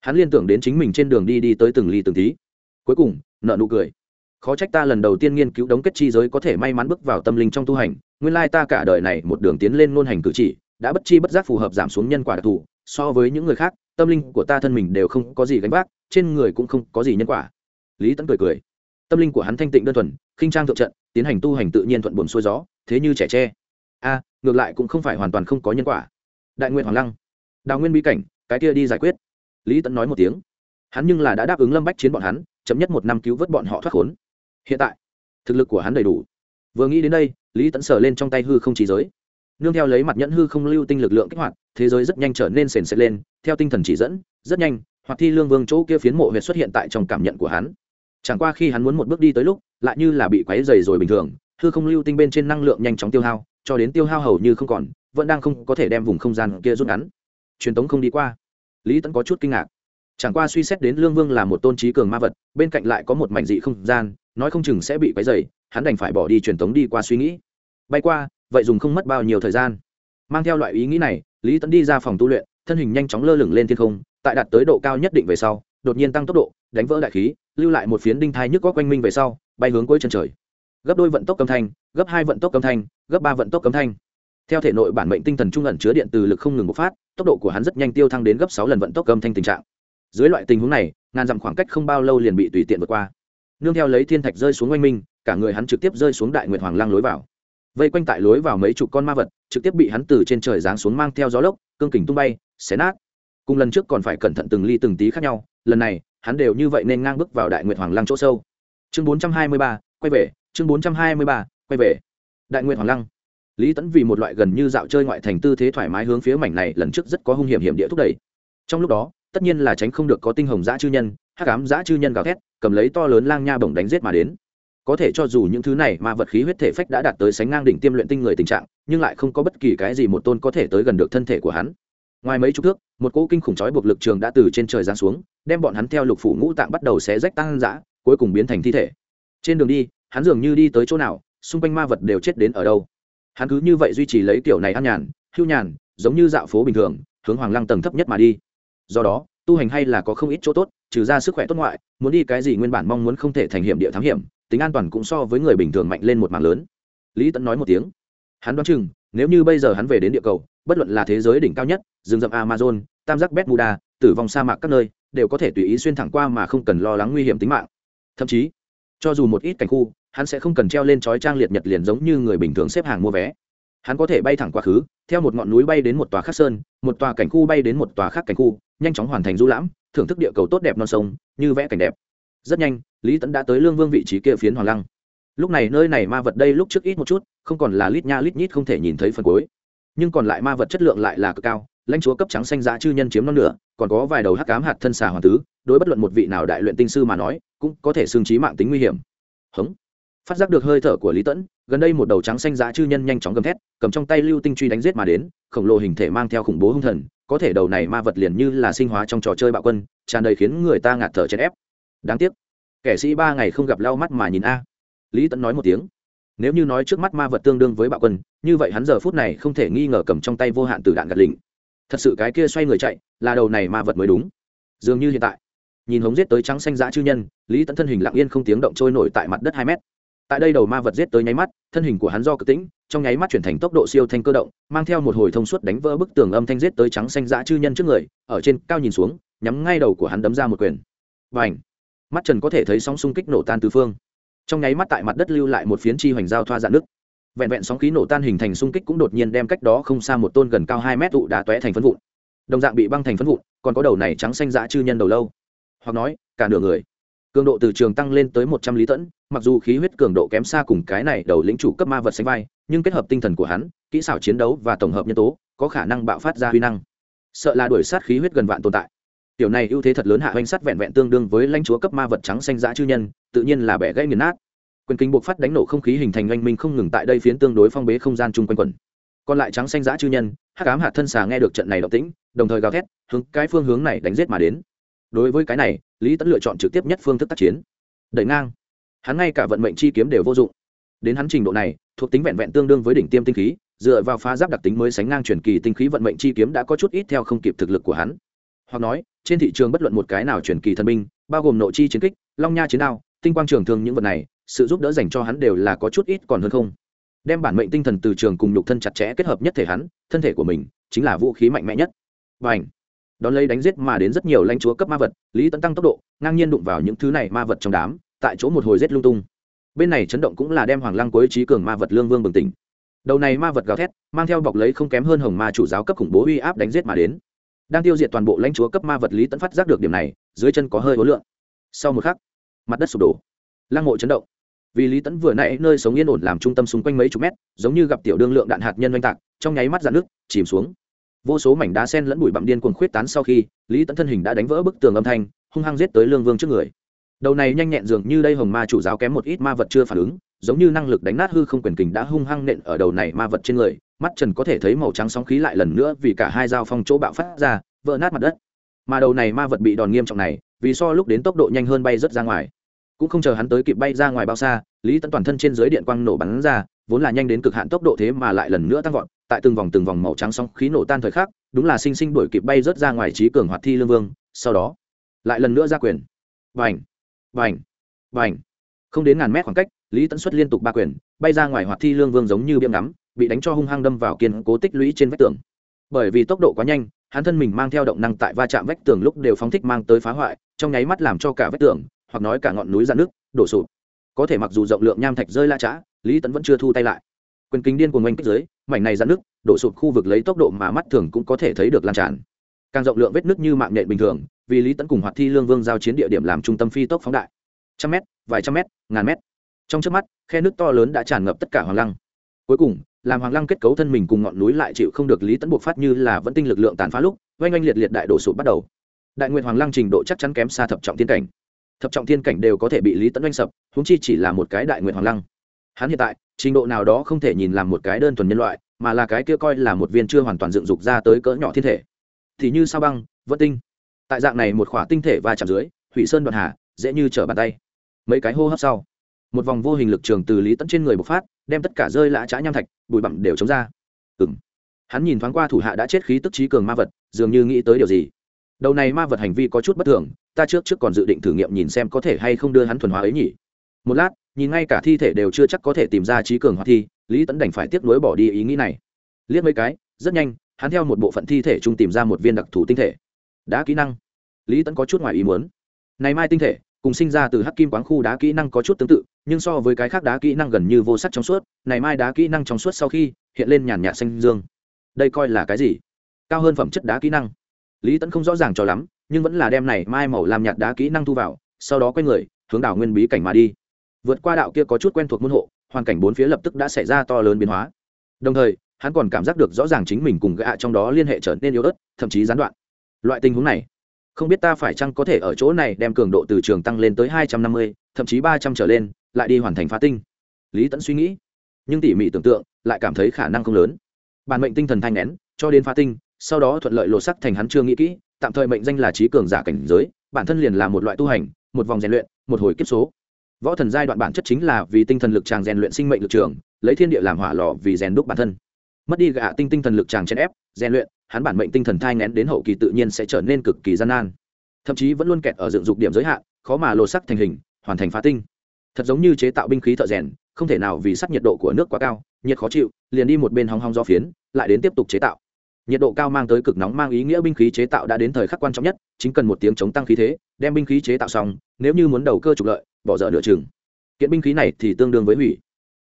Hắn liên tưởng đến chính mình trên đường đi đi tới từng ly từng tí. Cuối cùng nợ nụ cười. Khó trách ta lần đầu tiên nghiên cứu đống kết chi giới có thể may mắn bước vào tâm linh trong tu hành, nguyên lai ta cả đời này một đường tiến lên ngôn hành cử chỉ, đã bất chi bất giác phù hợp giảm xuống nhân quả đặc thù, so với những người khác, tâm linh của ta thân mình đều không có gì gánh vác, trên người cũng không có gì nhân quả lý Tẫn cười cười. Tâm linh của hắn thanh tịnh đơn thuần, khinh trang thượng trận, tiến hành tu hành tự nhiên thuận buồm xuôi gió, thế như trẻ tre. A, ngược lại cũng không phải hoàn toàn không có nhân quả. Đại nguyện hoàng lăng. Đào nguyên bí cảnh, cái kia đi giải quyết. Lý Tẫn nói một tiếng. Hắn nhưng là đã đáp ứng lâm bách chiến bọn hắn chấm nhất một năm cứu vớt bọn họ thoát khốn. Hiện tại, thực lực của hắn đầy đủ. Vừa nghĩ đến đây, lý tẫn sờ lên trong tay hư không chỉ giới. Nương theo lấy mặt nhẫn hư không lưu tinh lực lượng kích hoạt, thế giới rất nhanh trở nên sền sệt lên, theo tinh thần chỉ dẫn, rất nhanh hoặc thi lương vương chỗ kia phiến mộ huyệt xuất hiện tại trong cảm nhận của hắn chẳng qua khi hắn muốn một bước đi tới lúc, lại như là bị quáy dày rồi bình thường, hư không lưu tinh bên trên năng lượng nhanh chóng tiêu hao, cho đến tiêu hao hầu như không còn, vẫn đang không có thể đem vùng không gian kia rút ngắn. Truyền tống không đi qua. Lý tẫn có chút kinh ngạc. Chẳng qua suy xét đến lương vương là một tôn trí cường ma vật, bên cạnh lại có một mảnh dị không gian, nói không chừng sẽ bị quấy dày hắn đành phải bỏ đi truyền tống đi qua suy nghĩ. Bay qua, vậy dùng không mất bao nhiêu thời gian? Mang theo loại ý nghĩ này, lý tẫn đi ra phòng tu luyện, thân hình nhanh chóng lơ lửng lên thiên không, tại đạt tới độ cao nhất định về sau, đột nhiên tăng tốc độ đánh vỡ đại khí, lưu lại một phiến đinh thai nhức có quanh minh về sau, bay hướng cuối chân trời. Gấp đôi vận tốc âm thanh, gấp hai vận tốc âm thanh, gấp ba vận tốc âm thanh. Theo thể nội bản mệnh tinh thần trung ẩn chứa điện từ lực không ngừng bộc phát, tốc độ của hắn rất nhanh tiêu thăng đến gấp sáu lần vận tốc âm thanh tình trạng. Dưới loại tình huống này, ngàn dặm khoảng cách không bao lâu liền bị tùy tiện vượt qua. Nương theo lấy thiên thạch rơi xuống oanh minh cả người hắn trực tiếp rơi xuống đại nguyệt hoàng lang lối vào. Vây quanh tại lối vào mấy chục con ma vật, trực tiếp bị hắn từ trên trời giáng xuống mang theo gió lốc, cương kình tung bay, xé nát. Cùng lần trước còn phải cẩn thận từng ly từng tí khác nhau, lần này hắn đều như vậy nên ngang bước vào đại nguyệt hoàng lăng chỗ sâu. Chương bốn trăm hai mươi ba, quay về, chương bốn trăm hai mươi ba, quay về. Đại nguyệt hoàng lăng. Lý tẫn vì một loại gần như dạo chơi ngoại thành tư thế thoải mái hướng phía mảnh này lần trước rất có hung hiểm hiểm địa thúc đẩy. Trong lúc đó, tất nhiên là tránh không được có tinh hồng dã chư nhân, hắc ám dã chư nhân gào thét, cầm lấy to lớn lang nha bổng đánh giết mà đến. Có thể cho dù những thứ này mà vật khí huyết thể phách đã đạt tới sánh ngang đỉnh tiêm luyện tinh người tình trạng, nhưng lại không có bất kỳ cái gì một tôn có thể tới gần được thân thể của hắn ngoài mấy chục thước, một cỗ kinh khủng chói buộc lực trường đã từ trên trời giáng xuống, đem bọn hắn theo lục phủ ngũ tạng bắt đầu xé rách tăng dã, cuối cùng biến thành thi thể. Trên đường đi, hắn dường như đi tới chỗ nào, xung quanh ma vật đều chết đến ở đâu. Hắn cứ như vậy duy trì lấy kiểu này ăn nhàn, hưu nhàn, giống như dạo phố bình thường, hướng hoàng lăng tầng thấp nhất mà đi. Do đó, tu hành hay là có không ít chỗ tốt, trừ ra sức khỏe tốt ngoại, muốn đi cái gì nguyên bản mong muốn không thể thành hiểm địa thám hiểm, tính an toàn cũng so với người bình thường mạnh lên một mạng lớn. Lý tẫn nói một tiếng. Hắn đoán chừng, nếu như bây giờ hắn về đến địa cầu bất luận là thế giới đỉnh cao nhất, rừng rậm amazon, tam giác bermuda, tử vong sa mạc các nơi, đều có thể tùy ý xuyên thẳng qua mà không cần lo lắng nguy hiểm tính mạng. Thậm chí, cho dù một ít cảnh khu, hắn sẽ không cần treo lên chói trang liệt nhật liền giống như người bình thường xếp hàng mua vé. Hắn có thể bay thẳng quá khứ, theo một ngọn núi bay đến một tòa khác sơn, một tòa cảnh khu bay đến một tòa khác cảnh khu, nhanh chóng hoàn thành du lãm, thưởng thức địa cầu tốt đẹp non sông, như vẽ cảnh đẹp. Rất nhanh, lý tẫn đã tới lương vương vị trí kia phiến hoàng lăng. Lúc này nơi này ma vật đây lúc trước ít một chút, không còn là lít nha lít nhít không thể nhìn thấy phần cuối nhưng còn lại ma vật chất lượng lại là cực cao, lãnh chúa cấp trắng xanh giá chư nhân chiếm non nửa, còn có vài đầu hắc cám hạt thân xà hoàng tứ, đối bất luận một vị nào đại luyện tinh sư mà nói, cũng có thể xương trí mạng tính nguy hiểm. Hống. Phát giác được hơi thở của lý tẫn, gần đây một đầu trắng xanh giá chư nhân nhanh chóng gầm thét, cầm trong tay lưu tinh truy đánh giết mà đến, khổng lồ hình thể mang theo khủng bố hung thần, có thể đầu này ma vật liền như là sinh hóa trong trò chơi bạo quân, tràn đầy khiến người ta ngạt thở chèn ép. Đáng tiếc, kẻ sĩ ba ngày không gặp lau mắt mà nhìn a. Lý tẫn nói một tiếng nếu như nói trước mắt ma vật tương đương với bạo quân, như vậy hắn giờ phút này không thể nghi ngờ cầm trong tay vô hạn từ đạn gạt lình thật sự cái kia xoay người chạy, là đầu này ma vật mới đúng. Dường như hiện tại, nhìn hống giết tới trắng xanh dã chư nhân, lý tẫn thân hình lặng yên không tiếng động trôi nổi tại mặt đất hai mét. Tại đây đầu ma vật giết tới nháy mắt, thân hình của hắn do cực tĩnh, trong nháy mắt chuyển thành tốc độ siêu thanh cơ động, mang theo một hồi thông suốt đánh vỡ bức tường âm thanh giết tới trắng xanh dã chư nhân trước người, ở trên cao nhìn xuống, nhắm ngay đầu của hắn đấm ra một quyền. Và ảnh mắt trần có thể thấy sóng xung kích nổ tan tứ phương trong nháy mắt tại mặt đất lưu lại một phiến chi hoành giao thoa dạn nước. Vẹn vẹn sóng khí nổ tan hình thành xung kích cũng đột nhiên đem cách đó không xa một tôn gần cao hai mét tụ đá tóe thành phân vụn. Đồng dạng bị băng thành phân vụn, còn có đầu này trắng xanh dã chư nhân đầu lâu. Hoặc nói, cả nửa người. Cường độ từ trường tăng lên tới một trăm lý tẫn, mặc dù khí huyết cường độ kém xa cùng cái này đầu lĩnh chủ cấp ma vật sánh vai, nhưng kết hợp tinh thần của hắn, kỹ xảo chiến đấu và tổng hợp nhân tố, có khả năng bạo phát ra huy năng. Sợ là đuổi sát khí huyết gần vạn tồn tại tiểu này ưu thế thật lớn hạ hoành sắt vẹn vẹn tương đương với lãnh chúa cấp ma vật trắng xanh dã chư nhân, tự nhiên là bẻ gãy nghiền nát. Quyền kinh buộc phát đánh nổ không khí hình thành oanh minh không ngừng tại đây phiến tương đối phong bế không gian chung quanh quần. Còn lại trắng xanh dã chư nhân, hắc ám hạt thân xà nghe được trận này động tĩnh, đồng thời gào thét, hướng cái phương hướng này đánh giết mà đến. Đối với cái này, lý tẫn lựa chọn trực tiếp nhất phương thức tác chiến. Đẩy ngang. Hắn ngay cả vận mệnh chi kiếm đều vô dụng. Đến hắn trình độ này, thuộc tính vẹn vẹn tương đương với đỉnh tiêm tinh khí, dựa vào phá giáp đặc tính mới sánh ngang truyền kỳ tinh khí vận mệnh chi kiếm đã có chút ít theo không kịp thực lực của hắn hoặc nói, trên thị trường bất luận một cái nào truyền kỳ thần binh, bao gồm nội chi chiến kích, long nha chiến đao, tinh quang trường thường những vật này, sự giúp đỡ dành cho hắn đều là có chút ít còn hơn không. Đem bản mệnh tinh thần từ trường cùng nhục thân chặt chẽ kết hợp nhất thể hắn, thân thể của mình chính là vũ khí mạnh mẽ nhất. Và ảnh đón lấy đánh giết mà đến rất nhiều lãnh chúa cấp ma vật, lý tấn tăng tốc độ, ngang nhiên đụng vào những thứ này ma vật trong đám, tại chỗ một hồi giết lung tung. Bên này chấn động cũng là đem hoàng lăng cuối trí cường ma vật lương vương bừng tỉnh. Đầu này ma vật gào thét, mang theo bọc lấy không kém hơn hồng ma chủ giáo cấp khủng bố uy áp đánh giết mà đến đang tiêu diệt toàn bộ lãnh chúa cấp ma vật lý tấn phát giác được điểm này, dưới chân có hơi hối lượng sau một khắc, mặt đất sụp đổ. Lăng mộ chấn động. Vì lý tấn vừa nãy nơi sống yên ổn làm trung tâm xung quanh mấy chục mét, giống như gặp tiểu đương lượng đạn hạt nhân oanh tạc, trong nháy mắt dạn nước, chìm xuống. Vô số mảnh đá sen lẫn bụi bặm điên cuồng khuyết tán sau khi, lý tấn thân hình đã đánh vỡ bức tường âm thanh, hung hăng giết tới lương vương trước người. Đầu này nhanh nhẹn dường như đây hồng ma chủ giáo kém một ít ma vật chưa phản ứng, giống như năng lực đánh nát hư không quyền kình đã hung hăng nện ở đầu này ma vật trên người mắt trần có thể thấy màu trắng sóng khí lại lần nữa vì cả hai dao phong chỗ bạo phát ra, vỡ nát mặt đất. Mà đầu này ma vật bị đòn nghiêm trọng này, vì so lúc đến tốc độ nhanh hơn bay rất ra ngoài. Cũng không chờ hắn tới kịp bay ra ngoài bao xa, lý tấn toàn thân trên dưới điện quang nổ bắn ra, vốn là nhanh đến cực hạn tốc độ thế mà lại lần nữa tăng vọt, tại từng vòng từng vòng màu trắng sóng khí nổ tan thời khắc, đúng là sinh sinh đuổi kịp bay rớt ra ngoài trí cường hoạt thi lương vương, sau đó, lại lần nữa ra quyền. Vành vành vành không đến ngàn mét khoảng cách, lý tấn xuất liên tục ba quyền, bay ra ngoài hoạt thi lương vương giống như biếm ngắm bị đánh cho hung hăng đâm vào kiên cố tích lũy trên vách tường. Bởi vì tốc độ quá nhanh, hắn thân mình mang theo động năng tại va chạm vách tường lúc đều phóng thích mang tới phá hoại, trong nháy mắt làm cho cả vách tường, hoặc nói cả ngọn núi ra nước đổ sụp. Có thể mặc dù rộng lượng nham thạch rơi la chã, lý Tấn vẫn chưa thu tay lại. Quyền kính điên của ngoanh kích dưới, mảnh này ra nước đổ sụp khu vực lấy tốc độ mà mắt thường cũng có thể thấy được lan tràn. Càng rộng lượng vết nước như mạng nhện bình thường, vì lý Tấn cùng hoạt thi lương vương giao chiến địa điểm làm trung tâm phi tốc phóng đại. Trăm mét, vài trăm mét, ngàn mét. Trong trước mắt, khe nước to lớn đã tràn ngập tất cả hoàng lăng. Cuối cùng làm hoàng lăng kết cấu thân mình cùng ngọn núi lại chịu không được lý tẫn buộc phát như là vẫn tinh lực lượng tàn phá lúc, oanh oanh liệt liệt đại đổ sụp bắt đầu. Đại nguyện hoàng lăng trình độ chắc chắn kém xa thập trọng thiên cảnh. Thập trọng thiên cảnh đều có thể bị lý tẫn oanh sập húng chi chỉ là một cái đại nguyện hoàng lăng. Hắn hiện tại, trình độ nào đó không thể nhìn làm một cái đơn thuần nhân loại, mà là cái kia coi là một viên chưa hoàn toàn dựng dục ra tới cỡ nhỏ thiên thể. Thì như sao băng, vẫn tinh. Tại dạng này một khỏa tinh thể va chạm dưới, hủy sơn đoạn hà, dễ như trở bàn tay. Mấy cái hô hấp sau một vòng vô hình lực trường từ lý tẫn trên người bộc phát, đem tất cả rơi lã trá nham thạch, bụi bặm đều chống ra. Ừng hắn nhìn thoáng qua thủ hạ đã chết khí tức trí cường ma vật, dường như nghĩ tới điều gì. Đầu này ma vật hành vi có chút bất thường, ta trước trước còn dự định thử nghiệm nhìn xem có thể hay không đưa hắn thuần hóa ấy nhỉ. Một lát, nhìn ngay cả thi thể đều chưa chắc có thể tìm ra trí cường hoặc thi, lý tẫn đành phải tiếp nối bỏ đi ý nghĩ này. Liếc mấy cái, rất nhanh, hắn theo một bộ phận thi thể chung tìm ra một viên đặc thù tinh thể. Đá kỹ năng. Lý tẫn có chút ngoài ý muốn. Này mai tinh thể, cùng sinh ra từ hắc kim quáng khu đá kỹ năng có chút tương tự nhưng so với cái khác đá kỹ năng gần như vô sắc trong suốt, này mai đá kỹ năng trong suốt sau khi hiện lên nhàn nhạt xanh dương. Đây coi là cái gì? Cao hơn phẩm chất đá kỹ năng. Lý tẫn không rõ ràng cho lắm, nhưng vẫn là đem này mai màu làm nhạt đá kỹ năng thu vào, sau đó quay người, hướng đảo nguyên bí cảnh mà đi. Vượt qua đạo kia có chút quen thuộc môn hộ, hoàn cảnh bốn phía lập tức đã xảy ra to lớn biến hóa. Đồng thời, hắn còn cảm giác được rõ ràng chính mình cùng gã trong đó liên hệ trở nên yếu ớt, thậm chí gián đoạn. Loại tình huống này không biết ta phải chăng có thể ở chỗ này đem cường độ từ trường tăng lên tới hai trăm năm mươi, thậm chí ba trăm trở lên, lại đi hoàn thành phá tinh. Lý tẫn suy nghĩ, nhưng tỉ mỉ tưởng tượng, lại cảm thấy khả năng không lớn. Bản mệnh tinh thần thanh nén, cho đến phá tinh, sau đó thuận lợi lộ sắc thành hắn chưa nghĩ kỹ, tạm thời mệnh danh là trí cường giả cảnh giới, bản thân liền là một loại tu hành, một vòng rèn luyện, một hồi kiếp số. Võ thần giai đoạn bản chất chính là vì tinh thần lực tràng rèn luyện sinh mệnh lực trường, lấy thiên địa làm hỏa lò vì rèn đúc bản thân. Mất đi gạ tinh tinh thần lực tràng chèn ép, rèn luyện hắn bản mệnh tinh thần thai ngén đến hậu kỳ tự nhiên sẽ trở nên cực kỳ gian nan. Thậm chí vẫn luôn kẹt ở dựng dục điểm giới hạn, khó mà lột sắc thành hình, hoàn thành phá tinh. Thật giống như chế tạo binh khí thợ rèn, không thể nào vì sắc nhiệt độ của nước quá cao, nhiệt khó chịu, liền đi một bên hong hong do phiến, lại đến tiếp tục chế tạo. Nhiệt độ cao mang tới cực nóng mang ý nghĩa binh khí chế tạo đã đến thời khắc quan trọng nhất, chính cần một tiếng chống tăng khí thế, đem binh khí chế tạo xong, nếu như muốn đầu cơ trục lợi, bỏ dở nửa chừng. Kiện binh khí này thì tương đương với hủy.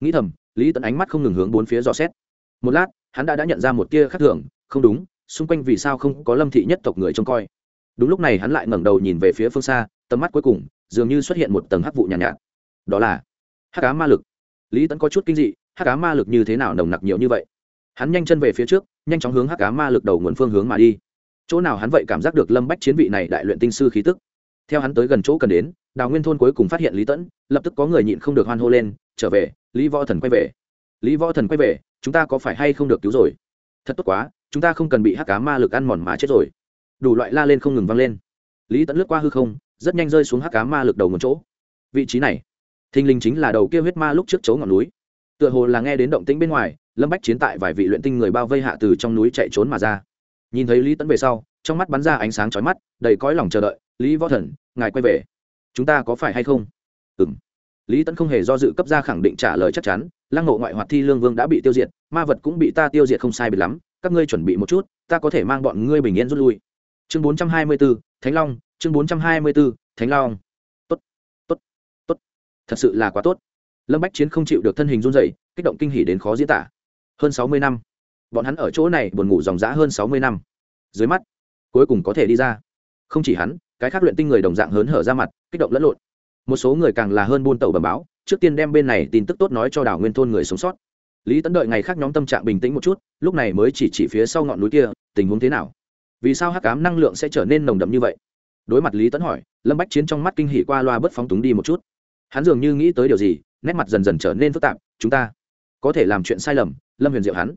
Nghĩ thầm, lý tận ánh mắt không ngừng hướng bốn phía dò xét. Một lát, hắn đã đã nhận ra một tia khác thường, không đúng xung quanh vì sao không có lâm thị nhất tộc người trông coi. Đúng lúc này hắn lại ngẩng đầu nhìn về phía phương xa tầm mắt cuối cùng dường như xuất hiện một tầng hắc vụ nhàn nhạt, nhạt. Đó là hắc cá ma lực. Lý tẫn có chút kinh dị hắc cá ma lực như thế nào nồng nặc nhiều như vậy? Hắn nhanh chân về phía trước nhanh chóng hướng hắc cá ma lực đầu nguồn phương hướng mà đi. Chỗ nào hắn vậy cảm giác được lâm bách chiến vị này đại luyện tinh sư khí tức? Theo hắn tới gần chỗ cần đến đào nguyên thôn cuối cùng phát hiện lý tẫn lập tức có người nhịn không được hoan hô lên trở về lý võ thần quay về. Lý võ thần quay về chúng ta có phải hay không được cứu rồi? Thật tốt quá chúng ta không cần bị hắc cá ma lực ăn mòn mà chết rồi. Đủ loại la lên không ngừng vang lên. Lý tẫn lướt qua hư không, rất nhanh rơi xuống hắc cá ma lực đầu một chỗ. Vị trí này, thình linh chính là đầu kia huyết ma lúc trước chỗ ngọn núi. Tựa hồ là nghe đến động tĩnh bên ngoài, lâm bách chiến tại vài vị luyện tinh người bao vây hạ từ trong núi chạy trốn mà ra. Nhìn thấy lý tẫn về sau, trong mắt bắn ra ánh sáng chói mắt, đầy cõi lòng chờ đợi, lý võ thần, ngài quay về. Chúng ta có phải hay không? Ừ m lý tẫn không hề do dự cấp ra khẳng định trả lời chắc chắn, lăng ngộ ngoại hoạt thi lương vương đã bị tiêu diệt, ma vật cũng bị ta tiêu diệt không sai biệt lắm các ngươi chuẩn bị một chút, ta có thể mang bọn ngươi bình yên rút lui. Chương bốn trăm hai mươi b ố thánh long, chương bốn trăm hai mươi b ố thánh long. Tốt tốt tốt. Thật sự là quá tốt. Lâm bách chiến không chịu được thân hình run dày kích động kinh hỉ đến khó diễn tả. Hơn sáu mươi năm. Bọn hắn ở chỗ này buồn ngủ dòng dã hơn sáu mươi năm. Dưới mắt, cuối cùng có thể đi ra. Không chỉ hắn, cái khác luyện tinh người đồng dạng hớn hở ra mặt, kích động lẫn lộn. Một số người càng là hơn buôn tàu bầm báo, trước tiên đem bên này tin tức tốt nói cho đảo nguyên thôn người sống sót lý tấn đợi ngày khác nhóm tâm trạng bình tĩnh một chút, lúc này mới chỉ chỉ phía sau ngọn núi kia, tình huống thế nào? Vì sao hắc cám năng lượng sẽ trở nên nồng đậm như vậy? Đối mặt lý tấn hỏi, lâm bách chiến trong mắt kinh hỉ qua loa bớt phóng túng đi một chút. Hắn dường như nghĩ tới điều gì, nét mặt dần dần trở nên phức tạp, chúng ta có thể làm chuyện sai lầm, lâm huyền diệu hắn.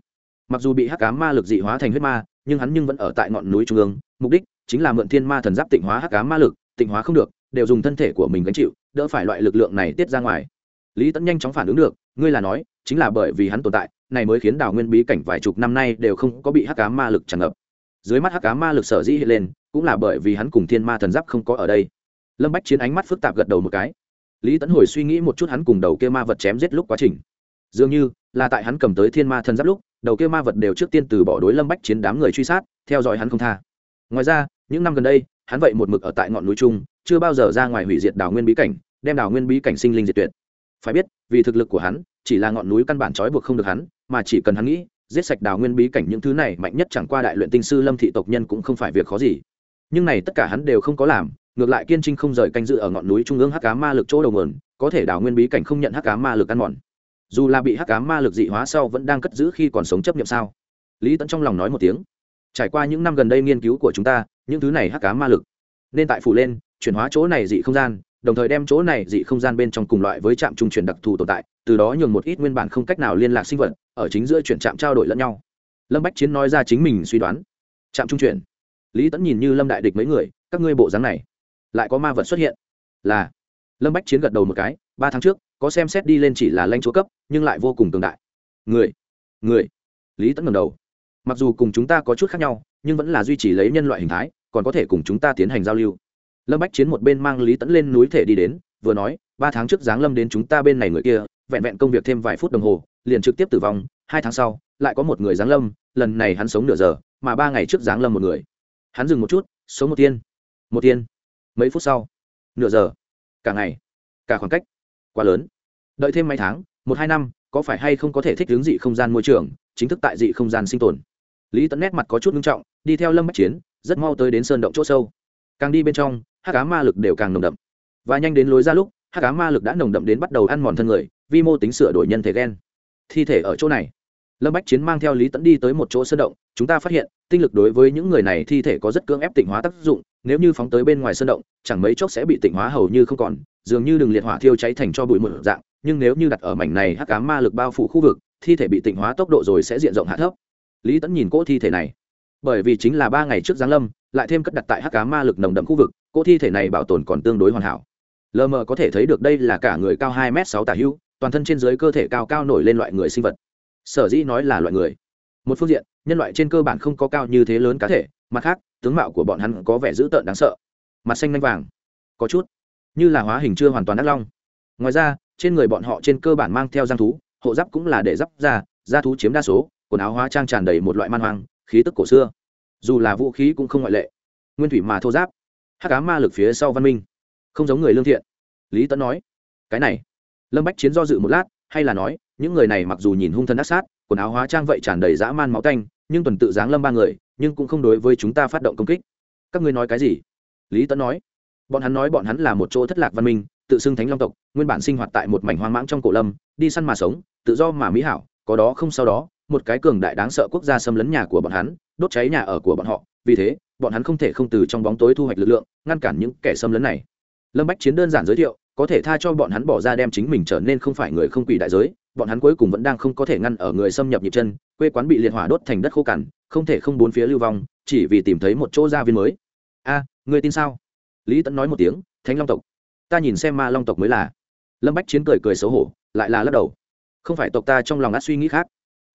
Mặc dù bị hắc cám ma lực dị hóa thành huyết ma, nhưng hắn nhưng vẫn ở tại ngọn núi trung ương, mục đích chính là mượn thiên ma thần giáp tịnh hóa hắc cám ma lực, tịnh hóa không được, đều dùng thân thể của mình gánh chịu, đỡ phải loại lực lượng này tiết ra ngoài. Lý tẫn nhanh chóng phản ứng được ngươi là nói, chính là bởi vì hắn tồn tại, này mới khiến đào nguyên bí cảnh vài chục năm nay đều không có bị hắc cá ma lực tràn ngập. Dưới mắt hắc cá ma lực sở dĩ hiện lên, cũng là bởi vì hắn cùng thiên ma thần giáp không có ở đây. Lâm bách chiến ánh mắt phức tạp gật đầu một cái. Lý tẫn hồi suy nghĩ một chút hắn cùng đầu kia ma vật chém giết lúc quá trình. Dường như, là tại hắn cầm tới thiên ma thần giáp lúc, đầu kia ma vật đều trước tiên từ bỏ đối lâm bách chiến đám người truy sát, theo dõi hắn không tha. Ngoài ra, những năm gần đây, hắn vậy một mực ở tại ngọn núi trung chưa bao giờ ra ngoài hủy diệt đảo nguyên bí cảnh, đem đảo nguyên bí cảnh sinh linh diệt tuyệt phải biết, vì thực lực của hắn, chỉ là ngọn núi căn bản trói buộc không được hắn, mà chỉ cần hắn nghĩ, giết sạch đào nguyên bí cảnh những thứ này mạnh nhất chẳng qua đại luyện tinh sư lâm thị tộc nhân cũng không phải việc khó gì. Nhưng này tất cả hắn đều không có làm, ngược lại kiên trinh không rời canh dự ở ngọn núi trung ương hắc cá ma lực chỗ đầu nguồn, có thể đào nguyên bí cảnh không nhận hắc cá ma lực ăn mòn. Dù là bị hắc cá ma lực dị hóa sau vẫn đang cất giữ khi còn sống chấp nhận sao? Lý tẫn trong lòng nói một tiếng. Trải qua những năm gần đây nghiên cứu của chúng ta, những thứ này hắc cá ma lực nên tại phủ lên, chuyển hóa chỗ này dị không gian đồng thời đem chỗ này dị không gian bên trong cùng loại với trạm trung chuyển đặc thù tồn tại, từ đó nhường một ít nguyên bản không cách nào liên lạc sinh vật ở chính giữa chuyển trạm trao đổi lẫn nhau. Lâm bách chiến nói ra chính mình suy đoán. Trạm trung chuyển. Lý tẫn nhìn như lâm đại địch mấy người, các ngươi bộ dáng này, lại có ma vật xuất hiện. Là. Lâm bách chiến gật đầu một cái, ba tháng trước, có xem xét đi lên chỉ là lãnh chúa cấp, nhưng lại vô cùng tương đại. Người. Người. Lý tẫn ngầm đầu. Mặc dù cùng chúng ta có chút khác nhau, nhưng vẫn là duy trì lấy nhân loại hình thái, còn có thể cùng chúng ta tiến hành giao lưu lâm bách chiến một bên mang lý tẫn lên núi thể đi đến, vừa nói, ba tháng trước giáng lâm đến chúng ta bên này người kia, vẹn vẹn công việc thêm vài phút đồng hồ, liền trực tiếp tử vong, hai tháng sau, lại có một người giáng lâm, lần này hắn sống nửa giờ, mà ba ngày trước giáng lâm một người. Hắn dừng một chút, sống một tiên một tiên mấy phút sau, nửa giờ, cả ngày, cả khoảng cách, quá lớn. Đợi thêm mấy tháng, một hai năm, có phải hay không có thể thích hướng dị không gian môi trường, chính thức tại dị không gian sinh tồn? Lý tẫn nét mặt có chút nghiêm trọng, đi theo lâm bách chiến, rất mau tới đến sơn động chỗ sâu. Càng đi bên trong hát cá ma lực đều càng nồng đậm. Và nhanh đến lối ra lúc, hát cá ma lực đã nồng đậm đến bắt đầu ăn mòn thân người, vi mô tính sửa đổi nhân thể gen. Thi thể ở chỗ này. Lâm bách chiến mang theo lý tẫn đi tới một chỗ sơn động, chúng ta phát hiện, tinh lực đối với những người này thi thể có rất cưỡng ép tịnh hóa tác dụng, nếu như phóng tới bên ngoài sơn động, chẳng mấy chốc sẽ bị tịnh hóa hầu như không còn, dường như đừng liệt hỏa thiêu cháy thành cho bụi một dạng, nhưng nếu như đặt ở mảnh này hắc cá ma lực bao phủ khu vực, thi thể bị tịnh hóa tốc độ rồi sẽ diện rộng hạ thấp. Lý tẫn nhìn cỗ thi thể này. Bởi vì chính là ba ngày trước giáng lâm, lại thêm cất đặt tại hắc cá ma lực nồng đậm khu vực cỗ thi thể này bảo tồn còn tương đối hoàn hảo. Lờ mờ có thể thấy được đây là cả người cao hai m sáu tả hữu, toàn thân trên dưới cơ thể cao cao nổi lên loại người sinh vật. Sở dĩ nói là loại người. Một phương diện, nhân loại trên cơ bản không có cao như thế lớn cá thể, mặt khác, tướng mạo của bọn hắn có vẻ dữ tợn đáng sợ. Mặt xanh lanh vàng. Có chút. Như là hóa hình chưa hoàn toàn đắc long. Ngoài ra, trên người bọn họ trên cơ bản mang theo giang thú, hộ giáp cũng là để giáp ra, da thú chiếm đa số, quần áo hóa trang tràn đầy một loại man hoang, khí tức cổ xưa. Dù là vũ khí cũng không ngoại lệ. Nguyên thủy mà thô giáp hắc cá ma lực phía sau văn minh. Không giống người lương thiện. Lý tấn nói, cái này, lâm bách chiến do dự một lát, hay là nói, những người này mặc dù nhìn hung thân ác sát, quần áo hóa trang vậy tràn đầy dã man máu tanh, nhưng tuần tự giáng lâm ba người, nhưng cũng không đối với chúng ta phát động công kích. Các ngươi nói cái gì? Lý tấn nói. Bọn hắn nói bọn hắn là một chỗ thất lạc văn minh, tự xưng thánh long tộc, nguyên bản sinh hoạt tại một mảnh hoang mãng trong cổ lâm, đi săn mà sống, tự do mà mỹ hảo, có đó không sau đó, một cái cường đại đáng sợ quốc gia xâm lấn nhà của bọn hắn, đốt cháy nhà ở của bọn họ, vì thế bọn hắn không thể không từ trong bóng tối thu hoạch lực lượng, ngăn cản những kẻ xâm lấn này. Lâm bách chiến đơn giản giới thiệu, có thể tha cho bọn hắn bỏ ra đem chính mình trở nên không phải người không quỷ đại giới, bọn hắn cuối cùng vẫn đang không có thể ngăn ở người xâm nhập nhịp chân, quê quán bị liệt hỏa đốt thành đất khô cằn, không thể không bốn phía lưu vong, chỉ vì tìm thấy một chỗ gia viên mới. A, người tin sao? Lý tẫn nói một tiếng, thánh long tộc, ta nhìn xem ma long tộc mới là. Lâm bách chiến cười cười xấu hổ, lại là lắc đầu. Không phải tộc ta trong lòng át suy nghĩ khác.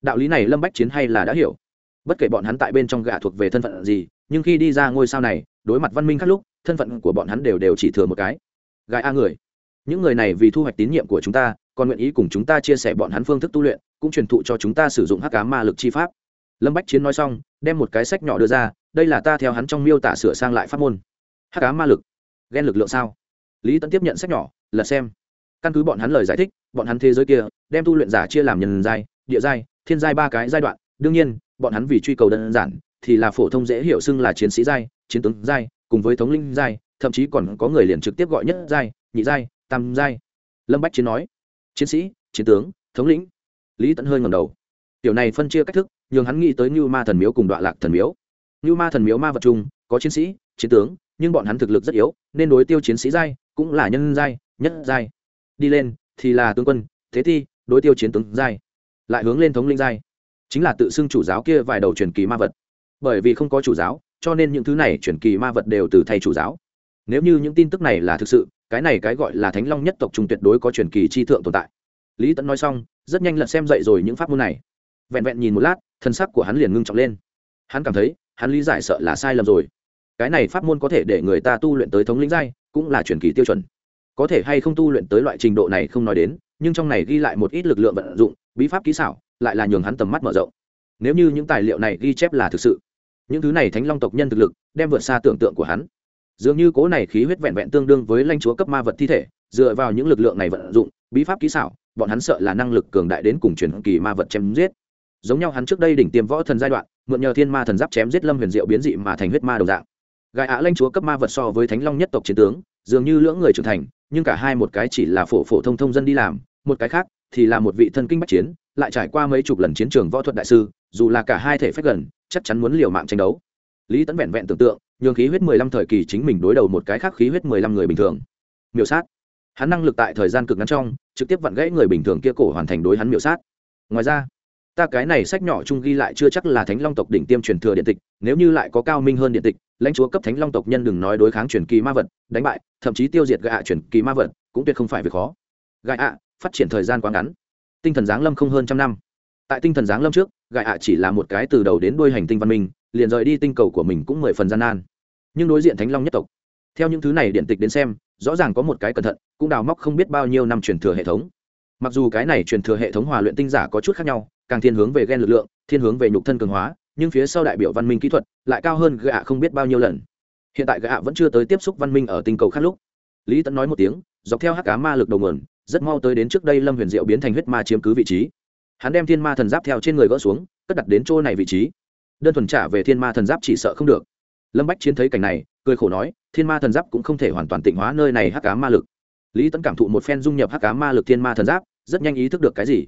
Đạo lý này lâm bách chiến hay là đã hiểu. Bất kể bọn hắn tại bên trong gạ thuộc về thân phận gì nhưng khi đi ra ngôi sao này, đối mặt văn minh khác lúc, thân phận của bọn hắn đều đều chỉ thừa một cái. Gái a người. Những người này vì thu hoạch tín nhiệm của chúng ta, còn nguyện ý cùng chúng ta chia sẻ bọn hắn phương thức tu luyện, cũng truyền thụ cho chúng ta sử dụng hắc cá ma lực chi pháp. Lâm bách chiến nói xong, đem một cái sách nhỏ đưa ra, đây là ta theo hắn trong miêu tả sửa sang lại pháp môn. Hắc cá ma lực. Ghen lực lượng sao? Lý tẫn tiếp nhận sách nhỏ, lật xem. Căn cứ bọn hắn lời giải thích, bọn hắn thế giới kia, đem tu luyện giả chia làm nhân giai, địa giai, thiên giai ba cái giai đoạn. Đương nhiên, bọn hắn vì truy cầu đơn giản thì là phổ thông dễ hiểu xưng là chiến sĩ giai, chiến tướng giai, cùng với thống linh giai, thậm chí còn có người liền trực tiếp gọi nhất giai, nhị giai, tam giai. Lâm bách chiến nói, chiến sĩ, chiến tướng, thống lĩnh. Lý tẫn hơi ngầm đầu. Tiểu này phân chia cách thức, nhường hắn nghĩ tới như ma thần miếu cùng đoạn lạc thần miếu. Như ma thần miếu ma vật chung, có chiến sĩ, chiến tướng, nhưng bọn hắn thực lực rất yếu, nên đối tiêu chiến sĩ giai, cũng là nhân giai, nhất giai. Đi lên, thì là tướng quân, thế thi, đối tiêu chiến tướng giai. Lại hướng lên thống linh giai. Chính là tự xưng chủ giáo kia vài đầu truyền kỳ ma vật bởi vì không có chủ giáo, cho nên những thứ này truyền kỳ ma vật đều từ thay chủ giáo. Nếu như những tin tức này là thực sự, cái này cái gọi là thánh long nhất tộc trung tuyệt đối có truyền kỳ chi thượng tồn tại. Lý tẫn nói xong, rất nhanh lật xem dậy rồi những pháp môn này. Vẹn vẹn nhìn một lát, thân sắc của hắn liền ngưng trọng lên. Hắn cảm thấy, hắn lý giải sợ là sai lầm rồi. Cái này pháp môn có thể để người ta tu luyện tới thống lĩnh giai, cũng là truyền kỳ tiêu chuẩn. Có thể hay không tu luyện tới loại trình độ này không nói đến, nhưng trong này ghi lại một ít lực lượng vận dụng, bí pháp kỹ xảo, lại là nhường hắn tầm mắt mở rộng. Nếu như những tài liệu này ghi chép là thực sự những thứ này thánh long tộc nhân thực lực, đem vượt xa tưởng tượng của hắn. Dường như cố này khí huyết vẹn vẹn tương đương với lãnh chúa cấp ma vật thi thể, dựa vào những lực lượng này vận dụng, bí pháp kỹ xảo, bọn hắn sợ là năng lực cường đại đến cùng truyền kỳ ma vật chém giết. Giống nhau hắn trước đây đỉnh tiêm võ thần giai đoạn, mượn nhờ thiên ma thần giáp chém giết lâm huyền diệu biến dị mà thành huyết ma đầu dạng. Gài ạ lãnh chúa cấp ma vật so với thánh long nhất tộc chiến tướng, dường như lưỡng người trưởng thành, nhưng cả hai một cái chỉ là phổ phổ thông thông dân đi làm, một cái khác thì là một vị thân kinh bách chiến, lại trải qua mấy chục lần chiến trường võ thuật đại sư, dù là cả hai thể phép gần chắc chắn muốn liều mạng tranh đấu. Lý tấn vẹn vẹn tưởng tượng, nhường khí huyết mười lăm thời kỳ chính mình đối đầu một cái khác khí huyết mười lăm người bình thường. Miểu sát. Hắn năng lực tại thời gian cực ngắn trong, trực tiếp vặn gãy người bình thường kia cổ hoàn thành đối hắn miểu sát. Ngoài ra, ta cái này sách nhỏ chung ghi lại chưa chắc là thánh long tộc đỉnh tiêm truyền thừa điện tịch, nếu như lại có cao minh hơn điện tịch, lãnh chúa cấp thánh long tộc nhân đừng nói đối kháng truyền kỳ ma vật, đánh bại, thậm chí tiêu diệt gạ truyền kỳ ma vật, cũng tuyệt không phải việc khó. Gạ ạ, phát triển thời gian quá ngắn. Tinh thần giáng lâm không hơn trăm năm tại tinh thần giáng lâm trước gại ạ chỉ là một cái từ đầu đến đuôi hành tinh văn minh, liền rời đi tinh cầu của mình cũng mười phần gian nan. Nhưng đối diện thánh long nhất tộc, theo những thứ này điện tịch đến xem, rõ ràng có một cái cẩn thận, cũng đào móc không biết bao nhiêu năm truyền thừa hệ thống. Mặc dù cái này truyền thừa hệ thống hòa luyện tinh giả có chút khác nhau, càng thiên hướng về gen lực lượng, thiên hướng về nhục thân cường hóa, nhưng phía sau đại biểu văn minh kỹ thuật lại cao hơn gạ không biết bao nhiêu lần. Hiện tại gạ vẫn chưa tới tiếp xúc văn minh ở tinh cầu khác lúc. Lý tẫn nói một tiếng, dọc theo hắc cá ma lực đầu nguồn, rất mau tới đến trước đây lâm huyền diệu biến thành huyết ma chiếm cứ vị trí hắn đem thiên ma thần giáp theo trên người gỡ xuống, cất đặt đến chỗ này vị trí. Đơn thuần trả về thiên ma thần giáp chỉ sợ không được. Lâm bách chiến thấy cảnh này, cười khổ nói, thiên ma thần giáp cũng không thể hoàn toàn tịnh hóa nơi này hắc cá ma lực. Lý Tấn cảm thụ một phen dung nhập hắc cá ma lực thiên ma thần giáp, rất nhanh ý thức được cái gì.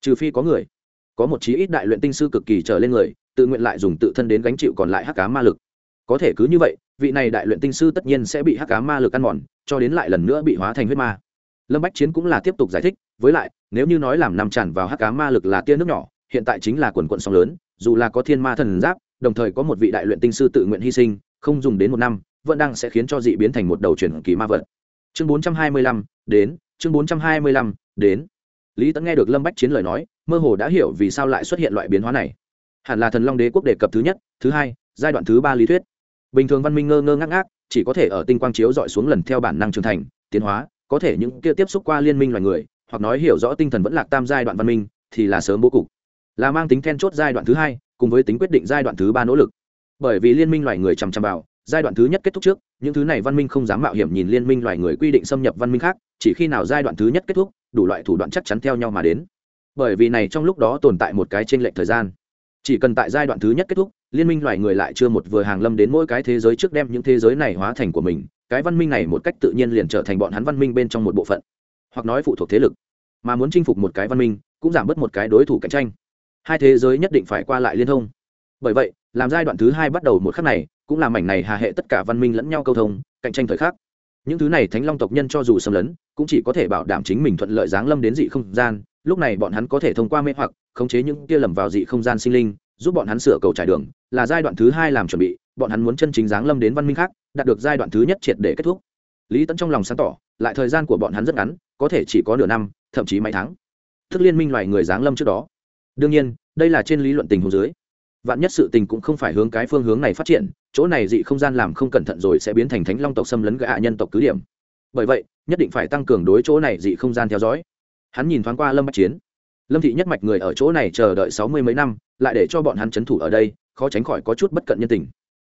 Trừ phi có người, có một chí ít đại luyện tinh sư cực kỳ trở lên người, tự nguyện lại dùng tự thân đến gánh chịu còn lại hắc cá ma lực. Có thể cứ như vậy, vị này đại luyện tinh sư tất nhiên sẽ bị hắc cá ma lực ăn mòn, cho đến lại lần nữa bị hóa thành huyết ma lâm bách chiến cũng là tiếp tục giải thích, với lại, nếu như nói làm nằm tràn vào hắc cá ma lực là tia nước nhỏ, hiện tại chính là quần quận sóng lớn, dù là có thiên ma thần giáp, đồng thời có một vị đại luyện tinh sư tự nguyện hy sinh, không dùng đến một năm, vẫn đang sẽ khiến cho dị biến thành một đầu truyền kỳ ma vật. Chương bốn trăm hai mươi lăm, đến, chương bốn trăm hai mươi lăm, đến. Lý tẫn nghe được lâm bách chiến lời nói, mơ hồ đã hiểu vì sao lại xuất hiện loại biến hóa này. Hẳn là thần long đế quốc đề cập thứ nhất, thứ hai, giai đoạn thứ ba lý thuyết. Bình thường văn minh ngơ ngơ ngác ngác, chỉ có thể ở tinh quang chiếu dọi xuống lần theo bản năng trưởng thành, tiến hóa có thể những kia tiếp xúc qua liên minh loài người, hoặc nói hiểu rõ tinh thần vẫn lạc tam giai đoạn văn minh, thì là sớm bố cục. Là mang tính then chốt giai đoạn thứ hai, cùng với tính quyết định giai đoạn thứ ba nỗ lực. Bởi vì liên minh loài người chằm chằm vào, giai đoạn thứ nhất kết thúc trước, những thứ này văn minh không dám mạo hiểm nhìn liên minh loài người quy định xâm nhập văn minh khác, chỉ khi nào giai đoạn thứ nhất kết thúc, đủ loại thủ đoạn chắc chắn theo nhau mà đến. Bởi vì này trong lúc đó tồn tại một cái t r ê n lệch thời gian. Chỉ cần tại giai đoạn thứ nhất kết thúc, liên minh loài người lại chưa một vừa hàng lâm đến mỗi cái thế giới trước đem những thế giới này hóa thành của mình cái văn minh này một cách tự nhiên liền trở thành bọn hắn văn minh bên trong một bộ phận, hoặc nói phụ thuộc thế lực, mà muốn chinh phục một cái văn minh, cũng giảm bớt một cái đối thủ cạnh tranh. Hai thế giới nhất định phải qua lại liên thông. Bởi vậy, làm giai đoạn thứ hai bắt đầu một khắc này, cũng làm mảnh này hà hệ tất cả văn minh lẫn nhau câu thông, cạnh tranh thời khắc. Những thứ này thánh long tộc nhân cho dù xâm lấn, cũng chỉ có thể bảo đảm chính mình thuận lợi giáng lâm đến dị không gian, lúc này bọn hắn có thể thông qua mê hoặc, khống chế những kia lầm vào dị không gian sinh linh, giúp bọn hắn sửa cầu trải đường, là giai đoạn thứ hai làm chuẩn bị, bọn hắn muốn chân chính giáng lâm đến văn minh khác đạt được giai đoạn thứ nhất triệt để kết thúc. Lý tẫn trong lòng sáng tỏ, lại thời gian của bọn hắn rất ngắn, có thể chỉ có nửa năm, thậm chí mấy tháng. Thức liên minh loài người giáng lâm trước đó. Đương nhiên, đây là trên lý luận tình hồ dưới. Vạn nhất sự tình cũng không phải hướng cái phương hướng này phát triển, chỗ này dị không gian làm không cẩn thận rồi sẽ biến thành thánh long tộc xâm lấn gạ nhân tộc cứ điểm. Bởi vậy, nhất định phải tăng cường đối chỗ này dị không gian theo dõi. Hắn nhìn thoáng qua lâm bách chiến. Lâm thị nhất mạch người ở chỗ này chờ đợi sáu mươi mấy năm, lại để cho bọn hắn c h ấ n thủ ở đây, khó tránh khỏi có chút bất cận nhân tình.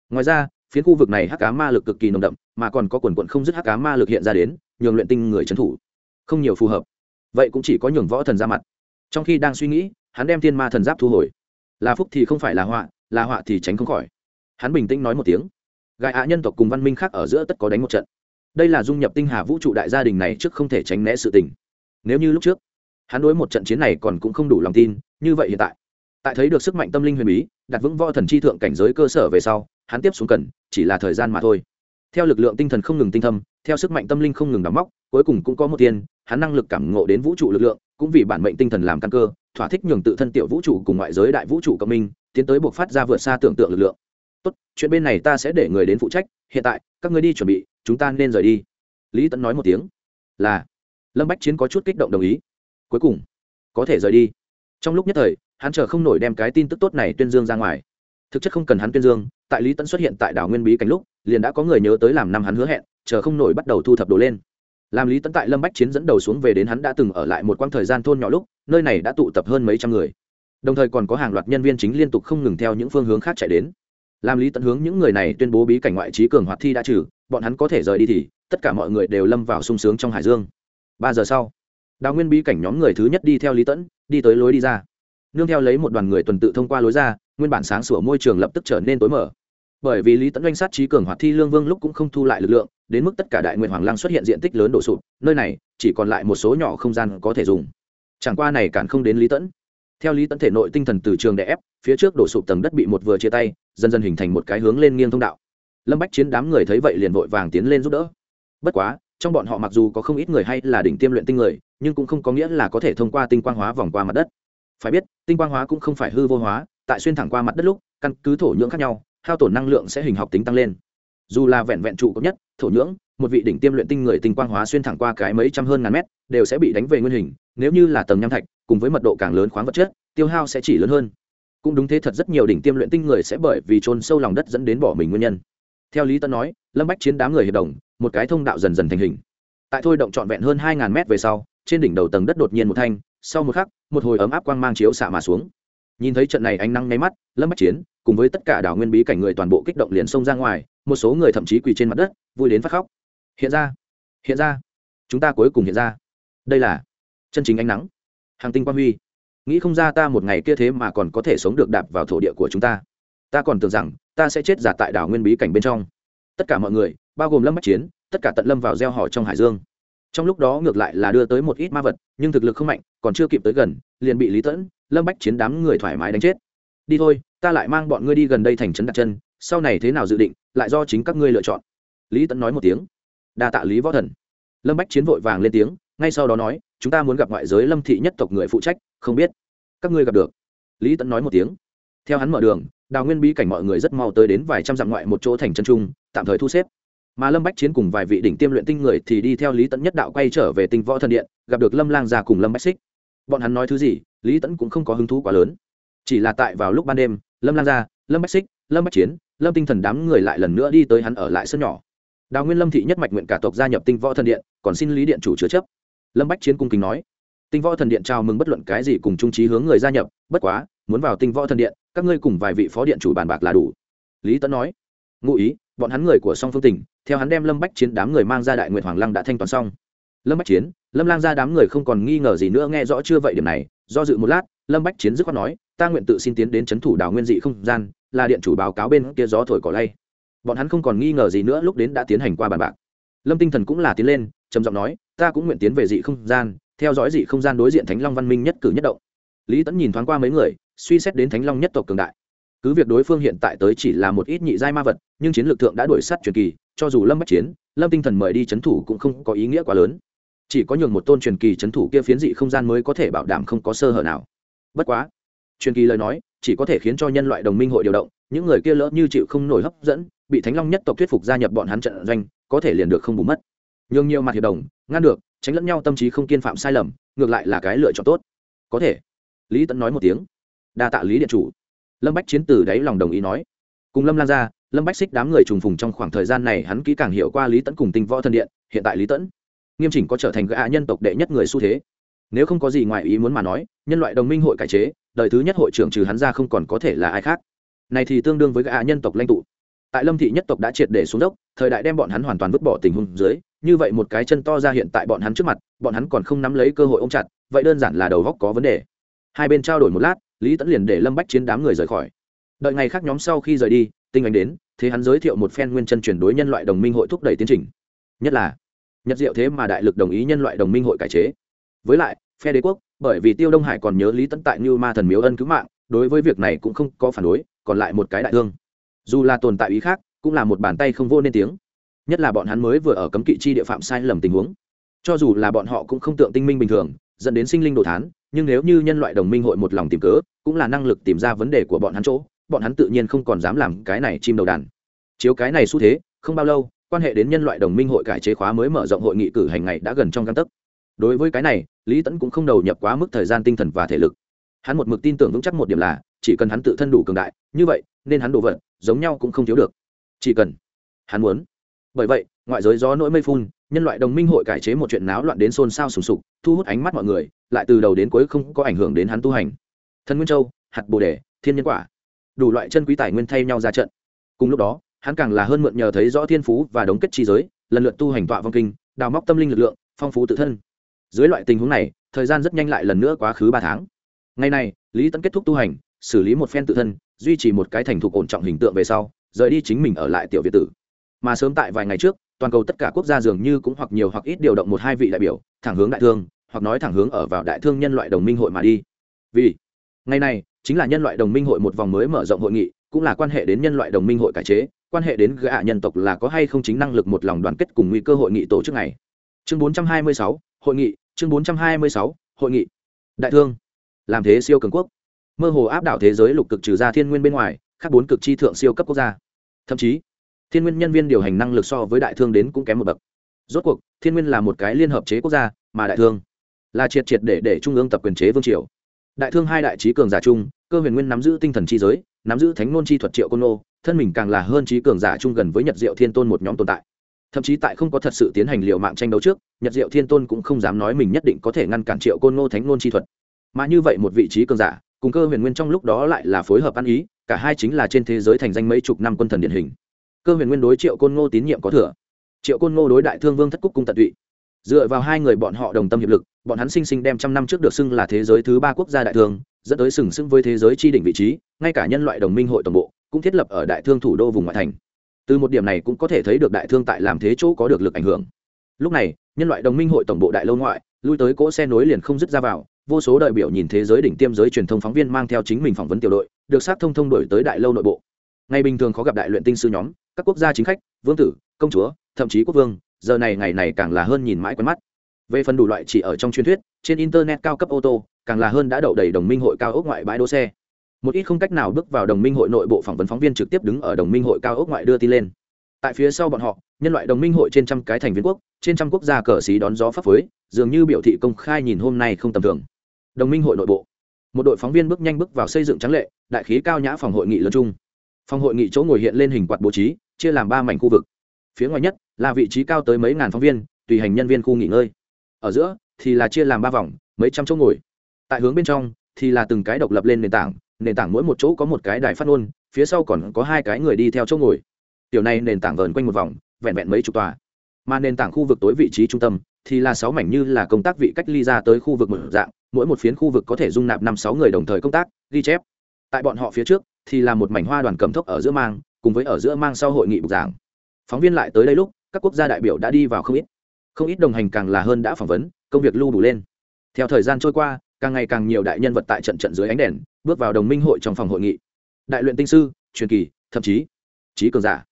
Ngoài ra phiến khu vực này hắc cá ma lực cực kỳ nồng đậm, mà còn có quần quận không dứt hắc cá ma lực hiện ra đến, nhường luyện tinh người trấn thủ. Không nhiều phù hợp. Vậy cũng chỉ có nhường võ thần ra mặt. Trong khi đang suy nghĩ, hắn đem thiên ma thần giáp thu hồi. Là phúc thì không phải là họa là họa thì tránh không khỏi. Hắn bình tĩnh nói một tiếng. Gai ạ nhân tộc cùng văn minh khác ở giữa tất có đánh một trận. Đây là dung nhập tinh hà vũ trụ đại gia đình này trước không thể tránh né sự tình. Nếu như lúc trước, hắn đối một trận chiến này còn cũng không đủ lòng tin, như vậy hiện tại tại thấy được sức mạnh tâm linh huyền bí, đặt vững võ thần chi thượng cảnh giới cơ sở về sau hắn tiếp xuống cần, chỉ là thời gian mà thôi. Theo lực lượng tinh thần không ngừng tinh thâm, theo sức mạnh tâm linh không ngừng đắm móc, cuối cùng cũng có một tiền hắn năng lực cảm ngộ đến vũ trụ lực lượng, cũng vì bản mệnh tinh thần làm căn cơ, thỏa thích nhường tự thân tiểu vũ trụ cùng ngoại giới đại vũ trụ cộng minh, tiến tới buộc phát ra vượt xa tưởng tượng lực lượng. Tốt, chuyện bên này ta sẽ để người đến phụ trách, hiện tại, các người đi chuẩn bị, chúng ta nên rời đi. Lý tẫn nói một tiếng. Là. Lâm bách chiến có chút kích động đồng ý. Cuối cùng, có thể rời đi. Trong lúc nhất thời, hắn chờ không nổi đem cái tin tức tốt này tuyên dương ra ngoài thực chất không cần hắn tuyên dương, tại lý tẫn xuất hiện tại đảo nguyên bí cảnh lúc, liền đã có người nhớ tới làm năm hắn hứa hẹn, chờ không nổi bắt đầu thu thập đồ lên. Làm lý tẫn tại lâm bách chiến dẫn đầu xuống về đến hắn đã từng ở lại một quãng thời gian thôn nhỏ lúc, nơi này đã tụ tập hơn mấy trăm người. Đồng thời còn có hàng loạt nhân viên chính liên tục không ngừng theo những phương hướng khác chạy đến. Làm lý tẫn hướng những người này tuyên bố bí cảnh ngoại trí cường hoạt thi đã trừ, bọn hắn có thể rời đi thì, tất cả mọi người đều lâm vào sung sướng trong hải dương. Ba giờ sau đào nguyên bí cảnh nhóm người thứ nhất đi theo lý tẫn đi tới lối đi ra nương theo lấy một đoàn người tuần tự thông qua lối ra, nguyên bản sáng sủa môi trường lập tức trở nên tối mở bởi vì lý tẫn doanh sát trí cường hoạt thi lương vương lúc cũng không thu lại lực lượng, đến mức tất cả đại nguyện hoàng lăng xuất hiện diện tích lớn đổ sụp, nơi này chỉ còn lại một số nhỏ không gian có thể dùng. Chẳng qua này cản không đến lý tẫn theo lý tẫn thể nội tinh thần từ trường đè ép, phía trước đổ sụp tầng đất bị một vừa chia tay, dần dần hình thành một cái hướng lên nghiêng thông đạo. Lâm bách chiến đám người thấy vậy liền vội vàng tiến lên giúp đỡ. Bất quá, trong bọn họ mặc dù có không ít người hay là đỉnh tiêm luyện tinh người, nhưng cũng không có nghĩa là có thể thông qua tinh quang hóa vòng qua mặt đất phải biết, tinh quang hóa cũng không phải hư vô hóa, tại xuyên thẳng qua mặt đất lúc, căn cứ thổ nhưỡng khác nhau, hao tổn năng lượng sẽ hình học tính tăng lên. Dù là vẹn vẹn trụ cấp nhất, thổ nhưỡng, một vị đỉnh tiêm luyện tinh người tinh quang hóa xuyên thẳng qua cái mấy trăm hơn ngàn mét, đều sẽ bị đánh về nguyên hình, nếu như là tầng nham thạch, cùng với mật độ càng lớn khoáng vật chất, tiêu hao sẽ chỉ lớn hơn. Cũng đúng thế thật rất nhiều đỉnh tiêm luyện tinh người sẽ bởi vì trôn sâu lòng đất dẫn đến bỏ mình nguyên nhân. Theo lý tân nói, lâm bách chiến đám người hiệp đồng, một cái thông đạo dần dần thành hình. Tại thôi động trọn vẹn hơn hai ngàn mét về sau, trên đỉnh đầu tầng đất đột nhiên một thanh sau một khắc, một hồi ấm áp quang mang chiếu xạ mà xuống. Nhìn thấy trận này ánh nắng nháy mắt, lâm bách chiến, cùng với tất cả đảo nguyên bí cảnh người toàn bộ kích động liền xông ra ngoài, một số người thậm chí quỳ trên mặt đất, vui đến phát khóc. Hiện ra hiện ra, chúng ta cuối cùng hiện ra. Đây là chân chính ánh nắng, hàng tinh quang huy. Nghĩ không ra ta một ngày kia thế mà còn có thể sống được đạp vào thổ địa của chúng ta. Ta còn tưởng rằng, ta sẽ chết giả tại đảo nguyên bí cảnh bên trong. Tất cả mọi người, bao gồm lâm bách chiến, tất cả tận lâm vào gieo họ trong hải dương trong lúc đó ngược lại là đưa tới một ít ma vật, nhưng thực lực không mạnh, còn chưa kịp tới gần, liền bị lý tẫn, lâm bách chiến đám người thoải mái đánh chết. Đi thôi, ta lại mang bọn ngươi đi gần đây thành trấn đặt chân, sau này thế nào dự định, lại do chính các ngươi lựa chọn. Lý tẫn nói một tiếng. Đa tạ lý võ thần. Lâm bách chiến vội vàng lên tiếng, ngay sau đó nói, chúng ta muốn gặp ngoại giới lâm thị nhất tộc người phụ trách, không biết các ngươi gặp được. Lý tẫn nói một tiếng. Theo hắn mở đường, đào nguyên bí cảnh mọi người rất mau tới đến vài trăm dặm ngoại một chỗ thành chân trung tạm thời thu xếp mà lâm bách chiến cùng vài vị đỉnh tiêm luyện tinh người thì đi theo lý tẫn nhất đạo quay trở về tinh võ thần điện, gặp được lâm lang già cùng lâm bách xích. Bọn hắn nói thứ gì, lý tẫn cũng không có hứng thú quá lớn. Chỉ là tại vào lúc ban đêm, lâm lang gia, lâm bách xích, lâm bách chiến, lâm tinh thần đám người lại lần nữa đi tới hắn ở lại sân nhỏ. Đào nguyên lâm thị nhất mạch nguyện cả tộc gia nhập tinh võ thần điện, còn xin lý điện chủ chứa chấp. Lâm bách chiến cung kính nói, tinh võ thần điện chào mừng bất luận cái gì cùng trung trí hướng người gia nhập, bất quá, muốn vào tinh võ thần điện, các ngươi cùng vài vị phó điện chủ bàn bạc là đủ. Lý Tẫn nói ngụ ý, bọn hắn người của song phương tỉnh theo hắn đem lâm bách chiến đám người mang ra đại nguyện hoàng lăng đã thanh toán xong. Lâm bách chiến, lâm lang ra đám người không còn nghi ngờ gì nữa, nghe rõ chưa vậy điểm này, do dự một lát, lâm bách chiến dứt khoát nói, ta nguyện tự xin tiến đến c h ấ n thủ đào nguyên dị không gian, là điện chủ báo cáo bên kia gió thổi cỏ lay. Bọn hắn không còn nghi ngờ gì nữa, lúc đến đã tiến hành qua bàn bạc. Lâm tinh thần cũng là tiến lên, trầm giọng nói, ta cũng nguyện tiến về dị không gian, theo dõi dị không gian đối diện thánh long văn minh nhất cử nhất động. Lý tẫn nhìn thoáng qua mấy người, suy xét đến thánh long nhất tộc cường đại cứ việc đối phương hiện tại tới chỉ là một ít nhị giai ma vật, nhưng chiến lược thượng đã đuổi sắt truyền kỳ, cho dù lâm bách chiến, lâm tinh thần mời đi c h ấ n thủ cũng không có ý nghĩa quá lớn. Chỉ có nhường một tôn truyền kỳ c h ấ n thủ kia phiến dị không gian mới có thể bảo đảm không có sơ hở nào. Bất quá, truyền kỳ lời nói, chỉ có thể khiến cho nhân loại đồng minh hội điều động, những người kia lỡ như chịu không nổi hấp dẫn, bị thánh long nhất tộc thuyết phục gia nhập bọn hắn trận doanh, có thể liền được không bù mất. Nhường nhiều mặt hiệp đồng, ngăn được, tránh lẫn nhau tâm trí không kiên phạm sai lầm, ngược lại là cái lựa chọn tốt. Có thể. Lý tẫn nói một tiếng. Đa tạ lý điện chủ lâm bách chiến từ đáy lòng đồng ý nói. Cùng lâm lan ra, lâm bách xích đám người trùng phùng trong khoảng thời gian này hắn kỹ càng hiểu qua lý tẫn cùng tinh võ thân điện, hiện tại lý tẫn nghiêm chỉnh có trở thành gã nhân tộc đệ nhất người xu thế. Nếu không có gì ngoài ý muốn mà nói, nhân loại đồng minh hội cải chế, đời thứ nhất hội trưởng trừ hắn ra không còn có thể là ai khác. Này thì tương đương với gã nhân tộc lãnh tụ. Tại lâm thị nhất tộc đã triệt để xuống dốc, thời đại đem bọn hắn hoàn toàn vứt bỏ tình huống dưới, như vậy một cái chân to ra hiện tại bọn hắn trước mặt, bọn hắn còn không nắm lấy cơ hội ôm chặt, vậy đơn giản là đầu góc có vấn đề. Hai bên trao đổi một lát lý tẫn liền để lâm bách chiến đám người rời khỏi. Đợi ngày khác nhóm sau khi rời đi, tinh anh đến, thế hắn giới thiệu một phen nguyên chân chuyển đối nhân loại đồng minh hội thúc đẩy tiến trình. Nhất là, nhật diệu thế mà đại lực đồng ý nhân loại đồng minh hội cải chế. Với lại, phe đế quốc, bởi vì tiêu đông hải còn nhớ lý tẫn tại như ma thần miếu ân cứu mạng, đối với việc này cũng không có phản đối, còn lại một cái đại thương. Dù là tồn tại ý khác, cũng là một bàn tay không vô nên tiếng. Nhất là bọn hắn mới vừa ở cấm kỵ chi địa phạm sai lầm tình huống. Cho dù là bọn họ cũng không tượng tinh minh bình thường dẫn đến sinh linh đồ thán, nhưng nếu như nhân loại đồng minh hội một lòng tìm cớ, cũng là năng lực tìm ra vấn đề của bọn hắn chỗ, bọn hắn tự nhiên không còn dám làm cái này chim đầu đàn. Chiếu cái này xu thế, không bao lâu, quan hệ đến nhân loại đồng minh hội cải chế khóa mới mở rộng hội nghị cử hành ngày đã gần trong căn tấc. Đối với cái này, lý tẫn cũng không đầu nhập quá mức thời gian tinh thần và thể lực. Hắn một mực tin tưởng vững chắc một điểm là, chỉ cần hắn tự thân đủ cường đại, như vậy, nên hắn đồ vật giống nhau cũng không thiếu được. Chỉ cần hắn muốn. Bởi vậy, ngoại giới gió nỗi mây phun nhân loại đồng minh hội cải chế một chuyện náo loạn đến xôn xao sùng sục, thu hút ánh mắt mọi người, lại từ đầu đến cuối không có ảnh hưởng đến hắn tu hành. Thân nguyên châu, hạt bồ đề, thiên nhân quả. Đủ loại chân quý tài nguyên thay nhau ra trận. Cùng lúc đó, hắn càng là hơn mượn nhờ thấy rõ thiên phú và đống kết chi giới, lần lượt tu hành tọa vong kinh, đào móc tâm linh lực lượng, phong phú tự thân. Dưới loại tình huống này, thời gian rất nhanh lại lần nữa quá khứ ba tháng. Ngày này, lý tấn kết thúc tu hành, xử lý một phen tự thân, duy trì một cái thành thục ổn trọng hình tượng về sau, rời đi chính mình ở lại tiểu việt tử. Mà sớm tại vài ngày trước toàn cầu tất cả quốc gia dường như cũng hoặc nhiều hoặc ít điều động một hai vị đại biểu thẳng hướng đại thương hoặc nói thẳng hướng ở vào đại thương nhân loại đồng minh hội mà đi. Vì ngày này chính là nhân loại đồng minh hội một vòng mới mở rộng hội nghị cũng là quan hệ đến nhân loại đồng minh hội cải chế quan hệ đến gã nhân tộc là có hay không chính năng lực một lòng đoàn kết cùng nguy cơ hội nghị tổ chức này. Chương 426, hội nghị chương 426, hội nghị. Đại thương làm thế siêu cường quốc. Mơ hồ áp đảo thế giới lục cực trừ ra thiên nguyên bên ngoài các bốn cực chi thượng siêu cấp quốc gia. Thậm chí thiên nguyên nhân viên điều hành năng lực so với đại thương đến cũng kém một bậc. Rốt cuộc, thiên nguyên là một cái liên hợp chế quốc gia, mà đại thương là triệt triệt để để trung ương tập quyền chế vương triều. Đại thương hai đại trí cường giả chung, cơ huyền nguyên nắm giữ tinh thần chi giới, nắm giữ thánh Nôn chi thuật triệu côn nô thân mình càng là hơn trí cường giả chung gần với nhật diệu thiên tôn một nhóm tồn tại. Thậm chí tại không có thật sự tiến hành liệu mạng tranh đấu trước, nhật diệu thiên tôn cũng không dám nói mình nhất định có thể ngăn cản triệu côn nô thánh Nôn chi thuật. Mà như vậy một vị trí cường giả, cùng cơ huyền nguyên trong lúc đó lại là phối hợp ăn ý, cả hai chính là trên thế giới thành danh mấy chục năm quân thần điển hình cơ huyền nguyên đối triệu côn ngô tín nhiệm có thừa. Triệu côn ngô đối đại thương vương thất cúc cung tận tụy. Dựa vào hai người bọn họ đồng tâm hiệp lực, bọn hắn sinh sinh đem trăm năm trước được xưng là thế giới thứ ba quốc gia đại thương, dẫn tới sừng sững với thế giới chi đỉnh vị trí, ngay cả nhân loại đồng minh hội toàn bộ cũng thiết lập ở đại thương thủ đô vùng ngoại thành. Từ một điểm này cũng có thể thấy được đại thương tại làm thế chỗ có được lực ảnh hưởng. Lúc này, nhân loại đồng minh hội tổng bộ đại lâu ngoại, lui tới cỗ xe nối liền không dứt ra vào, vô số đại biểu nhìn thế giới đỉnh tiêm giới truyền thông phóng viên mang theo chính mình phỏng vấn tiểu đội, được sát thông thông đổi tới đại lâu nội bộ ngày bình thường khó gặp đại luyện tinh sư nhóm, các quốc gia chính khách, vương tử, công chúa, thậm chí quốc vương, giờ này ngày này càng là hơn nhìn mãi quen mắt. Về phần đủ loại chỉ ở trong truyền thuyết, trên internet cao cấp ô tô, càng là hơn đã đậu đầy đồng minh hội cao ốc ngoại bãi đỗ xe. Một ít không cách nào bước vào đồng minh hội nội bộ phỏng vấn phóng viên trực tiếp đứng ở đồng minh hội cao ốc ngoại đưa tin lên. Tại phía sau bọn họ, nhân loại đồng minh hội trên trăm cái thành viên quốc, trên trăm quốc gia cờ xí đón gió pháp phối dường như biểu thị công khai nhìn hôm nay không tầm thường. Đồng minh hội nội bộ. Một đội phóng viên bước nhanh bước vào xây dựng trắng lệ, đại khí cao nhã phòng hội nghị lớn chung phòng hội nghị chỗ ngồi hiện lên hình quạt bố trí, chia làm ba mảnh khu vực. Phía ngoài nhất là vị trí cao tới mấy ngàn phóng viên, tùy hành nhân viên khu nghỉ ngơi. Ở giữa thì là chia làm ba vòng, mấy trăm chỗ ngồi. Tại hướng bên trong thì là từng cái độc lập lên nền tảng nền tảng mỗi một chỗ có một cái đài phát ngôn, phía sau còn có hai cái người đi theo chỗ ngồi. Tiểu này nền tảng vờn quanh một vòng, vẹn vẹn mấy chục tòa. Mà nền tảng khu vực tối vị trí trung tâm thì là sáu mảnh như là công tác vị cách ly ra tới khu vực một dạng, mỗi một phiến khu vực có thể dung nạp năm sáu người đồng thời công tác, ghi chép. Tại bọn họ phía trước thì là một mảnh hoa đoàn cầm thốc ở giữa mang, cùng với ở giữa mang sau hội nghị bục giảng. Phóng viên lại tới đây lúc, các quốc gia đại biểu đã đi vào không ít. Không ít đồng hành càng là hơn đã phỏng vấn, công việc lưu đủ lên. Theo thời gian trôi qua, càng ngày càng nhiều đại nhân vật tại trận trận dưới ánh đèn, bước vào đồng minh hội trong phòng hội nghị. Đại luyện tinh sư, truyền kỳ, thậm chí, trí cường giả.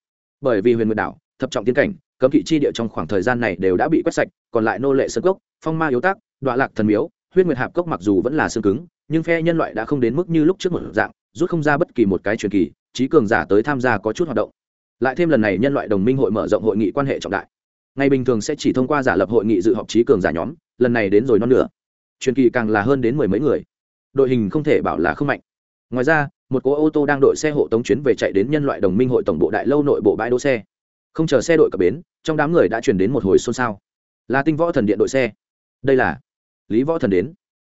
Bởi vì huyền nguyệt đảo, thập trọng tiến cảnh, cấm kỵ chi địa trong khoảng thời gian này đều đã bị quét sạch, còn lại nô lệ sơ cốc, phong ma yếu tác đoạn lạc thần miếu, huyết nguyệt hạp cốc mặc dù vẫn là xương cứng, nhưng phe nhân loại đã không đến mức như lúc trước một dạng rút không ra bất kỳ một cái truyền kỳ trí cường giả tới tham gia có chút hoạt động. Lại thêm lần này nhân loại đồng minh hội mở rộng hội nghị quan hệ trọng đại. Ngày bình thường sẽ chỉ thông qua giả lập hội nghị dự họp trí cường giả nhóm, lần này đến rồi non nửa. Truyền kỳ càng là hơn đến mười mấy người. Đội hình không thể bảo là không mạnh. Ngoài ra, một cỗ ô tô đang đội xe hộ tống chuyến về chạy đến nhân loại đồng minh hội tổng bộ đại lâu nội bộ bãi đỗ xe. Không chờ xe đội cập bến, trong đám người đã chuyển đến một hồi xôn xao. Là tinh võ thần điện đội xe. Đây là lý võ thần đến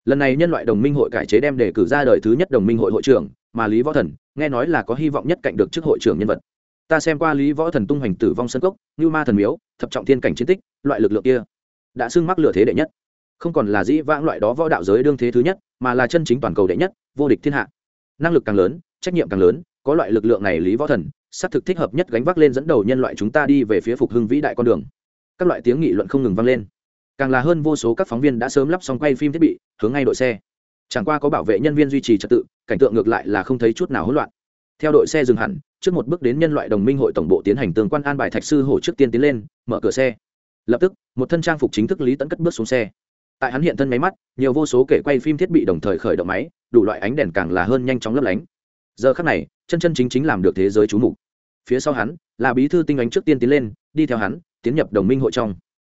lần này nhân loại đồng minh hội cải chế đem đề cử ra đời thứ nhất đồng minh hội hội trưởng, mà lý võ thần, nghe nói là có hy vọng nhất cạnh được chức hội trưởng nhân vật. Ta xem qua lý võ thần tung hoành tử vong sân cốc như ma thần miếu, thập trọng thiên cảnh chiến tích, loại lực lượng kia đã xưng mắc lửa thế đệ nhất. Không còn là dĩ vãng loại đó võ đạo giới đương thế thứ nhất, mà là chân chính toàn cầu đệ nhất, vô địch thiên hạ. Năng lực càng lớn, trách nhiệm càng lớn, có loại lực lượng này lý võ thần, xác thực thích hợp nhất gánh vác lên dẫn đầu nhân loại chúng ta đi về phía phục hưng vĩ đại con đường. Các loại tiếng nghị luận không ngừng vang lên càng là hơn vô số các phóng viên đã sớm lắp xong quay phim thiết bị, hướng ngay đội xe. Chẳng qua có bảo vệ nhân viên duy trì trật tự, cảnh tượng ngược lại là không thấy chút nào hỗn loạn. Theo đội xe dừng hẳn, trước một bước đến nhân loại đồng minh hội tổng bộ tiến hành tương quan an bài thạch sư hổ trước tiên tiến lên, mở cửa xe. Lập tức, một thân trang phục chính thức lý tẫn cất bước xuống xe. Tại hắn hiện thân máy mắt, nhiều vô số kể quay phim thiết bị đồng thời khởi động máy, đủ loại ánh đèn càng là hơn nhanh chóng lấp lánh. Giờ khắc này, chân chân chính chính làm được thế giới chú mục. Phía sau hắn, là bí thư tinh ánh trước tiên tiến lên, đi theo hắn, tiến nhập đồng minh hội trong.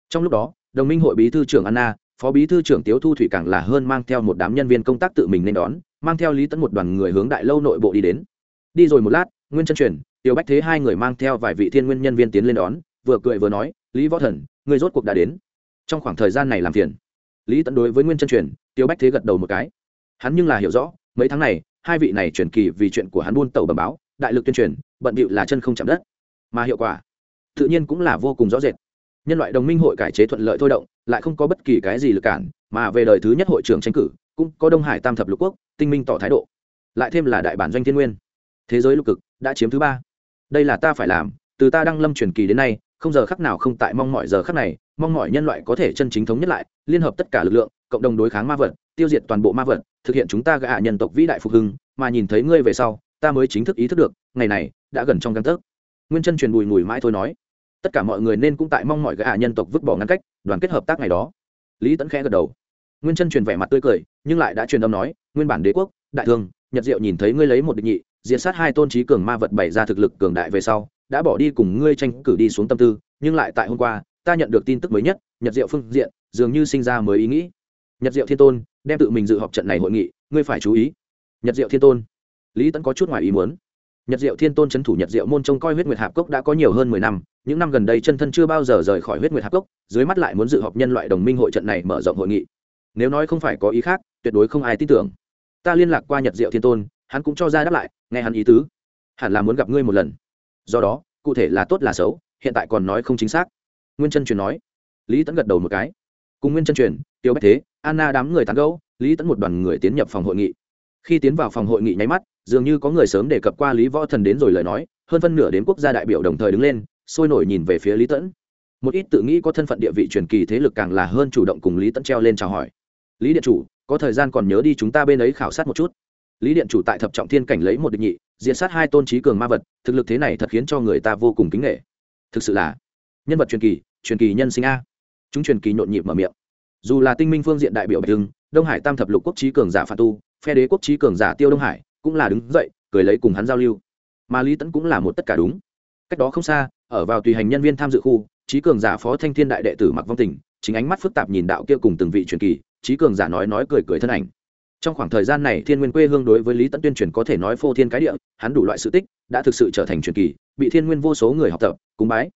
Trong lúc đó đồng minh hội bí thư trưởng anna, phó bí thư trưởng tiếu thu thủy càng là hơn mang theo một đám nhân viên công tác tự mình nên đón, mang theo lý tẫn một đoàn người hướng đại lâu nội bộ đi đến. Đi rồi một lát, nguyên chân truyền, tiểu bách thế hai người mang theo vài vị thiên nguyên nhân viên tiến lên đón, vừa cười vừa nói, lý võ thần, người rốt cuộc đã đến. Trong khoảng thời gian này làm phiền. Lý tẫn đối với nguyên chân truyền, tiểu bách thế gật đầu một cái. Hắn nhưng là hiểu rõ, mấy tháng này, hai vị này truyền kỳ vì chuyện của hắn buôn tàu bầm báo, đại lực tuyên truyền, bận bịu là chân không chạm đất. Mà hiệu quả, tự nhiên cũng là vô cùng rõ rệt nhân loại đồng minh hội cải chế thuận lợi thôi động, lại không có bất kỳ cái gì lực cản, mà về đời thứ nhất hội trưởng tranh cử, cũng có đông hải tam thập lục quốc, tinh minh tỏ thái độ. Lại thêm là đại bản doanh thiên nguyên. Thế giới lục cực, đã chiếm thứ ba. Đây là ta phải làm, từ ta đăng lâm truyền kỳ đến nay, không giờ khắc nào không tại mong mọi giờ khắc này, mong mọi nhân loại có thể chân chính thống nhất lại, liên hợp tất cả lực lượng, cộng đồng đối kháng ma vật, tiêu diệt toàn bộ ma vật, thực hiện chúng ta gạ nhân tộc vĩ đại phục hưng, mà nhìn thấy ngươi về sau, ta mới chính thức ý thức được, ngày này, đã gần trong căn tấc. Nguyên chân truyền bùi ngùi mãi thôi nói tất cả mọi người nên cũng tại mong mọi gạ nhân tộc vứt bỏ ngăn cách, đoàn kết hợp tác ngày đó. Lý tẫn khẽ gật đầu. Nguyên chân truyền vẻ mặt tươi cười, nhưng lại đã truyền âm nói, nguyên bản đế quốc, đại thương, nhật diệu nhìn thấy ngươi lấy một định nhị diện sát hai tôn trí cường ma vật bày ra thực lực cường đại về sau, đã bỏ đi cùng ngươi tranh cử đi xuống tâm tư, nhưng lại tại hôm qua, ta nhận được tin tức mới nhất, nhật diệu phương diện, dường như sinh ra mới ý nghĩ. Nhật diệu thiên tôn, đem tự mình dự họp trận này hội nghị, ngươi phải chú ý. Nhật diệu thiên tôn. Lý tẫn có chút ngoài ý muốn. Nhật diệu thiên tôn c h ấ n thủ nhật diệu môn trông coi huyết nguyệt hạp cốc đã có nhiều hơn mười năm những năm gần đây chân thân chưa bao giờ rời khỏi huyết nguyệt hạp cốc, dưới mắt lại muốn dự họp nhân loại đồng minh hội trận này mở rộng hội nghị. Nếu nói không phải có ý khác, tuyệt đối không ai tin tưởng. Ta liên lạc qua nhật diệu thiên tôn, hắn cũng cho ra đáp lại, nghe hắn ý tứ. Hẳn là muốn gặp ngươi một lần. Do đó, cụ thể là tốt là xấu, hiện tại còn nói không chính xác. Nguyên chân truyền nói. Lý tẫn gật đầu một cái. Cùng nguyên chân truyền, tiêu bách thế, anna đám người tán gẫu, lý tẫn một đoàn người tiến nhập phòng hội nghị. Khi tiến vào phòng hội nghị nháy mắt, dường như có người sớm đề cập qua lý võ thần đến rồi lời nói, hơn phân nửa đến quốc gia đại biểu đồng thời đứng lên sôi nổi nhìn về phía lý tẫn. Một ít tự nghĩ có thân phận địa vị truyền kỳ thế lực càng là hơn chủ động cùng lý tẫn treo lên chào hỏi. Lý điện chủ, có thời gian còn nhớ đi chúng ta bên ấy khảo sát một chút. Lý điện chủ tại thập trọng thiên cảnh lấy một địch nhị diện sát hai tôn trí cường ma vật, thực lực thế này thật khiến cho người ta vô cùng kính nghệ thực sự là nhân vật truyền kỳ truyền kỳ nhân sinh a. Chúng truyền kỳ nhộn nhịp mở miệng. Dù là tinh minh phương diện đại biểu bạch hưng, đông hải tam thập lục quốc trí cường giả phạt tu, phe đế quốc trí cường giả tiêu đông hải cũng là đứng dậy, cười lấy cùng hắn giao lưu. Mà lý tẫn cũng là một tất cả đúng. Cách đó không xa ở vào tùy hành nhân viên tham dự khu, trí cường giả phó thanh thiên đại đệ tử mặc vong tình, chính ánh mắt phức tạp nhìn đạo kia cùng từng vị truyền kỳ, trí cường giả nói nói cười cười thân ảnh. Trong khoảng thời gian này, thiên nguyên quê hương đối với lý tẫn tuyên truyền có thể nói phô thiên cái địa, hắn đủ loại sự tích, đã thực sự trở thành truyền kỳ, bị thiên nguyên vô số người học tập, cúng bái.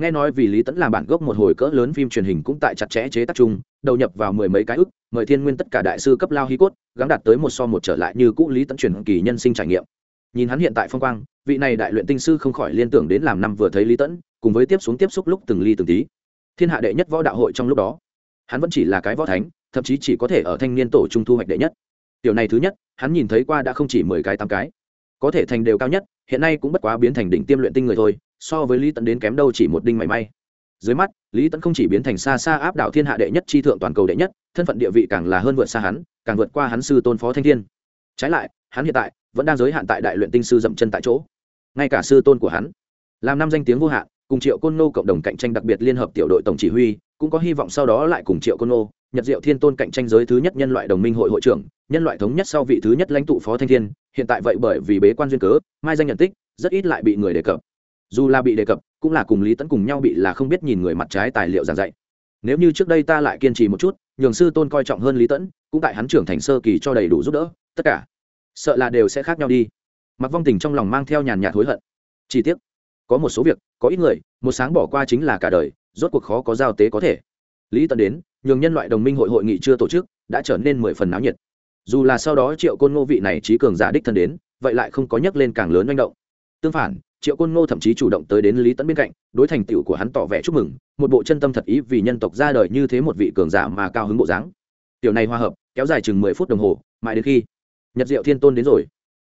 Nghe nói vì lý tẫn làm bản gốc một hồi cỡ lớn phim truyền hình cũng tại chặt chẽ chế tác chung, đầu nhập vào mười mấy cái ức, mời thiên nguyên tất cả đại sư cấp lao hi cốt gắn đạt tới một so một trở lại như cũ lý tẫn truyền kỳ nhân sinh trải nghiệm. Nhìn hắn hiện tại phong quang vị này đại luyện tinh sư không khỏi liên tưởng đến làm năm vừa thấy lý tẫn, cùng với tiếp xuống tiếp xúc lúc từng ly từng tí. Thiên hạ đệ nhất võ đạo hội trong lúc đó, hắn vẫn chỉ là cái võ thánh, thậm chí chỉ có thể ở thanh niên tổ trung thu hoạch đệ nhất. Tiểu này thứ nhất, hắn nhìn thấy qua đã không chỉ mười cái tám cái, có thể thành đều cao nhất, hiện nay cũng bất quá biến thành đỉnh tiêm luyện tinh người thôi, so với lý tẫn đến kém đâu chỉ một đinh mảy may. Dưới mắt, lý tẫn không chỉ biến thành xa xa áp đảo thiên hạ đệ nhất tri thượng toàn cầu đệ nhất, thân phận địa vị càng là hơn vượt xa hắn, càng vượt qua hắn sư tôn phó thanh thiên. Trái lại, hắn hiện tại vẫn đang giới hạn tại đại luyện tinh sư dậm chân tại chỗ ngay cả sư tôn của hắn, làm năm danh tiếng vô hạn, cùng triệu côn nô cộng đồng cạnh tranh đặc biệt liên hợp tiểu đội tổng chỉ huy, cũng có hy vọng sau đó lại cùng triệu côn nô, nhật diệu thiên tôn cạnh tranh giới thứ nhất nhân loại đồng minh hội hội trưởng, nhân loại thống nhất sau vị thứ nhất lãnh tụ phó thanh thiên, hiện tại vậy bởi vì bế quan duyên cớ, mai danh nhận tích, rất ít lại bị người đề cập. Dù là bị đề cập, cũng là cùng lý tẫn cùng nhau bị là không biết nhìn người mặt trái tài liệu giảng dạy. Nếu như trước đây ta lại kiên trì một chút, nhường sư tôn coi trọng hơn lý tẫn cũng tại hắn trưởng thành sơ kỳ cho đầy đủ giúp đỡ, tất cả, sợ là đều sẽ khác nhau đi mặc vong tình trong lòng mang theo nhàn nhạt hối hận. Chi tiết có một số việc, có ít người, một sáng bỏ qua chính là cả đời, rốt cuộc khó có giao tế có thể. Lý tẫn đến, nhường nhân loại đồng minh hội hội nghị chưa tổ chức, đã trở nên mười phần náo nhiệt. Dù là sau đó triệu côn ngô vị này trí cường giả đích thân đến, vậy lại không có nhắc lên càng lớn manh động. Tương phản, triệu côn ngô thậm chí chủ động tới đến lý tẫn bên cạnh, đối thành tựu của hắn tỏ vẻ chúc mừng, một bộ chân tâm thật ý vì nhân tộc ra đời như thế một vị cường giả mà cao hứng bộ dáng. Tiểu này hòa hợp, kéo dài chừng mười phút đồng hồ, mãi đến khi nhật diệu thiên tôn đến rồi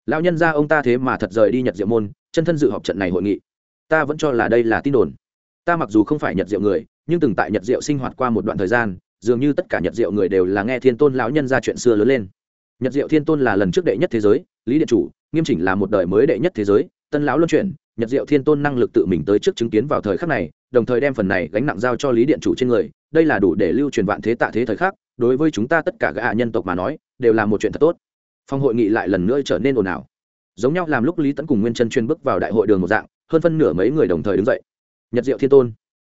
lão nhân ra ông ta thế mà thật rời đi nhật diệu môn, chân thân dự họp trận này hội nghị. Ta vẫn cho là đây là tin đồn. Ta mặc dù không phải nhật diệu người, nhưng từng tại nhật diệu sinh hoạt qua một đoạn thời gian, dường như tất cả nhật diệu người đều là nghe thiên tôn lão nhân ra chuyện xưa lớn lên. Nhật diệu thiên tôn là lần trước đệ nhất thế giới, lý điện chủ, nghiêm chỉnh là một đời mới đệ nhất thế giới, tân lão luân chuyển, nhật diệu thiên tôn năng lực tự mình tới trước chứng kiến vào thời khắc này, đồng thời đem phần này gánh nặng giao cho lý điện chủ trên người, đây là đủ để lưu truyền vạn thế tạ thế thời khắc, đối với chúng ta tất cả gã nhân tộc mà nói, đều là một chuyện thật tốt phòng hội nghị lại lần nữa trở nên ồn ào. Giống nhau làm lúc lý tẫn cùng nguyên chân chuyên bước vào đại hội đường một dạng, hơn phân nửa mấy người đồng thời đứng dậy. Nhật diệu thiên tôn.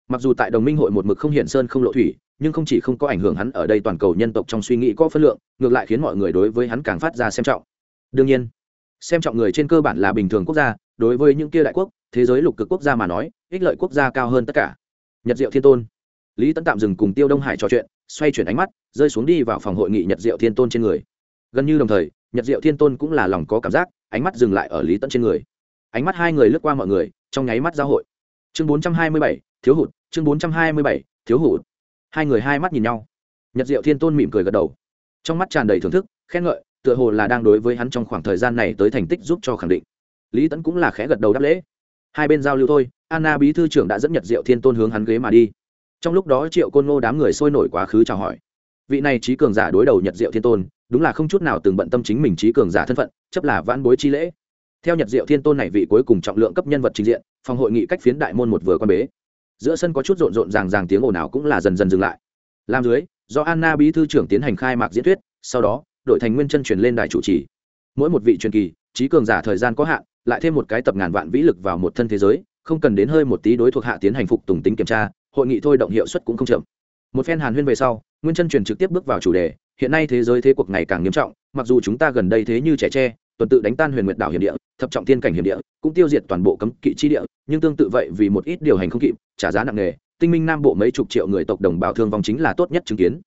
Mặc dù tại đồng minh hội một mực không hiện sơn không lộ thủy, nhưng không chỉ không có ảnh hưởng hắn ở đây toàn cầu nhân tộc trong suy nghĩ có phân lượng, ngược lại khiến mọi người đối với hắn càng phát ra xem trọng. Đương nhiên, xem trọng người trên cơ bản là bình thường quốc gia, đối với những kia đại quốc, thế giới lục cực quốc gia mà nói, ích lợi quốc gia cao hơn tất cả. Nhật diệu thiên tôn. Lý tấn tạm dừng cùng tiêu đông hải trò chuyện, xoay chuyển ánh mắt, rơi xuống đi vào phòng hội nghị nhật diệu thiên tôn trên người. Gần như đồng thời nhật diệu thiên tôn cũng là lòng có cảm giác, ánh mắt dừng lại ở lý tấn trên người. Ánh mắt hai người lướt qua mọi người, trong nháy mắt giao hội. Chương bốn trăm hai mươi bảy, thiếu hụt, chương bốn trăm hai mươi bảy, thiếu hụt. Hai người hai mắt nhìn nhau. Nhật diệu thiên tôn mỉm cười gật đầu. Trong mắt tràn đầy thưởng thức, khen ngợi, tựa hồ là đang đối với hắn trong khoảng thời gian này tới thành tích giúp cho khẳng định. Lý tẫn cũng là khẽ gật đầu đáp lễ. Hai bên giao lưu thôi, anna bí thư trưởng đã dẫn nhật diệu thiên tôn hướng hắn ghế mà đi. Trong lúc đó triệu côn ngô đám người sôi nổi quá khứ chào hỏi. Vị này trí cường giả đối đầu nhật diệu thiên tôn đúng là không chút nào từng bận tâm chính mình trí cường giả thân phận, chấp là vãn bối chi lễ. Theo nhật diệu thiên tôn này vị cuối cùng trọng lượng cấp nhân vật trình diện, phòng hội nghị cách phiến đại môn một vừa quan bế. Giữa sân có chút rộn rộn ràng ràng tiếng ồn ào cũng là dần dần dừng lại. Làm dưới, do anna bí thư trưởng tiến hành khai mạc diễn thuyết, sau đó, đội thành nguyên chân truyền lên đài chủ trì. Mỗi một vị truyền kỳ, trí cường giả thời gian có hạn, lại thêm một cái tập ngàn vạn vĩ lực vào một thân thế giới, không cần đến hơi một tí đối thuộc hạ tiến hành phục tùng tính kiểm tra, hội nghị thôi động hiệu suất cũng không chậm. Một phen hàn huyên về sau, nguyên chân truyền trực tiếp bước vào chủ đề hiện nay thế giới thế cuộc ngày càng nghiêm trọng, mặc dù chúng ta gần đây thế như trẻ tre, tuần tự đánh tan huyền nguyệt đảo hiểm địa, thập trọng thiên cảnh hiểm địa, cũng tiêu diệt toàn bộ cấm kỵ chi địa, nhưng tương tự vậy vì một ít điều hành không kịp, trả giá nặng nề, tinh minh nam bộ mấy chục triệu người tộc đồng bào thương vong chính là tốt nhất chứng kiến.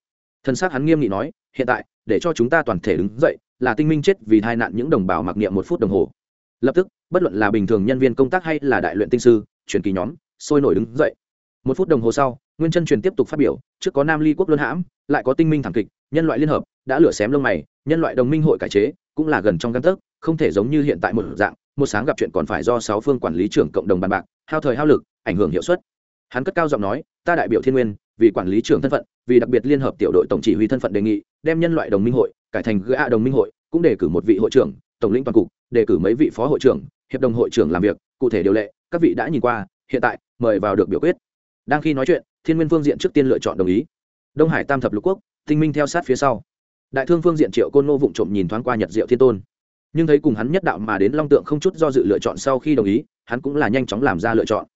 Thân xác hắn nghiêm nghị nói, hiện tại, để cho chúng ta toàn thể đứng dậy, là tinh minh chết vì tai nạn những đồng bào mặc niệm một phút đồng hồ. Lập tức, bất luận là bình thường nhân viên công tác hay là đại luyện tinh sư, truyền kỳ nhóm, sôi nổi đứng dậy. Một phút đồng hồ sau, nguyên chân truyền tiếp tục phát biểu, trước có nam ly quốc luân hãm, lại có tinh minh thảm kịch nhân loại liên hợp, đã lửa xém lông mày, nhân loại đồng minh hội cải chế, cũng là gần trong căn tấc, không thể giống như hiện tại một dạng, một sáng gặp chuyện còn phải do sáu phương quản lý trưởng cộng đồng bàn bạc, hao thời hao lực, ảnh hưởng hiệu suất. Hắn cất cao giọng nói, ta đại biểu thiên nguyên, vì quản lý trưởng thân phận, vì đặc biệt liên hợp tiểu đội tổng chỉ huy thân phận đề nghị, đem nhân loại đồng minh hội, cải thành gã đồng minh hội, cũng đề cử một vị hội trưởng, tổng lĩnh toàn cục, đề cử mấy vị phó hội trưởng, hiệp đồng hội trưởng làm việc, cụ thể điều lệ, các vị đã nhìn qua, hiện tại, mời vào được biểu quyết. Đang khi nói chuyện, thiên nguyên phương diện trước tiên lựa chọn đồng ý. Đông hải tam thập lục quốc tinh minh theo sát phía sau. Đại thương phương diện triệu côn nô vụng trộm nhìn thoáng qua nhật diệu thiên tôn. Nhưng thấy cùng hắn nhất đạo mà đến long tượng không chút do dự lựa chọn sau khi đồng ý, hắn cũng là nhanh chóng làm ra lựa chọn.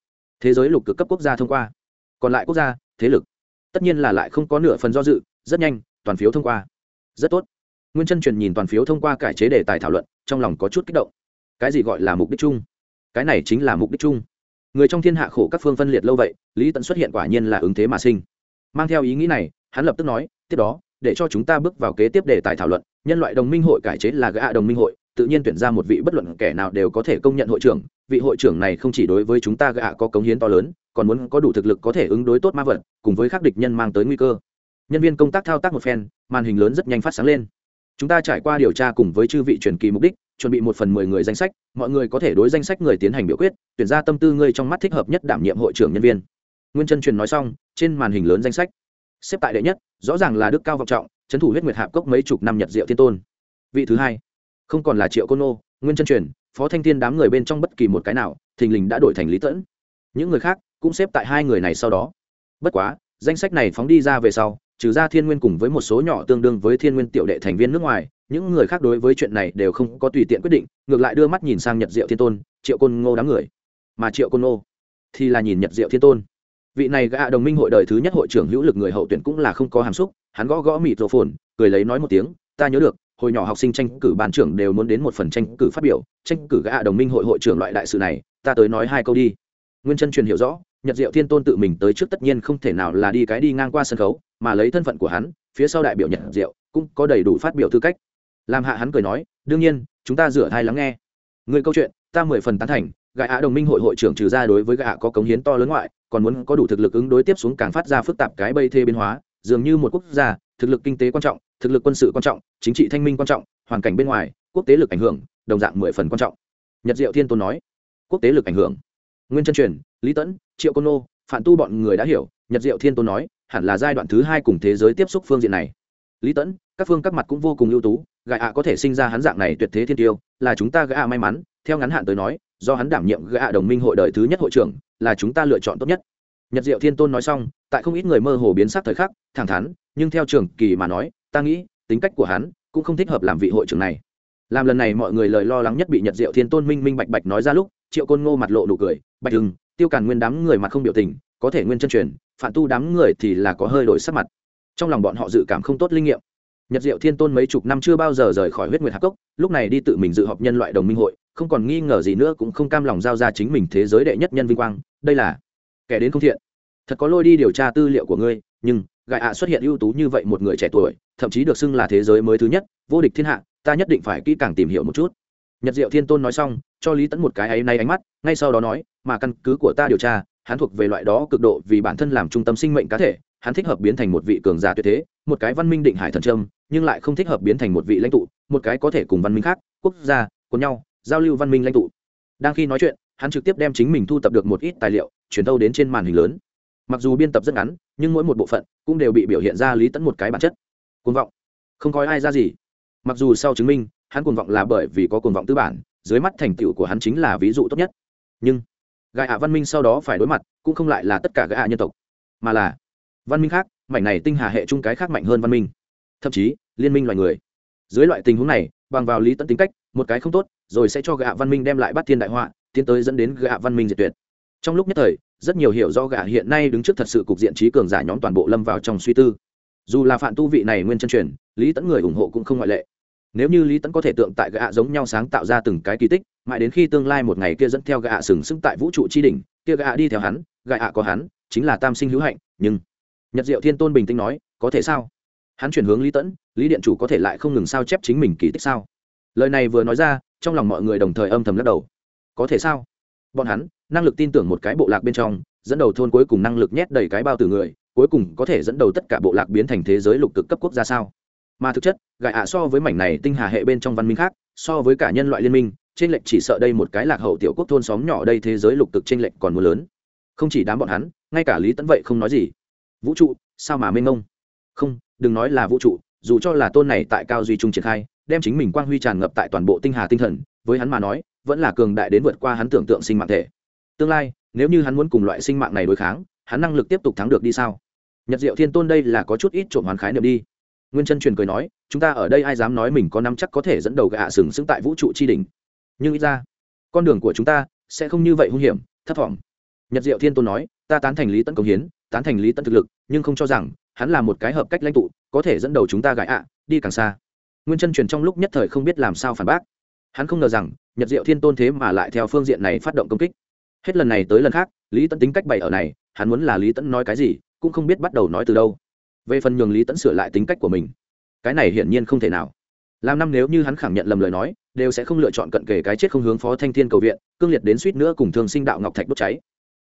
Thế giới lục cực cấp quốc gia thông qua. Còn lại quốc gia, thế lực. Tất nhiên là lại không có nửa phần do dự, rất nhanh, toàn phiếu thông qua. Rất tốt. Nguyên chân truyền nhìn toàn phiếu thông qua cải chế đề tài thảo luận, trong lòng có chút kích động. Cái gì gọi là mục đích chung? Cái này chính là mục đích chung. Người trong thiên hạ khổ các phương phân liệt lâu vậy, lý tận xuất hiện quả nhiên là ứng thế mà sinh. Mang theo ý nghĩ này, hắn lập tức nói tiếp đó, để cho chúng ta bước vào kế tiếp đề tài thảo luận, nhân loại đồng minh hội cải chế là gã đồng minh hội, tự nhiên tuyển ra một vị bất luận kẻ nào đều có thể công nhận hội trưởng, vị hội trưởng này không chỉ đối với chúng ta gã có cống hiến to lớn, còn muốn có đủ thực lực có thể ứng đối tốt ma vật, cùng với các địch nhân mang tới nguy cơ. Nhân viên công tác thao tác một phen, màn hình lớn rất nhanh phát sáng lên. Chúng ta trải qua điều tra cùng với chư vị truyền kỳ mục đích, chuẩn bị một phần mười người danh sách, mọi người có thể đối danh sách người tiến hành biểu quyết, tuyển ra tâm tư ngươi trong mắt thích hợp nhất đảm nhiệm hội trưởng nhân viên. Nguyên chân truyền nói xong, trên màn hình lớn danh sách xếp tại đệ nhất, rõ ràng là đức cao vọng trọng trấn thủ huyết nguyệt hạp cốc mấy chục năm nhật diệu thiên tôn. Vị thứ hai, không còn là triệu côn nô, nguyên chân truyền, phó thanh thiên đám người bên trong bất kỳ một cái nào, thình lình đã đổi thành lý tẫn. Những người khác cũng xếp tại hai người này sau đó. Bất quá, danh sách này phóng đi ra về sau, trừ ra thiên nguyên cùng với một số nhỏ tương đương với thiên nguyên tiểu đệ thành viên nước ngoài, những người khác đối với chuyện này đều không có tùy tiện quyết định, ngược lại đưa mắt nhìn sang nhật diệu thiên tôn, triệu côn ngô đám người. Mà triệu côn ngô thì là nhìn nhật diệu thiên tôn vị này gã đồng minh hội đời thứ nhất hội trưởng hữu lực người hậu tuyển cũng là không có hàm xúc, hắn gõ gõ mịt rổ phồn cười lấy nói một tiếng, ta nhớ được, hồi nhỏ học sinh tranh cử ban trưởng đều muốn đến một phần tranh cử phát biểu, tranh cử gã đồng minh hội hội trưởng loại đại sự này, ta tới nói hai câu đi. Nguyên chân truyền hiểu rõ, nhật diệu thiên tôn tự mình tới trước tất nhiên không thể nào là đi cái đi ngang qua sân khấu, mà lấy thân phận của hắn, phía sau đại biểu nhật diệu cũng có đầy đủ phát biểu tư cách. Làm hạ hắn cười nói, đương nhiên, chúng ta rửa thai lắng nghe. Người câu chuyện, ta mười phần tán thành gạ ạ đồng minh hội hội trưởng trừ ra đối với gạ có cống hiến to lớn ngoại, còn muốn có đủ thực lực ứng đối tiếp xuống càng phát ra phức tạp cái bây thê biến hóa, dường như một quốc gia, thực lực kinh tế quan trọng, thực lực quân sự quan trọng, chính trị thanh minh quan trọng, hoàn cảnh bên ngoài, quốc tế lực ảnh hưởng, đồng dạng mười phần quan trọng. Nhật diệu thiên tôn nói. Quốc tế lực ảnh hưởng. Nguyên chân truyền, lý tẫn triệu côn nô phản tu bọn người đã hiểu, nhật diệu thiên tôn nói, hẳn là giai đoạn thứ hai cùng thế giới tiếp xúc phương diện này. Lý tẫn các phương các mặt cũng vô cùng ưu tú gạ ạ có thể sinh ra hắn dạng này tuyệt thế thiên tiêu, là chúng ta gạ may mắn, theo ngắn hạn tới nói do hắn đảm nhiệm gã đồng minh hội đời thứ nhất hội trưởng, là chúng ta lựa chọn tốt nhất. Nhật diệu thiên tôn nói xong, tại không ít người mơ hồ biến sắc thời khắc, thẳng thắn, nhưng theo trường kỳ mà nói, ta nghĩ, tính cách của hắn cũng không thích hợp làm vị hội trưởng này. Làm lần này mọi người lời lo lắng nhất bị nhật diệu thiên tôn minh minh bạch bạch nói ra lúc, triệu côn ngô mặt lộ nụ cười, bạch hừng tiêu càn nguyên đám người mặt không biểu tình, có thể nguyên chân truyền phản tu đám người thì là có hơi đổi sắc mặt. Trong lòng bọn họ dự cảm không tốt linh nghiệm. Nhật diệu thiên tôn mấy chục năm chưa bao giờ rời khỏi huyết nguyệt hạc cốc, lúc này đi tự mình dự họp nhân loại đồng minh hội không còn nghi ngờ gì nữa cũng không cam lòng giao ra chính mình thế giới đệ nhất nhân vinh quang, đây là kẻ đến không thiện. Thật có lôi đi điều tra tư liệu của ngươi, nhưng gại ạ xuất hiện ưu tú như vậy một người trẻ tuổi, thậm chí được xưng là thế giới mới thứ nhất, vô địch thiên hạ, ta nhất định phải kỹ càng tìm hiểu một chút. Nhật diệu thiên tôn nói xong, cho lý tẫn một cái ấy nay ánh mắt, ngay sau đó nói, mà căn cứ của ta điều tra, hắn thuộc về loại đó cực độ vì bản thân làm trung tâm sinh mệnh cá thể, hắn thích hợp biến thành một vị cường giả tuyệt thế, một cái văn minh định hải thần trâm nhưng lại không thích hợp biến thành một vị lãnh tụ, một cái có thể cùng văn minh khác, quốc gia cùng nhau giao lưu văn minh lãnh tụ. Đang khi nói chuyện, hắn trực tiếp đem chính mình thu tập được một ít tài liệu, chuyển tâu đến trên màn hình lớn. Mặc dù biên tập rất ngắn, nhưng mỗi một bộ phận cũng đều bị biểu hiện ra lý tẫn một cái bản chất. Cuồng vọng. Không coi ai ra gì. Mặc dù sau chứng minh, hắn cuồng vọng là bởi vì có cuồng vọng tư bản, dưới mắt thành tựu của hắn chính là ví dụ tốt nhất. Nhưng gại hạ văn minh sau đó phải đối mặt, cũng không lại là tất cả gại hạ nhân tộc, mà là văn minh khác, mảnh này tinh hà hệ chung cái khác mạnh hơn văn minh. Thậm chí, liên minh loài người. Dưới loại tình huống này, bằng vào lý tận tính cách, một cái không tốt rồi sẽ cho gạ văn minh đem lại bắt thiên đại họa, tiến tới dẫn đến gạ văn minh diệt tuyệt. Trong lúc nhất thời, rất nhiều hiểu do gạ hiện nay đứng trước thật sự cục diện trí cường giả nhóm toàn bộ lâm vào trong suy tư. Dù là phạm tu vị này nguyên chân truyền, lý tẫn người ủng hộ cũng không ngoại lệ. Nếu như lý tẫn có thể tượng tại gạ giống nhau sáng tạo ra từng cái kỳ tích, mãi đến khi tương lai một ngày kia dẫn theo gạ sừng sững tại vũ trụ tri đình kia gạ đi theo hắn, gạ có hắn, chính là tam sinh hữu hạnh, nhưng nhật diệu thiên tôn bình tĩnh nói, có thể sao? Hắn chuyển hướng lý tẫn lý điện chủ có thể lại không ngừng sao chép chính mình kỳ tích sao? Lời này vừa nói ra trong lòng mọi người đồng thời âm thầm lắc đầu. Có thể sao? Bọn hắn, năng lực tin tưởng một cái bộ lạc bên trong, dẫn đầu thôn cuối cùng năng lực nhét đầy cái bao từ người, cuối cùng có thể dẫn đầu tất cả bộ lạc biến thành thế giới lục cực cấp quốc gia sao? Mà thực chất gại ạ so với mảnh này tinh hà hệ bên trong văn minh khác, so với cả nhân loại liên minh, trên lệnh chỉ sợ đây một cái lạc hậu tiểu quốc thôn xóm nhỏ đây thế giới lục cực trên lệnh còn mưa lớn. Không chỉ đám bọn hắn, ngay cả lý tẫn vậy không nói gì. Vũ trụ, sao mà mênh mông? Không, đừng nói là vũ trụ, dù cho là tôn này tại cao duy trung triển khai đem chính mình quang huy tràn ngập tại toàn bộ tinh hà tinh thần, với hắn mà nói, vẫn là cường đại đến vượt qua hắn tưởng tượng sinh mạng thể. Tương lai, nếu như hắn muốn cùng loại sinh mạng này đối kháng, hắn năng lực tiếp tục thắng được đi sao? Nhật diệu thiên tôn đây là có chút ít trộm hoàn khái niệm đi. Nguyên chân truyền cười nói, chúng ta ở đây ai dám nói mình có năm chắc có thể dẫn đầu gạ sừng sững tại vũ trụ tri đình nhưng ít ra, con đường của chúng ta sẽ không như vậy hung hiểm thất vọng nhật diệu thiên tôn nói, ta tán thành lý tận công hiến, tán thành lý tận thực lực, nhưng không cho rằng hắn là một cái hợp cách lãnh tụ, có thể dẫn đầu chúng ta gãi ạ, đi càng xa nguyên chân truyền trong lúc nhất thời không biết làm sao phản bác. Hắn không ngờ rằng, nhật diệu thiên tôn thế mà lại theo phương diện này phát động công kích. Hết lần này tới lần khác, lý tẫn tính cách bày ở này, hắn muốn là lý tẫn nói cái gì, cũng không biết bắt đầu nói từ đâu. Về phần nhường lý tẫn sửa lại tính cách của mình, cái này hiển nhiên không thể nào. Làm năm nếu như hắn khẳng nhận lầm lời nói, đều sẽ không lựa chọn cận kề cái chết không hướng phó thanh thiên cầu viện, cương liệt đến suýt nữa cùng thường sinh đạo ngọc thạch đốt cháy.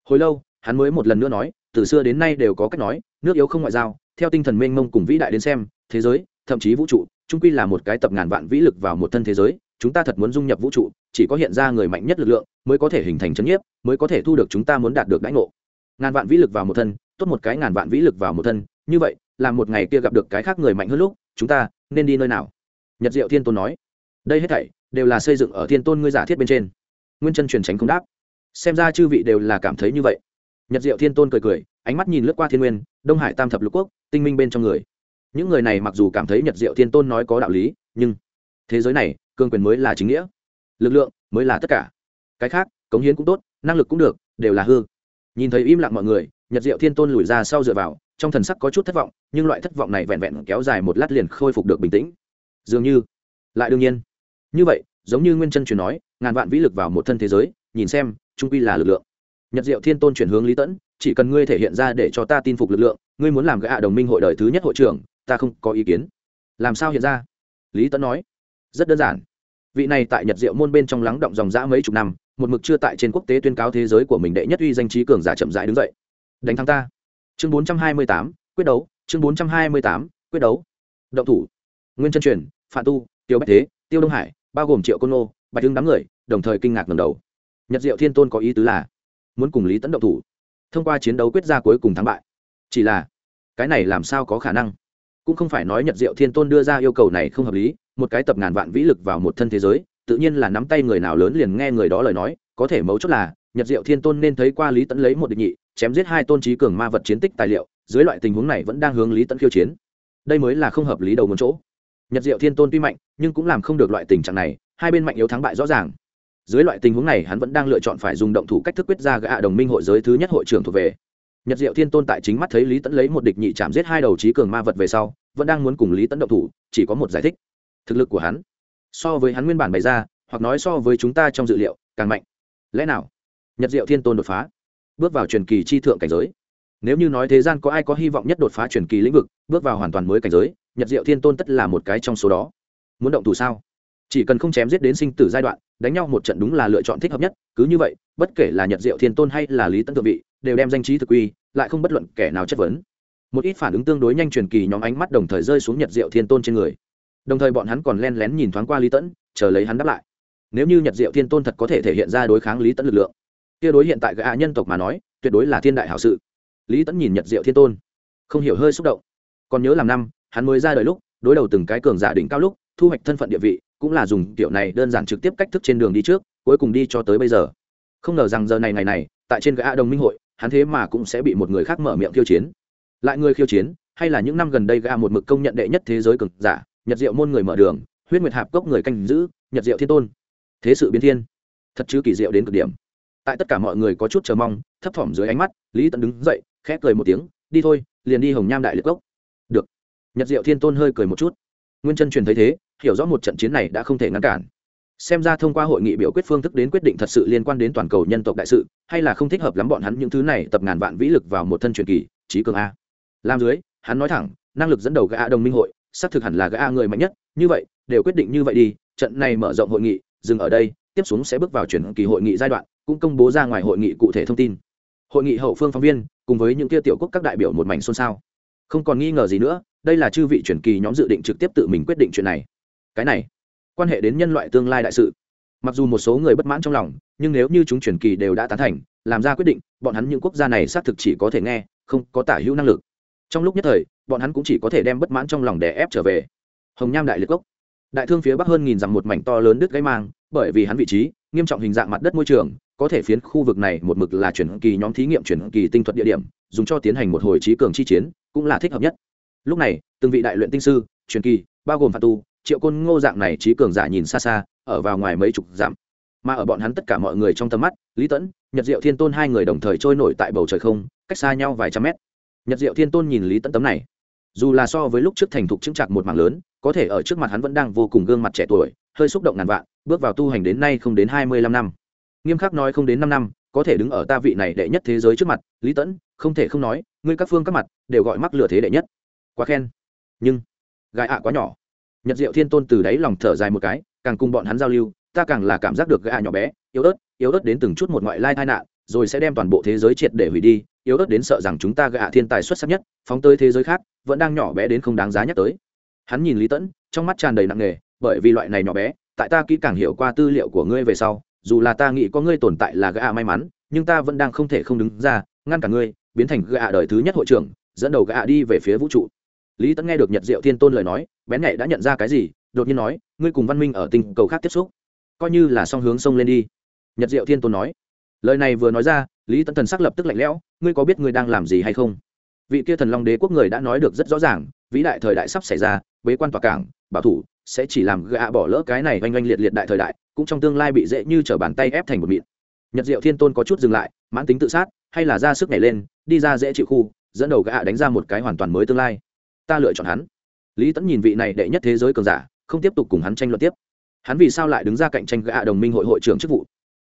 Hồi lâu, hắn mới một lần nữa nói, từ xưa đến nay đều có cách nói, nước yếu không ngoại giao, theo tinh thần mênh mông cùng vĩ đại đến xem, thế giới, thậm chí vũ trụ trung quy là một cái tập ngàn vạn vĩ lực vào một thân thế giới, chúng ta thật muốn dung nhập vũ trụ, chỉ có hiện ra người mạnh nhất lực lượng mới có thể hình thành chấn nhiếp, mới có thể thu được chúng ta muốn đạt được đãi ngộ. Ngàn vạn vĩ lực vào một thân, tốt một cái ngàn vạn vĩ lực vào một thân, như vậy, là một ngày kia gặp được cái khác người mạnh hơn lúc, chúng ta nên đi nơi nào? Nhật diệu thiên tôn nói. Đây hết thảy đều là xây dựng ở thiên tôn ngươi giả thiết bên trên. Nguyên chân truyền tránh không đáp. Xem ra chư vị đều là cảm thấy như vậy. Nhật diệu thiên tôn cười cười, ánh mắt nhìn lướt qua thiên nguyên, đông hải tam thập lục quốc, tinh minh bên trong người những người này mặc dù cảm thấy nhật diệu thiên tôn nói có đạo lý, nhưng thế giới này, cương quyền mới là chính nghĩa. Lực lượng mới là tất cả. Cái khác, cống hiến cũng tốt, năng lực cũng được, đều là hư. Nhìn thấy im lặng mọi người, nhật diệu thiên tôn lùi ra sau dựa vào, trong thần sắc có chút thất vọng, nhưng loại thất vọng này vẹn vẹn kéo dài một lát liền khôi phục được bình tĩnh. Dường như, lại đương nhiên. Như vậy, giống như nguyên chân truyền nói, ngàn vạn vĩ lực vào một thân thế giới, nhìn xem, trung quy là lực lượng. Nhật diệu thiên tôn chuyển hướng lý tẫn, chỉ cần ngươi thể hiện ra để cho ta tin phục lực lượng, ngươi muốn làm gã đồng minh hội đời thứ nhất hội trưởng ta không có ý kiến. Làm sao hiện ra? Lý Tấn nói. Rất đơn giản. Vị này tại nhật diệu môn bên trong lắng động dòng dã mấy chục năm, một mực chưa tại trên quốc tế tuyên cáo thế giới của mình đệ nhất uy danh trí cường giả chậm rãi đứng dậy. Đánh thắng ta. Chương bốn trăm hai mươi tám, quyết đấu. Chương bốn trăm hai mươi tám, quyết đấu. Động thủ. Nguyên chân truyền phạm tu, tiêu bách thế, tiêu đông hải, bao gồm triệu côn nô, bạch hưng đám người, đồng thời kinh ngạc ngầm đầu. Nhật diệu thiên tôn có ý tứ là muốn cùng lý tấn động thủ. Thông qua chiến đấu quyết ra cuối cùng thắng bại. Chỉ là, cái này làm sao có khả năng? Cũng không phải nói nhật diệu thiên tôn đưa ra yêu cầu này không hợp lý, một cái tập ngàn vạn vĩ lực vào một thân thế giới, tự nhiên là nắm tay người nào lớn liền nghe người đó lời nói, có thể mấu chốt là, nhật diệu thiên tôn nên thấy qua lý tẫn lấy một địch nhị, chém giết hai tôn trí cường ma vật chiến tích tài liệu, dưới loại tình huống này vẫn đang hướng lý tẫn khiêu chiến. Đây mới là không hợp lý đầu một chỗ. Nhật diệu thiên tôn tuy mạnh, nhưng cũng làm không được loại tình trạng này, hai bên mạnh yếu thắng bại rõ ràng. Dưới loại tình huống này hắn vẫn đang lựa chọn phải dùng động thủ cách thức quyết ra gạ đồng minh hội giới thứ nhất hội trưởng thuộc về nhật diệu thiên tôn tại chính mắt thấy lý tẫn lấy một địch nhị chạm giết hai đầu trí cường ma vật về sau, vẫn đang muốn cùng lý tẫn động thủ, chỉ có một giải thích. Thực lực của hắn, so với hắn nguyên bản bày ra, hoặc nói so với chúng ta trong dự liệu, càng mạnh. Lẽ nào? Nhật diệu thiên tôn đột phá. Bước vào truyền kỳ chi thượng cảnh giới. Nếu như nói thế gian có ai có hy vọng nhất đột phá truyền kỳ lĩnh vực, bước vào hoàn toàn mới cảnh giới, nhật diệu thiên tôn tất là một cái trong số đó. Muốn động thủ sao? Chỉ cần không chém giết đến sinh tử giai đoạn, đánh nhau một trận đúng là lựa chọn thích hợp nhất. Cứ như vậy, bất kể là nhật diệu thiên tôn hay là lý tấn thượng vị, đều đem danh trí thực uy lại không bất luận kẻ nào chất vấn. Một ít phản ứng tương đối nhanh truyền kỳ nhóm ánh mắt đồng thời rơi xuống nhật diệu thiên tôn trên người. Đồng thời bọn hắn còn len lén nhìn thoáng qua lý tẫn, chờ lấy hắn đáp lại. Nếu như nhật diệu thiên tôn thật có thể thể hiện ra đối kháng lý tẫn lực lượng, kia đối hiện tại gã nhân tộc mà nói, tuyệt đối là thiên đại hảo sự. Lý tẫn nhìn nhật diệu thiên tôn, không hiểu hơi xúc động. Còn nhớ làm năm, hắn mới ra đời lúc, đối đầu từng cái cường giả đỉnh cao lúc, thu hoạch thân phận địa vị, cũng là dùng kiểu này đơn giản trực tiếp cách thức trên đường đi trước, cuối cùng đi cho tới bây giờ. Không ngờ rằng giờ này ngày này, tại trên gã đồng minh hội hắn thế mà cũng sẽ bị một người khác mở miệng khiêu chiến. Lại người khiêu chiến, hay là những năm gần đây gã một mực công nhận đệ nhất thế giới cường giả, nhật diệu môn người mở đường, huyết nguyệt hạp cốc người canh giữ, nhật diệu thiên tôn. Thế sự biến thiên. Thật chứ kỳ diệu đến cực điểm. Tại tất cả mọi người có chút chờ mong, thấp thỏm dưới ánh mắt, lý tận đứng dậy, khẽ cười một tiếng, đi thôi, liền đi hồng nham đại liệt cốc. Được. Nhật diệu thiên tôn hơi cười một chút. Nguyên chân truyền thấy thế, hiểu rõ một trận chiến này đã không thể ngăn cản xem ra thông qua hội nghị biểu quyết phương thức đến quyết định thật sự liên quan đến toàn cầu nhân tộc đại sự, hay là không thích hợp lắm bọn hắn những thứ này tập ngàn vạn vĩ lực vào một thân truyền kỳ, trí cường a. Làm dưới, hắn nói thẳng, năng lực dẫn đầu gã đồng minh hội, xác thực hẳn là gã người mạnh nhất, như vậy, đều quyết định như vậy đi, trận này mở rộng hội nghị, dừng ở đây, tiếp xuống sẽ bước vào chuyển kỳ hội nghị giai đoạn, cũng công bố ra ngoài hội nghị cụ thể thông tin. Hội nghị hậu phương phóng viên, cùng với những kia tiểu quốc các đại biểu một mảnh xôn xao. Không còn nghi ngờ gì nữa, đây là chư vị chuyển kỳ nhóm dự định trực tiếp tự mình quyết định chuyện này. Cái này quan hệ đến nhân loại tương lai đại sự. Mặc dù một số người bất mãn trong lòng, nhưng nếu như chúng chuyển kỳ đều đã tán thành, làm ra quyết định, bọn hắn những quốc gia này xác thực chỉ có thể nghe, không có tả hữu năng lực. Trong lúc nhất thời, bọn hắn cũng chỉ có thể đem bất mãn trong lòng để ép trở về. Hồng nham đại liệt gốc đại thương phía bắc hơn nghìn dặm một mảnh to lớn đứt gãy mang, bởi vì hắn vị trí, nghiêm trọng hình dạng mặt đất môi trường, có thể phiến khu vực này một mực là chuyển kỳ nhóm thí nghiệm chuyển kỳ tinh thuật địa điểm, dùng cho tiến hành một hồi trí cường chi chiến, cũng là thích hợp nhất. Lúc này, từng vị đại luyện tinh sư, truyền kỳ, bao gồm phạt tu triệu côn ngô dạng này trí cường giả nhìn xa xa, ở vào ngoài mấy chục dặm. Mà ở bọn hắn tất cả mọi người trong tầm mắt, lý tẫn nhật diệu thiên tôn hai người đồng thời trôi nổi tại bầu trời không, cách xa nhau vài trăm mét. Nhật diệu thiên tôn nhìn lý tẫn tấm này, dù là so với lúc trước thành thục chứng chặt một mảng lớn, có thể ở trước mặt hắn vẫn đang vô cùng gương mặt trẻ tuổi, hơi xúc động ngàn vạn, bước vào tu hành đến nay không đến hai mươi lăm năm. Nghiêm khắc nói không đến năm năm, có thể đứng ở ta vị này đệ nhất thế giới trước mặt, lý tẫn không thể không nói, ngươi các phương các mặt, đều gọi mắc lửa thế đệ nhất. Quá khen. Nhưng gái ạ quá nhỏ nhật diệu thiên tôn từ đáy lòng thở dài một cái, càng cùng bọn hắn giao lưu, ta càng là cảm giác được gã nhỏ bé, yếu ớt yếu ớt đến từng chút một ngoại lai tai nạn, rồi sẽ đem toàn bộ thế giới triệt để hủy đi, yếu ớt đến sợ rằng chúng ta gã thiên tài xuất sắc nhất, phóng tới thế giới khác, vẫn đang nhỏ bé đến không đáng giá nhắc tới. Hắn nhìn lý tẫn, trong mắt tràn đầy nặng nề, bởi vì loại này nhỏ bé, tại ta kỹ càng hiểu qua tư liệu của ngươi về sau, dù là ta nghĩ có ngươi tồn tại là gã may mắn, nhưng ta vẫn đang không thể không đứng ra, ngăn cả ngươi, biến thành gã đời thứ nhất hội trưởng, dẫn đầu gã đi về phía vũ trụ. Lý tẫn nghe được nhật diệu thiên tôn lời nói bén nhạy đã nhận ra cái gì, đột nhiên nói, ngươi cùng văn minh ở tình cầu khác tiếp xúc. Coi như là song hướng sông lên đi. Nhật diệu thiên tôn nói. Lời này vừa nói ra, lý Tấn thần sắc lập tức lạnh lẽo, ngươi có biết ngươi đang làm gì hay không? Vị kia thần long đế quốc người đã nói được rất rõ ràng, vĩ đại thời đại sắp xảy ra, bế quan tòa cảng, bảo thủ, sẽ chỉ làm gã bỏ lỡ cái này oanh oanh liệt liệt đại thời đại, cũng trong tương lai bị dễ như t bàn tay ép thành một mịn. Nhật diệu thiên tôn có chút dừng lại, mãn tính tự sát, hay là ra sức nhảy lên, đi ra dễ chịu khu, dẫn đầu gã đánh ra một cái hoàn toàn mới tương lai. Ta lựa chọn hắn lý tẫn nhìn vị này đệ nhất thế giới cường giả, không tiếp tục cùng hắn tranh luận tiếp. Hắn vì sao lại đứng ra cạnh tranh gã đồng minh hội hội trưởng chức vụ?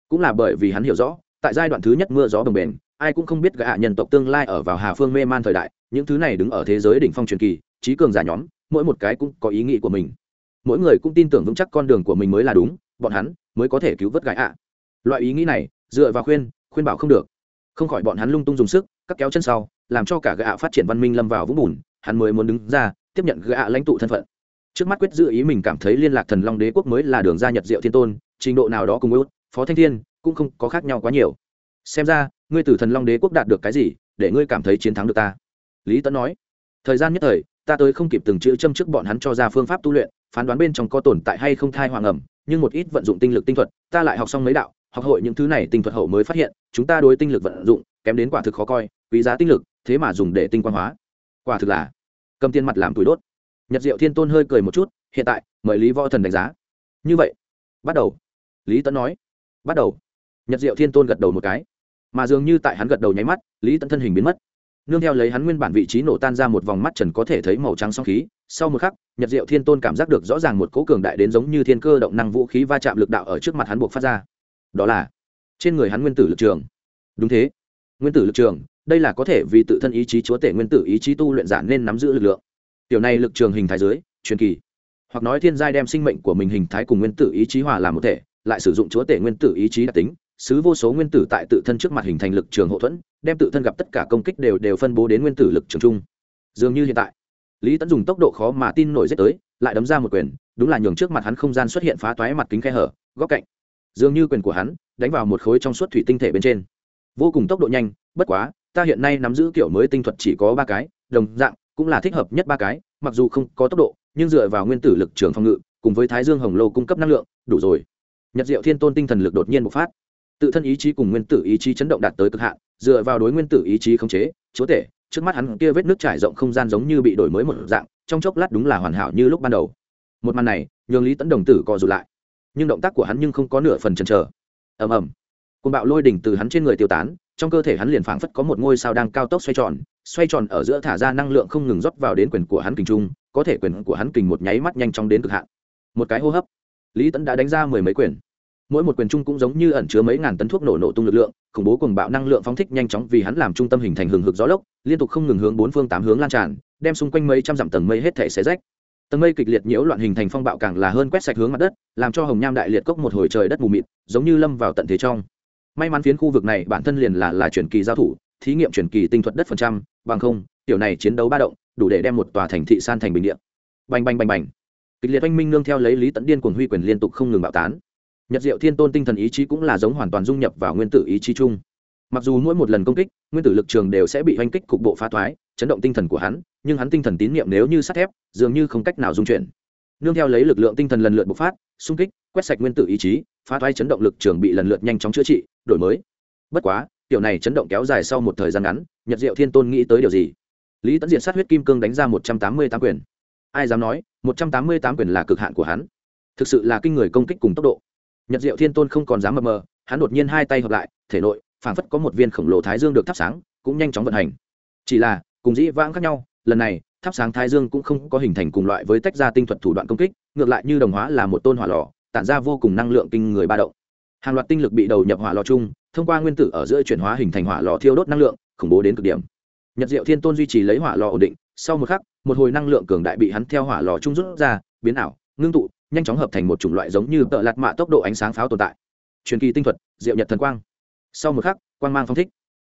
Cũng là bởi vì hắn hiểu rõ, tại giai đoạn thứ nhất mưa gió đồng bền ai cũng không biết gã nhân tộc tương lai ở vào hà phương mê man thời đại, những thứ này đứng ở thế giới đỉnh phong truyền kỳ, trí cường giả nhóm, mỗi một cái cũng có ý nghĩ của mình. Mỗi người cũng tin tưởng vững chắc con đường của mình mới là đúng, bọn hắn mới có thể cứu vớt gái ạ. Loại ý nghĩ này, dựa vào khuyên khuyên bảo không được. Không khỏi bọn hắn lung tung dùng sức cắt kéo chân sau, làm cho cả gã ạ phát triển văn minh lâm vào vũng bùn, hắn mới muốn đứng ra tiếp nhận gã lãnh tụ thân phận. Trước mắt quyết giữ ý mình cảm thấy liên lạc thần long đế quốc mới là đường ra nhật diệu thiên tôn, trình độ nào đó cùng út, phó thanh thiên, cũng không có khác nhau quá nhiều. Xem ra, ngươi từ thần long đế quốc đạt được cái gì, để ngươi cảm thấy chiến thắng được ta? Lý tấn nói. Thời gian nhất thời, ta tới không kịp từng chữ châm trước bọn hắn cho ra phương pháp tu luyện, phán đoán bên trong có tồn tại hay không thai hoàng ẩm, nhưng một ít vận dụng tinh lực tinh thuật, ta lại học xong mấy đạo, học hội những thứ này tinh thuật hậu mới phát hiện, chúng ta đối tinh lực vận dụng, kém đến quả thực khó coi, quý giá tinh lực, thế mà dùng để tinh quan hóa. Quả thực là cầm tiền mặt làm túi đốt. Nhật diệu thiên tôn hơi cười một chút, hiện tại, mời lý võ thần đánh giá. Như vậy, bắt đầu. Lý tấn nói. Bắt đầu. Nhật diệu thiên tôn gật đầu một cái. Mà dường như tại hắn gật đầu nháy mắt, lý tấn thân hình biến mất. Nương theo lấy hắn nguyên bản vị trí nổ tan ra một vòng mắt trần có thể thấy màu trắng song khí. Sau một khắc, nhật diệu thiên tôn cảm giác được rõ ràng một cố cường đại đến giống như thiên cơ động năng vũ khí va chạm lực đạo ở trước mặt hắn buộc phát ra. Đó là, trên người hắn nguyên tử lực trường. Đúng thế. Nguyên tử lực trường đây là có thể vì tự thân ý chí chúa tể nguyên tử ý chí tu luyện giả nên nắm giữ lực lượng. Tiểu này lực trường hình thái dưới, truyền kỳ. Hoặc nói thiên giai đem sinh mệnh của mình hình thái cùng nguyên tử ý chí hòa làm một thể, lại sử dụng chúa tể nguyên tử ý chí đặc tính, xứ vô số nguyên tử tại tự thân trước mặt hình thành lực trường hậu thuẫn, đem tự thân gặp tất cả công kích đều đều phân bố đến nguyên tử lực trường chung. Dường như hiện tại, lý tẫn dùng tốc độ khó mà tin nổi dết tới, lại đấm ra một quyền, đúng là nhường trước mặt hắn không gian xuất hiện phá toái mặt kính khe hở, góc cạnh. Dường như quyền của hắn, đánh vào một khối trong suốt thủy tinh thể bên trên. Vô cùng tốc độ nhanh, bất quá ta hiện nay nắm giữ kiểu mới tinh thuật chỉ có ba cái, đồng dạng, cũng là thích hợp nhất ba cái, mặc dù không có tốc độ, nhưng dựa vào nguyên tử lực trường phòng ngự, cùng với thái dương hồng lô cung cấp năng lượng, đủ rồi. Nhật diệu thiên tôn tinh thần lực đột nhiên bộc phát. Tự thân ý chí cùng nguyên tử ý chí chấn động đạt tới cực hạn, dựa vào đối nguyên tử ý chí khống chế, chúa tể, trước mắt hắn kia vết nước trải rộng không gian giống như bị đổi mới một dạng, trong chốc lát đúng là hoàn hảo như lúc ban đầu. Một màn này, nhường lý tấn đồng tử co rụt lại. Nhưng động tác của hắn nhưng không có nửa phần chần chờ. Ầm ầm. Côn bạo lôi đỉnh từ hắn trên người tiêu tán trong cơ thể hắn liền phảng phất có một ngôi sao đang cao tốc xoay tròn xoay tròn ở giữa thả ra năng lượng không ngừng rót vào đến quyền của hắn kình trung, có thể quyền của hắn kình một nháy mắt nhanh chóng đến cực hạn. Một cái hô hấp. Lý tấn đã đánh ra mười mấy quyền. Mỗi một quyền trung cũng giống như ẩn chứa mấy ngàn tấn thuốc nổ nổ tung lực lượng, khủng bố cùng bạo năng lượng phóng thích nhanh chóng vì hắn làm trung tâm hình thành hừng hực gió lốc, liên tục không ngừng hướng bốn phương tám hướng lan tràn, đem xung quanh mấy trăm dặm tầng mây hết thể xé rách. Tầng mây kịch liệt nhiễu loạn hình thành phong bạo càng là hơn quét sạch hướng mặt đất, làm cho hồng nham đại liệt cốc một hồi trời đất mù mịt, giống như lâm vào tận thế trong may mắn phiến khu vực này bản thân liền là là truyền kỳ giao thủ, thí nghiệm truyền kỳ tinh thuật đất phần trăm, bằng không, tiểu này chiến đấu ba động, đủ để đem một tòa thành thị san thành bình địa. Bành bành bành bành. Kịch liệt oanh minh nương theo lấy lý tẫn điên cuồng huy quyền liên tục không ngừng bạo tán. Nhật diệu thiên tôn tinh thần ý chí cũng là giống hoàn toàn dung nhập vào nguyên tử ý chí chung. Mặc dù mỗi một lần công kích, nguyên tử lực trường đều sẽ bị oanh kích cục bộ phá thoái, chấn động tinh thần của hắn, nhưng hắn tinh thần tín nhiệm nếu như sắt thép, dường như không cách nào dung chuyển. Nương theo lấy lực lượng tinh thần lần lượt bộc phát, xung kích, quét sạch nguyên tử ý chí, phá thoái chấn động lực trường bị lần lượt nhanh chóng chữa trị đổi mới. Bất quá, tiểu này chấn động kéo dài sau một thời gian ngắn, nhật diệu thiên tôn nghĩ tới điều gì? Lý tẫn diện sát huyết kim cương đánh ra một trăm tám mươi tám quyền. Ai dám nói, một trăm tám mươi tám quyền là cực hạn của hắn. Thực sự là kinh người công kích cùng tốc độ. Nhật diệu thiên tôn không còn dám mờ mờ, hắn đột nhiên hai tay hợp lại, thể nội, phảng phất có một viên khổng lồ thái dương được thắp sáng, cũng nhanh chóng vận hành. Chỉ là, cùng dĩ vãng khác nhau, lần này, thắp sáng thái dương cũng không có hình thành cùng loại với tách ra tinh thuật thủ đoạn công kích, ngược lại như đồng hóa là một tôn hỏa lò, tản ra vô cùng năng lượng kinh người ba động hàng loạt tinh lực bị đầu nhập hỏa lò chung, thông qua nguyên tử ở giữa chuyển hóa hình thành hỏa lò thiêu đốt năng lượng, khủng bố đến cực điểm. Nhật diệu thiên tôn duy trì lấy hỏa lò ổn định, sau một khắc, một hồi năng lượng cường đại bị hắn theo hỏa lò chung rút ra, biến ảo, ngưng tụ, nhanh chóng hợp thành một chủng loại giống như tợ lạt mạ tốc độ ánh sáng pháo tồn tại. Truyền kỳ tinh thuật, diệu nhật thần quang. Sau một khắc, quang mang phong thích.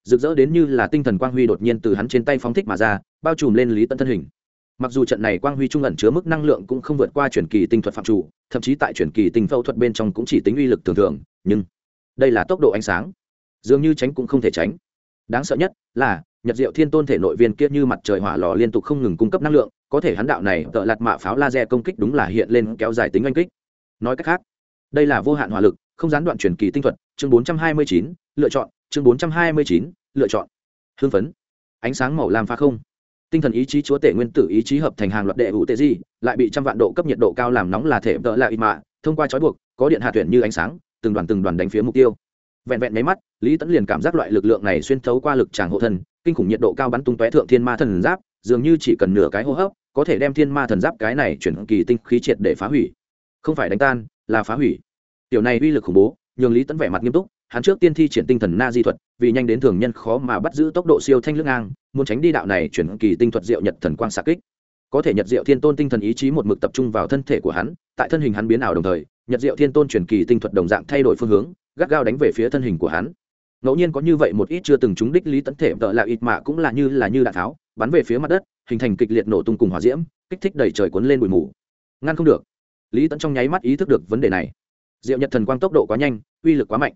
Rực rỡ đến như là tinh thần quang huy đột nhiên từ hắn trên tay phóng thích mà ra, bao trùm lên lý tân thân hình. Mặc dù trận này quang huy trung ẩn chứa mức năng lượng cũng không vượt qua truyền kỳ tinh thuật phạm chủ, thậm chí tại truyền kỳ tinh phẫu thuật bên trong cũng chỉ tính uy lực thường thường nhưng đây là tốc độ ánh sáng dường như tránh cũng không thể tránh. Đáng sợ nhất là nhật diệu thiên tôn thể nội viên kia như mặt trời hỏa lò liên tục không ngừng cung cấp năng lượng có thể hắn đạo này tợ lạt mạ pháo laser công kích đúng là hiện lên kéo dài tính oanh kích. Nói cách khác đây là vô hạn hỏa lực không gián đoạn truyền kỳ tinh thuật chương 429, lựa chọn chương 429, lựa chọn. Hương phấn. Ánh sáng màu lam pha không. Tinh thần ý chí chúa tể nguyên tử ý chí hợp thành hàng loạt đệ hữu tệ gì lại bị trăm vạn độ cấp nhiệt độ cao làm nóng là thể tợ lạ ít mạ thông qua trói buộc có điện hạ tuyển như ánh sáng từng đoàn từng đoàn đánh phía mục tiêu. Vẹn vẹn mấy mắt, lý tẫn liền cảm giác loại lực lượng này xuyên thấu qua lực tràng hộ thân, kinh khủng nhiệt độ cao bắn tung tóe thượng thiên ma thần giáp, dường như chỉ cần nửa cái hô hấp, có thể đem thiên ma thần giáp cái này chuyển kỳ tinh khí triệt để phá hủy. Không phải đánh tan, là phá hủy. Tiểu này uy lực khủng bố, nhường lý tẫn vẻ mặt nghiêm túc, hắn trước tiên thi triển tinh thần na di thuật, vì nhanh đến thường nhân khó mà bắt giữ tốc độ siêu thanh lưng ngang, muốn tránh đi đạo này chuyển kỳ tinh thuật diệu nhật thần quang xạ kích. Có thể nhật diệu thiên tôn tinh thần ý chí một mực tập trung vào thân thể của hắn, tại thân hình hắn biến ảo đồng thời nhật diệu thiên tôn chuyển kỳ tinh thuật đồng dạng thay đổi phương hướng, gắt gao đánh về phía thân hình của hắn. Ngẫu nhiên có như vậy một ít chưa từng trúng đích lý tấn thể vợ là ít mạ cũng là như là như đạn tháo, bắn về phía mặt đất, hình thành kịch liệt nổ tung cùng hỏa diễm, kích thích đẩy trời cuốn lên bụi mù. Ngăn không được. Lý tấn trong nháy mắt ý thức được vấn đề này. Diệu nhật thần quang tốc độ quá nhanh, uy lực quá mạnh.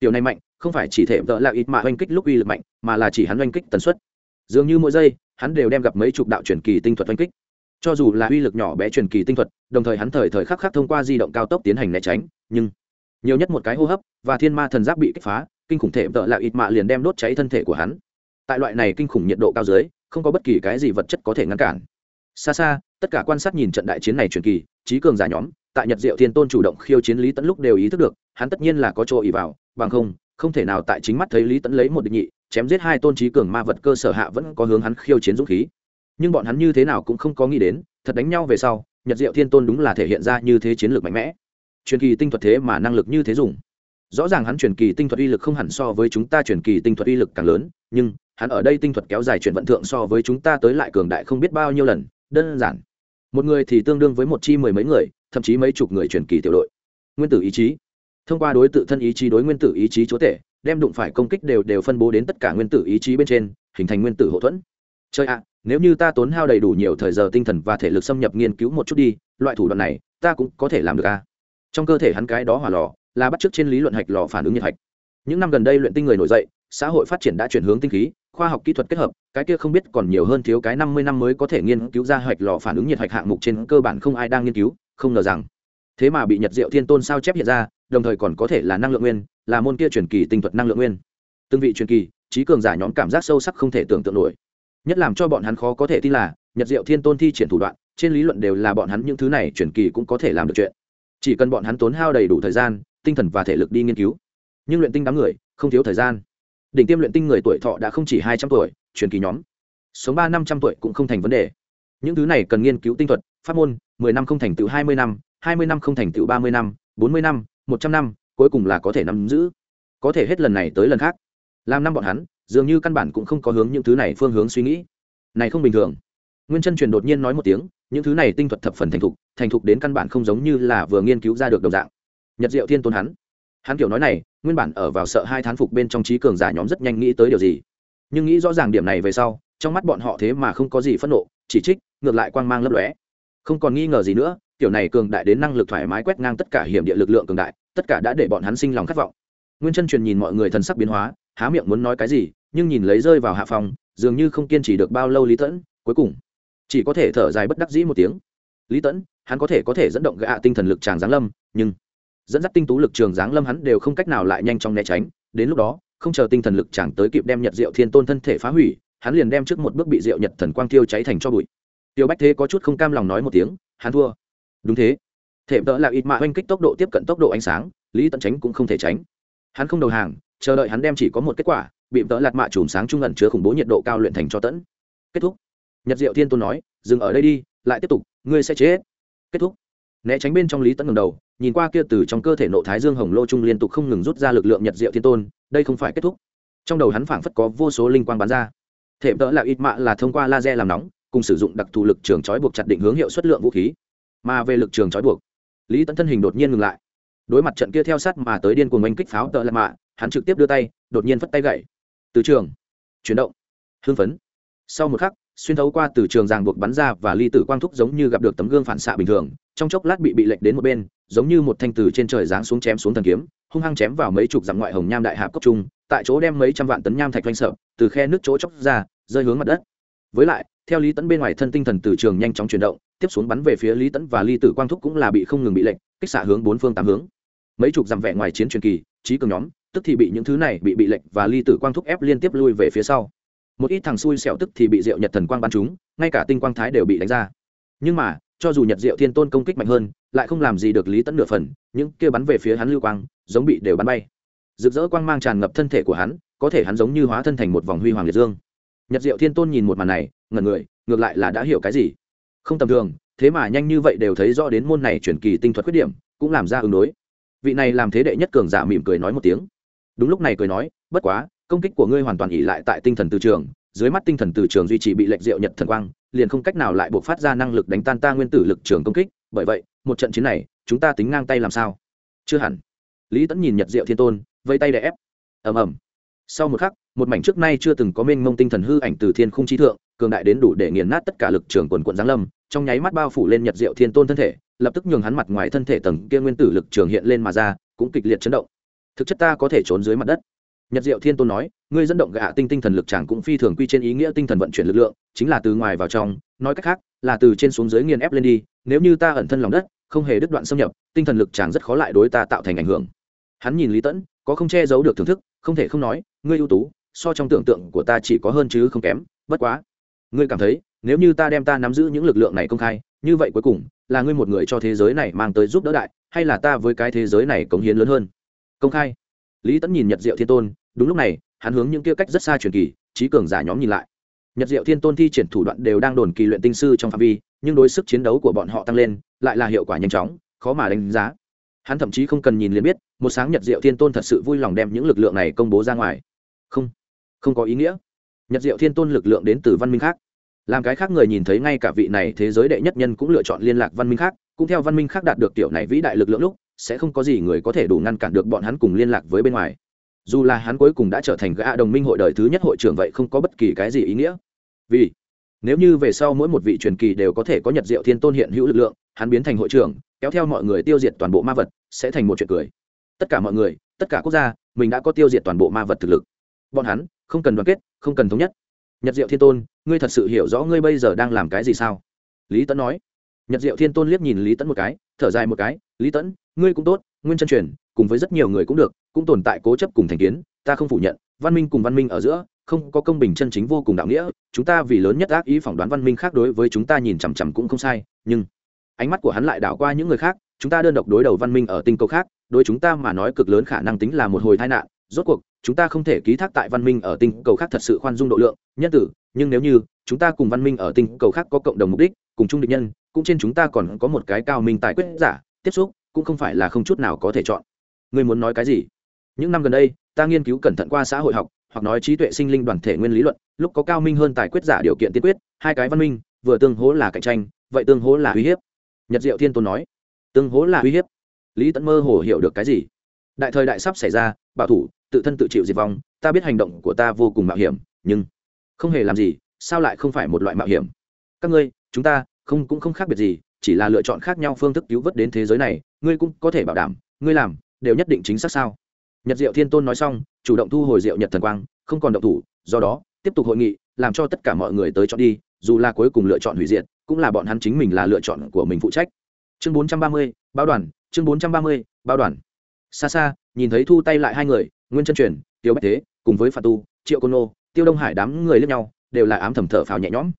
Điều này mạnh, không phải chỉ thể vợ là ít mạ oanh kích lúc uy lực mạnh, mà là chỉ hắn oanh kích tần suất. Dường như mỗi giây, hắn đều đem gặp mấy chục đạo truyền kỳ tinh thuật oanh kích cho dù là uy lực nhỏ bé truyền kỳ tinh thuật, đồng thời hắn thời thời khắc khắc thông qua di động cao tốc tiến hành né tránh, nhưng nhiều nhất một cái hô hấp và thiên ma thần giáp bị kích phá, kinh khủng thể vợ là ít mạ liền đem đốt cháy thân thể của hắn. Tại loại này kinh khủng nhiệt độ cao dưới, không có bất kỳ cái gì vật chất có thể ngăn cản. Xa xa, tất cả quan sát nhìn trận đại chiến này truyền kỳ, trí cường giả nhóm, tại nhật diệu thiên tôn chủ động khiêu chiến lý tẫn lúc đều ý thức được, hắn tất nhiên là có chỗ ý vào, bằng không không thể nào tại chính mắt thấy lý tẫn lấy một định nhị, chém giết hai tôn trí cường ma vật cơ sở hạ vẫn có hướng hắn khiêu chiến dũng khí nhưng bọn hắn như thế nào cũng không có nghĩ đến, thật đánh nhau về sau, nhật diệu thiên tôn đúng là thể hiện ra như thế chiến lược mạnh mẽ. Truyền kỳ tinh thuật thế mà năng lực như thế dùng. Rõ ràng hắn truyền kỳ tinh thuật uy lực không hẳn so với chúng ta truyền kỳ tinh thuật uy lực càng lớn, nhưng hắn ở đây tinh thuật kéo dài chuyển vận thượng so với chúng ta tới lại cường đại không biết bao nhiêu lần, đơn giản. Một người thì tương đương với một chi mười mấy người, thậm chí mấy chục người truyền kỳ tiểu đội. Nguyên tử ý chí. Thông qua đối tự thân ý chí đối nguyên tử ý chí chúa tể, đem đụng phải công kích đều đều phân bố đến tất cả nguyên tử ý chí bên trên, hình thành nguyên tử hậu thuẫn. Chơi ạ nếu như ta tốn hao đầy đủ nhiều thời giờ tinh thần và thể lực xâm nhập nghiên cứu một chút đi, loại thủ đoạn này, ta cũng có thể làm được a. Trong cơ thể hắn cái đó hỏa lò, là bắt chước trên lý luận hạch lò phản ứng nhiệt hạch. Những năm gần đây luyện tinh người nổi dậy, xã hội phát triển đã chuyển hướng tinh khí, khoa học kỹ thuật kết hợp, cái kia không biết còn nhiều hơn thiếu cái năm mươi năm mới có thể nghiên cứu ra hạch lò phản ứng nhiệt hạch hạng mục trên cơ bản không ai đang nghiên cứu, không ngờ rằng. Thế mà bị nhật diệu thiên tôn sao chép hiện ra, đồng thời còn có thể là năng lượng nguyên, là môn kia truyền kỳ tinh thuật năng lượng nguyên. Từng vị truyền kỳ, trí cường giả nhóm cảm giác sâu sắc không thể tưởng tượng nổi nhất làm cho bọn hắn khó có thể tin là, nhật diệu thiên tôn thi triển thủ đoạn, trên lý luận đều là bọn hắn những thứ này truyền kỳ cũng có thể làm được chuyện. Chỉ cần bọn hắn tốn hao đầy đủ thời gian, tinh thần và thể lực đi nghiên cứu. Nhưng luyện tinh đám người, không thiếu thời gian. Đỉnh tiêm luyện tinh người tuổi thọ đã không chỉ hai trăm tuổi, truyền kỳ nhóm, sống ba năm trăm tuổi cũng không thành vấn đề. Những thứ này cần nghiên cứu tinh thuật, pháp môn, mười năm không thành tựu hai mươi năm, hai mươi năm không thành tựu ba mươi năm, bốn mươi năm, một trăm năm, cuối cùng là có thể nắm giữ. Có thể hết lần này tới lần khác. Làm năm bọn hắn dường như căn bản cũng không có hướng những thứ này phương hướng suy nghĩ. Này không bình thường. Nguyên chân truyền đột nhiên nói một tiếng, những thứ này tinh thuật thập phần thành thục thành thục đến căn bản không giống như là vừa nghiên cứu ra được đồng dạng. Nhật diệu thiên tôn hắn. Hắn kiểu nói này, nguyên bản ở vào sợ hai thán phục bên trong trí cường giả nhóm rất nhanh nghĩ tới điều gì. Nhưng nghĩ rõ ràng điểm này về sau, trong mắt bọn họ thế mà không có gì phẫn nộ, chỉ trích, ngược lại quang mang lấp lóe. Không còn nghi ngờ gì nữa, kiểu này cường đại đến năng lực thoải mái quét ngang tất cả hiểm địa lực lượng cường đại, tất cả đã để bọn hắn sinh lòng khát vọng nguyên chân truyền nhìn mọi người thần sắc biến hóa, há miệng muốn nói cái gì, nhưng nhìn lấy rơi vào hạ phòng, dường như không kiên trì được bao lâu lý tẫn, cuối cùng, chỉ có thể thở dài bất đắc dĩ một tiếng. Lý tẫn, hắn có thể có thể dẫn động gạ tinh thần lực tràng giáng lâm, nhưng dẫn dắt tinh tú lực trường giáng lâm hắn đều không cách nào lại nhanh chóng né tránh. Đến lúc đó, không chờ tinh thần lực chẳng tới kịp đem nhật diệu thiên tôn thân thể phá hủy, hắn liền đem trước một bước bị diệu nhật thần quang tiêu cháy thành cho bụi. Tiêu bách thế có chút không cam lòng nói một tiếng, hắn thua. Đúng thế. Thể tợ là ít mạ oanh kích tốc độ tiếp cận tốc độ ánh sáng, lý tận tránh cũng không thể tránh hắn không đầu hàng, chờ đợi hắn đem chỉ có một kết quả, bị tợ lạt mạ chùm sáng trung ẩn chứa khủng bố nhiệt độ cao luyện thành cho tẫn. Kết thúc. Nhật diệu thiên tôn nói, dừng ở đây đi, lại tiếp tục, ngươi sẽ chết. Kết thúc. Né tránh bên trong lý tẫn ngầm đầu, nhìn qua kia từ trong cơ thể nộ thái dương hồng lô trung liên tục không ngừng rút ra lực lượng nhật diệu thiên tôn, đây không phải kết thúc. Trong đầu hắn phảng phất có vô số linh quang bắn ra. Thể tợ là ít mạ là thông qua laser làm nóng, cùng sử dụng đặc thù lực trường trói buộc chặt định hướng hiệu suất lượng vũ khí. Mà về lực trường trói buộc, lý tẫn thân hình đột nhiên ngừng lại đối mặt trận kia theo sát mà tới điên cuồng oanh kích pháo tợ lạ mạ, hắn trực tiếp đưa tay, đột nhiên phất tay gậy. Từ trường. Chuyển động. Hưng phấn. Sau một khắc, xuyên thấu qua từ trường ràng buộc bắn ra và ly tử quang thúc giống như gặp được tấm gương phản xạ bình thường, trong chốc lát bị bị lệch đến một bên, giống như một thanh từ trên trời giáng xuống chém xuống thần kiếm, hung hăng chém vào mấy chục dặm ngoại hồng nham đại hạp cốc trung, tại chỗ đem mấy trăm vạn tấn nham thạch doanh sợ, từ khe nước chỗ chóc ra, rơi hướng mặt đất. Với lại, theo lý tấn bên ngoài thân tinh thần từ trường nhanh chóng chuyển động, tiếp xuống bắn về phía lý tấn và ly tử quang thúc cũng là bị không ngừng bị lệnh kích xạ hướng bốn phương tám hướng mấy chục dặm vẻ ngoài chiến truyền kỳ, trí cường nhóm, tức thì bị những thứ này bị bị lệnh và ly tử quang thúc ép liên tiếp lui về phía sau. Một ít thằng xui xẻo tức thì bị diệu nhật thần quang bắn chúng ngay cả tinh quang thái đều bị đánh ra. Nhưng mà, cho dù nhật diệu thiên tôn công kích mạnh hơn, lại không làm gì được lý tẫn nửa phần, những kia bắn về phía hắn lưu quang, giống bị đều bắn bay. Rực rỡ quang mang tràn ngập thân thể của hắn, có thể hắn giống như hóa thân thành một vòng huy hoàng liệt dương. Nhật diệu thiên tôn nhìn một màn này, ngẩn người, ngược lại là đã hiểu cái gì. Không tầm thường, thế mà nhanh như vậy đều thấy rõ đến môn này chuyển kỳ tinh thuật khuyết điểm, cũng làm ra ứng đối vị này làm thế đệ nhất cường giả mỉm cười nói một tiếng. Đúng lúc này cười nói, bất quá, công kích của ngươi hoàn toàn ỉ lại tại tinh thần từ trường, dưới mắt tinh thần từ trường duy trì bị lệnh diệu nhật thần quang, liền không cách nào lại buộc phát ra năng lực đánh tan ta nguyên tử lực trường công kích, bởi vậy, một trận chiến này, chúng ta tính ngang tay làm sao? Chưa hẳn. Lý tẫn nhìn nhật diệu thiên tôn, vây tay đè ép. Ầm ầm. Sau một khắc, một mảnh trước nay chưa từng có mênh mông tinh thần hư ảnh từ thiên khung trí thượng, cường đại đến đủ để nghiền nát tất cả lực trường quần quận giáng lâm, trong nháy mắt bao phủ lên nhật diệu thiên tôn thân thể lập tức nhường hắn mặt ngoài thân thể tầng kia nguyên tử lực trường hiện lên mà ra, cũng kịch liệt chấn động. Thực chất ta có thể trốn dưới mặt đất. Nhật diệu thiên tôn nói, ngươi dẫn động gạ tinh tinh thần lực chẳng cũng phi thường quy trên ý nghĩa tinh thần vận chuyển lực lượng, chính là từ ngoài vào trong, nói cách khác, là từ trên xuống dưới nghiền ép lên đi, nếu như ta ẩn thân lòng đất, không hề đứt đoạn xâm nhập, tinh thần lực chẳng rất khó lại đối ta tạo thành ảnh hưởng. Hắn nhìn lý tẫn có không che giấu được thưởng thức, không thể không nói, ngươi ưu tú, so trong tưởng tượng của ta chỉ có hơn chứ không kém, bất quá. Ngươi cảm thấy, nếu như ta đem ta nắm giữ những lực lượng này công khai, như vậy cuối cùng là ngươi một người cho thế giới này mang tới giúp đỡ đại, hay là ta với cái thế giới này cống hiến lớn hơn? Công khai. Lý tẫn nhìn nhật diệu thiên tôn, đúng lúc này, hắn hướng những kia cách rất xa truyền kỳ, trí cường giả nhóm nhìn lại. Nhật diệu thiên tôn thi triển thủ đoạn đều đang đồn kỳ luyện tinh sư trong phạm vi, nhưng đối sức chiến đấu của bọn họ tăng lên, lại là hiệu quả nhanh chóng, khó mà đánh giá. Hắn thậm chí không cần nhìn liền biết, một sáng nhật diệu thiên tôn thật sự vui lòng đem những lực lượng này công bố ra ngoài. Không. Không có ý nghĩa. Nhật diệu thiên tôn lực lượng đến từ văn minh khác làm cái khác người nhìn thấy ngay cả vị này thế giới đệ nhất nhân cũng lựa chọn liên lạc văn minh khác, cũng theo văn minh khác đạt được tiểu này vĩ đại lực lượng lúc, sẽ không có gì người có thể đủ ngăn cản được bọn hắn cùng liên lạc với bên ngoài. Dù là hắn cuối cùng đã trở thành gã đồng minh hội đời thứ nhất hội trưởng vậy không có bất kỳ cái gì ý nghĩa. Vì, nếu như về sau mỗi một vị truyền kỳ đều có thể có nhật diệu thiên tôn hiện hữu lực lượng, hắn biến thành hội trưởng, kéo theo mọi người tiêu diệt toàn bộ ma vật, sẽ thành một chuyện cười. Tất cả mọi người, tất cả quốc gia, mình đã có tiêu diệt toàn bộ ma vật thực lực. Bọn hắn, không cần đoàn kết, không cần thống nhất nhật diệu thiên tôn, ngươi thật sự hiểu rõ ngươi bây giờ đang làm cái gì sao? Lý tẫn nói. Nhật diệu thiên tôn liếc nhìn lý tẫn một cái, thở dài một cái, lý tẫn ngươi cũng tốt, nguyên chân truyền, cùng với rất nhiều người cũng được, cũng tồn tại cố chấp cùng thành kiến, ta không phủ nhận, văn minh cùng văn minh ở giữa, không có công bình chân chính vô cùng đạo nghĩa, chúng ta vì lớn nhất ác ý phỏng đoán văn minh khác đối với chúng ta nhìn chằm chằm cũng không sai, nhưng ánh mắt của hắn lại đảo qua những người khác, chúng ta đơn độc đối đầu văn minh ở tinh cầu khác, đối chúng ta mà nói cực lớn khả năng tính là một hồi tai nạn rốt cuộc, chúng ta không thể ký thác tại văn minh ở tinh cầu khác thật sự khoan dung độ lượng, nhân tử, nhưng nếu như chúng ta cùng văn minh ở tinh cầu khác có cộng đồng mục đích, cùng chung địch nhân, cũng trên chúng ta còn có một cái cao minh tài quyết giả, tiếp xúc, cũng không phải là không chút nào có thể chọn. Người muốn nói cái gì? Những năm gần đây, ta nghiên cứu cẩn thận qua xã hội học, hoặc nói trí tuệ sinh linh đoàn thể nguyên lý luận, lúc có cao minh hơn tài quyết giả điều kiện tiên quyết, hai cái văn minh, vừa tương hố là cạnh tranh, vậy tương hố là uy hiếp. Nhật diệu thiên tôn nói, tương hố là uy hiếp. Lý tẫn mơ hồ hiểu được cái gì? Đại thời đại sắp xảy ra bảo thủ tự thân tự chịu diệt vong ta biết hành động của ta vô cùng mạo hiểm nhưng không hề làm gì sao lại không phải một loại mạo hiểm? Các ngươi chúng ta không cũng không khác biệt gì chỉ là lựa chọn khác nhau phương thức cứu vớt đến thế giới này ngươi cũng có thể bảo đảm ngươi làm đều nhất định chính xác sao? Nhật diệu thiên tôn nói xong chủ động thu hồi diệu nhật thần quang không còn động thủ do đó tiếp tục hội nghị làm cho tất cả mọi người tới chọn đi dù là cuối cùng lựa chọn hủy diệt cũng là bọn hắn chính mình là lựa chọn của mình phụ trách. Chương 430, báo đoàn chương 430, báo đoàn xa xa, nhìn thấy thu tay lại hai người, nguyên chân truyền, tiêu bách thế, cùng với phạt tu, triệu côn nô, tiêu đông hải đám người lẫn nhau, đều là ám thầm thở phào nhẹ nhõm.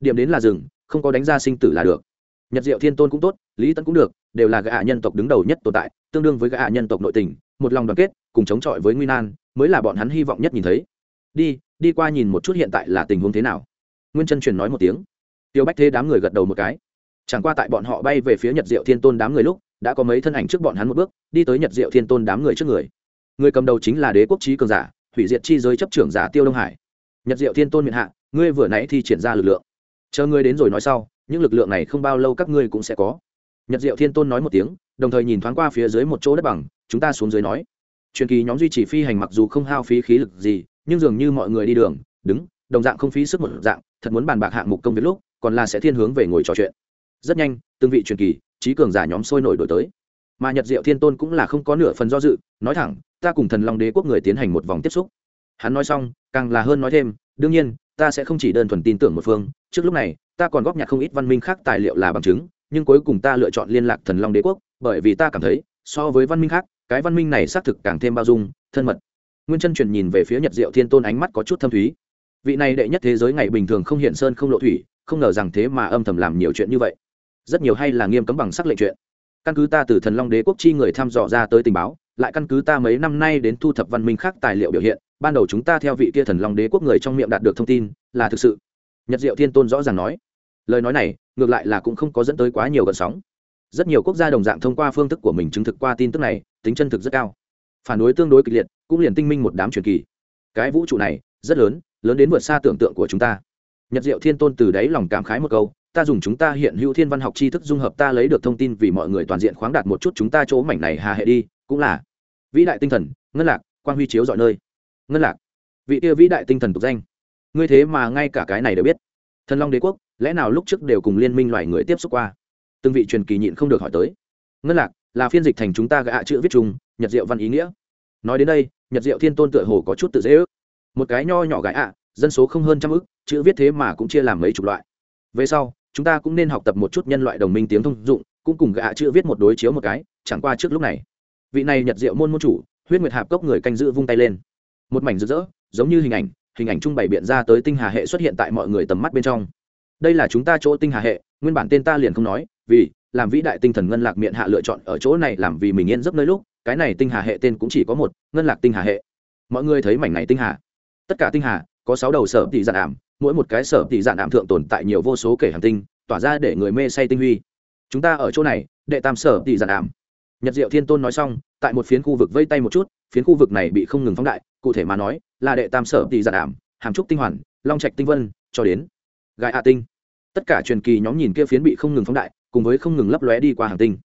Điểm đến là rừng, không có đánh ra sinh tử là được. Nhật diệu thiên tôn cũng tốt, lý tấn cũng được, đều là gã nhân tộc đứng đầu nhất tồn tại, tương đương với gã nhân tộc nội tình, một lòng đoàn kết, cùng chống chọi với nguy nan, mới là bọn hắn hy vọng nhất nhìn thấy. Đi đi qua nhìn một chút hiện tại là tình huống thế nào. Nguyên chân truyền nói một tiếng. Tiêu bách thế đám người gật đầu một cái. Chẳng qua tại bọn họ bay về phía nhật diệu thiên tôn đám người lúc đã có mấy thân ảnh trước bọn hắn một bước, đi tới nhật diệu thiên tôn đám người trước người. Người cầm đầu chính là đế quốc trí cường giả, hủy diệt chi giới chấp trưởng giả tiêu đông hải. Nhật diệu thiên tôn miệng hạ, ngươi vừa nãy thì triển ra lực lượng. Chờ ngươi đến rồi nói sau, những lực lượng này không bao lâu các ngươi cũng sẽ có. Nhật diệu thiên tôn nói một tiếng, đồng thời nhìn thoáng qua phía dưới một chỗ đất bằng, chúng ta xuống dưới nói. Truyền kỳ nhóm duy trì phi hành mặc dù không hao phí khí lực gì, nhưng dường như mọi người đi đường, đứng, đồng dạng không phí sức một dạng, thật muốn bàn bạc hạng mục công việc lúc, còn là sẽ thiên hướng về ngồi trò chuyện. Rất nhanh, từng vị truyền kỳ trí cường giả nhóm sôi nổi đổi tới. Mà nhật diệu thiên tôn cũng là không có nửa phần do dự, nói thẳng, ta cùng thần long đế quốc người tiến hành một vòng tiếp xúc. Hắn nói xong, càng là hơn nói thêm, đương nhiên, ta sẽ không chỉ đơn thuần tin tưởng một phương, trước lúc này, ta còn góp nhặt không ít văn minh khác tài liệu là bằng chứng, nhưng cuối cùng ta lựa chọn liên lạc thần long đế quốc, bởi vì ta cảm thấy, so với văn minh khác, cái văn minh này xác thực càng thêm bao dung, thân mật. Nguyên chân truyền nhìn về phía nhật diệu thiên tôn ánh mắt có chút thâm thúy. Vị này đệ nhất thế giới ngày bình thường không hiện sơn không lộ thủy, không ngờ rằng thế mà âm thầm làm nhiều chuyện như vậy rất nhiều hay là nghiêm cấm bằng sắc lệnh chuyện. Căn cứ ta từ thần long đế quốc chi người thăm dò ra tới tình báo, lại căn cứ ta mấy năm nay đến thu thập văn minh khác tài liệu biểu hiện, ban đầu chúng ta theo vị kia thần long đế quốc người trong miệng đạt được thông tin, là thực sự. Nhật diệu thiên tôn rõ ràng nói. Lời nói này, ngược lại là cũng không có dẫn tới quá nhiều gợn sóng. Rất nhiều quốc gia đồng dạng thông qua phương thức của mình chứng thực qua tin tức này, tính chân thực rất cao. Phản đối tương đối kịch liệt, cũng liền tinh minh một đám truyền kỳ. Cái vũ trụ này, rất lớn lớn đến vượt xa tưởng tượng của chúng ta. Nhật diệu thiên tôn từ đáy lòng cảm khái một câu ta dùng chúng ta hiện hữu thiên văn học tri thức dung hợp ta lấy được thông tin vì mọi người toàn diện khoáng đạt một chút chúng ta chỗ mảnh này hà hệ đi, cũng là. Vĩ đại tinh thần, ngân lạc, quang huy chiếu dọi nơi. Ngân lạc, vị kia vĩ đại tinh thần tục danh. Ngươi thế mà ngay cả cái này đều biết. Thần long đế quốc, lẽ nào lúc trước đều cùng liên minh loài người tiếp xúc qua? Từng vị truyền kỳ nhịn không được hỏi tới. Ngân lạc, là phiên dịch thành chúng ta gạ chữ viết chung nhật diệu văn ý nghĩa. Nói đến đây, nhật diệu thiên tôn tựa hồ có chút tự dễ ước. Một cái nho nhỏ gãi ạ, dân số không hơn trăm ước, chữ viết thế mà cũng chia làm mấy chục loại. Về sau chúng ta cũng nên học tập một chút nhân loại đồng minh tiếng thông dụng, cũng cùng gạ chữ viết một đối chiếu một cái, chẳng qua trước lúc này. Vị này nhật diệu môn môn chủ, huyết nguyệt hạp cốc người canh giữ vung tay lên. Một mảnh rực rỡ, giống như hình ảnh hình ảnh trung bày biện ra tới tinh hà hệ xuất hiện tại mọi người tầm mắt bên trong. Đây là chúng ta chỗ tinh hà hệ, nguyên bản tên ta liền không nói, vì, làm vĩ đại tinh thần ngân lạc miệng hạ lựa chọn ở chỗ này làm vì mình yên giấc nơi lúc, cái này tinh hà hệ tên cũng chỉ có một, ngân lạc tinh hà hệ. Mọi người thấy mảnh này tinh hà? Tất cả tinh hà, có sáu đầu sở tỷ giản ảm mỗi một cái sở tỷ dạn ảm thượng tồn tại nhiều vô số kể hành tinh, tỏa ra để người mê say tinh huy. Chúng ta ở chỗ này, đệ tam sở tỷ dạn ảm. Nhật diệu thiên tôn nói xong, tại một phiến khu vực vây tay một chút, phiến khu vực này bị không ngừng phóng đại, cụ thể mà nói, là đệ tam sở tỷ dạn ảm, hàm trúc tinh hoàn, long trạch tinh vân, cho đến gai hạ tinh. Tất cả truyền kỳ nhóm nhìn kia phiến bị không ngừng phóng đại, cùng với không ngừng lấp lóe đi qua hàng tinh.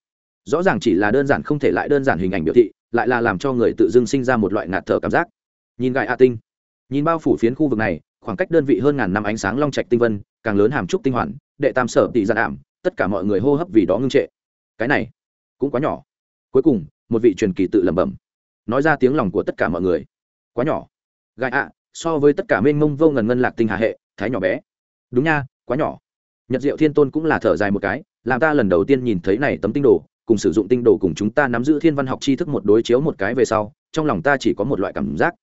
Rõ ràng chỉ là đơn giản không thể lại đơn giản hình ảnh biểu thị, lại là làm cho người tự dưng sinh ra một loại ngạt thở cảm giác. Nhìn gai hạ tinh. Nhìn bao phủ phiến khu vực này khoảng cách đơn vị hơn ngàn năm ánh sáng long trạch tinh vân, càng lớn hàm trúc tinh hoàn, đệ tam sở tỷ gian ảm, tất cả mọi người hô hấp vì đó ngưng trệ. Cái này cũng quá nhỏ. Cuối cùng, một vị truyền kỳ tự lẩm bẩm, nói ra tiếng lòng của tất cả mọi người. Quá nhỏ. Gai ạ, so với tất cả mênh mông vô ngần ngân lạc tinh hà hệ, thái nhỏ bé. Đúng nha, quá nhỏ. Nhật diệu thiên tôn cũng là thở dài một cái, làm ta lần đầu tiên nhìn thấy này tấm tinh đồ, cùng sử dụng tinh đồ cùng chúng ta nắm giữ thiên văn học tri thức một đối chiếu một cái về sau, trong lòng ta chỉ có một loại cảm giác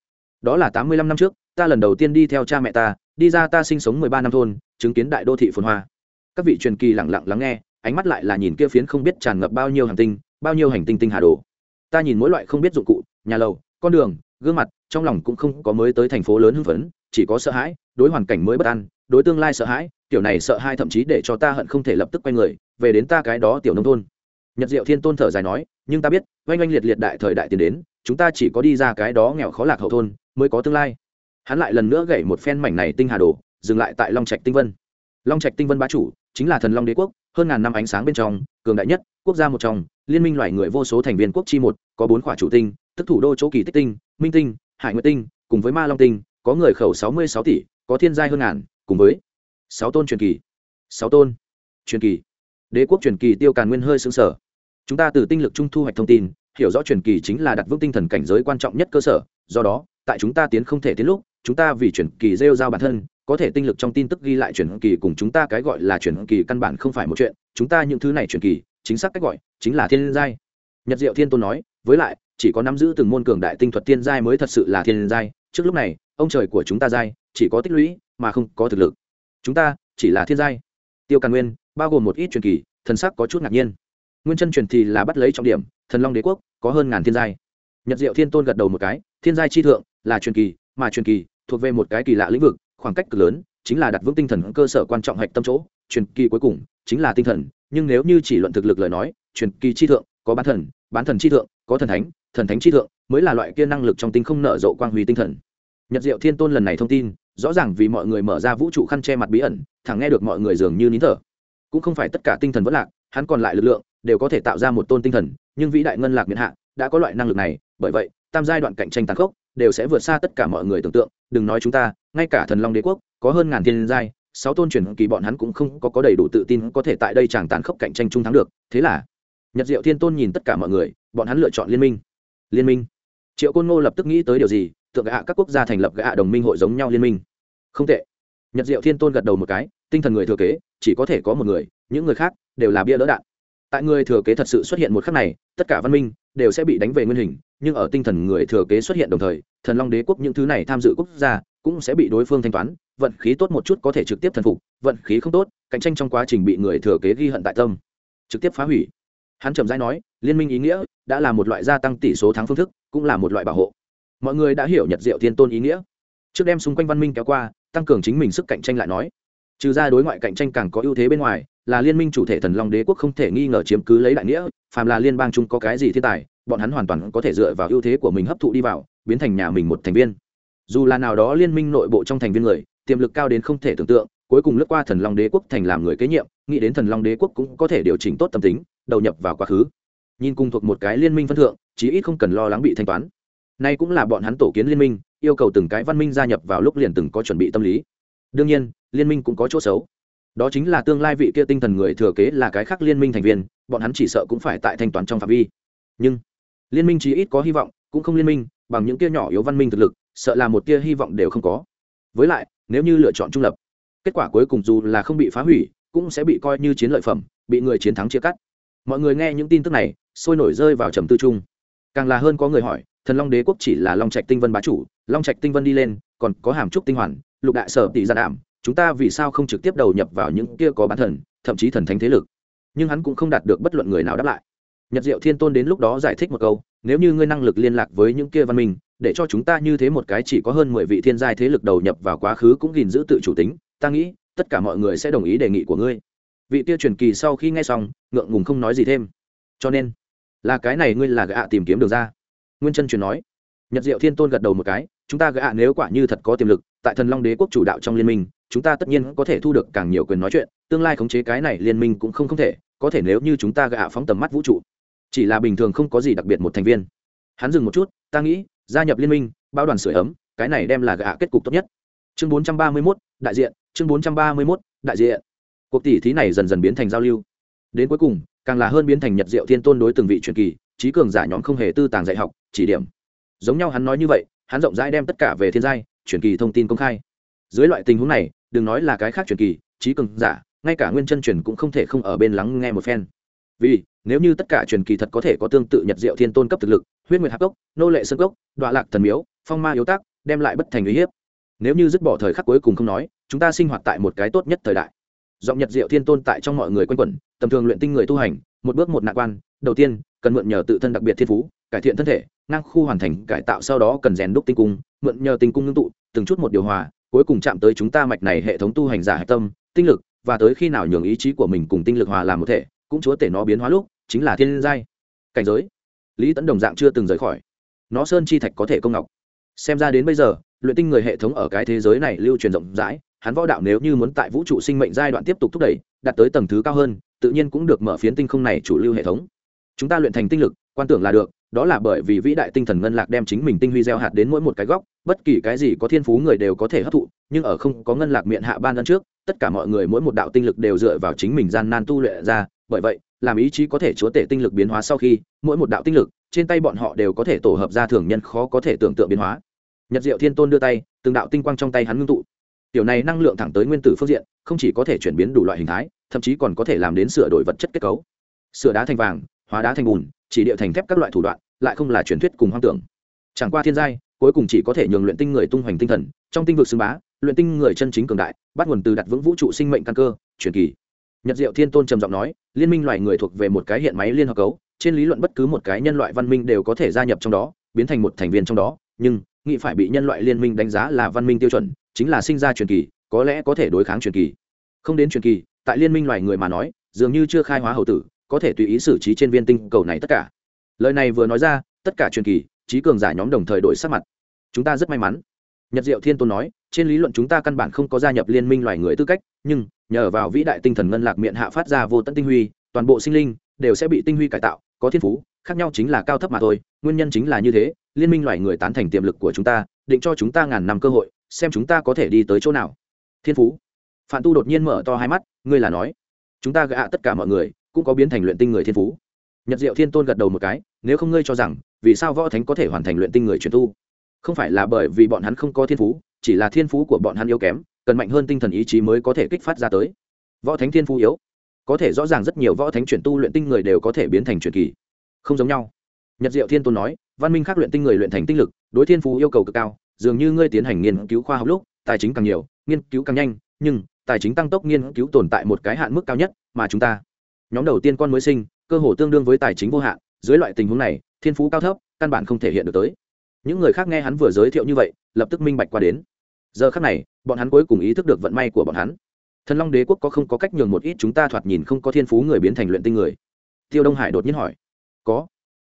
đó là tám mươi lăm năm trước, ta lần đầu tiên đi theo cha mẹ ta, đi ra ta sinh sống mười ba năm thôn, chứng kiến đại đô thị phồn hoa. Các vị truyền kỳ lẳng lặng lắng nghe, ánh mắt lại là nhìn kia phiến không biết tràn ngập bao nhiêu hành tinh, bao nhiêu hành tinh tinh hà đồ. Ta nhìn mỗi loại không biết dụng cụ, nhà lầu, con đường, gương mặt, trong lòng cũng không có mới tới thành phố lớn hưng phấn, chỉ có sợ hãi, đối hoàn cảnh mới bất an, đối tương lai sợ hãi tiểu này sợ hãi thậm chí để cho ta hận không thể lập tức quay người, về đến ta cái đó tiểu nông thôn. Nhật diệu thiên tôn thở dài nói, nhưng ta biết, oanh oanh liệt liệt đại thời đại tiến đến chúng ta chỉ có đi ra cái đó nghèo khó lạc hậu thôn, mới có tương lai. Hắn lại lần nữa gậy một phen mảnh này tinh hà đồ, dừng lại tại long trạch tinh vân. Long trạch tinh vân bá chủ, chính là thần long đế quốc, hơn ngàn năm ánh sáng bên trong, cường đại nhất, quốc gia một trong, liên minh loài người vô số thành viên quốc chi một, có bốn khỏa chủ tinh, tức thủ đô chỗ kỳ tích tinh, minh tinh, hải nguyệt tinh, cùng với ma long tinh, có người khẩu sáu mươi sáu tỷ, có thiên giai hơn ngàn, cùng với sáu tôn truyền kỳ. Sáu tôn truyền kỳ. Đế quốc truyền kỳ tiêu càn nguyên hơi xứng sở chúng ta từ tinh lực trung thu hoạch thông tin hiểu rõ truyền kỳ chính là đặt vững tinh thần cảnh giới quan trọng nhất cơ sở, do đó, tại chúng ta tiến không thể tiến lúc, chúng ta vì truyền kỳ rêu giao bản thân, có thể tinh lực trong tin tức ghi lại truyền kỳ cùng chúng ta cái gọi là truyền kỳ căn bản không phải một chuyện, chúng ta những thứ này truyền kỳ, chính xác cách gọi, chính là thiên giai. Nhật diệu thiên tôn nói, với lại, chỉ có nắm giữ từng môn cường đại tinh thuật thiên giai mới thật sự là thiên giai, trước lúc này, ông trời của chúng ta giai, chỉ có tích lũy, mà không có thực lực. Chúng ta, chỉ là thiên giai. Tiêu càn nguyên, bao gồm một ít truyền kỳ, thần sắc có chút ngạc nhiên. Nguyên chân truyền thì là bắt lấy trọng điểm thần long đế quốc, có hơn ngàn thiên giai. Nhật diệu thiên tôn gật đầu một cái, thiên giai chi thượng, là truyền kỳ, mà truyền kỳ, thuộc về một cái kỳ lạ lĩnh vực, khoảng cách cực lớn, chính là đặt vững tinh thần cơ sở quan trọng hạch tâm chỗ. Truyền kỳ cuối cùng, chính là tinh thần, nhưng nếu như chỉ luận thực lực lời nói, truyền kỳ chi thượng, có bán thần bán thần chi thượng, có thần thánh thần thánh chi thượng, mới là loại kia năng lực trong tinh không nở rộ quang huy tinh thần. Nhật diệu thiên tôn lần này thông tin, rõ ràng vì mọi người mở ra vũ trụ khăn che mặt bí ẩn, thẳng nghe được mọi người dường như nín thở. Cũng không phải tất cả tinh thần vẫn lạc, hắn còn lại lực lượng đều có thể tạo ra một tôn tinh thần nhưng vĩ đại ngân lạc miền hạ đã có loại năng lực này bởi vậy tam giai đoạn cạnh tranh tàn khốc đều sẽ vượt xa tất cả mọi người tưởng tượng. Đừng nói chúng ta ngay cả thần long đế quốc có hơn ngàn thiên giai sáu tôn truyền kỳ bọn hắn cũng không có, có đầy đủ tự tin có thể tại đây chẳng tàn khốc cạnh tranh chung thắng được. Thế là nhật diệu thiên tôn nhìn tất cả mọi người bọn hắn lựa chọn liên minh. Liên minh? Triệu côn ngô lập tức nghĩ tới điều gì? Tượng gạ các quốc gia thành lập gạ đồng minh hội giống nhau liên minh. Không tệ. Nhật diệu thiên tôn gật đầu một cái tinh thần người thừa kế chỉ có thể có một người những người khác đều là bia lỡ đạn tại người thừa kế thật sự xuất hiện một khắc này, tất cả văn minh đều sẽ bị đánh về nguyên hình, nhưng ở tinh thần người thừa kế xuất hiện đồng thời, thần long đế quốc những thứ này tham dự quốc gia cũng sẽ bị đối phương thanh toán, vận khí tốt một chút có thể trực tiếp thần phục, vận khí không tốt, cạnh tranh trong quá trình bị người thừa kế ghi hận tại tâm, trực tiếp phá hủy. Hắn trầm rãi nói, liên minh ý nghĩa đã là một loại gia tăng tỷ số thắng phương thức, cũng là một loại bảo hộ. Mọi người đã hiểu nhật diệu thiên tôn ý nghĩa. Trước đem xung quanh văn minh kéo qua, tăng cường chính mình sức cạnh tranh lại nói, trừ ra đối ngoại cạnh tranh càng có ưu thế bên ngoài là liên minh chủ thể thần long đế quốc không thể nghi ngờ chiếm cứ lấy đại nghĩa, phàm là liên bang chung có cái gì thiên tài, bọn hắn hoàn toàn có thể dựa vào ưu thế của mình hấp thụ đi vào, biến thành nhà mình một thành viên. Dù là nào đó liên minh nội bộ trong thành viên người, tiềm lực cao đến không thể tưởng tượng, cuối cùng lướt qua thần long đế quốc thành làm người kế nhiệm, nghĩ đến thần long đế quốc cũng có thể điều chỉnh tốt tâm tính, đầu nhập vào quá khứ. Nhìn cùng thuộc một cái liên minh phân thượng, chí ít không cần lo lắng bị thanh toán. Nay cũng là bọn hắn tổ kiến liên minh, yêu cầu từng cái văn minh gia nhập vào lúc liền từng có chuẩn bị tâm lý. Đương nhiên, liên minh cũng có chỗ xấu đó chính là tương lai vị kia tinh thần người thừa kế là cái khác liên minh thành viên, bọn hắn chỉ sợ cũng phải tại thanh toán trong phạm vi. Nhưng, liên minh chí ít có hy vọng, cũng không liên minh, bằng những kia nhỏ yếu văn minh thực lực, sợ là một tia hy vọng đều không có. Với lại, nếu như lựa chọn trung lập, kết quả cuối cùng dù là không bị phá hủy, cũng sẽ bị coi như chiến lợi phẩm, bị người chiến thắng chia cắt. Mọi người nghe những tin tức này, sôi nổi rơi vào trầm tư chung. Càng là hơn có người hỏi, thần long đế quốc chỉ là long trạch tinh vân bá chủ, long trạch tinh vân đi lên, còn có hàm trúc tinh hoàn, lục đại sở tỷ gia đảm chúng ta vì sao không trực tiếp đầu nhập vào những kia có bán thần, thậm chí thần thánh thế lực? Nhưng hắn cũng không đạt được bất luận người nào đáp lại. Nhật diệu thiên tôn đến lúc đó giải thích một câu, nếu như ngươi năng lực liên lạc với những kia văn minh, để cho chúng ta như thế một cái chỉ có hơn mười vị thiên giai thế lực đầu nhập vào quá khứ cũng gìn giữ tự chủ tính, ta nghĩ, tất cả mọi người sẽ đồng ý đề nghị của ngươi. Vị kia truyền kỳ sau khi nghe xong, ngượng ngùng không nói gì thêm. Cho nên, là cái này ngươi là gạ tìm kiếm được ra. Nguyên chân truyền nói. Nhật diệu thiên tôn gật đầu một cái, chúng ta gạ nếu quả như thật có tiềm lực, tại thần long đế quốc chủ đạo trong liên minh chúng ta tất nhiên có thể thu được càng nhiều quyền nói chuyện tương lai khống chế cái này liên minh cũng không không thể có thể nếu như chúng ta gạ phóng tầm mắt vũ trụ. Chỉ là bình thường không có gì đặc biệt một thành viên. Hắn dừng một chút ta nghĩ gia nhập liên minh bao đoàn sửa ấm cái này đem là gạ kết cục tốt nhất. Chương 431, đại diện chương 431, đại diện. Cuộc tỷ thí này dần dần biến thành giao lưu. Đến cuối cùng càng là hơn biến thành nhật diệu thiên tôn đối từng vị truyền kỳ trí cường giả nhóm không hề tư tàng dạy học chỉ điểm. Giống nhau hắn nói như vậy hắn rộng rãi đem tất cả về thiên giai truyền kỳ thông tin công khai. Dưới loại tình huống này đừng nói là cái khác truyền kỳ, trí cường giả, ngay cả nguyên chân truyền cũng không thể không ở bên lắng nghe một phen. Vì, nếu như tất cả truyền kỳ thật có thể có tương tự nhật diệu thiên tôn cấp thực lực, huyết nguyệt hạc cốc, nô lệ sơn cốc, đoạ lạc thần miếu, phong ma yếu tác đem lại bất thành uy hiếp. Nếu như dứt bỏ thời khắc cuối cùng không nói, chúng ta sinh hoạt tại một cái tốt nhất thời đại. Giọng nhật diệu thiên tôn tại trong mọi người quanh quẩn, tầm thường luyện tinh người tu hành, một bước một nạn quan, đầu tiên, cần mượn nhờ tự thân đặc biệt thiên phú, cải thiện thân thể, ngang khu hoàn thành, cải tạo sau đó cần rèn đúc tinh cung, mượn nhờ tinh cung ngưng tụ, từng chút một điều hòa cuối cùng chạm tới chúng ta mạch này hệ thống tu hành giả hạch tâm, tinh lực, và tới khi nào nhường ý chí của mình cùng tinh lực hòa làm một thể, cũng chúa tể nó biến hóa lúc, chính là thiên giai. Cảnh giới. Lý tấn đồng dạng chưa từng rời khỏi. Nó sơn chi thạch có thể công ngọc. Xem ra đến bây giờ, luyện tinh người hệ thống ở cái thế giới này lưu truyền rộng rãi, hắn võ đạo nếu như muốn tại vũ trụ sinh mệnh giai đoạn tiếp tục thúc đẩy, đạt tới tầng thứ cao hơn, tự nhiên cũng được mở phiến tinh không này chủ lưu hệ thống. Chúng ta luyện thành tinh lực, quan tưởng là được đó là bởi vì vĩ đại tinh thần ngân lạc đem chính mình tinh huy gieo hạt đến mỗi một cái góc, bất kỳ cái gì có thiên phú người đều có thể hấp thụ, nhưng ở không có ngân lạc miệng hạ ban ân trước, tất cả mọi người mỗi một đạo tinh lực đều dựa vào chính mình gian nan tu luyện ra, bởi vậy, làm ý chí có thể chúa tể tinh lực biến hóa sau khi, mỗi một đạo tinh lực, trên tay bọn họ đều có thể tổ hợp ra thường nhân khó có thể tưởng tượng biến hóa. Nhật diệu thiên tôn đưa tay, từng đạo tinh quang trong tay hắn ngưng tụ. Tiểu này năng lượng thẳng tới nguyên tử phương diện, không chỉ có thể chuyển biến đủ loại hình thái, thậm chí còn có thể làm đến sửa đổi vật chất kết cấu. Sửa đá thành vàng, hóa đá thành bùn chỉ địa thành thép các loại thủ đoạn, lại không là truyền thuyết cùng hoang tưởng. Chẳng qua thiên giai, cuối cùng chỉ có thể nhường luyện tinh người tung hoành tinh thần, trong tinh vực xưng bá, luyện tinh người chân chính cường đại, bắt nguồn từ đặt vững vũ trụ sinh mệnh căn cơ, truyền kỳ. Nhật diệu thiên tôn trầm giọng nói, liên minh loài người thuộc về một cái hiện máy liên hợp cấu, trên lý luận bất cứ một cái nhân loại văn minh đều có thể gia nhập trong đó, biến thành một thành viên trong đó, nhưng nghị phải bị nhân loại liên minh đánh giá là văn minh tiêu chuẩn, chính là sinh ra truyền kỳ, có lẽ có thể đối kháng truyền kỳ. Không đến truyền kỳ, tại liên minh loài người mà nói, dường như chưa khai hóa hậu tử có thể tùy ý xử trí trên viên tinh cầu này tất cả. Lời này vừa nói ra, tất cả truyền kỳ, trí cường giả nhóm đồng thời đổi sắc mặt. Chúng ta rất may mắn. Nhật diệu thiên tôn nói, trên lý luận chúng ta căn bản không có gia nhập liên minh loài người tư cách, nhưng nhờ vào vĩ đại tinh thần ngân lạc miệng hạ phát ra vô tận tinh huy, toàn bộ sinh linh đều sẽ bị tinh huy cải tạo, có thiên phú, khác nhau chính là cao thấp mà thôi, nguyên nhân chính là như thế, liên minh loài người tán thành tiềm lực của chúng ta, định cho chúng ta ngàn năm cơ hội, xem chúng ta có thể đi tới chỗ nào. Thiên phú. Phạm tu đột nhiên mở to hai mắt, ngươi là nói, chúng ta gạ tất cả mọi người cũng có biến thành luyện tinh người thiên phú. Nhật diệu thiên tôn gật đầu một cái, nếu không ngươi cho rằng, vì sao võ thánh có thể hoàn thành luyện tinh người truyền tu? Không phải là bởi vì bọn hắn không có thiên phú, chỉ là thiên phú của bọn hắn yếu kém, cần mạnh hơn tinh thần ý chí mới có thể kích phát ra tới. Võ thánh thiên phú yếu. Có thể rõ ràng rất nhiều võ thánh chuyển tu luyện tinh người đều có thể biến thành truyền kỳ. Không giống nhau. Nhật diệu thiên tôn nói, văn minh khác luyện tinh người luyện thành tinh lực, đối thiên phú yêu cầu cực cao, dường như ngươi tiến hành nghiên cứu khoa học lúc, tài chính càng nhiều, nghiên cứu càng nhanh, nhưng, tài chính tăng tốc nghiên cứu tồn tại một cái hạn mức cao nhất mà chúng ta nhóm đầu tiên con mới sinh, cơ hồ tương đương với tài chính vô hạn, dưới loại tình huống này, thiên phú cao thấp, căn bản không thể hiện được tới. Những người khác nghe hắn vừa giới thiệu như vậy, lập tức minh bạch qua đến. Giờ khác này, bọn hắn cuối cùng ý thức được vận may của bọn hắn. Thần long đế quốc có không có cách nhường một ít chúng ta thoạt nhìn không có thiên phú người biến thành luyện tinh người? Tiêu đông hải đột nhiên hỏi. Có.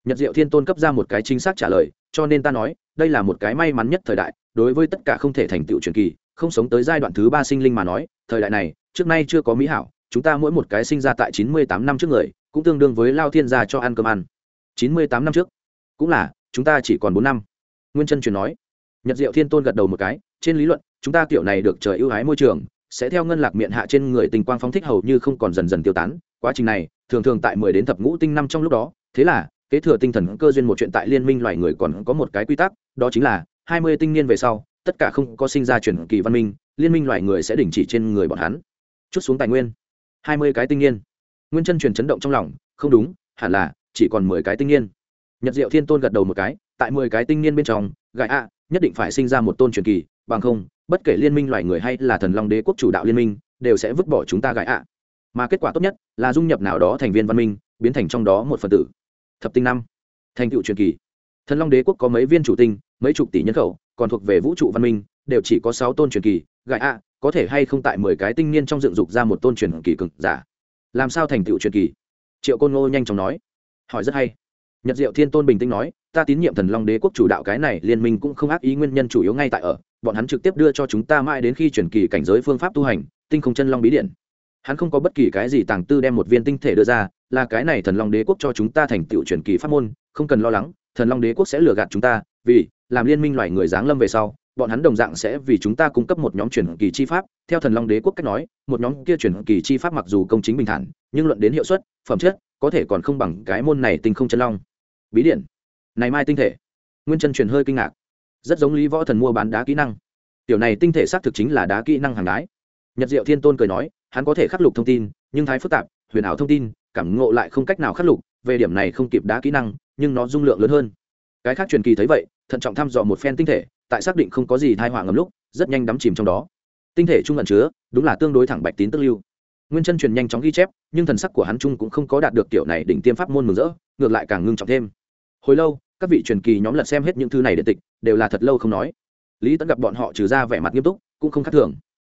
Nhật diệu thiên tôn cấp ra một cái chính xác trả lời, cho nên ta nói, đây là một cái may mắn nhất thời đại, đối với tất cả không thể thành tựu truyền kỳ, không sống tới giai đoạn thứ ba sinh linh mà nói, thời đại này, trước nay chưa có mỹ hảo chúng ta mỗi một cái sinh ra tại chín mươi tám năm trước người, cũng tương đương với lao thiên gia cho ăn cơm ăn. chín mươi tám năm trước? Cũng là, chúng ta chỉ còn bốn năm. Nguyên chân truyền nói. Nhật diệu thiên tôn gật đầu một cái, trên lý luận, chúng ta kiểu này được trời ưu ái môi trường, sẽ theo ngân lạc miệng hạ trên người tình quang phóng thích hầu như không còn dần dần tiêu tán. Quá trình này, thường thường tại mười đến thập ngũ tinh năm trong lúc đó. Thế là, kế thừa tinh thần cơ duyên một chuyện tại liên minh loài người còn có một cái quy tắc, đó chính là, hai mươi tinh niên về sau, tất cả không có sinh ra chuyển kỳ văn minh, liên minh loài người sẽ đình chỉ trên người bọn hắn. Chút xuống tài nguyên hai mươi cái tinh niên. Nguyên chân truyền chấn động trong lòng, không đúng, hẳn là chỉ còn mười cái tinh niên. Nhật diệu thiên tôn gật đầu một cái, tại mười cái tinh niên bên trong gãi ạ, nhất định phải sinh ra một tôn truyền kỳ, bằng không, bất kể liên minh loài người hay là thần long đế quốc chủ đạo liên minh, đều sẽ vứt bỏ chúng ta gãi ạ. Mà kết quả tốt nhất là dung nhập nào đó thành viên văn minh, biến thành trong đó một phần tử. Thập tinh năm. Thành tựu truyền kỳ. Thần long đế quốc có mấy viên chủ tinh, mấy chục tỷ nhân khẩu, còn thuộc về vũ trụ văn minh, đều chỉ có sáu tôn truyền kỳ gại ạ, có thể hay không tại mười cái tinh niên trong dựng dục ra một tôn truyền kỳ cực giả? Làm sao thành tựu truyền kỳ? Triệu côn ngô nhanh chóng nói. Hỏi rất hay. Nhật diệu thiên tôn bình tĩnh nói, ta tín nhiệm thần long đế quốc chủ đạo cái này liên minh cũng không ác ý nguyên nhân chủ yếu ngay tại ở, bọn hắn trực tiếp đưa cho chúng ta mãi đến khi chuyển kỳ cảnh giới phương pháp tu hành, tinh không chân long bí điện. Hắn không có bất kỳ cái gì tàng tư đem một viên tinh thể đưa ra, là cái này thần long đế quốc cho chúng ta thành tựu chuyển kỳ pháp môn, không cần lo lắng, thần long đế quốc sẽ lừa gạt chúng ta, vì làm liên minh loài người giáng lâm về sau bọn hắn đồng dạng sẽ vì chúng ta cung cấp một nhóm chuyển kỳ chi pháp. Theo thần long đế quốc cách nói, một nhóm kia chuyển kỳ chi pháp mặc dù công chính bình thản, nhưng luận đến hiệu suất, phẩm chất, có thể còn không bằng cái môn này tinh không chân long. Bí điện. Này mai tinh thể. Nguyên chân truyền hơi kinh ngạc. Rất giống lý võ thần mua bán đá kỹ năng. Tiểu này tinh thể xác thực chính là đá kỹ năng hàng đái. Nhật diệu thiên tôn cười nói, hắn có thể khắc lục thông tin, nhưng thái phức tạp, huyền ảo thông tin, cảm ngộ lại không cách nào khắc lục, về điểm này không kịp đá kỹ năng, nhưng nó dung lượng lớn hơn. Cái khác truyền kỳ thấy vậy, thận trọng thăm dò một phen tinh thể tại xác định không có gì thai họa ngầm lúc, rất nhanh đắm chìm trong đó. Tinh thể trung ẩn chứa, đúng là tương đối thẳng bạch tín tức lưu. Nguyên chân truyền nhanh chóng ghi chép, nhưng thần sắc của hắn trung cũng không có đạt được kiểu này đỉnh tiêm pháp môn mừng rỡ, ngược lại càng ngưng trọng thêm. Hồi lâu, các vị truyền kỳ nhóm lật xem hết những thư này điện tịch, đều là thật lâu không nói. Lý tẫn gặp bọn họ trừ ra vẻ mặt nghiêm túc, cũng không khác thường.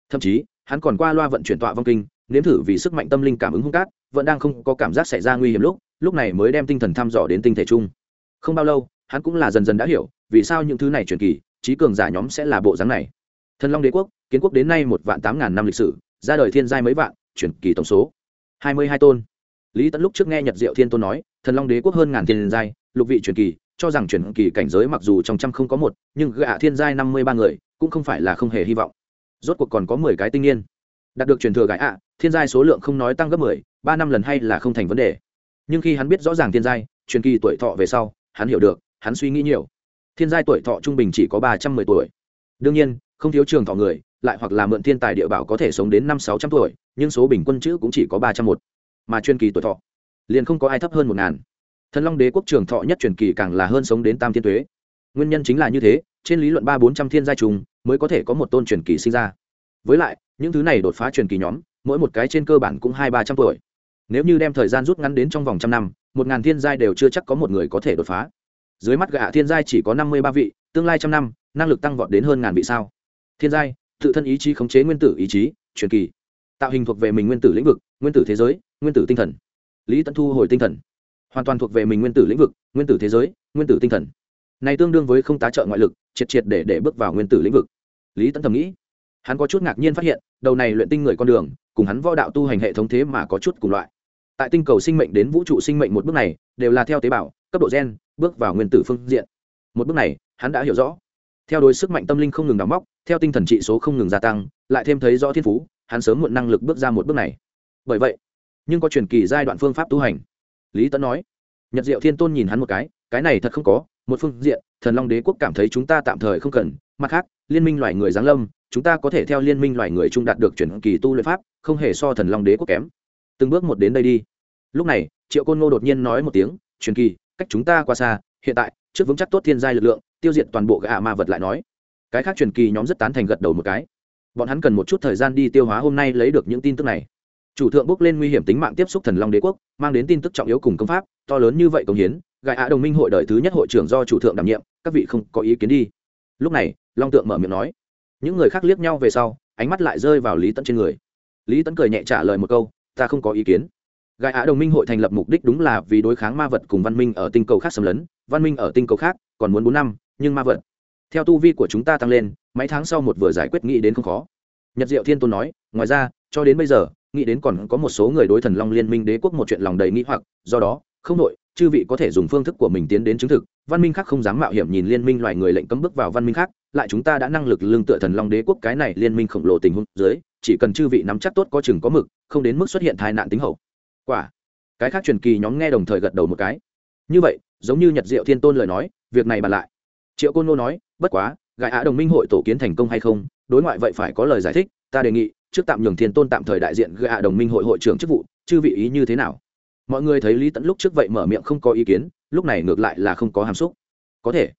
Thậm chí, hắn còn qua loa vận chuyển tọa vong kinh, nếm thử vì sức mạnh tâm linh cảm ứng hung cát, vẫn đang không có cảm giác xảy ra nguy hiểm lúc lúc này mới đem tinh thần thăm dò đến tinh thể chung. Không bao lâu, hắn cũng là dần dần đã hiểu, vì sao những thứ này truyền kỳ trí cường giả nhóm sẽ là bộ dáng này. Thần long đế quốc, kiến quốc đến nay một vạn tám ngàn năm lịch sử, ra đời thiên giai mấy vạn truyền kỳ tổng số hai mươi hai tôn. Lý tẫn lúc trước nghe nhật diệu thiên tôn nói, thần long đế quốc hơn ngàn thiên giai, lục vị truyền kỳ, cho rằng truyền kỳ cảnh giới mặc dù trong trăm không có một, nhưng gạ thiên giai năm mươi ba người cũng không phải là không hề hy vọng. Rốt cuộc còn có mười cái tinh niên đạt được truyền thừa gãi ạ, thiên giai số lượng không nói tăng gấp mười, ba năm lần hay là không thành vấn đề. Nhưng khi hắn biết rõ ràng thiên giai truyền kỳ tuổi thọ về sau, hắn hiểu được, hắn suy nghĩ nhiều thiên giai tuổi thọ trung bình chỉ có ba trăm mười tuổi. Đương nhiên, không thiếu trường thọ người, lại hoặc là mượn thiên tài địa bảo có thể sống đến năm sáu trăm tuổi, nhưng số bình quân chữ cũng chỉ có ba trăm một mà chuyên kỳ tuổi thọ, liền không có ai thấp hơn một ngàn. Thần long đế quốc trường thọ nhất truyền kỳ càng là hơn sống đến tam thiên tuế. Nguyên nhân chính là như thế, trên lý luận ba bốn trăm thiên giai trùng mới có thể có một tôn truyền kỳ sinh ra. Với lại, những thứ này đột phá truyền kỳ nhóm, mỗi một cái trên cơ bản cũng hai ba trăm tuổi. Nếu như đem thời gian rút ngắn đến trong vòng trăm năm, một ngàn thiên giai đều chưa chắc có một người có thể đột phá dưới mắt gạ thiên giai chỉ có năm mươi ba vị, tương lai trăm năm, năng lực tăng vọt đến hơn ngàn vị sao? Thiên giai, tự thân ý chí khống chế nguyên tử ý chí, truyền kỳ. Tạo hình thuộc về mình nguyên tử lĩnh vực, nguyên tử thế giới, nguyên tử tinh thần. Lý tận thu hồi tinh thần. Hoàn toàn thuộc về mình nguyên tử lĩnh vực, nguyên tử thế giới, nguyên tử tinh thần. Này tương đương với không tá trợ ngoại lực, triệt triệt để để bước vào nguyên tử lĩnh vực. Lý tẫn thầm nghĩ. Hắn có chút ngạc nhiên phát hiện, đầu này luyện tinh người con đường, cùng hắn võ đạo tu hành hệ thống thế mà có chút cùng loại. Tại tinh cầu sinh mệnh đến vũ trụ sinh mệnh một bước này, đều là theo tế bào cấp độ gen, bước vào nguyên tử phương diện. Một bước này, hắn đã hiểu rõ. Theo đôi sức mạnh tâm linh không ngừng đóng móc, theo tinh thần trị số không ngừng gia tăng, lại thêm thấy rõ thiên phú, hắn sớm muộn năng lực bước ra một bước này. Bởi vậy, nhưng có truyền kỳ giai đoạn phương pháp tu hành. Lý tấn nói, nhật diệu thiên tôn nhìn hắn một cái cái này thật không có, một phương diện, thần long đế quốc cảm thấy chúng ta tạm thời không cần, mặt khác, liên minh loài người giáng lâm, chúng ta có thể theo liên minh loài người trung đạt được chuyển kỳ tu luyện pháp, không hề so thần long đế quốc kém. Từng bước một đến đây đi. Lúc này, triệu côn ngô đột nhiên nói một tiếng, truyền kỳ cách chúng ta qua xa, hiện tại, trước vững chắc tốt thiên giai lực lượng, tiêu diệt toàn bộ gã ma vật lại nói. Cái khác truyền kỳ nhóm rất tán thành gật đầu một cái. Bọn hắn cần một chút thời gian đi tiêu hóa hôm nay lấy được những tin tức này. Chủ thượng bước lên nguy hiểm tính mạng tiếp xúc thần long đế quốc, mang đến tin tức trọng yếu cùng công pháp, to lớn như vậy công hiến gại ạ đồng minh hội đời thứ nhất hội trưởng do chủ thượng đảm nhiệm, các vị không có ý kiến đi. Lúc này, long tượng mở miệng nói. Những người khác liếc nhau về sau, ánh mắt lại rơi vào lý tẫn trên người. Lý tẫn cười nhẹ trả lời một câu, ta không có ý kiến. Gai ạ đồng minh hội thành lập mục đích đúng là vì đối kháng ma vật cùng văn minh ở tinh cầu khác xâm lấn. Văn minh ở tinh cầu khác, còn muốn bốn năm, nhưng ma vật, theo tu vi của chúng ta tăng lên, mấy tháng sau một vừa giải quyết nghĩ đến không khó. Nhật diệu thiên tôn nói, ngoài ra, cho đến bây giờ, nghĩ đến còn có một số người đối thần long liên minh đế quốc một chuyện lòng đầy nghĩ hoặc, do đó, không nội chư vị có thể dùng phương thức của mình tiến đến chứng thực, văn minh khác không dám mạo hiểm nhìn liên minh loài người lệnh cấm bước vào văn minh khác, lại chúng ta đã năng lực lương tựa thần long đế quốc cái này liên minh khổng lồ tình huống dưới, chỉ cần chư vị nắm chắc tốt có chừng có mực, không đến mức xuất hiện tai nạn tính hậu quả. Cái khác truyền kỳ nhóm nghe đồng thời gật đầu một cái. Như vậy, giống như nhật diệu thiên tôn lời nói, việc này bàn lại. Triệu côn nô nói, bất quá gại ạ đồng minh hội tổ kiến thành công hay không, đối ngoại vậy phải có lời giải thích, ta đề nghị, trước tạm nhường thiên tôn tạm thời đại diện gạ đồng minh hội hội trưởng chức vụ, chư vị ý như thế nào? Mọi người thấy lý tẫn lúc trước vậy mở miệng không có ý kiến, lúc này ngược lại là không có hàm xúc. Có thể,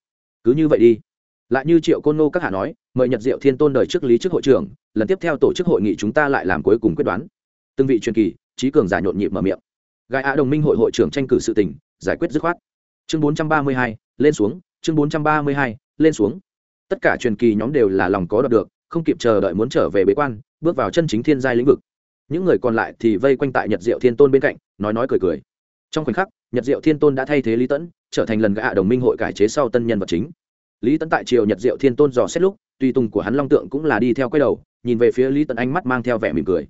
cứ như vậy đi. Lại như triệu côn nô các hạ nói, mời nhật diệu thiên tôn đời trước lý trước hội trưởng, lần tiếp theo tổ chức hội nghị chúng ta lại làm cuối cùng quyết đoán. Từng vị truyền kỳ trí cường giả nhộn nhịp mở miệng. Gai ạ đồng minh hội hội trưởng tranh cử sự tình, giải quyết dứt khoát. Chương bốn trăm ba mươi hai, lên xuống, chương bốn trăm ba mươi hai, lên xuống. Tất cả truyền kỳ nhóm đều là lòng có đọc được, không kịp chờ đợi muốn trở về bế quan, bước vào chân chính thiên giai lĩnh vực. Những người còn lại thì vây quanh tại nhật diệu thiên tôn bên cạnh, nói nói cười cười. Trong khoảnh khắc, nhật diệu thiên tôn đã thay thế lý tẫn trở thành lần gạ đồng minh hội cải chế sau tân nhân vật chính. Lý tẫn tại triều nhật diệu thiên tôn dò xét lúc, tùy tùng của hắn long tượng cũng là đi theo quay đầu, nhìn về phía lý tẫn ánh mắt mang theo vẻ mỉm cười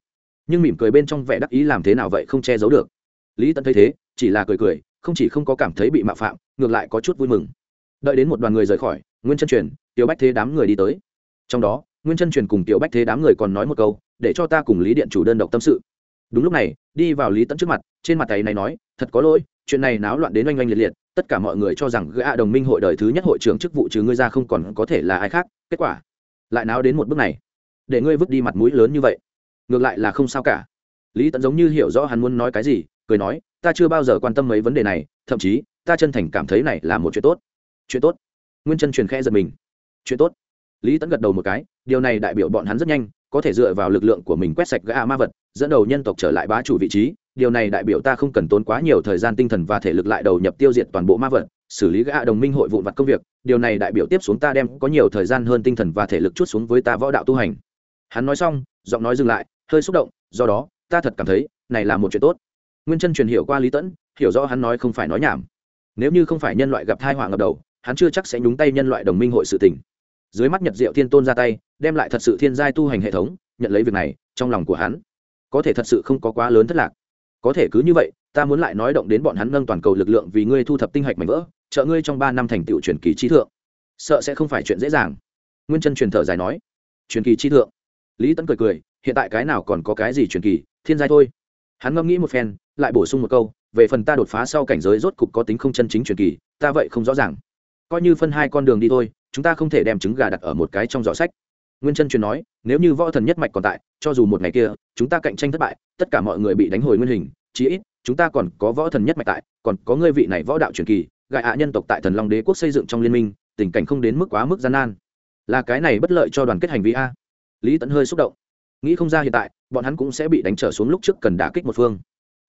nhưng mỉm cười bên trong vẻ đắc ý làm thế nào vậy không che giấu được. Lý tẫn thấy thế, chỉ là cười cười, không chỉ không có cảm thấy bị mạo phạm, ngược lại có chút vui mừng. Đợi đến một đoàn người rời khỏi, nguyên chân truyền, tiểu bách thế đám người đi tới. Trong đó, nguyên chân truyền cùng tiểu bách thế đám người còn nói một câu, để cho ta cùng lý điện chủ đơn độc tâm sự. Đúng lúc này, đi vào lý tẫn trước mặt, trên mặt tay này nói, thật có lỗi, chuyện này náo loạn đến oanh oanh liệt liệt, tất cả mọi người cho rằng gã đồng minh hội đời thứ nhất hội trưởng chức vụ trừ ngươi ra không còn có thể là ai khác. Kết quả, lại náo đến một bước này. Để ngươi vứt đi mặt mũi lớn như vậy ngược lại là không sao cả. Lý tẫn giống như hiểu rõ hắn muốn nói cái gì, cười nói, ta chưa bao giờ quan tâm mấy vấn đề này, thậm chí, ta chân thành cảm thấy này là một chuyện tốt. Chuyện tốt? Nguyên chân truyền khẽ giật mình. Chuyện tốt? Lý tẫn gật đầu một cái, điều này đại biểu bọn hắn rất nhanh, có thể dựa vào lực lượng của mình quét sạch gã ma vật, dẫn đầu nhân tộc trở lại bá chủ vị trí. Điều này đại biểu ta không cần tốn quá nhiều thời gian tinh thần và thể lực lại đầu nhập tiêu diệt toàn bộ ma vật, xử lý gã đồng minh hội vụn vặt công việc. Điều này đại biểu tiếp xuống ta đem có nhiều thời gian hơn tinh thần và thể lực chút xuống với ta võ đạo tu hành. Hắn nói xong giọng nói dừng lại, hơi xúc động, do đó, ta thật cảm thấy, này là một chuyện tốt. Nguyên chân truyền hiểu qua lý tẫn, hiểu rõ hắn nói không phải nói nhảm. Nếu như không phải nhân loại gặp thai họa ngập đầu, hắn chưa chắc sẽ nhúng tay nhân loại đồng minh hội sự tình. Dưới mắt nhật diệu thiên tôn ra tay, đem lại thật sự thiên giai tu hành hệ thống, nhận lấy việc này, trong lòng của hắn, có thể thật sự không có quá lớn thất lạc. Có thể cứ như vậy, ta muốn lại nói động đến bọn hắn nâng toàn cầu lực lượng vì ngươi thu thập tinh hạch mảnh vỡ, trợ ngươi trong ba năm thành tựu truyền kỳ trí thượng. Sợ sẽ không phải chuyện dễ dàng. Nguyên chân truyền thở dài nói. Truyền kỳ trí thượng? Lý tấn cười cười, hiện tại cái nào còn có cái gì truyền kỳ, thiên giai thôi. Hắn ngẫm nghĩ một phen, lại bổ sung một câu, về phần ta đột phá sau cảnh giới rốt cục có tính không chân chính truyền kỳ, ta vậy không rõ ràng. Coi như phân hai con đường đi thôi, chúng ta không thể đem trứng gà đặt ở một cái trong giỏ sách. Nguyên chân truyền nói, nếu như võ thần nhất mạch còn tại, cho dù một ngày kia, chúng ta cạnh tranh thất bại, tất cả mọi người bị đánh hồi nguyên hình, chí ít, chúng ta còn có võ thần nhất mạch tại, còn có ngươi vị này võ đạo truyền kỳ gại hạ nhân tộc tại thần long đế quốc xây dựng trong liên minh, tình cảnh không đến mức quá mức gian nan. Là cái này bất lợi cho đoàn kết hành vi a lý tẫn hơi xúc động nghĩ không ra hiện tại bọn hắn cũng sẽ bị đánh trở xuống lúc trước cần đả kích một phương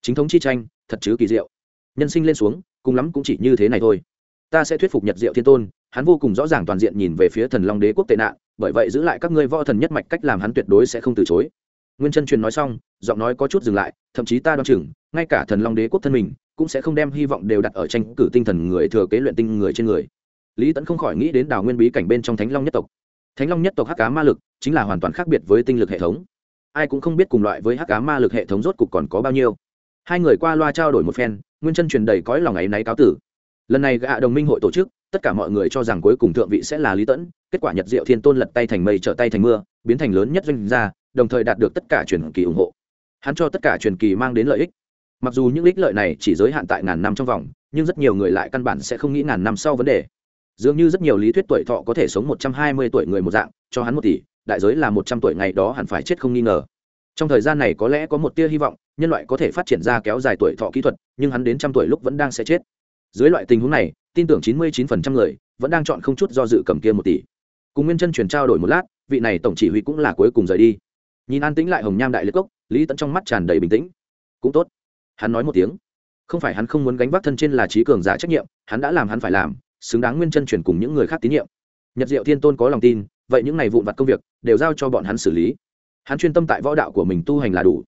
chính thống chi tranh thật chứ kỳ diệu nhân sinh lên xuống cùng lắm cũng chỉ như thế này thôi ta sẽ thuyết phục nhật diệu thiên tôn hắn vô cùng rõ ràng toàn diện nhìn về phía thần long đế quốc tệ nạn bởi vậy giữ lại các ngươi võ thần nhất mạch cách làm hắn tuyệt đối sẽ không từ chối nguyên chân truyền nói xong giọng nói có chút dừng lại thậm chí ta đoán chừng ngay cả thần long đế quốc thân mình cũng sẽ không đem hy vọng đều đặt ở tranh cử tinh thần người thừa kế luyện tinh người trên người lý tẫn không khỏi nghĩ đến đào nguyên bí cảnh bên trong thánh long nhất tộc thánh long nhất tộc hắc cá ma lực chính là hoàn toàn khác biệt với tinh lực hệ thống. Ai cũng không biết cùng loại với hắc cá ma lực hệ thống rốt cục còn có bao nhiêu. Hai người qua loa trao đổi một phen, nguyên chân truyền đầy cõi lòng ấy náy cáo tử. Lần này gạ đồng minh hội tổ chức, tất cả mọi người cho rằng cuối cùng thượng vị sẽ là lý tẫn, kết quả nhật diệu thiên tôn lật tay thành mây trở tay thành mưa, biến thành lớn nhất doanh gia, đồng thời đạt được tất cả truyền kỳ ủng hộ. Hắn cho tất cả truyền kỳ mang đến lợi ích. Mặc dù những ích lợi này chỉ giới hạn tại ngàn năm trong vòng, nhưng rất nhiều người lại căn bản sẽ không nghĩ ngàn năm sau vấn đề dường như rất nhiều lý thuyết tuổi thọ có thể sống một trăm hai mươi tuổi người một dạng, cho hắn một tỷ, đại giới là một trăm tuổi ngày đó hẳn phải chết không nghi ngờ. Trong thời gian này có lẽ có một tia hy vọng, nhân loại có thể phát triển ra kéo dài tuổi thọ kỹ thuật, nhưng hắn đến trăm tuổi lúc vẫn đang sẽ chết. Dưới loại tình huống này, tin tưởng chín mươi chín phần trăm người vẫn đang chọn không chút do dự cầm kia một tỷ. Cùng nguyên chân truyền trao đổi một lát, vị này tổng chỉ huy cũng là cuối cùng rời đi. Nhìn an tĩnh lại hồng nham đại liệt cốc, lý tẫn trong mắt tràn đầy bình tĩnh. Cũng tốt. Hắn nói một tiếng. Không phải hắn không muốn gánh vác thân trên là trí cường giả trách nhiệm, hắn đã làm hắn phải làm xứng đáng nguyên chân truyền cùng những người khác tín nhiệm. Nhật diệu thiên tôn có lòng tin, vậy những ngày vụn vặt công việc đều giao cho bọn hắn xử lý. Hắn chuyên tâm tại võ đạo của mình tu hành là đủ.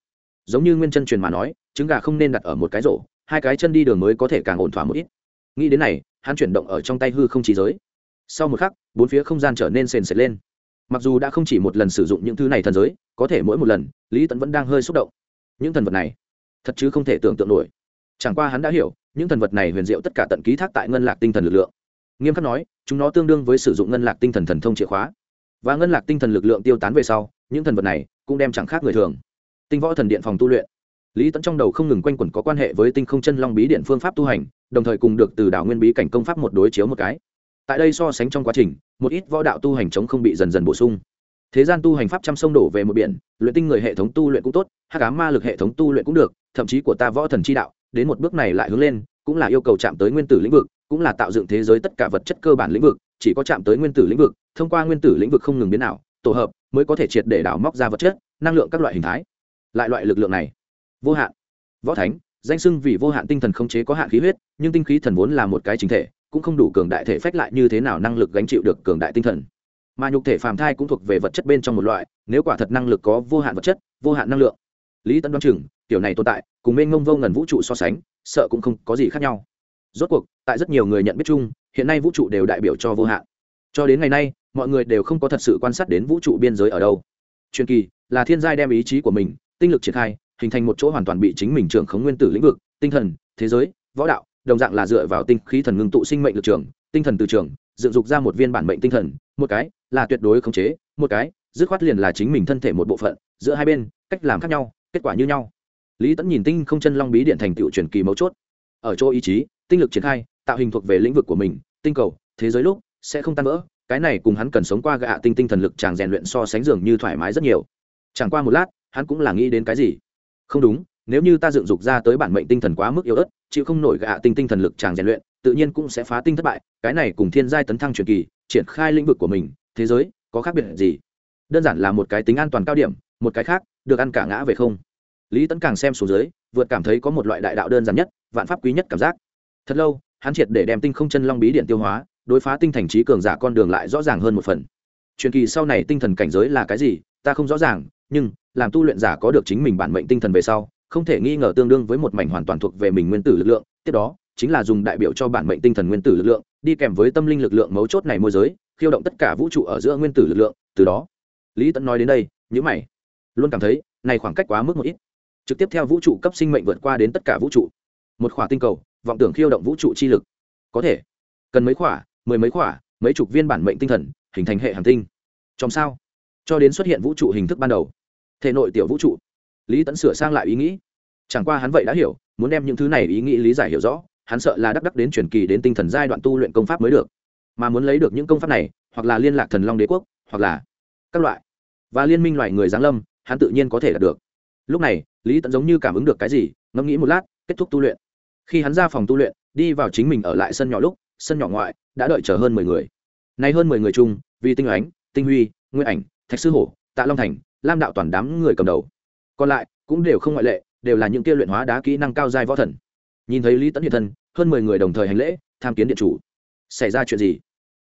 Giống như nguyên chân truyền mà nói, trứng gà không nên đặt ở một cái rổ, hai cái chân đi đường mới có thể càng ổn thỏa một ít. Nghĩ đến này, hắn chuyển động ở trong tay hư không trí giới. Sau một khắc, bốn phía không gian trở nên sền sệt lên. Mặc dù đã không chỉ một lần sử dụng những thứ này thần giới, có thể mỗi một lần, lý tẫn vẫn đang hơi xúc động. Những thần vật này, thật chứ không thể tưởng tượng nổi. Chẳng qua hắn đã hiểu, những thần vật này huyền diệu tất cả tận ký thác tại ngân lạc tinh thần lực lượng nghiêm khắc nói, chúng nó tương đương với sử dụng ngân lạc tinh thần thần thông chìa khóa. Và ngân lạc tinh thần lực lượng tiêu tán về sau, những thần vật này cũng đem chẳng khác người thường. Tinh võ thần điện phòng tu luyện. Lý tẫn trong đầu không ngừng quanh quẩn có quan hệ với tinh không chân long bí điện phương pháp tu hành, đồng thời cùng được từ đảo nguyên bí cảnh công pháp một đối chiếu một cái. Tại đây so sánh trong quá trình, một ít võ đạo tu hành chống không bị dần dần bổ sung. Thế gian tu hành pháp trăm sông đổ về một biển, luyện tinh người hệ thống tu luyện cũng tốt hát cá ma lực hệ thống tu luyện cũng được, thậm chí của ta võ thần chi đạo, đến một bước này lại hướng lên, cũng là yêu cầu chạm tới nguyên tử lĩnh vực cũng là tạo dựng thế giới tất cả vật chất cơ bản lĩnh vực, chỉ có chạm tới nguyên tử lĩnh vực, thông qua nguyên tử lĩnh vực không ngừng biến ảo, tổ hợp mới có thể triệt để đảo móc ra vật chất, năng lượng các loại hình thái. Lại loại lực lượng này, vô hạn, võ thánh, danh xưng vì vô hạn tinh thần không chế có hạn khí huyết, nhưng tinh khí thần vốn là một cái chính thể, cũng không đủ cường đại thể phách lại như thế nào năng lực gánh chịu được cường đại tinh thần. Mà nhục thể phàm thai cũng thuộc về vật chất bên trong một loại, nếu quả thật năng lực có vô hạn vật chất, vô hạn năng lượng. Lý tấn đoán chừng, kiểu này tồn tại, cùng bên ngông vô ngần vũ trụ so sánh, sợ cũng không có gì khác nhau rốt cuộc, tại rất nhiều người nhận biết chung, hiện nay vũ trụ đều đại biểu cho vô hạn. Cho đến ngày nay, mọi người đều không có thật sự quan sát đến vũ trụ biên giới ở đâu. Truyền kỳ, là thiên giai đem ý chí của mình, tinh lực triển khai, hình thành một chỗ hoàn toàn bị chính mình trưởng khống nguyên tử lĩnh vực, tinh thần, thế giới, võ đạo, đồng dạng là dựa vào tinh khí thần ngưng tụ sinh mệnh lực trường, tinh thần từ trường, dựng dục ra một viên bản mệnh tinh thần, một cái là tuyệt đối khống chế, một cái, dứt khoát liền là chính mình thân thể một bộ phận, giữa hai bên, cách làm khác nhau, kết quả như nhau. Lý tẫn nhìn tinh không chân long bí điện thành tựu truyền kỳ mấu chốt. Ở chỗ ý chí tinh lực triển khai, tạo hình thuộc về lĩnh vực của mình, tinh cầu, thế giới lúc, sẽ không tan vỡ. Cái này cùng hắn cần sống qua gạ tinh tinh thần lực chàng rèn luyện so sánh dường như thoải mái rất nhiều. Chẳng qua một lát, hắn cũng là nghĩ đến cái gì? Không đúng, nếu như ta dựng dục ra tới bản mệnh tinh thần quá mức yếu ớt, chịu không nổi gạ tinh tinh thần lực chàng rèn luyện, tự nhiên cũng sẽ phá tinh thất bại. Cái này cùng thiên giai tấn thăng truyền kỳ, triển khai lĩnh vực của mình, thế giới, có khác biệt gì? Đơn giản là một cái tính an toàn cao điểm, một cái khác, được ăn cả ngã về không. Lý tấn càng xem xuống dưới, vượt cảm thấy có một loại đại đạo đơn giản nhất, vạn pháp quý nhất cảm giác thật lâu, hắn triệt để đem tinh không chân long bí điện tiêu hóa, đối phá tinh thành trí cường giả con đường lại rõ ràng hơn một phần. Truyền kỳ sau này tinh thần cảnh giới là cái gì, ta không rõ ràng, nhưng, làm tu luyện giả có được chính mình bản mệnh tinh thần về sau, không thể nghi ngờ tương đương với một mảnh hoàn toàn thuộc về mình nguyên tử lực lượng, tiếp đó, chính là dùng đại biểu cho bản mệnh tinh thần nguyên tử lực lượng, đi kèm với tâm linh lực lượng mấu chốt này môi giới, khiêu động tất cả vũ trụ ở giữa nguyên tử lực lượng, từ đó. Lý tẫn nói đến đây nhữ mày. Luôn cảm thấy, này khoảng cách quá mức một ít. Trực tiếp theo vũ trụ cấp sinh mệnh vượt qua đến tất cả vũ trụ. Một khỏa tinh cầu vọng tưởng khiêu động vũ trụ chi lực. Có thể. Cần mấy khỏa, mười mấy khỏa, mấy chục viên bản mệnh tinh thần, hình thành hệ hành tinh. Trong sao? Cho đến xuất hiện vũ trụ hình thức ban đầu. Thể nội tiểu vũ trụ. Lý tẫn sửa sang lại ý nghĩ. Chẳng qua hắn vậy đã hiểu, muốn đem những thứ này ý nghĩ lý giải hiểu rõ, hắn sợ là đắc đắc đến truyền kỳ đến tinh thần giai đoạn tu luyện công pháp mới được. Mà muốn lấy được những công pháp này, hoặc là liên lạc thần long đế quốc, hoặc là các loại. Và liên minh loài người giáng lâm, hắn tự nhiên có thể đạt được. Lúc này, lý tẫn giống như cảm ứng được cái gì, ngẫm nghĩ một lát, kết thúc tu luyện khi hắn ra phòng tu luyện, đi vào chính mình ở lại sân nhỏ lúc, sân nhỏ ngoại đã đợi chờ hơn mười người. Nay hơn mười người chung, vì tinh ánh, tinh huy nguyên ảnh, thạch sư hổ, tạ long thành, lam đạo toàn đám người cầm đầu. Còn lại cũng đều không ngoại lệ, đều là những kia luyện hóa đá kỹ năng cao giai võ thần. Nhìn thấy lý tẫn hiện thân, hơn mười người đồng thời hành lễ, tham kiến điện chủ. Xảy ra chuyện gì?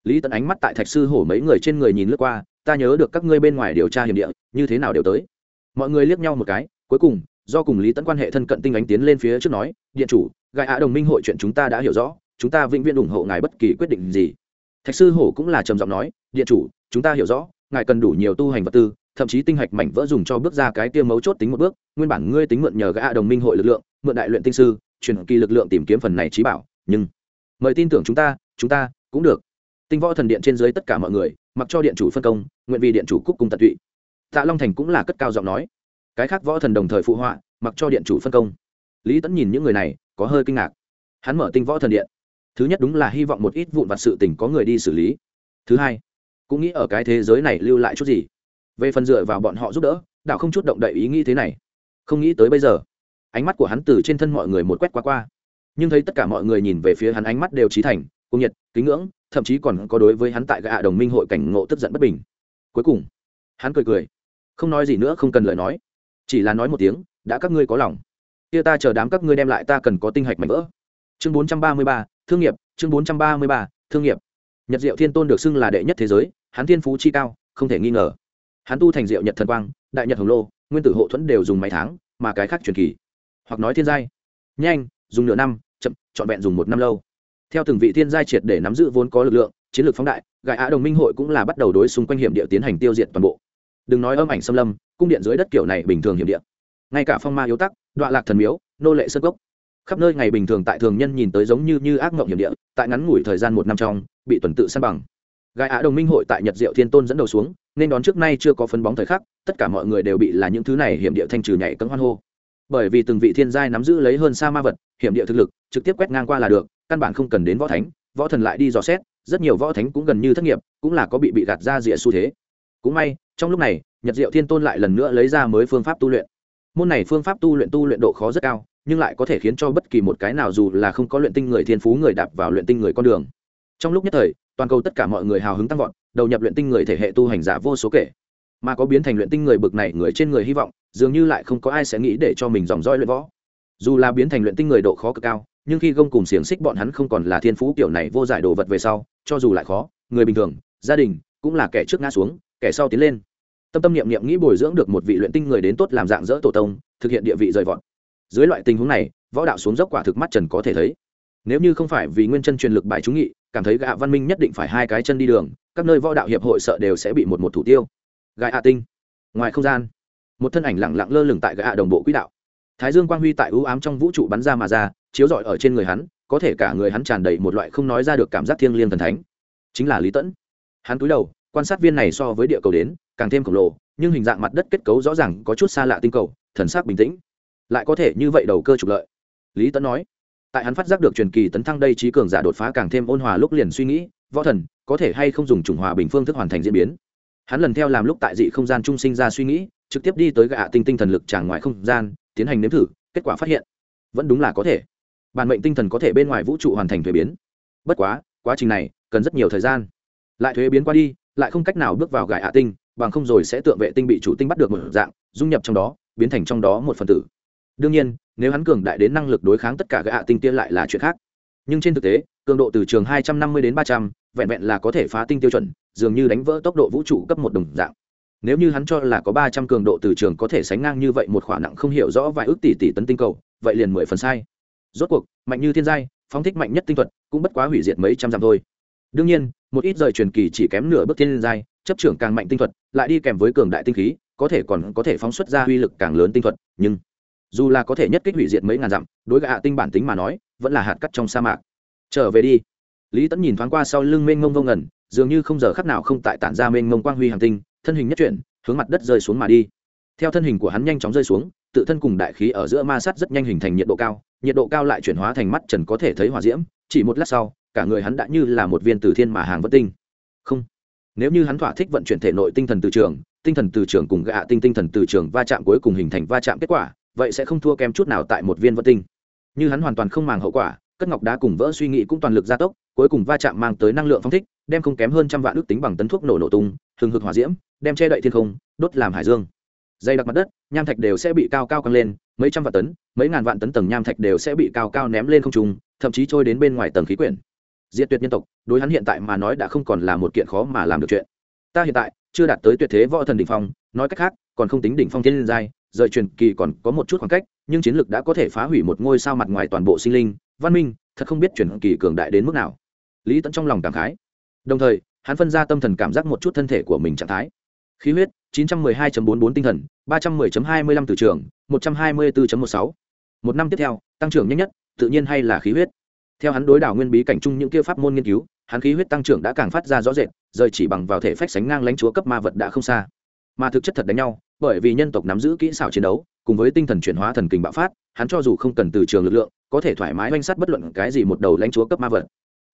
Lý tẫn ánh mắt tại thạch sư hổ mấy người trên người nhìn lướt qua, ta nhớ được các ngươi bên ngoài điều tra hiểm địa, như thế nào đều tới. Mọi người liếc nhau một cái, cuối cùng, do cùng lý tẫn quan hệ thân cận tinh ánh tiến lên phía trước nói, điện chủ gài ạ đồng minh hội chuyện chúng ta đã hiểu rõ, chúng ta vĩnh viễn ủng hộ ngài bất kỳ quyết định gì. Thạch sư hổ cũng là trầm giọng nói, điện chủ, chúng ta hiểu rõ, ngài cần đủ nhiều tu hành vật tư, thậm chí tinh hạch mảnh vỡ dùng cho bước ra cái tiêu mấu chốt tính một bước, nguyên bản ngươi tính mượn nhờ gã đồng minh hội lực lượng, mượn đại luyện tinh sư, truyền kỳ lực lượng tìm kiếm phần này trí bảo, nhưng mời tin tưởng chúng ta chúng ta cũng được. Tinh võ thần điện trên dưới tất cả mọi người, mặc cho điện chủ phân công, nguyện vì điện chủ cúc cùng tận tụy. Tạ long thành cũng là cất cao giọng nói. Cái khác võ thần đồng thời phụ họa, mặc cho điện chủ phân công. Lý tẫn nhìn những người này có hơi kinh ngạc. Hắn mở tinh võ thần điện. Thứ nhất đúng là hy vọng một ít vụn vặt sự tình có người đi xử lý. Thứ hai, cũng nghĩ ở cái thế giới này lưu lại chút gì. Về phần dựa vào bọn họ giúp đỡ đạo không chút động đậy ý nghĩ thế này. Không nghĩ tới bây giờ, ánh mắt của hắn từ trên thân mọi người một quét qua qua. Nhưng thấy tất cả mọi người nhìn về phía hắn ánh mắt đều trí thành cung nhiệt, kính ngưỡng, thậm chí còn có đối với hắn tại gạ đồng minh hội cảnh ngộ tức giận bất bình. Cuối cùng, hắn cười cười. Không nói gì nữa, không cần lời nói. Chỉ là nói một tiếng, đã các ngươi có lòng kia ta chờ đám các ngươi đem lại, ta cần có tinh hạch mạnh vỡ. Chương bốn trăm ba mươi ba, thương nghiệp, chương bốn trăm ba mươi ba, thương nghiệp. Nhật diệu thiên tôn được xưng là đệ nhất thế giới, hắn thiên phú chi cao, không thể nghi ngờ. Hắn tu thành diệu nhật thần quang, đại nhật hồng lô, nguyên tử hộ thuẫn đều dùng mấy tháng, mà cái khác truyền kỳ. Hoặc nói thiên giai. Nhanh, dùng nửa năm, chậm, trọn vẹn dùng một năm lâu. Theo từng vị thiên giai triệt để nắm giữ vốn có lực lượng, chiến lược phóng đại gại á đồng minh hội cũng là bắt đầu đối xung quanh hiểm địa tiến hành tiêu diệt toàn bộ. Đừng nói âm ảnh xâm lâm, cung điện dưới đất kiểu này bình thường hiểm địa ngay cả phong ma yếu tắc đoạn lạc thần miếu, nô lệ sơ gốc khắp nơi ngày bình thường tại thường nhân nhìn tới giống như như ác mộng hiểm địa, tại ngắn ngủi thời gian một năm trong, bị tuần tự san bằng. Gai á đồng minh hội tại nhật diệu thiên tôn dẫn đầu xuống, nên đón trước nay chưa có phân bóng thời khắc, tất cả mọi người đều bị là những thứ này hiểm địa thanh trừ nhảy cấm hoan hô. Bởi vì từng vị thiên giai nắm giữ lấy hơn xa ma vật, hiểm địa thực lực, trực tiếp quét ngang qua là được, căn bản không cần đến võ thánh, võ thần lại đi dò xét, rất nhiều võ thánh cũng gần như thất nghiệp, cũng là có bị bị gạt ra rìa xu thế. Cũng may, trong lúc này, nhật diệu thiên tôn lại lần nữa lấy ra mới phương pháp tu luyện môn này phương pháp tu luyện tu luyện độ khó rất cao, nhưng lại có thể khiến cho bất kỳ một cái nào dù là không có luyện tinh người thiên phú người đạp vào luyện tinh người con đường. Trong lúc nhất thời, toàn cầu tất cả mọi người hào hứng tăng vọt, đầu nhập luyện tinh người thể hệ tu hành giả vô số kể. Mà có biến thành luyện tinh người bực này người trên người hy vọng, dường như lại không có ai sẽ nghĩ để cho mình dòng roi luyện võ. Dù là biến thành luyện tinh người độ khó cực cao, nhưng khi gông cùng xiềng xích bọn hắn không còn là thiên phú kiểu này vô giải đồ vật về sau, cho dù lại khó, người bình thường, gia đình, cũng là kẻ trước ngã xuống, kẻ sau tiến lên tâm tâm niệm niệm nghĩ bồi dưỡng được một vị luyện tinh người đến tốt làm dạng dỡ tổ tông, thực hiện địa vị rời vọt. Dưới loại tình huống này, võ đạo xuống dốc quả thực mắt trần có thể thấy. Nếu như không phải vì nguyên chân truyền lực bài trúng nghị, cảm thấy gạ văn minh nhất định phải hai cái chân đi đường, các nơi võ đạo hiệp hội sợ đều sẽ bị một một thủ tiêu. Gạ hạ tinh. Ngoài không gian, một thân ảnh lẳng lặng lơ lửng tại gạ đồng bộ quỹ đạo. Thái dương quang huy tại ưu ám trong vũ trụ bắn ra mà ra, chiếu rọi ở trên người hắn, có thể cả người hắn tràn đầy một loại không nói ra được cảm giác thiêng liêng thần thánh. Chính là lý tẫn. Hắn cúi đầu, quan sát viên này so với địa cầu đến càng thêm khổng lồ, nhưng hình dạng mặt đất kết cấu rõ ràng có chút xa lạ tinh cầu, thần sắc bình tĩnh. Lại có thể như vậy đầu cơ trục lợi. Lý Tấn nói. Tại hắn phát giác được truyền kỳ tấn thăng đây trí cường giả đột phá càng thêm ôn hòa lúc liền suy nghĩ, võ thần, có thể hay không dùng chủng hòa bình phương thức hoàn thành diễn biến. Hắn lần theo làm lúc tại dị không gian trung sinh ra suy nghĩ, trực tiếp đi tới gạ tinh tinh thần lực tràn ngoài không gian, tiến hành nếm thử, kết quả phát hiện, vẫn đúng là có thể. Bản mệnh tinh thần có thể bên ngoài vũ trụ hoàn thành thuế biến. Bất quá quá trình này cần rất nhiều thời gian. Lại thuế biến qua đi, lại không cách nào bước vào gạ tinh bằng không rồi sẽ tượng vệ tinh bị chủ tinh bắt được một dạng, dung nhập trong đó, biến thành trong đó một phần tử. Đương nhiên, nếu hắn cường đại đến năng lực đối kháng tất cả các hạ tinh tiên lại là chuyện khác. Nhưng trên thực tế, cường độ từ trường hai trăm năm mươi đến ba trăm, vẹn vẹn là có thể phá tinh tiêu chuẩn, dường như đánh vỡ tốc độ vũ trụ cấp một đồng dạng. Nếu như hắn cho là có ba trăm cường độ từ trường có thể sánh ngang như vậy một khoản nặng không hiểu rõ vài ước tỷ tỷ tấn tinh cầu, vậy liền mười phần sai. Rốt cuộc, mạnh như thiên giai, phóng thích mạnh nhất tinh thuật, cũng bất quá hủy diệt mấy trăm dặm thôi. Đương nhiên một ít rời truyền kỳ chỉ kém nửa bước thiên giai, chấp trưởng càng mạnh tinh thuật, lại đi kèm với cường đại tinh khí, có thể còn có thể phóng xuất ra uy lực càng lớn tinh thuật, nhưng dù là có thể nhất kích hủy diệt mấy ngàn dặm, đối gạ tinh bản tính mà nói, vẫn là hạt cắt trong sa mạc. Trở về đi. Lý tẫn nhìn thoáng qua sau lưng mênh ngông vông ngẩn dường như không giờ khắc nào không tại tản ra mênh ngông quang huy hàng tinh, thân hình nhất chuyển, hướng mặt đất rơi xuống mà đi. Theo thân hình của hắn nhanh chóng rơi xuống tự thân cùng đại khí ở giữa ma sát rất nhanh hình thành nhiệt độ cao, nhiệt độ cao lại chuyển hóa thành mắt trần có thể thấy hỏa diễm, chỉ một lát sau, cả người hắn đã như là một viên từ thiên mà hàng vất tinh. Không, nếu như hắn thỏa thích vận chuyển thể nội tinh thần từ trường, tinh thần từ trường cùng gạ tinh tinh thần từ trường va chạm cuối cùng hình thành va chạm kết quả, vậy sẽ không thua kém chút nào tại một viên vất tinh. Như hắn hoàn toàn không màng hậu quả, cất ngọc đá cùng vỡ suy nghĩ cũng toàn lực gia tốc, cuối cùng va chạm mang tới năng lượng phong thích, đem không kém hơn trăm vạn ước tính bằng tấn thuốc nổ nổ tung thường hực hỏa diễm, đem che đậy thiên không, đốt làm hải dương dày đặc mặt đất, nham thạch đều sẽ bị cao cao căng lên, mấy trăm vạn tấn, mấy ngàn vạn tấn tầng nham thạch đều sẽ bị cao cao ném lên không trung, thậm chí trôi đến bên ngoài tầng khí quyển. Diệt tuyệt nhân tộc, đối hắn hiện tại mà nói đã không còn là một kiện khó mà làm được chuyện. Ta hiện tại chưa đạt tới tuyệt thế võ thần đỉnh phong, nói cách khác, còn không tính đỉnh phong thiên liên giai, rời truyền kỳ còn có một chút khoảng cách, nhưng chiến lược đã có thể phá hủy một ngôi sao mặt ngoài toàn bộ sinh linh. Văn minh, thật không biết truyền kỳ cường đại đến mức nào. Lý tẫn trong lòng cảm khái. Đồng thời, hắn phân ra tâm thần cảm giác một chút thân thể của mình trạng thái khí huyết 912.44 tinh thần 310.25 từ trường 124.16. một năm tiếp theo, tăng trưởng nhanh nhất, tự nhiên hay là khí huyết? Theo hắn đối đảo nguyên bí cảnh chung những kia pháp môn nghiên cứu, hắn khí huyết tăng trưởng đã càng phát ra rõ rệt, rời chỉ bằng vào thể phách sánh ngang lãnh chúa cấp ma vật đã không xa. Mà thực chất thật đánh nhau, bởi vì nhân tộc nắm giữ kỹ xảo chiến đấu, cùng với tinh thần chuyển hóa thần kinh bạo phát, hắn cho dù không cần từ trường lực lượng, có thể thoải mái oanh sát bất luận cái gì một đầu lãnh chúa cấp ma vật.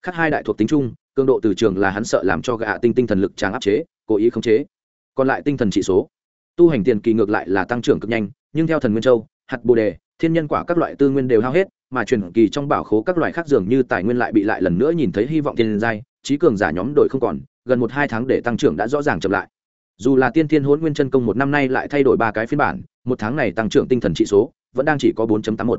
Khác hai đại thuộc tính chung, cường độ từ trường là hắn sợ làm cho gạ tinh tinh thần lực tràng áp chế, cố ý khống chế còn lại tinh thần trị số. Tu hành tiền kỳ ngược lại là tăng trưởng cực nhanh, nhưng theo thần nguyên châu, hạt bồ đề, thiên nhân quả các loại tư nguyên đều hao hết, mà truyền kỳ trong bảo khố các loại khác dường như tài nguyên lại bị lại lần nữa nhìn thấy hy vọng thiên giai, trí cường giả nhóm đội không còn, gần một hai tháng để tăng trưởng đã rõ ràng chậm lại. Dù là tiên thiên hôn nguyên chân công một năm nay lại thay đổi ba cái phiên bản, một tháng này tăng trưởng tinh thần trị số vẫn đang chỉ có 4.81.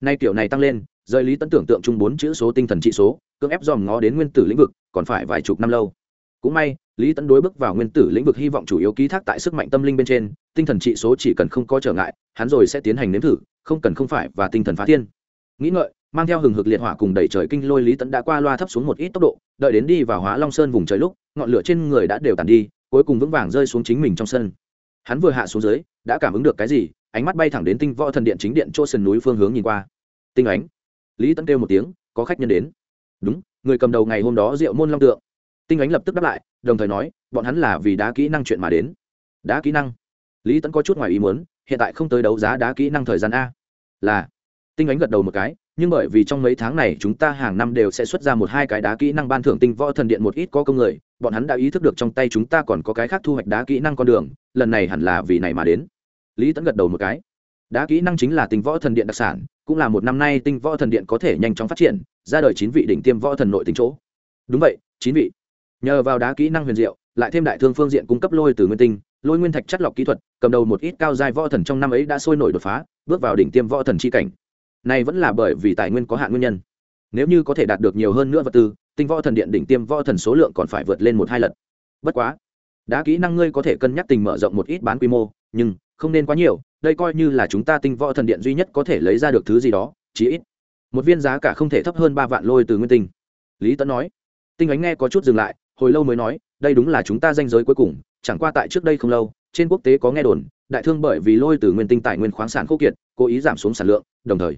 nay kiểu này tăng lên, rời lý tấn tưởng tượng chung bốn chữ số tinh thần trị số, cưỡng ép dòm ngó đến nguyên tử lĩnh vực, còn phải vài chục năm lâu cũng may, lý Tẫn đối bước vào nguyên tử lĩnh vực hy vọng chủ yếu ký thác tại sức mạnh tâm linh bên trên, tinh thần trị số chỉ cần không có trở ngại, hắn rồi sẽ tiến hành nếm thử, không cần không phải và tinh thần phá thiên. Nghĩ ngợi, mang theo hừng hực liệt hỏa cùng đẩy trời kinh lôi lý Tẫn đã qua loa thấp xuống một ít tốc độ, đợi đến đi vào hóa long sơn vùng trời lúc, ngọn lửa trên người đã đều tàn đi, cuối cùng vững vàng rơi xuống chính mình trong sân. Hắn vừa hạ xuống dưới, đã cảm ứng được cái gì, ánh mắt bay thẳng đến tinh võ thần điện chính điện chỗ sườn núi phương hướng nhìn qua. Tinh ánh. Lý Tẫn kêu một tiếng, có khách nhân đến. Đúng, người cầm đầu ngày hôm đó diệu môn long tượng tinh ánh lập tức đáp lại, đồng thời nói, bọn hắn là vì đá kỹ năng chuyện mà đến. Đá kỹ năng? Lý tẫn có chút ngoài ý muốn, hiện tại không tới đấu giá đá kỹ năng thời gian a. Là. Tinh ánh gật đầu một cái, nhưng bởi vì trong mấy tháng này chúng ta hàng năm đều sẽ xuất ra một hai cái đá kỹ năng ban thưởng tinh võ thần điện một ít có công người, bọn hắn đã ý thức được trong tay chúng ta còn có cái khác thu hoạch đá kỹ năng con đường, lần này hẳn là vì này mà đến. Lý tẫn gật đầu một cái, đá kỹ năng chính là tinh võ thần điện đặc sản, cũng là một năm nay tinh võ thần điện có thể nhanh chóng phát triển, ra đời chín vị đỉnh tiêm võ thần nội tính chỗ. Đúng vậy, chín vị nhờ vào đá kỹ năng huyền diệu, lại thêm đại thương phương diện cung cấp lôi từ nguyên tinh, lôi nguyên thạch chất lọc kỹ thuật, cầm đầu một ít cao giai võ thần trong năm ấy đã sôi nổi đột phá, bước vào đỉnh tiêm võ thần c h i cảnh. Này vẫn là bởi vì tài nguyên có hạn nguyên nhân. Nếu như có thể đạt được nhiều hơn nữa vật tư, tinh võ thần điện đỉnh tiêm võ thần số lượng còn phải vượt lên một hai lần. Bất quá, đá kỹ năng ngươi có thể cân nhắc tình mở rộng một ít bán quy mô, nhưng không nên quá nhiều, đây coi như là chúng ta tinh võ thần điện duy nhất có thể lấy ra được thứ gì đó, chí ít. Một viên giá cả không thể thấp hơn ba vạn lôi từ nguyên tinh. Lý tấn nói. Tinh ánh nghe có chút dừng lại hồi lâu mới nói, đây đúng là chúng ta danh giới cuối cùng, chẳng qua tại trước đây không lâu, trên quốc tế có nghe đồn, đại thương bởi vì lôi từ nguyên tinh tài nguyên khoáng sản khô kiệt, cố ý giảm xuống sản lượng, đồng thời,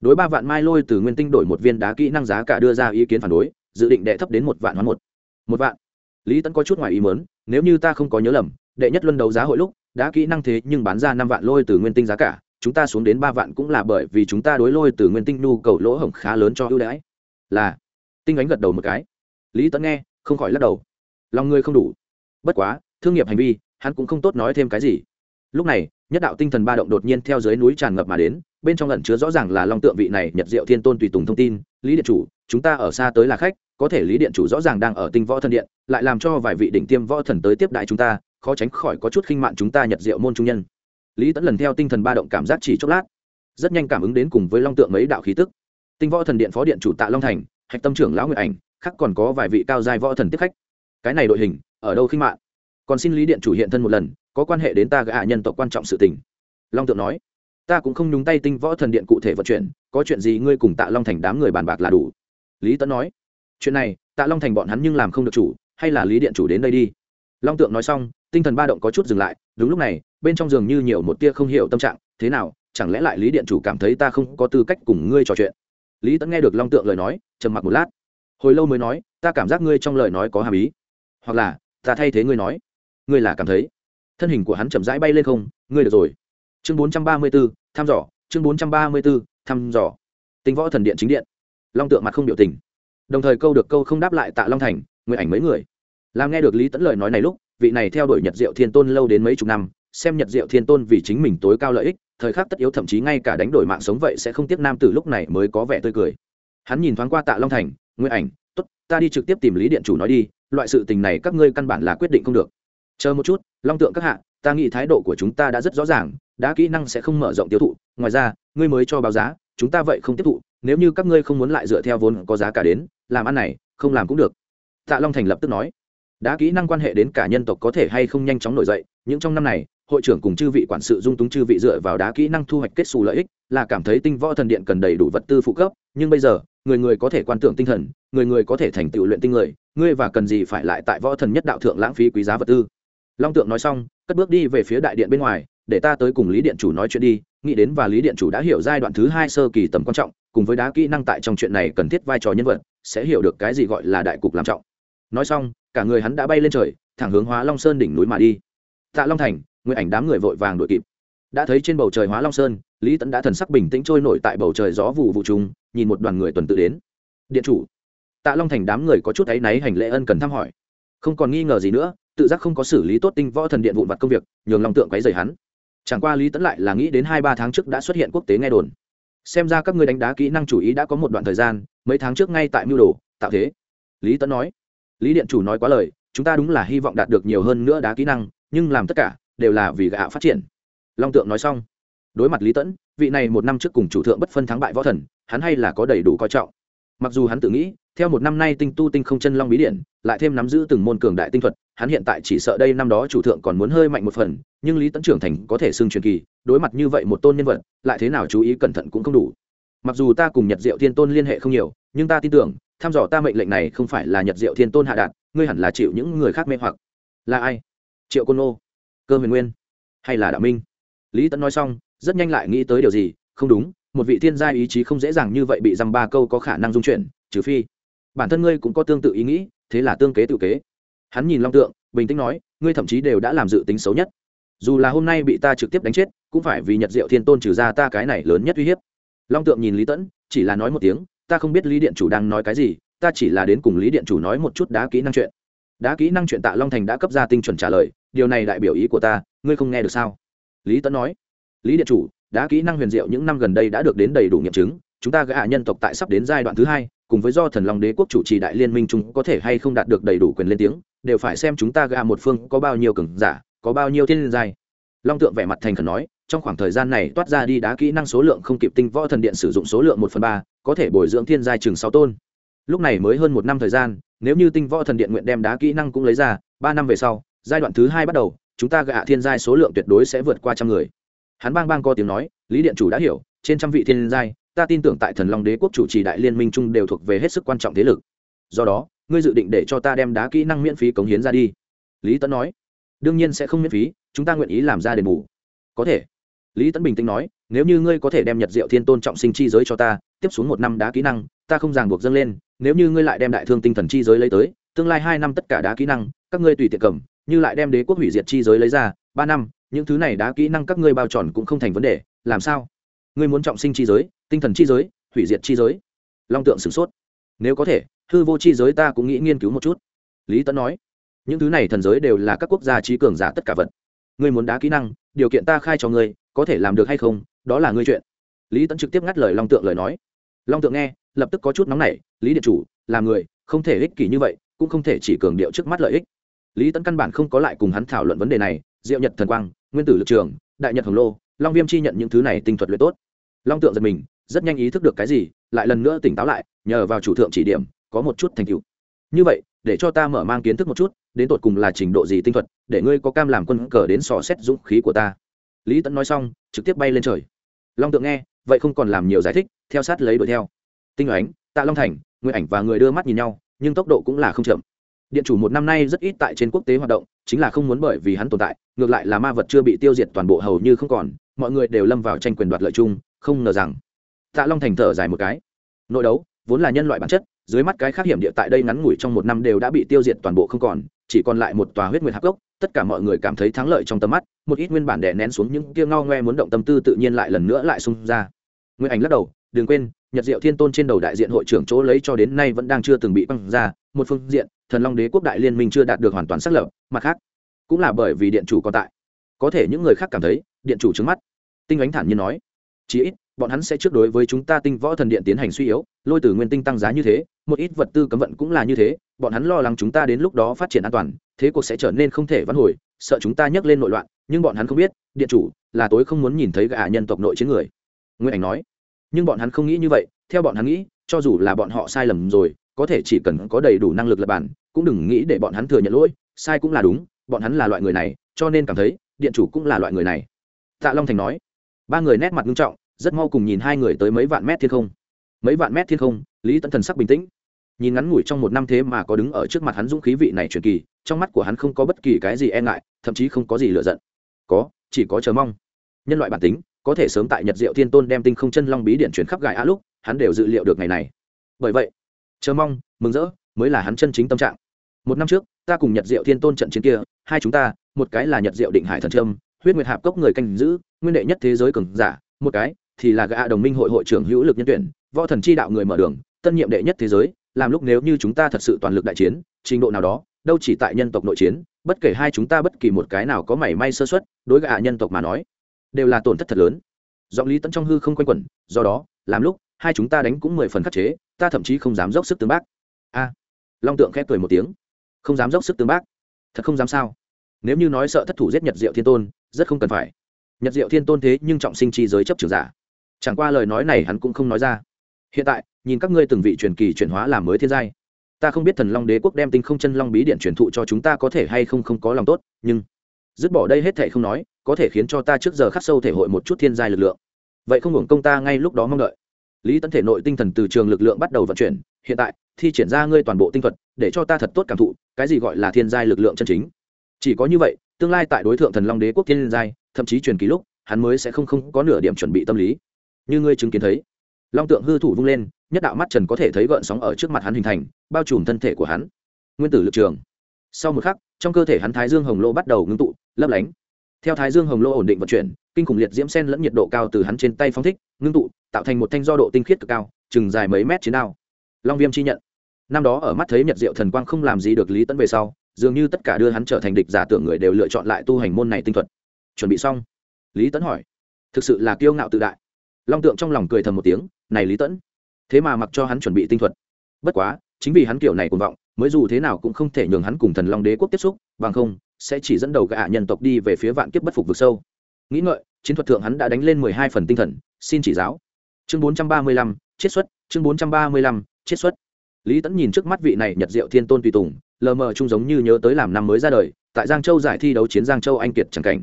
đối ba vạn mai lôi từ nguyên tinh đổi một viên đá kỹ năng giá cả đưa ra ý kiến phản đối, dự định đệ thấp đến một vạn hoán một. Một vạn? Lý tấn có chút ngoài ý mớn nếu như ta không có nhớ lầm, đệ nhất luân đấu giá hội lúc đã kỹ năng thế nhưng bán ra năm vạn lôi từ nguyên tinh giá cả, chúng ta xuống đến ba vạn cũng là bởi vì chúng ta đối lôi từ nguyên tinh nhu cầu lỗ hổng khá lớn cho ưu đãi. Là. Tinh ánh gật đầu một cái. Lý tấn nghe không khỏi lắc đầu. Lòng ngươi không đủ. Bất quá, thương nghiệp hành vi, hắn cũng không tốt nói thêm cái gì. Lúc này, nhất đạo tinh thần ba động đột nhiên theo dưới núi tràn ngập mà đến, bên trong lẩn chứa rõ ràng là long tượng vị này nhật diệu thiên tôn tùy tùng thông tin, lý điện chủ, chúng ta ở xa tới là khách, có thể lý điện chủ rõ ràng đang ở tinh võ thần điện, lại làm cho vài vị đỉnh tiêm võ thần tới tiếp đại chúng ta, khó tránh khỏi có chút khinh mạn chúng ta nhật diệu môn trung nhân. Lý tẫn lần theo tinh thần ba động cảm giác chỉ chốc lát, rất nhanh cảm ứng đến cùng với long tượng mấy đạo khí tức. Tinh võ thần điện phó điện chủ tạ long thành, hạch tâm trưởng lão nguyệt ảnh khác còn có vài vị cao giai võ thần tiếp khách. Cái này đội hình, ở đâu khinh mạn còn xin lý điện chủ hiện thân một lần, có quan hệ đến ta gã nhân tộc quan trọng sự tình. Long tượng nói. Ta cũng không nhúng tay tinh võ thần điện cụ thể vận chuyển, có chuyện gì ngươi cùng tạ long thành đám người bàn bạc là đủ. Lý tấn nói. Chuyện này, tạ long thành bọn hắn nhưng làm không được chủ, hay là lý điện chủ đến đây đi. Long tượng nói xong, tinh thần ba động có chút dừng lại, đúng lúc này, bên trong giường như nhiều một tia không hiểu tâm trạng, thế nào, chẳng lẽ lại lý điện chủ cảm thấy ta không có tư cách cùng ngươi trò chuyện? Lý Tấn nghe được long tượng lời nói, trầm mặc một lát hồi lâu mới nói, ta cảm giác ngươi trong lời nói có hàm ý. Hoặc là, ta thay thế ngươi nói. Ngươi là cảm thấy, thân hình của hắn chậm rãi bay lên không, ngươi được rồi. Chương bốn trăm ba mươi b ố thăm dò, chương bốn trăm ba mươi b ố thăm dò. Tinh võ thần điện chính điện. Long tượng mặt không biểu tình. Đồng thời câu được câu không đáp lại tạ long thành, nguyện ảnh mấy người. Làm nghe được lý tẫn lời nói này lúc, vị này theo đuổi nhật diệu thiên tôn lâu đến mấy chục năm, xem nhật diệu thiên tôn vì chính mình tối cao lợi ích, thời khắc tất yếu thậm chí ngay cả đánh đổi mạng sống vậy sẽ không tiếp nam từ lúc này mới có vẻ tươi cười. Hắn nhìn thoáng qua tạ long thành nguyên ảnh t ố t ta đi trực tiếp tìm lý điện chủ nói đi, loại sự tình này các ngươi căn bản là quyết định không được. Chờ một chút, long tượng các hạ, ta nghĩ thái độ của chúng ta đã rất rõ ràng, đã kỹ năng sẽ không mở rộng tiêu thụ, ngoài ra, ngươi mới cho báo giá, chúng ta vậy không tiếp thụ, nếu như các ngươi không muốn lại dựa theo vốn có giá cả đến, làm ăn này, không làm cũng được. Tạ long thành lập tức nói, đã kỹ năng quan hệ đến cả nhân tộc có thể hay không nhanh chóng nổi dậy, những trong năm này, hội trưởng cùng chư vị quản sự dung túng chư vị dựa vào đá kỹ năng thu hoạch kết xù lợi ích, là cảm thấy tinh võ thần điện cần đầy đủ vật tư phụ cấp, nhưng bây giờ người người có thể quan tưởng tinh thần, người người có thể thành tựu luyện tinh người, ngươi và cần gì phải lại tại võ thần nhất đạo thượng lãng phí quý giá vật tư. Long tượng nói xong, cất bước đi về phía đại điện bên ngoài, để ta tới cùng lý điện chủ nói chuyện đi, nghĩ đến và lý điện chủ đã hiểu giai đoạn thứ hai sơ kỳ tầm quan trọng, cùng với đá kỹ năng tại trong chuyện này cần thiết vai trò nhân vật, sẽ hiểu được cái gì gọi là đại cục làm trọng. Nói xong, cả người hắn đã bay lên trời, thẳng hướng hóa long sơn đỉnh núi mà đi. Tạ long thành nguyện ảnh đám người vội vàng đuổi kịp. Đã thấy trên bầu trời hóa long sơn lý tẫn đã thần sắc bình tĩnh trôi nổi tại bầu trời gió vụ vụ trùng, nhìn một đoàn người tuần tự đến. Điện chủ. Tạ long thành đám người có chút áy náy hành lễ ân cần thăm hỏi. Không còn nghi ngờ gì nữa, tự giác không có xử lý tốt tinh võ thần điện vụn vặt công việc, nhường long tượng quấy rầy hắn. Chẳng qua lý tẫn lại là nghĩ đến hai ba tháng trước đã xuất hiện quốc tế nghe đồn. Xem ra các ngươi đánh đá kỹ năng chủ ý đã có một đoạn thời gian, mấy tháng trước ngay tại mưu đồ, tạo thế. Lý tẫn nói. Lý điện chủ nói quá lời, chúng ta đúng là hy vọng đạt được nhiều hơn nữa đá kỹ năng, nhưng làm tất cả đều là vì gạo phát triển. Long tượng nói xong đối mặt lý tẫn, vị này một năm trước cùng chủ thượng bất phân thắng bại võ thần, hắn hay là có đầy đủ coi trọng. Mặc dù hắn tự nghĩ, theo một năm nay tinh tu tinh không chân long bí điện lại thêm nắm giữ từng môn cường đại tinh thuật, hắn hiện tại chỉ sợ đây năm đó chủ thượng còn muốn hơi mạnh một phần, nhưng lý tấn trưởng thành có thể xưng truyền kỳ, đối mặt như vậy một tôn nhân vật, lại thế nào chú ý cẩn thận cũng không đủ. Mặc dù ta cùng nhật diệu thiên tôn liên hệ không nhiều, nhưng ta tin tưởng, tham dò ta mệnh lệnh này không phải là nhật diệu thiên tôn hạ đạt, ngươi hẳn là chịu những người khác mê hoặc. Là ai? Triệu côn ô cơ huyền nguyên. Hay là đạo minh? Lý tấn nói xong rất nhanh lại nghĩ tới điều gì, không đúng, một vị thiên gia ý chí không dễ dàng như vậy bị dăm ba câu có khả năng dung chuyển, trừ phi. Bản thân ngươi cũng có tương tự ý nghĩ, thế là tương kế tự kế. Hắn nhìn long tượng, bình tĩnh nói, ngươi thậm chí đều đã làm dự tính xấu nhất. Dù là hôm nay bị ta trực tiếp đánh chết, cũng phải vì nhật diệu thiên tôn trừ ra ta cái này lớn nhất uy hiếp. Long tượng nhìn lý tẫn, chỉ là nói một tiếng, ta không biết lý điện chủ đang nói cái gì, ta chỉ là đến cùng lý điện chủ nói một chút đá kỹ năng chuyện. Đá kỹ năng chuyện tạ long thành đã cấp ra tinh chuẩn trả lời, điều này đại biểu ý của ta, ngươi không nghe được sao? Lý tẫn nói lý điện chủ đã kỹ năng huyền diệu những năm gần đây đã được đến đầy đủ nghiệm chứng, chúng ta gã nhân tộc tại sắp đến giai đoạn thứ hai, cùng với do thần long đế quốc chủ trì đại liên minh chúng có thể hay không đạt được đầy đủ quyền lên tiếng, đều phải xem chúng ta gã một phương có bao nhiêu cường giả, có bao nhiêu thiên giai. Long tượng vẻ mặt thành khẩn nói, trong khoảng thời gian này toát ra đi đá kỹ năng số lượng không kịp tinh võ thần điện sử dụng số lượng một phần ba, có thể bồi dưỡng thiên giai chừng sáu tôn. Lúc này mới hơn một năm thời gian, nếu như tinh võ thần điện nguyện đem đá kỹ năng cũng lấy ra, ba năm về sau, giai đoạn thứ hai bắt đầu, chúng ta gạ thiên giai số lượng tuyệt đối sẽ vượt qua trăm người hắn bang bang có tiếng nói, lý điện chủ đã hiểu, trên trăm vị thiên giai, ta tin tưởng tại thần long đế quốc chủ trì đại liên minh chung đều thuộc về hết sức quan trọng thế lực. Do đó, ngươi dự định để cho ta đem đá kỹ năng miễn phí cống hiến ra đi. Lý tấn nói. Đương nhiên sẽ không miễn phí, chúng ta nguyện ý làm ra đền bù. Có thể. Lý tấn bình tĩnh nói, nếu như ngươi có thể đem nhật diệu thiên tôn trọng sinh chi giới cho ta, tiếp xuống một năm đá kỹ năng, ta không ràng buộc dâng lên, nếu như ngươi lại đem đại thương tinh thần chi giới lấy tới, tương lai hai năm tất cả đá kỹ năng, các ngươi tùy tiện cầm, như lại đem đế quốc hủy diệt chi giới lấy ra, ba năm những thứ này đá kỹ năng các ngươi bao tròn cũng không thành vấn đề, làm sao? Ngươi muốn trọng sinh chi giới, tinh thần chi giới, hủy diệt chi giới. Long tượng sửng sốt. Nếu có thể, hư vô chi giới ta cũng nghĩ nghiên cứu một chút. Lý tấn nói, những thứ này thần giới đều là các quốc gia trí cường giả tất cả vật. Ngươi muốn đá kỹ năng, điều kiện ta khai cho ngươi, có thể làm được hay không, đó là ngươi chuyện. Lý tấn trực tiếp ngắt lời long tượng lời nói. Long tượng nghe, lập tức có chút nóng nảy, lý điện chủ, là người, không thể ích kỷ như vậy, cũng không thể chỉ cường điệu trước mắt lợi ích. Lý tấn căn bản không có lại cùng hắn thảo luận vấn đề này, diệu nhật thần quang nguyên tử lực trường, đại nhật hồng lô, long viêm chi nhận những thứ này tinh thuật luyện tốt. Long tượng giật mình, rất nhanh ý thức được cái gì, lại lần nữa tỉnh táo lại, nhờ vào chủ thượng chỉ điểm, có một chút thành tựu. Như vậy, để cho ta mở mang kiến thức một chút, đến tột cùng là trình độ gì tinh thuật, để ngươi có cam làm quân cờ đến sò xét dũng khí của ta. Lý tẫn nói xong, trực tiếp bay lên trời. Long tượng nghe, vậy không còn làm nhiều giải thích, theo sát lấy đuổi theo. Tinh ánh tạ long thành người ảnh và người đưa mắt nhìn nhau, nhưng tốc độ cũng là không chậm điện chủ một năm nay rất ít tại trên quốc tế hoạt động, chính là không muốn bởi vì hắn tồn tại, ngược lại là ma vật chưa bị tiêu diệt toàn bộ hầu như không còn, mọi người đều lâm vào tranh quyền đoạt lợi chung, không ngờ rằng. Tạ long thành thở dài một cái. Nội đấu, vốn là nhân loại bản chất, dưới mắt cái khác hiểm địa tại đây ngắn ngủi trong một năm đều đã bị tiêu diệt toàn bộ không còn, chỉ còn lại một tòa huyết nguyệt hạc gốc, tất cả mọi người cảm thấy thắng lợi trong tầm mắt, một ít nguyên bản đè nén xuống những kia ngao ngoe muốn động tâm tư tự nhiên lại lần nữa lại xung ra. Nguyên ảnh lắc đầu, đừng quên, nhật diệu thiên tôn trên đầu đại diện hội trưởng chỗ lấy cho đến nay vẫn đang chưa từng bị băng ra, một phương diện thần long đế quốc đại liên minh chưa đạt được hoàn toàn xác lập, mặt khác, cũng là bởi vì điện chủ còn tại. Có thể những người khác cảm thấy, điện chủ trứng mắt. Tinh ánh thản nhiên nói, chí ít, bọn hắn sẽ trước đối với chúng ta tinh võ thần điện tiến hành suy yếu, lôi từ nguyên tinh tăng giá như thế, một ít vật tư cấm vận cũng là như thế, bọn hắn lo lắng chúng ta đến lúc đó phát triển an toàn, thế cuộc sẽ trở nên không thể vãn hồi, sợ chúng ta nhấc lên nội loạn, nhưng bọn hắn không biết, điện chủ là tối không muốn nhìn thấy gã nhân tộc nội chiến người. Nguyên ảnh nói, nhưng bọn hắn không nghĩ như vậy, theo bọn hắn nghĩ, cho dù là bọn họ sai lầm rồi có thể chỉ cần có đầy đủ năng lực lập bản, cũng đừng nghĩ để bọn hắn thừa nhận lỗi, sai cũng là đúng, bọn hắn là loại người này, cho nên cảm thấy, điện chủ cũng là loại người này. Tạ long thành nói. Ba người nét mặt nghiêm trọng, rất mau cùng nhìn hai người tới mấy vạn mét thiên không. Mấy vạn mét thiên không, lý tấn thần sắc bình tĩnh. Nhìn ngắn ngủi trong một năm thế mà có đứng ở trước mặt hắn dũng khí vị này truyền kỳ, trong mắt của hắn không có bất kỳ cái gì e ngại, thậm chí không có gì lựa giận. Có, chỉ có chờ mong. Nhân loại bản tính, có thể sớm tại nhật diệu thiên tôn đem tinh không chân long bí điện chuyển khắp gài á lúc, hắn đều dự liệu được ngày này. Bởi vậy chờ mong, mừng rỡ, mới là hắn chân chính tâm trạng. Một năm trước, ta cùng nhật diệu thiên tôn trận chiến kia, hai chúng ta, một cái là nhật diệu định hải thần trâm huyết nguyệt hạp cốc người canh giữ, nguyên đệ nhất thế giới cường giả, một cái thì là gã đồng minh hội hội trưởng hữu lực nhân tuyển, võ thần chi đạo người mở đường, tân nhiệm đệ nhất thế giới, làm lúc nếu như chúng ta thật sự toàn lực đại chiến, trình độ nào đó, đâu chỉ tại nhân tộc nội chiến, bất kể hai chúng ta bất kỳ một cái nào có mảy may sơ xuất đối gã nhân tộc mà nói, đều là tổn thất thật lớn. Giọng lý tẫn trong hư không quanh quẩn, do đó, làm lúc hai chúng ta đánh cũng mười phần khắc chế, ta thậm chí không dám dốc sức tương bác. A. Long tượng khép cười một tiếng. Không dám dốc sức tương bác. Thật không dám sao? Nếu như nói sợ thất thủ giết nhật diệu thiên tôn, rất không cần phải. Nhật diệu thiên tôn thế nhưng trọng sinh chi giới chấp trường giả. Chẳng qua lời nói này hắn cũng không nói ra. Hiện tại, nhìn các ngươi từng vị truyền kỳ chuyển hóa làm mới thiên giai, ta không biết thần long đế quốc đem tinh không chân long bí điện truyền thụ cho chúng ta có thể hay không không có lòng tốt, nhưng dứt bỏ đây hết thể không nói, có thể khiến cho ta trước giờ khắc sâu thể hội một chút thiên giai lực lượng. Vậy không hưởng công ta ngay lúc đó mong đợi lý tấn thể nội tinh thần từ trường lực lượng bắt đầu vận chuyển, hiện tại, thi triển ra ngươi toàn bộ tinh thuật, để cho ta thật tốt cảm thụ, cái gì gọi là thiên giai lực lượng chân chính. Chỉ có như vậy, tương lai tại đối tượng thần long đế quốc thiên giai, thậm chí truyền ký lúc, hắn mới sẽ không không có nửa điểm chuẩn bị tâm lý. Như ngươi chứng kiến thấy, long tượng hư thủ vung lên, nhất đạo mắt trần có thể thấy gợn sóng ở trước mặt hắn hình thành, bao trùm thân thể của hắn. Nguyên tử lực trường. Sau một khắc, trong cơ thể hắn thái dương hồng lô bắt đầu ngưng tụ, lấp lánh. Theo thái dương hồng lô ổn định vận chuyển, kinh khủng liệt diễm sen lẫn nhiệt độ cao từ hắn trên tay phóng thích, ngưng tụ tạo thành một thanh do độ tinh khiết cực cao, chừng dài mấy mét chiến đao. Long viêm chi nhận. Năm đó ở mắt thấy nhật diệu thần quang không làm gì được lý tấn về sau, dường như tất cả đưa hắn trở thành địch giả tưởng người đều lựa chọn lại tu hành môn này tinh thuật. Chuẩn bị xong. Lý tấn hỏi. Thực sự là kiêu ngạo tự đại. Long tượng trong lòng cười thầm một tiếng, này lý tẫn thế mà mặc cho hắn chuẩn bị tinh thuật. Bất quá, chính vì hắn kiểu này cuồng vọng, mới dù thế nào cũng không thể nhường hắn cùng thần long đế quốc tiếp xúc, bằng không, sẽ chỉ dẫn đầu gạ nhân tộc đi về phía vạn kiếp bất phục vực sâu. Nghĩ ngợi, chiến thuật thượng hắn đã đánh lên mười hai phần tinh thần, xin chỉ giáo chương bốn trăm ba mươi lăm, chiết xuất, chương bốn trăm ba mươi lăm, chiết xuất. Lý tẫn nhìn trước mắt vị này nhật diệu thiên tôn tùy tùng, lờ mờ chung giống như nhớ tới làm năm mới ra đời, tại giang châu giải thi đấu chiến giang châu anh kiệt c cảnh.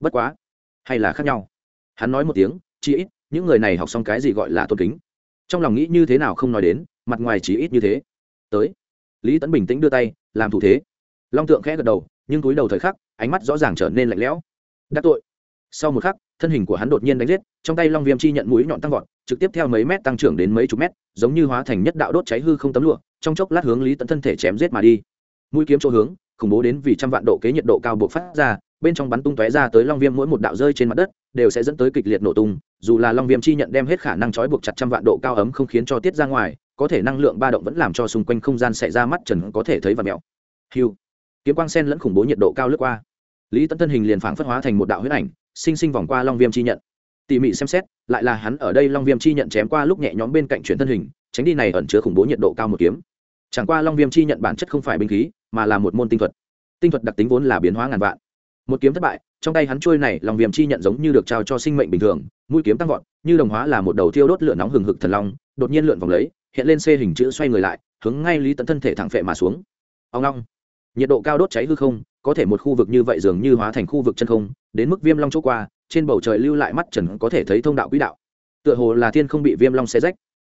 Bất quá, hay là khác nhau. Hắn nói một tiếng chi ít, những người này học xong cái gì gọi là tôn kính. Trong lòng nghĩ như thế nào không nói đến, mặt ngoài chỉ ít như thế. Tới, lý tẫn bình tĩnh đưa tay, làm thủ thế. Long tượng khẽ gật đầu, nhưng túi đầu thời khắc, ánh mắt rõ ràng trở nên lạnh lẽo. Đắc tội sau một khắc, thân hình của hắn đột nhiên đánh giết, trong tay long viêm chi nhận mũi nhọn tăng vọt, trực tiếp theo mấy mét tăng trưởng đến mấy chục mét, giống như hóa thành nhất đạo đốt cháy hư không tấm lụa, trong chốc lát hướng lý tẫn thân thể chém giết mà đi. Mũi kiếm chỗ hướng, khủng bố đến vì trăm vạn độ kế nhiệt độ cao bộc phát ra, bên trong bắn tung tóe ra tới long viêm mỗi một đạo rơi trên mặt đất, đều sẽ dẫn tới kịch liệt nổ tung, dù là long viêm chi nhận đem hết khả năng trói buộc chặt trăm vạn độ cao ấm không khiến cho tiết ra ngoài, có thể năng lượng ba động vẫn làm cho xung quanh không gian xảy ra mắt trần có thể thấy và mèo hiu kiếm quang sen lẫn khủng bố nhiệt độ cao lướt qua. Lý tấn thân hình liền phảng phất hóa thành một đạo huyết ảnh sinh sinh vòng qua long viêm chi nhận. Tỉ mỉ xem xét, lại là hắn ở đây long viêm chi nhận chém qua lúc nhẹ nhõm bên cạnh chuyển thân hình, tránh đi này ẩn chứa khủng bố nhiệt độ cao một kiếm. Chẳng qua long viêm chi nhận bản chất không phải binh khí, mà là một môn tinh thuật. Tinh thuật đặc tính vốn là biến hóa ngàn vạn. Một kiếm thất bại, trong tay hắn trôi này lòng viêm chi nhận giống như được trao cho sinh mệnh bình thường, mũi kiếm tăng vọt, như đồng hóa là một đầu thiêu đốt lửa nóng hừng hực thần long, đột nhiên lượn vòng lấy, hiện lên xê hình chữ xoay người lại, hướng ngay lý tận thân thể thẳng phệ mà xuống. Ông long, nhiệt độ cao đốt cháy hư không có thể một khu vực như vậy dường như hóa thành khu vực chân không, đến mức viêm long chỗ qua, trên bầu trời lưu lại mắt trần có thể thấy thông đạo quỹ đạo. Tựa hồ là thiên không bị viêm long xé rách.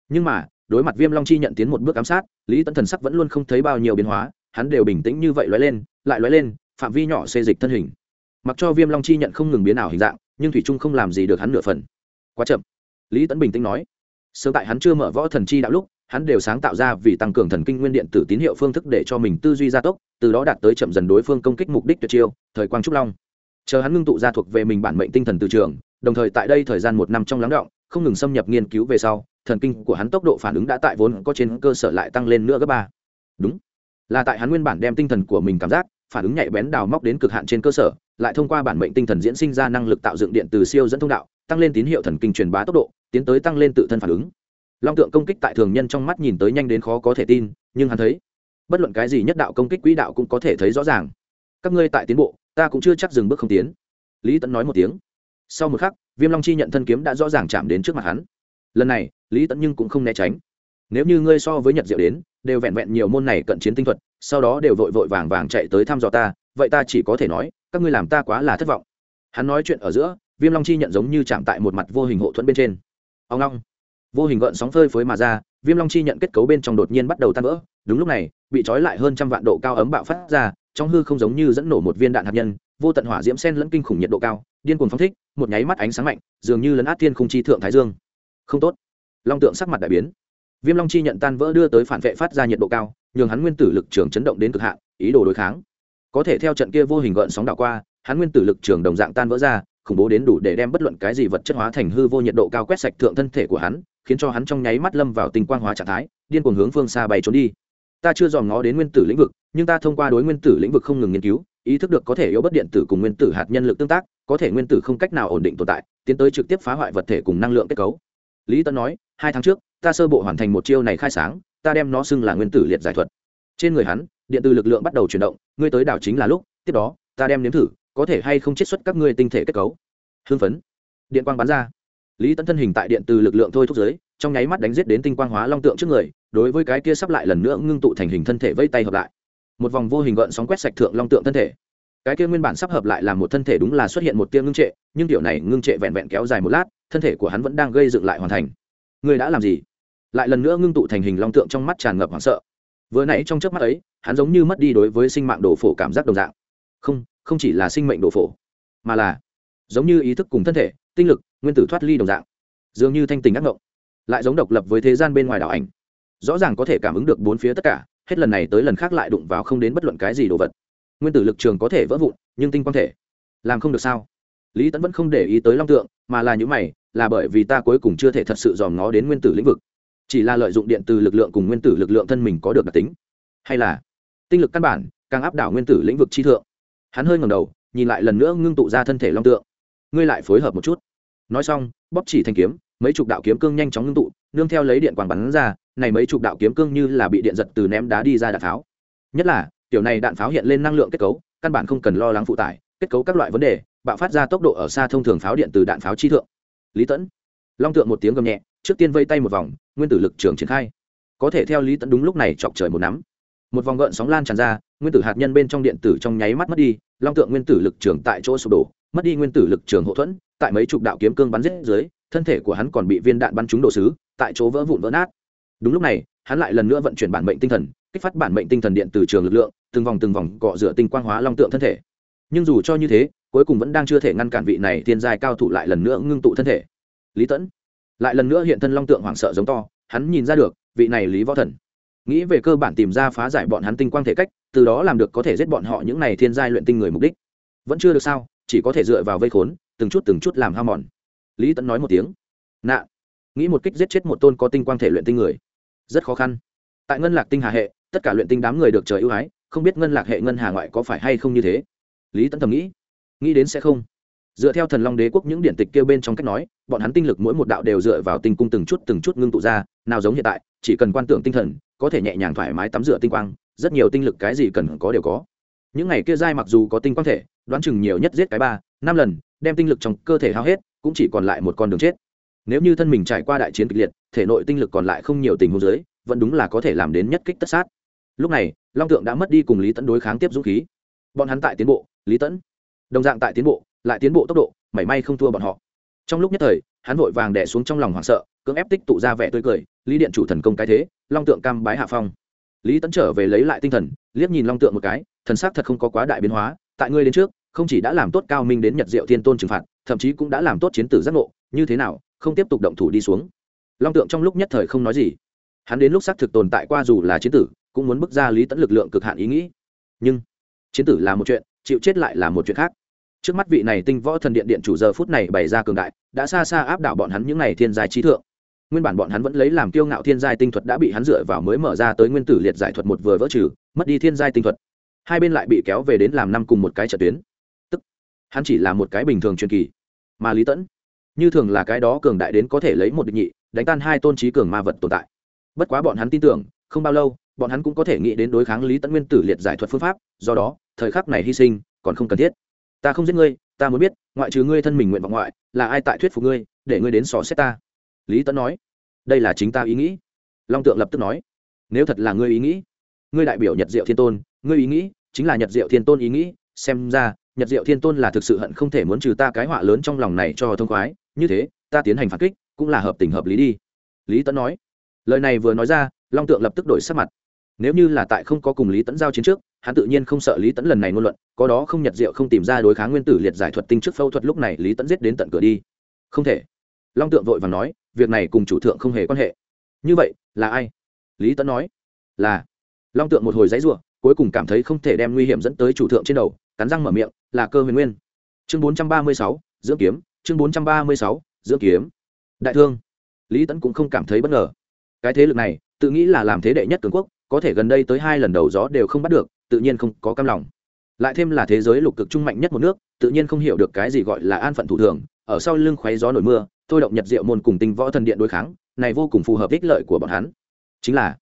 Nhưng mà, đối mặt viêm long chi nhận tiến một bước ám sát, lý tấn thần sắc vẫn luôn không thấy bao nhiêu biến hóa, hắn đều bình tĩnh như vậy lóe lên, lại lóe lên, phạm vi nhỏ xê dịch thân hình. Mặc cho viêm long chi nhận không ngừng biến ảo hình dạng, nhưng thủy trung không làm gì được hắn nửa phần. Quá chậm. Lý tấn bình tĩnh nói, sớm tại hắn chưa mở võ thần chi đạo lúc hắn đều sáng tạo ra vì tăng cường thần kinh nguyên điện tử tín hiệu phương thức để cho mình tư duy gia tốc, từ đó đạt tới chậm dần đối phương công kích mục đích tuyệt chiêu, thời quang trúc long. Chờ hắn ngưng tụ ra thuộc về mình bản mệnh tinh thần từ trường, đồng thời tại đây thời gian một năm trong lắng động, không ngừng xâm nhập nghiên cứu về sau, thần kinh của hắn tốc độ phản ứng đã tại vốn có trên cơ sở lại tăng lên nữa gấp ba. Đúng. Là tại hắn nguyên bản đem tinh thần của mình cảm giác, phản ứng nhạy bén đào móc đến cực hạn trên cơ sở, lại thông qua bản mệnh tinh thần diễn sinh ra năng lực tạo dựng điện từ siêu dẫn thông đạo, tăng lên tín hiệu thần kinh truyền bá tốc độ, tiến tới tăng lên tự thân phản ứng long tượng công kích tại thường nhân trong mắt nhìn tới nhanh đến khó có thể tin, nhưng hắn thấy, bất luận cái gì nhất đạo công kích quỹ đạo cũng có thể thấy rõ ràng. Các ngươi tại tiến bộ, ta cũng chưa chắc dừng bước không tiến. Lý tẫn nói một tiếng. Sau một khắc, viêm long chi nhận thân kiếm đã rõ ràng chạm đến trước mặt hắn. Lần này, lý tẫn nhưng cũng không né tránh. Nếu như ngươi so với nhật diệu đến, đều vẹn vẹn nhiều môn này cận chiến tinh thuật, sau đó đều vội vội vàng vàng chạy tới thăm dò ta, vậy ta chỉ có thể nói, các ngươi làm ta quá là thất vọng. Hắn nói chuyện ở giữa, viêm long chi nhận giống như chạm tại một mặt vô hình hộ thuẫn bên trên. Ông long vô hình gợn sóng phơi phới mà ra, viêm long chi nhận kết cấu bên trong đột nhiên bắt đầu tan vỡ. Đúng lúc này, bị trói lại hơn trăm vạn độ cao ấm bạo phát ra, trong hư không giống như dẫn nổ một viên đạn hạt nhân, vô tận hỏa diễm sen lẫn kinh khủng nhiệt độ cao, điên cuồng phong thích, một nháy mắt ánh sáng mạnh, dường như lấn át thiên khung chi thượng thái dương. Không tốt. Long tượng sắc mặt đại biến. Viêm long chi nhận tan vỡ đưa tới phản vệ phát ra nhiệt độ cao, nhường hắn nguyên tử lực trường chấn động đến cực hạn, ý đồ đối kháng. Có thể theo trận kia vô hình gợn sóng đảo qua, hắn nguyên tử lực trường đồng dạng tan vỡ ra, khủng bố đến đủ để đem bất luận cái gì vật chất hóa thành hư vô nhiệt độ cao quét sạch thượng thân thể của hắn khiến cho hắn trong nháy mắt lâm vào tình quang hóa trạng thái, điên cuồng hướng phương xa bay trốn đi. Ta chưa dòm ngó đến nguyên tử lĩnh vực, nhưng ta thông qua đối nguyên tử lĩnh vực không ngừng nghiên cứu, ý thức được có thể yếu bất điện tử cùng nguyên tử hạt nhân lực tương tác, có thể nguyên tử không cách nào ổn định tồn tại, tiến tới trực tiếp phá hoại vật thể cùng năng lượng kết cấu. Lý tân nói, hai tháng trước, ta sơ bộ hoàn thành một chiêu này khai sáng, ta đem nó xưng là nguyên tử liệt giải thuật. Trên người hắn, điện từ lực lượng bắt đầu chuyển động, ngươi tới đảo chính là lúc, tiếp đó, ta đem nếm thử, có thể hay không chiết xuất các ngươi tinh thể kết cấu. Hưng phấn. Điện quang bắn ra lý tấn thân hình tại điện từ lực lượng thôi thúc giới, trong nháy mắt đánh giết đến tinh quang hóa long tượng trước người, đối với cái kia sắp lại lần nữa ngưng tụ thành hình thân thể vây tay hợp lại. Một vòng vô hình gợn sóng quét sạch thượng long tượng thân thể. Cái kia nguyên bản sắp hợp lại làm một thân thể đúng là xuất hiện một tia ngưng trệ, nhưng kiểu này ngưng trệ vẹn vẹn kéo dài một lát, thân thể của hắn vẫn đang gây dựng lại hoàn thành. Người đã làm gì? Lại lần nữa ngưng tụ thành hình long tượng trong mắt tràn ngập hoảng sợ. Vừa nãy trong trước mắt ấy, hắn giống như mất đi đối với sinh mạng đồ phổ cảm giác đồng dạng. Không không chỉ là sinh mệnh đồ phổ, mà là giống như ý thức cùng thân thể, tinh lực nguyên tử thoát ly đồng dạng. Dường như thanh tình ác ngộng, lại giống độc lập với thế gian bên ngoài đảo ảnh. Rõ ràng có thể cảm ứng được bốn phía tất cả, hết lần này tới lần khác lại đụng vào không đến bất luận cái gì đồ vật. Nguyên tử lực trường có thể vỡ vụn, nhưng tinh quang thể, làm không được sao? Lý tẫn vẫn không để ý tới long tượng, mà là những mày, là bởi vì ta cuối cùng chưa thể thật sự dòm ngó đến nguyên tử lĩnh vực. Chỉ là lợi dụng điện từ lực lượng cùng nguyên tử lực lượng thân mình có được đặc tính. Hay là, tinh lực căn bản, càng áp đảo nguyên tử lĩnh vực chi thượng. Hắn hơi ngầm đầu, nhìn lại lần nữa ngưng tụ ra thân thể long tượng. Ngươi lại phối hợp một chút nói xong, bóp chỉ thanh kiếm, mấy chục đạo kiếm cương nhanh chóng ngưng tụ, nương theo lấy điện quang bắn ra, này mấy chục đạo kiếm cương như là bị điện giật từ ném đá đi ra đạn pháo. Nhất là, tiểu này đạn pháo hiện lên năng lượng kết cấu, căn bản không cần lo lắng phụ tải, kết cấu các loại vấn đề, bạo phát ra tốc độ ở xa thông thường pháo điện từ đạn pháo chi thượng. Lý tẫn long tượng một tiếng gầm nhẹ, trước tiên vây tay một vòng, nguyên tử lực trường triển khai. Có thể theo lý tẫn đúng lúc này chọc trời một nắm. Một vòng gợn sóng lan tràn ra, nguyên tử hạt nhân bên trong điện tử trong nháy mắt mất đi, long tượng nguyên tử lực trường tại chỗ sụp đổ mất đi nguyên tử lực trường hộ thuẫn, tại mấy chục đạo kiếm cương bắn giết dưới, thân thể của hắn còn bị viên đạn bắn trúng đồ sứ, tại chỗ vỡ vụn vỡ nát. Đúng lúc này, hắn lại lần nữa vận chuyển bản mệnh tinh thần, kích phát bản mệnh tinh thần điện từ trường lực lượng, từng vòng từng vòng cọ rửa tinh quang hóa long tượng thân thể. Nhưng dù cho như thế, cuối cùng vẫn đang chưa thể ngăn cản vị này thiên giai cao thủ lại lần nữa ngưng tụ thân thể. Lý tẫn, lại lần nữa hiện thân long tượng hoảng sợ giống to, hắn nhìn ra được, vị này lý võ thần. Nghĩ về cơ bản tìm ra phá giải bọn hắn tinh quang thể cách, từ đó làm được có thể giết bọn họ những này thiên giai luyện tinh người mục đích. Vẫn chưa được sao? Chỉ có thể dựa vào vây khốn, từng chút từng chút làm hao mòn. Lý tẫn nói một tiếng. Nạ. Nghĩ một kích giết chết một tôn có tinh quang thể luyện tinh người. Rất khó khăn. Tại ngân lạc tinh hà hệ, tất cả luyện tinh đám người được trời ưu ái, không biết ngân lạc hệ ngân hà ngoại có phải hay không như thế. Lý tẫn thầm nghĩ. Nghĩ đến sẽ không. Dựa theo thần long đế quốc những điển tịch kêu bên trong cách nói, bọn hắn tinh lực mỗi một đạo đều dựa vào tinh cung từng chút từng chút ngưng tụ ra, nào giống hiện tại, chỉ cần quan tưởng tinh thần, có thể nhẹ nhàng thoải mái tắm rửa tinh quang, rất nhiều tinh lực cái gì cần có đều có. Những ngày kia dai mặc dù có tinh quang thể đoán chừng nhiều nhất giết cái ba, năm lần, đem tinh lực trong cơ thể hao hết, cũng chỉ còn lại một con đường chết. Nếu như thân mình trải qua đại chiến kịch liệt, thể nội tinh lực còn lại không nhiều tình huống dưới, vẫn đúng là có thể làm đến nhất kích tất sát. Lúc này, long tượng đã mất đi cùng lý tẫn đối kháng tiếp dũng khí. Bọn hắn tại tiến bộ, lý tẫn đồng dạng tại tiến bộ, lại tiến bộ tốc độ, mảy may không thua bọn họ. Trong lúc nhất thời, hắn vội vàng đẻ xuống trong lòng hoảng sợ, cưỡng ép tích tụ ra vẻ tươi cười, lý điện chủ thần công cái thế, long tượng cam bái hạ phong. Lý tẫn trở về lấy lại tinh thần, liếc nhìn long tượng một cái, thần sắc thật không có quá đại biến hóa tại ngươi đến trước, không chỉ đã làm tốt cao minh đến nhật diệu thiên tôn trừng phạt, thậm chí cũng đã làm tốt chiến tử giác ngộ, như thế nào, không tiếp tục động thủ đi xuống. Long tượng trong lúc nhất thời không nói gì. Hắn đến lúc xác thực tồn tại qua dù là chiến tử, cũng muốn bước ra lý tẫn lực lượng cực hạn ý nghĩ. Nhưng, chiến tử là một chuyện, chịu chết lại là một chuyện khác. Trước mắt vị này tinh võ thần điện điện chủ giờ phút này bày ra cường đại, đã xa xa áp đảo bọn hắn những n à y thiên giai trí thượng. Nguyên bản bọn hắn vẫn lấy làm kiêu ngạo thiên giai tinh thuật đã bị hắn dựa vào mới mở ra tới nguyên tử liệt giải thuật một vừa vỡ trừ, mất đi thiên giai tinh thuật hai bên lại bị kéo về đến làm năm cùng một cái trận tuyến. Tức, hắn chỉ là một cái bình thường truyền kỳ. Mà lý tẫn, như thường là cái đó cường đại đến có thể lấy một định nhị, đánh tan hai tôn trí cường ma vật tồn tại. Bất quá bọn hắn tin tưởng, không bao lâu, bọn hắn cũng có thể nghĩ đến đối kháng lý tẫn nguyên tử liệt giải thuật phương pháp, do đó, thời khắc này hy sinh còn không cần thiết. Ta không giết ngươi, ta muốn biết, ngoại trừ ngươi thân mình nguyện vọng ngoại, là ai tại thuyết phục ngươi, để ngươi đến xò xét ta? Lý tẫn nói. Đây là chính ta ý nghĩ. Long tượng lập tức nói. Nếu thật là ngươi ý nghĩ ngươi đại biểu nhật diệu thiên tôn, ngươi ý nghĩ chính là nhật diệu thiên tôn ý nghĩ, xem ra, nhật diệu thiên tôn là thực sự hận không thể muốn trừ ta cái họa lớn trong lòng này cho thông khoái, như thế, ta tiến hành phản kích, cũng là hợp tình hợp lý đi. Lý tẫn nói. Lời này vừa nói ra, long tượng lập tức đổi sắc mặt. Nếu như là tại không có cùng lý tẫn giao chiến trước, hắn tự nhiên không sợ lý tẫn lần này ngôn luận, có đó không nhật diệu không tìm ra đối kháng nguyên tử liệt giải thuật tinh trước phẫu thuật lúc này lý tẫn giết đến tận cửa đi. Không thể. Long tượng vội và nói, việc này cùng chủ thượng không hề quan hệ. Như vậy, là ai? Lý tẫn nói. Là long tượng một hồi dãy ruộng cuối cùng cảm thấy không thể đem nguy hiểm dẫn tới chủ thượng trên đầu, cắn răng mở miệng, là cơ huyền nguyên. Chương bốn trăm ba mươi sáu, dưỡng kiếm, chương bốn trăm ba mươi sáu, dưỡng kiếm. Đại thương. Lý tẫn cũng không cảm thấy bất ngờ. Cái thế lực này, tự nghĩ là làm thế đệ nhất cường quốc, có thể gần đây tới hai lần đầu gió đều không bắt được, tự nhiên không có cam lòng. Lại thêm là thế giới lục cực trung mạnh nhất một nước, tự nhiên không hiểu được cái gì gọi là an phận thủ thường, ở sau lưng khoáy gió nổi mưa, thôi động nhật diệu môn cùng tinh võ thần điện đối kháng, này vô cùng phù hợp ích lợi của bọn hắn. Chính là,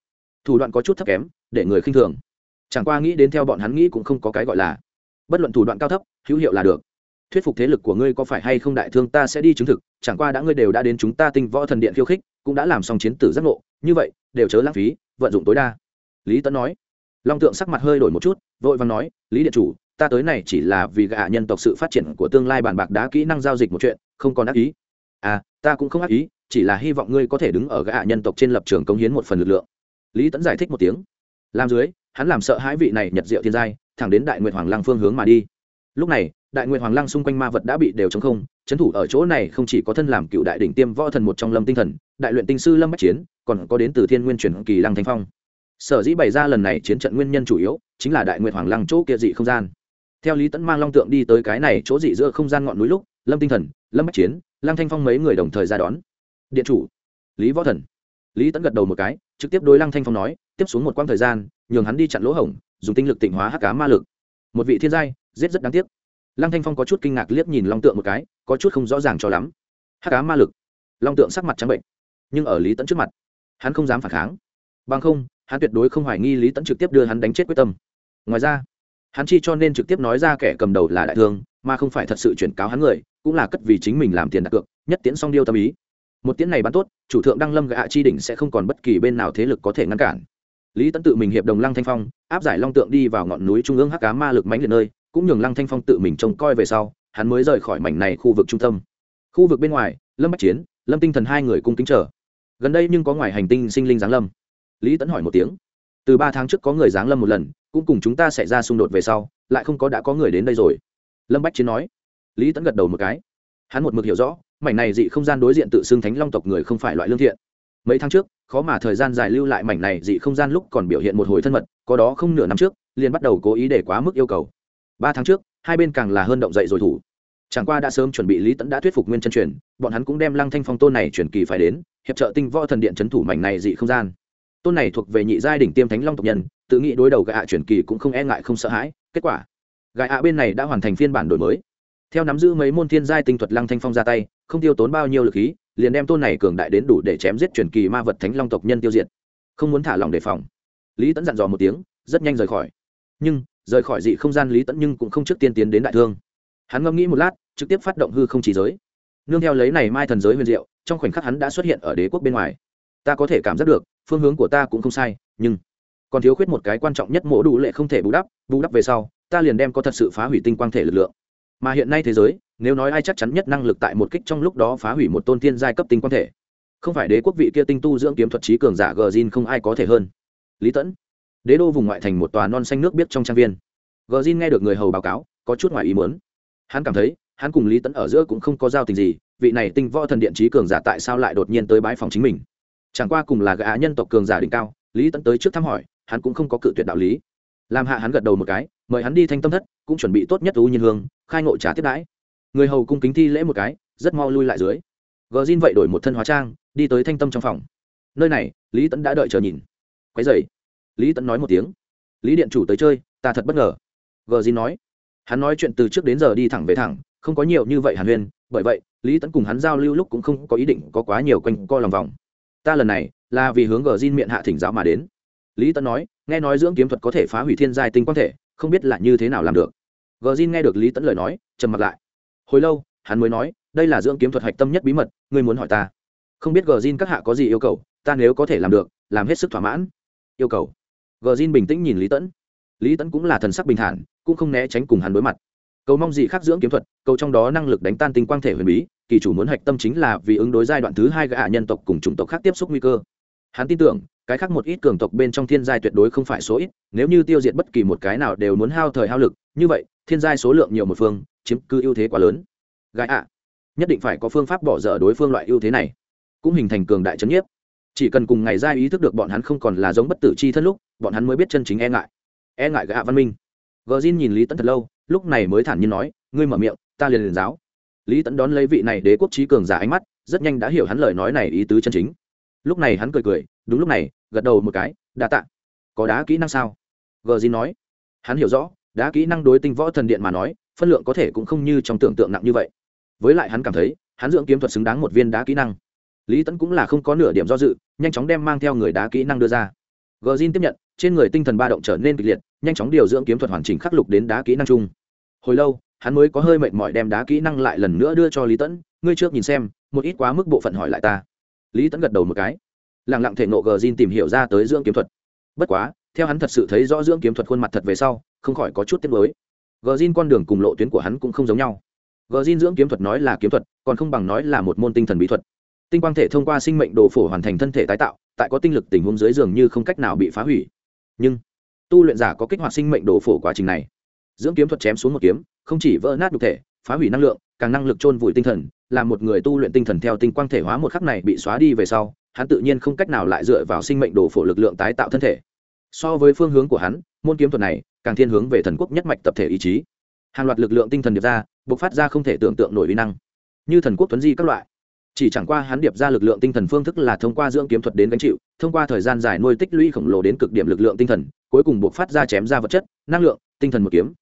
thủ đoạn có chút thấp kém để người khinh thường. Chẳng qua nghĩ đến theo bọn hắn nghĩ cũng không có cái gọi là. Bất luận thủ đoạn cao thấp, hữu hiệu là được. Thuyết phục thế lực của ngươi có phải hay không đại thương ta sẽ đi chứng thực, chẳng qua đã ngươi đều đã đến chúng ta tinh võ thần điện khiêu khích, cũng đã làm xong chiến tử giác ngộ, như vậy, đều chớ lãng phí, vận dụng tối đa. Lý tấn nói. Long tượng sắc mặt hơi đổi một chút, vội vàng nói, lý điện chủ, ta tới này chỉ là vì gạ nhân tộc sự phát triển của tương lai bàn bạc đá kỹ năng giao dịch một chuyện, không còn ác ý. À ta cũng không ác ý, chỉ là hy vọng ngươi có thể đứng ở gạ nhân tộc trên lập trường cống hiến một phần lực lượng. Lý tấn giải thích một tiếng làm dưới, hắn làm sợ hãi vị này nhật diệu thiên giai, thẳng đến đại nguyệt hoàng lăng phương hướng mà đi. Lúc này, đại nguyệt hoàng lăng xung quanh ma vật đã bị đều chống không trấn thủ ở chỗ này không chỉ có thân làm cựu đại đỉnh tiêm võ thần một trong lâm tinh thần, đại luyện tinh sư lâm bách chiến, còn có đến từ thiên nguyên truyền kỳ lăng thanh phong. Sở dĩ bày ra lần này chiến trận nguyên nhân chủ yếu chính là đại nguyệt hoàng lăng chỗ kia dị không gian. Theo lý tẫn mang long tượng đi tới cái này chỗ dị giữa không gian ngọn núi lúc, lâm tinh thần, lâm bách chiến, lăng thanh phong mấy người đồng thời ra đón. Điện chủ, lý võ thần. Lý tẫn gật đầu một cái, trực tiếp đối lăng thanh phong nói tiếp xuống một quãng thời gian, nhường hắn đi chặn lỗ hổng, dùng tinh lực tịnh hóa hắc cá ma lực. Một vị thiên giai, giết rất đáng tiếc. Lăng thanh phong có chút kinh ngạc liếc nhìn long tượng một cái, có chút không rõ ràng cho lắm. Hắc cá ma lực. Long tượng sắc mặt trắng bệnh, nhưng ở lý tẫn trước mặt, hắn không dám phản kháng. Bằng không, hắn tuyệt đối không hoài nghi lý tẫn trực tiếp đưa hắn đánh chết quyết tâm. Ngoài ra, hắn chi cho nên trực tiếp nói ra kẻ cầm đầu là đại thương, mà không phải thật sự chuyển cáo hắn người, cũng là cất vì chính mình làm tiền đặt cược, nhất tiễn song điêu tâm ý. Một tiễn này bắn tốt, chủ thượng đăng lâm gạ chi đỉnh sẽ không còn bất kỳ bên nào thế lực có thể ngăn cản lý tẫn tự mình hiệp đồng lăng thanh phong, áp giải long tượng đi vào ngọn núi trung ương hắc cá ma lực mánh liệt nơi, cũng nhường lăng thanh phong tự mình trông coi về sau, hắn mới rời khỏi mảnh này khu vực trung tâm. Khu vực bên ngoài, lâm bách chiến, lâm tinh thần hai người cung kính chờ. Gần đây nhưng có ngoài hành tinh sinh linh giáng lâm. Lý tẫn hỏi một tiếng. Từ ba tháng trước có người giáng lâm một lần, cũng cùng chúng ta xảy ra xung đột về sau, lại không có đã có người đến đây rồi. Lâm bách chiến nói. Lý tẫn gật đầu một cái. Hắn một mực hiểu rõ, mảnh này dị không gian đối diện tự xưng thánh long tộc người không phải loại lương thiện. Mấy tháng trước khó mà thời gian dài lưu lại mảnh này dị không gian lúc còn biểu hiện một hồi thân mật, có đó không nửa năm trước, liền bắt đầu cố ý để quá mức yêu cầu. Ba tháng trước, hai bên càng là hơn động dậy rồi thủ. Chẳng qua đã sớm chuẩn bị lý tẫn đã thuyết phục nguyên chân truyền, bọn hắn cũng đem lăng thanh phong tôn này truyền kỳ phải đến, hiệp trợ tinh võ thần điện c thủ mảnh này dị không gian. Tôn này thuộc về nhị giai đỉnh tiêm thánh long tộc nhân, tự nghĩ đối đầu gạ à truyền kỳ cũng không e ngại không sợ hãi, kết quả gạ ạ bên này đã hoàn thành phiên bản đổi mới. Theo nắm giữ mấy môn thiên giai tinh thuật lăng thanh phong ra tay, không tiêu tốn bao nhiêu lực khí liền đem tôn này cường đại đến đủ để chém giết truyền kỳ ma vật thánh long tộc nhân tiêu diệt. Không muốn thả lòng đề phòng. Lý tẫn dặn dò một tiếng, rất nhanh rời khỏi. Nhưng, rời khỏi dị không gian lý tẫn nhưng cũng không trước tiên tiến đến đại thương. Hắn ngẫm nghĩ một lát, trực tiếp phát động hư không chỉ giới. Nương theo lấy này mai thần giới huyền diệu, trong khoảnh khắc hắn đã xuất hiện ở đế quốc bên ngoài. Ta có thể cảm giác được, phương hướng của ta cũng không sai, nhưng còn thiếu khuyết một cái quan trọng nhất mổ đủ lệ không thể bù đắp bù đắp về sau, ta liền đem có thật sự phá hủy tinh quang thể lực lượng mà hiện nay thế giới, nếu nói ai chắc chắn nhất năng lực tại một kích trong lúc đó phá hủy một tôn tiên giai cấp tinh quan thể. Không phải đế quốc vị kia tinh tu dưỡng kiếm thuật trí cường giả gờ zin không ai có thể hơn. Lý tẫn, đế đô vùng ngoại thành một tòa non xanh nước biết trong trang viên. Gờ zin nghe được người hầu báo cáo, có chút ngoài ý muốn. Hắn cảm thấy, hắn cùng lý tẫn ở giữa cũng không có giao tình gì, vị này tinh võ thần điện trí cường giả tại sao lại đột nhiên tới bãi phòng chính mình? Chẳng qua cùng là gã nhân tộc cường giả đỉnh cao, lý tẫn tới trước thăm hỏi, hắn cũng không có cự tuyệt đạo lý. Làm hạ hắn gật đầu một cái mời hắn đi thanh tâm thất, cũng chuẩn bị tốt nhất u nhiên hương, khai ngộ trả tiếp đãi. Người hầu cung kính thi lễ một cái, rất mau lui lại dưới. Gờ xin vậy đổi một thân hóa trang, đi tới thanh tâm trong phòng. Nơi này, lý tẫn đã đợi chờ nhìn. Quái dậy lý tẫn nói một tiếng. Lý điện chủ tới chơi, ta thật bất ngờ. Gờ xin nói. Hắn nói chuyện từ trước đến giờ đi thẳng về thẳng, không có nhiều như vậy hàn huyên, bởi vậy, lý tẫn cùng hắn giao lưu lúc cũng không có ý định có quá nhiều quanh co lòng vòng. Ta lần này, là vì hướng gờ xin miệng hạ thỉnh giáo mà đến. Lý tẫn nói, nghe nói dưỡng kiếm thuật có thể phá hủy thiên giai tinh quan thể không biết là như thế nào làm được. Gờ rin nghe được lý tẫn lời nói, trầm mặt lại. Hồi lâu, hắn mới nói, đây là dưỡng kiếm thuật hạch tâm nhất bí mật, ngươi muốn hỏi ta. Không biết gờ rin các hạ có gì yêu cầu, ta nếu có thể làm được, làm hết sức thỏa mãn. Yêu cầu. Gờ rin bình tĩnh nhìn lý tẫn lý tẫn cũng là thần sắc bình thản, cũng không né tránh cùng hắn đối mặt. Cầu mong gì khác dưỡng kiếm thuật, cầu trong đó năng lực đánh tan tinh quang thể huyền bí, kỳ chủ muốn hạch tâm chính là vì ứng đối giai đoạn thứ hai gã nhân tộc cùng chủng tộc khác tiếp xúc nguy cơ. Hắn tin tưởng cái khác một ít cường tộc bên trong thiên giai tuyệt đối không phải số ít, nếu như tiêu diệt bất kỳ một cái nào đều muốn hao thời hao lực, như vậy, thiên giai số lượng nhiều một phương, chiếm cứ ưu thế quá lớn. Gái ạ, nhất định phải có phương pháp bỏ dở đối phương loại ưu thế này, cũng hình thành cường đại trấn nhiếp. Chỉ cần cùng ngày giai ý thức được bọn hắn không còn là giống bất tử chi thân lúc, bọn hắn mới biết chân chính e ngại. E ngại gã văn minh. Gờ zin nhìn lý tẫn thật lâu, lúc này mới thản nhiên nói, ngươi mở miệng, ta liền liền giáo. Lý tẫn đón lấy vị này đế quốc trí cường giả ánh mắt, rất nhanh đã hiểu hắn lời nói này ý tứ chân chính lúc này hắn cười cười, đúng lúc này, gật đầu một cái, đa tạ. Có đá kỹ năng sao? Gờ gì nói. Hắn hiểu rõ, đá kỹ năng đối tinh võ thần điện mà nói, phân lượng có thể cũng không như trong tưởng tượng nặng như vậy. Với lại hắn cảm thấy, hắn dưỡng kiếm thuật xứng đáng một viên đá kỹ năng. Lý tẫn cũng là không có nửa điểm do dự, nhanh chóng đem mang theo người đá kỹ năng đưa ra. Gờ zin tiếp nhận, trên người tinh thần ba động trở nên kịch liệt, nhanh chóng điều dưỡng kiếm thuật hoàn chỉnh khắc lục đến đá kỹ năng chung. Hồi lâu, hắn mới có hơi mệt mỏi đem đá kỹ năng lại lần nữa đưa cho lý tẫn ngươi trước nhìn xem, một ít quá mức bộ phận hỏi lại ta lý tẫn gật đầu một cái. Lẳng lặng thể nộ gờ zin tìm hiểu ra tới dưỡng kiếm thuật. Bất quá, theo hắn thật sự thấy rõ dưỡng kiếm thuật khuôn mặt thật về sau, không khỏi có chút tiếc mới gờ zin con đường cùng lộ tuyến của hắn cũng không giống nhau. Gờ zin dưỡng kiếm thuật nói là kiếm thuật, còn không bằng nói là một môn tinh thần bí thuật. Tinh quang thể thông qua sinh mệnh đồ phổ hoàn thành thân thể tái tạo, tại có tinh lực tình huống dưới dường như không cách nào bị phá hủy. Nhưng, tu luyện giả có kích hoạt sinh mệnh đồ phổ quá trình này. Dưỡng kiếm thuật chém xuống một kiếm, không chỉ vỡ nát nhục thể, phá hủy năng lượng, càng năng lực chôn vùi tinh thần là một người tu luyện tinh thần theo tinh quang thể hóa một khắc này bị xóa đi về sau, hắn tự nhiên không cách nào lại dựa vào sinh mệnh đồ phổ lực lượng tái tạo thân thể. So với phương hướng của hắn, môn kiếm thuật này càng thiên hướng về thần quốc nhất mạch tập thể ý chí. Hàng loạt lực lượng tinh thần điệp ra, bộc phát ra không thể tưởng tượng nổi uy năng. Như thần quốc tuấn di các loại. Chỉ chẳng qua hắn điệp ra lực lượng tinh thần phương thức là thông qua dưỡng kiếm thuật đến gánh chịu, thông qua thời gian dài nuôi tích lũy khổng lồ đến cực điểm lực lượng tinh thần, cuối cùng buộc phát ra chém ra vật chất, năng lượng, tinh thần một kiếm.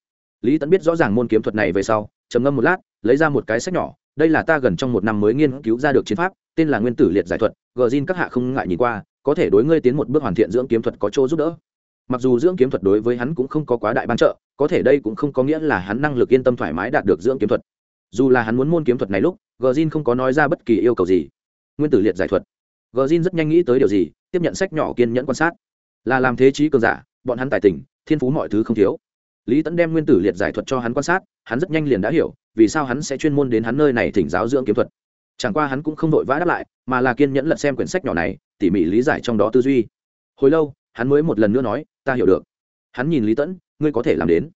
Lý tẫn biết rõ ràng môn kiếm thuật này về sau, trầm ngâm một lát, lấy ra một cái sách nhỏ đây là ta gần trong một năm mới nghiên cứu ra được chiến pháp, tên là nguyên tử liệt giải thuật, gờ zin các hạ không ngại nhìn qua, có thể đối ngươi tiến một bước hoàn thiện dưỡng kiếm thuật có chỗ giúp đỡ. Mặc dù dưỡng kiếm thuật đối với hắn cũng không có quá đại ban trợ, có thể đây cũng không có nghĩa là hắn năng lực yên tâm thoải mái đạt được dưỡng kiếm thuật. Dù là hắn muốn môn kiếm thuật này lúc, gờ zin không có nói ra bất kỳ yêu cầu gì. Nguyên tử liệt giải thuật. Gờ zin rất nhanh nghĩ tới điều gì, tiếp nhận sách nhỏ kiên nhẫn quan sát. Là làm thế trí cường giả, bọn hắn tài tình, thiên phú mọi thứ không thiếu. Lý tẫn đem nguyên tử liệt giải thuật cho hắn quan sát, hắn rất nhanh liền đã hiểu vì sao hắn sẽ chuyên môn đến hắn nơi này thỉnh giáo dưỡng kiếm thuật? Chẳng qua hắn cũng không vội vã đáp lại, mà là kiên nhẫn lật xem quyển sách nhỏ này, tỉ mỉ lý giải trong đó tư duy. Hồi lâu, hắn mới một lần nữa nói, ta hiểu được. Hắn nhìn lý tẫn, ngươi có thể làm đến.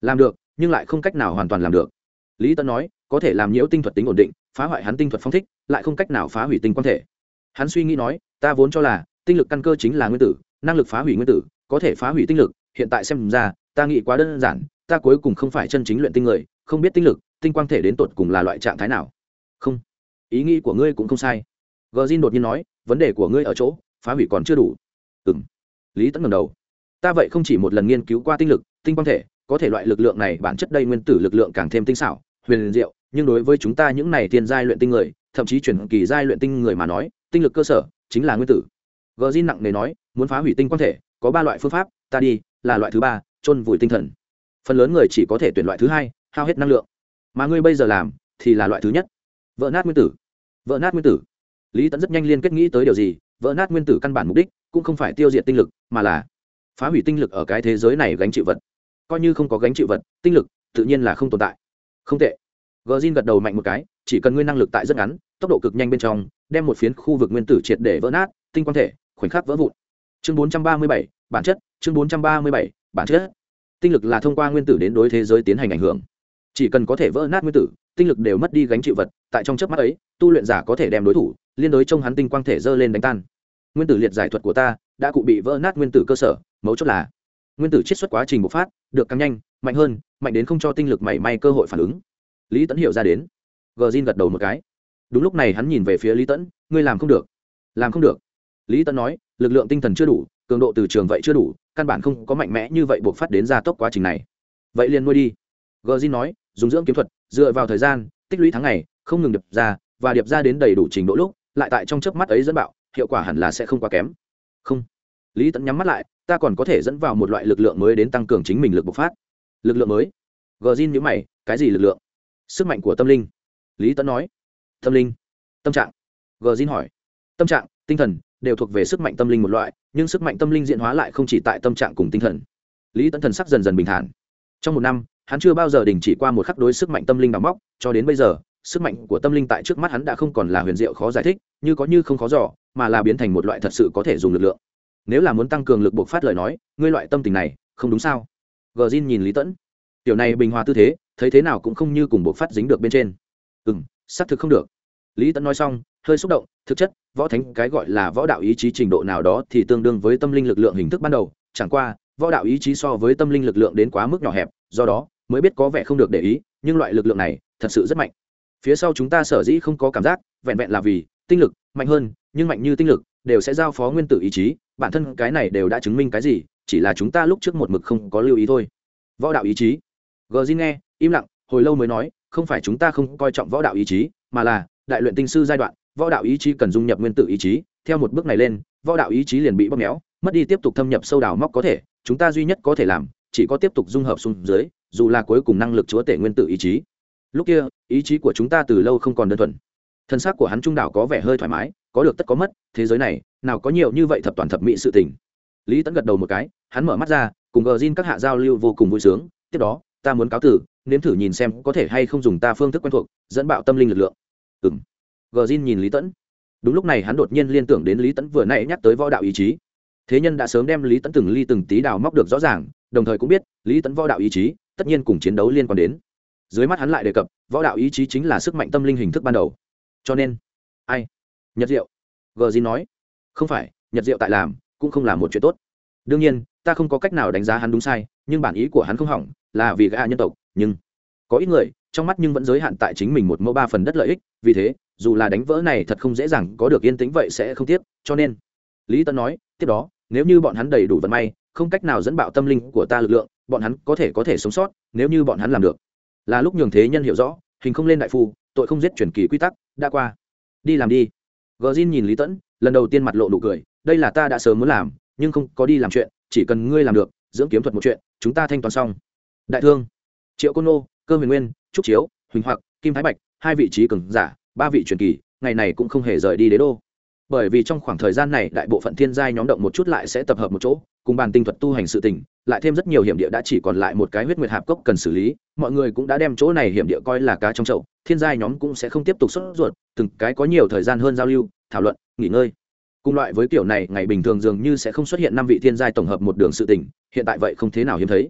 Làm được, nhưng lại không cách nào hoàn toàn làm được. Lý tẫn nói, có thể làm nhiễu tinh thuật tính ổn định, phá hoại hắn tinh thuật phong thích, lại không cách nào phá hủy tinh quan thể. Hắn suy nghĩ nói, ta vốn cho là, tinh lực căn cơ chính là nguyên tử, năng lực phá hủy nguyên tử, có thể phá hủy tinh lực, hiện tại xem ra, ta nghĩ quá đơn giản, ta cuối cùng không phải chân chính luyện tinh người, không biết tinh lực tinh quang thể đến tột cùng là loại trạng thái nào? Không. Ý nghĩ của ngươi cũng không sai. Gờ zin đột nhiên nói, vấn đề của ngươi ở chỗ, phá hủy còn chưa đủ. Ừ m lý tẫn ngầm đầu. Ta vậy không chỉ một lần nghiên cứu qua tinh lực, tinh quang thể, có thể loại lực lượng này bản chất đây nguyên tử lực lượng càng thêm tinh xảo, huyền diệu, nhưng đối với chúng ta những này tiền giai luyện tinh người, thậm chí chuyển kỳ giai luyện tinh người mà nói, tinh lực cơ sở chính là nguyên tử. Gờ zin nặng nề nói, muốn phá hủy tinh quang thể, có ba loại phương pháp, ta đi, là loại thứ ba, chôn vùi tinh thần. Phần lớn người chỉ có thể tuyển loại thứ hai, hao hết năng lượng mà ngươi bây giờ làm thì là loại thứ nhất. Vỡ nát nguyên tử. Vỡ nát nguyên tử. Lý tẫn rất nhanh liên kết nghĩ tới điều gì vỡ nát nguyên tử căn bản mục đích cũng không phải tiêu diệt tinh lực mà là phá hủy tinh lực ở cái thế giới này gánh chịu vật. Coi như không có gánh chịu vật tinh lực tự nhiên là không tồn tại. Không tệ. Gờ zin gật đầu mạnh một cái chỉ cần ngươi năng lực tại rất ngắn tốc độ cực nhanh bên trong đem một phiến khu vực nguyên tử triệt để vỡ nát tinh quan thể khoảnh khắc vỡ vụn. Chương 437, bản chất. Chương 437, bản chất. Tinh lực là thông qua nguyên tử đến đối thế giới tiến hành ảnh hưởng chỉ cần có thể vỡ nát nguyên tử, tinh lực đều mất đi gánh chịu vật, tại trong chớp mắt ấy, tu luyện giả có thể đem đối thủ, liên đối trong hắn tinh quang thể dơ lên đánh tan. Nguyên tử liệt giải thuật của ta, đã cụ bị vỡ nát nguyên tử cơ sở, mấu chốt là, nguyên tử chiết xuất quá trình bộc phát, được càng nhanh, mạnh hơn, mạnh đến không cho tinh lực mảy may cơ hội phản ứng. Lý tẫn hiểu ra đến. Gờ zin gật đầu một cái. Đúng lúc này hắn nhìn về phía lý tẫn ngươi làm không được, làm không được. Lý tẫn nói, lực lượng tinh thần chưa đủ, cường độ từ trường vậy chưa đủ, căn bản không có mạnh mẽ như vậy buộc phát đến gia tốc quá trình này. Vậy liền nuôi đi. Gờ zin nói dùng dưỡng kiếm thuật, dựa vào thời gian, tích lũy tháng ngày, không ngừng điệp ra, và điệp ra đến đầy đủ trình độ lúc, lại tại trong chớp mắt ấy dẫn bạo, hiệu quả hẳn là sẽ không quá kém. Không. Lý tẫn nhắm mắt lại, ta còn có thể dẫn vào một loại lực lượng mới đến tăng cường chính mình lực bộc phát. Lực lượng mới? Gờ zin nhữ mày, cái gì lực lượng? Sức mạnh của tâm linh. Lý tẫn nói. Tâm linh. Tâm trạng. Gờ zin hỏi. Tâm trạng, tinh thần đều thuộc về sức mạnh tâm linh một loại, nhưng sức mạnh tâm linh diễn hóa lại không chỉ tại tâm trạng cùng tinh thần. Lý tẫn thần sắc dần dần bình thản. Trong một năm hắn chưa bao giờ đình chỉ qua một khắc đối sức mạnh tâm linh đào móc, cho đến bây giờ, sức mạnh của tâm linh tại trước mắt hắn đã không còn là huyền diệu khó giải thích, như có như không khó dò, mà là biến thành một loại thật sự có thể dùng lực lượng. Nếu là muốn tăng cường lực buộc phát lời nói, ngươi loại tâm tình này, không đúng sao? Gờ rin nhìn lý tẫn. Tiểu này bình hòa tư thế, thấy thế nào cũng không như cùng buộc phát dính được bên trên. Ừ m xác thực không được. Lý tẫn nói xong, hơi xúc động, thực chất, võ thánh cái gọi là võ đạo ý chí trình độ nào đó thì tương đương với tâm linh lực lượng hình thức ban đầu. Chẳng qua, võ đạo ý chí so với tâm linh lực lượng đến quá mức nhỏ hẹp do đó mới biết có vẻ không được để ý, nhưng loại lực lượng này thật sự rất mạnh. Phía sau chúng ta sở dĩ không có cảm giác, vẹn vẹn là vì tinh lực mạnh hơn, nhưng mạnh như tinh lực đều sẽ giao phó nguyên tử ý chí. Bản thân cái này đều đã chứng minh cái gì, chỉ là chúng ta lúc trước một mực không có lưu ý thôi. Võ đạo ý chí. Gờ zin nghe, im lặng, hồi lâu mới nói, không phải chúng ta không coi trọng võ đạo ý chí, mà là đại luyện tinh sư giai đoạn, võ đạo ý chí cần dung nhập nguyên tử ý chí. Theo một bước này lên, võ đạo ý chí liền bị bóp méo, mất đi tiếp tục thâm nhập sâu đào móc có thể, chúng ta duy nhất có thể làm chỉ có tiếp tục dung hợp xuống dưới, dù là cuối cùng năng lực chúa tể nguyên tử ý chí. Lúc kia, ý chí của chúng ta từ lâu không còn đơn thuần. Thân xác của hắn trung đảo có vẻ hơi thoải mái, có được tất có mất, thế giới này, nào có nhiều như vậy thập toàn thập mỹ sự tình. Lý tẫn gật đầu một cái, hắn mở mắt ra, cùng gờ zin các hạ giao lưu vô cùng vui sướng, tiếp đó, ta muốn cáo tử nếm thử nhìn xem có thể hay không dùng ta phương thức quen thuộc, dẫn bạo tâm linh lực lượng. Ừm. m gờ zin nhìn lý tẫn đúng lúc này hắn đột nhiên liên tưởng đến lý tẫn vừa nãy nhắc tới võ đạo ý chí. Thế nhân đã sớm đem lý tẫn từng ly từng tí đào móc được rõ ràng đồng thời cũng biết, lý Tấn võ đạo ý chí tất nhiên cùng chiến đấu liên quan đến. Dưới mắt hắn lại đề cập, võ đạo ý chí chính là sức mạnh tâm linh hình thức ban đầu. Cho nên, ai? Nhật diệu. Gờ gì nói. Không phải, nhật diệu tại làm cũng không làm một chuyện tốt. Đương nhiên, ta không có cách nào đánh giá hắn đúng sai, nhưng bản ý của hắn không hỏng, là vì gã nhân tộc, nhưng có ít người, trong mắt nhưng vẫn giới hạn tại chính mình một mẫu ba phần đất lợi ích, vì thế, dù là đánh vỡ này thật không dễ dàng, có được yên tĩnh vậy sẽ không tiếc. Cho nên, lý tân nói, tiếp đó, nếu như bọn hắn đầy đủ vận may không cách nào dẫn bạo tâm linh của ta lực lượng, bọn hắn có thể có thể sống sót, nếu như bọn hắn làm được. Là lúc nhường thế nhân hiểu rõ, hình không lên đại phu, tội không giết truyền kỳ quy tắc, đã qua. Đi làm đi. Gờ zin nhìn lý tẫn, lần đầu tiên mặt lộ nụ cười, đây là ta đã sớm muốn làm, nhưng không có đi làm chuyện, chỉ cần ngươi làm được, dưỡng kiếm thuật một chuyện, chúng ta thanh toán xong. Đại thương. Triệu côn nô, cơ huyền nguyên, trúc chiếu, huỳnh hoặc, kim thái bạch, hai vị trí cường giả, ba vị truyền kỳ, ngày này cũng không hề rời đi đế đô. Bởi vì trong khoảng thời gian này đại bộ phận thiên giai nhóm động một chút lại sẽ tập hợp một chỗ cùng bàn tinh thuật tu hành sự tình, lại thêm rất nhiều hiểm địa đã chỉ còn lại một cái huyết nguyệt hạp cốc cần xử lý, mọi người cũng đã đem chỗ này hiểm địa coi là cá trong chậu, thiên giai nhóm cũng sẽ không tiếp tục xuất ruột, từng cái có nhiều thời gian hơn giao lưu, thảo luận, nghỉ ngơi. Cùng loại với kiểu này, ngày bình thường dường như sẽ không xuất hiện năm vị thiên giai tổng hợp một đường sự tình, hiện tại vậy không thế nào hiếm thấy.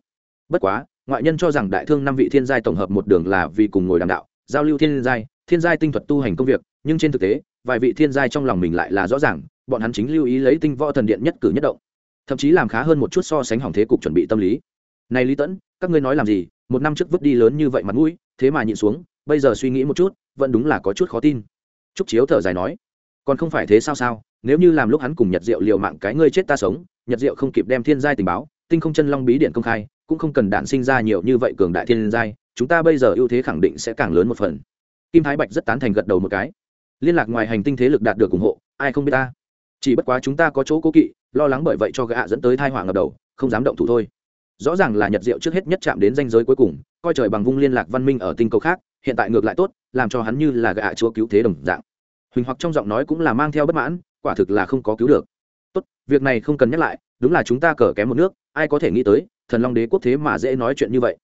Bất quá, ngoại nhân cho rằng đại thương năm vị thiên giai tổng hợp một đường là vì cùng ngồi đàm đạo, giao lưu thiên giai thiên giai tinh thuật tu hành công việc, nhưng trên thực tế, vài vị thiên giai trong lòng mình lại là rõ ràng, bọn hắn chính lưu ý lấy tinh võ thần điện nhất cử nhất động thậm chí làm khá hơn một chút so sánh hỏng thế cục chuẩn bị tâm lý. Này lý tẫn, các ngươi nói làm gì? Một năm trước vứt đi lớn như vậy mặt mũi, thế mà nhịn xuống, bây giờ suy nghĩ một chút, vẫn đúng là có chút khó tin. Trúc chiếu thở dài nói, còn không phải thế sao sao? Nếu như làm lúc hắn cùng nhật diệu liều mạng cái ngươi chết ta sống, nhật diệu không kịp đem thiên giai tình báo, tinh không chân long bí điện công khai, cũng không cần đạn sinh ra nhiều như vậy cường đại thiên giai, chúng ta bây giờ ưu thế khẳng định sẽ càng lớn một phần. Kim thái bạch rất tán thành gật đầu một cái. Liên lạc ngoài hành tinh thế lực đạt được ủng hộ, ai không biết ta? Chỉ bất quá chúng ta có chỗ cố kỵ, lo lắng bởi vậy cho gã dẫn tới thai họa ngập đầu, không dám động thủ thôi. Rõ ràng là nhật diệu trước hết nhất chạm đến danh giới cuối cùng, coi trời bằng vung liên lạc văn minh ở tinh cầu khác, hiện tại ngược lại tốt, làm cho hắn như là gã chúa cứu thế đồng dạng. Huỳnh hoặc trong giọng nói cũng là mang theo bất mãn, quả thực là không có cứu được. Tốt, việc này không cần nhắc lại, đúng là chúng ta cờ kém một nước, ai có thể nghĩ tới, thần long đế quốc thế mà dễ nói chuyện như vậy.